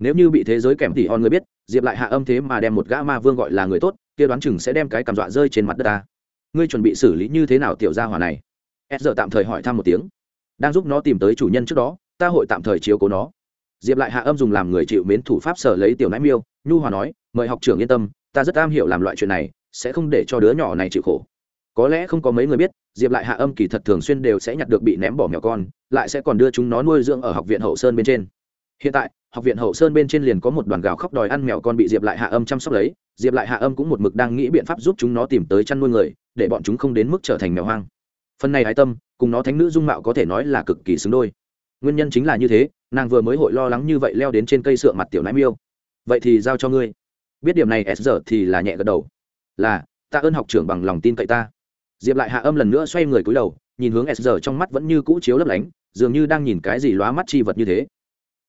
nếu như bị thế giới kèm tỉ hòn người biết, diệp lại hạ âm thế mà đem một gã ma vương gọi là người tốt, kia đoán chừng sẽ đem cái cảm dọa rơi trên mặt đất ta. Ngươi chuẩn bị xử lý như thế nào tiểu gia hỏa này? S giờ tạm thời hỏi thăm một tiếng. Đang giúp nó tìm tới chủ nhân trước đó, ta hội tạm thời chiếu cố nó. Diệp lại hạ âm dùng làm người chịu mến thủ pháp sở lấy tiểu nãi miêu, nhu hòa nói, mời học trưởng yên tâm, ta rất am hiểu làm loại chuyện này, sẽ không để cho đứa nhỏ này chịu khổ. Có lẽ không có mấy người biết, diệp lại hạ âm kỳ thật thường xuyên đều sẽ nhặt được bị ném bỏ mèo con, lại sẽ còn đưa chúng nó nuôi dưỡng ở học viện hậu sơn bên trên. Hiện tại học viện hậu sơn bên trên liền có một đoàn gào khóc đòi ăn mèo con bị diệp lại hạ âm chăm sóc lấy diệp lại hạ âm cũng một mực đang nghĩ biện pháp giúp chúng nó tìm tới chăn nuôi người để bọn chúng không đến mức trở thành mèo hoang phần này hái tâm cùng nó thánh nữ dung mạo có thể nói là cực kỳ xứng đôi nguyên nhân chính là như thế nàng vừa mới hội lo lắng như vậy leo đến trên cây sượng mặt tiểu nãi miêu vậy thì giao cho ngươi biết điểm này s giờ thì là nhẹ gật đầu là ta ơn học trưởng bằng lòng tin cậy ta diệp lại hạ âm lần nữa xoay người cúi đầu nhìn hướng s giờ trong mắt vẫn như cũ chiếu lấp lánh dường như đang nhìn cái gì lóa mắt chi vật như thế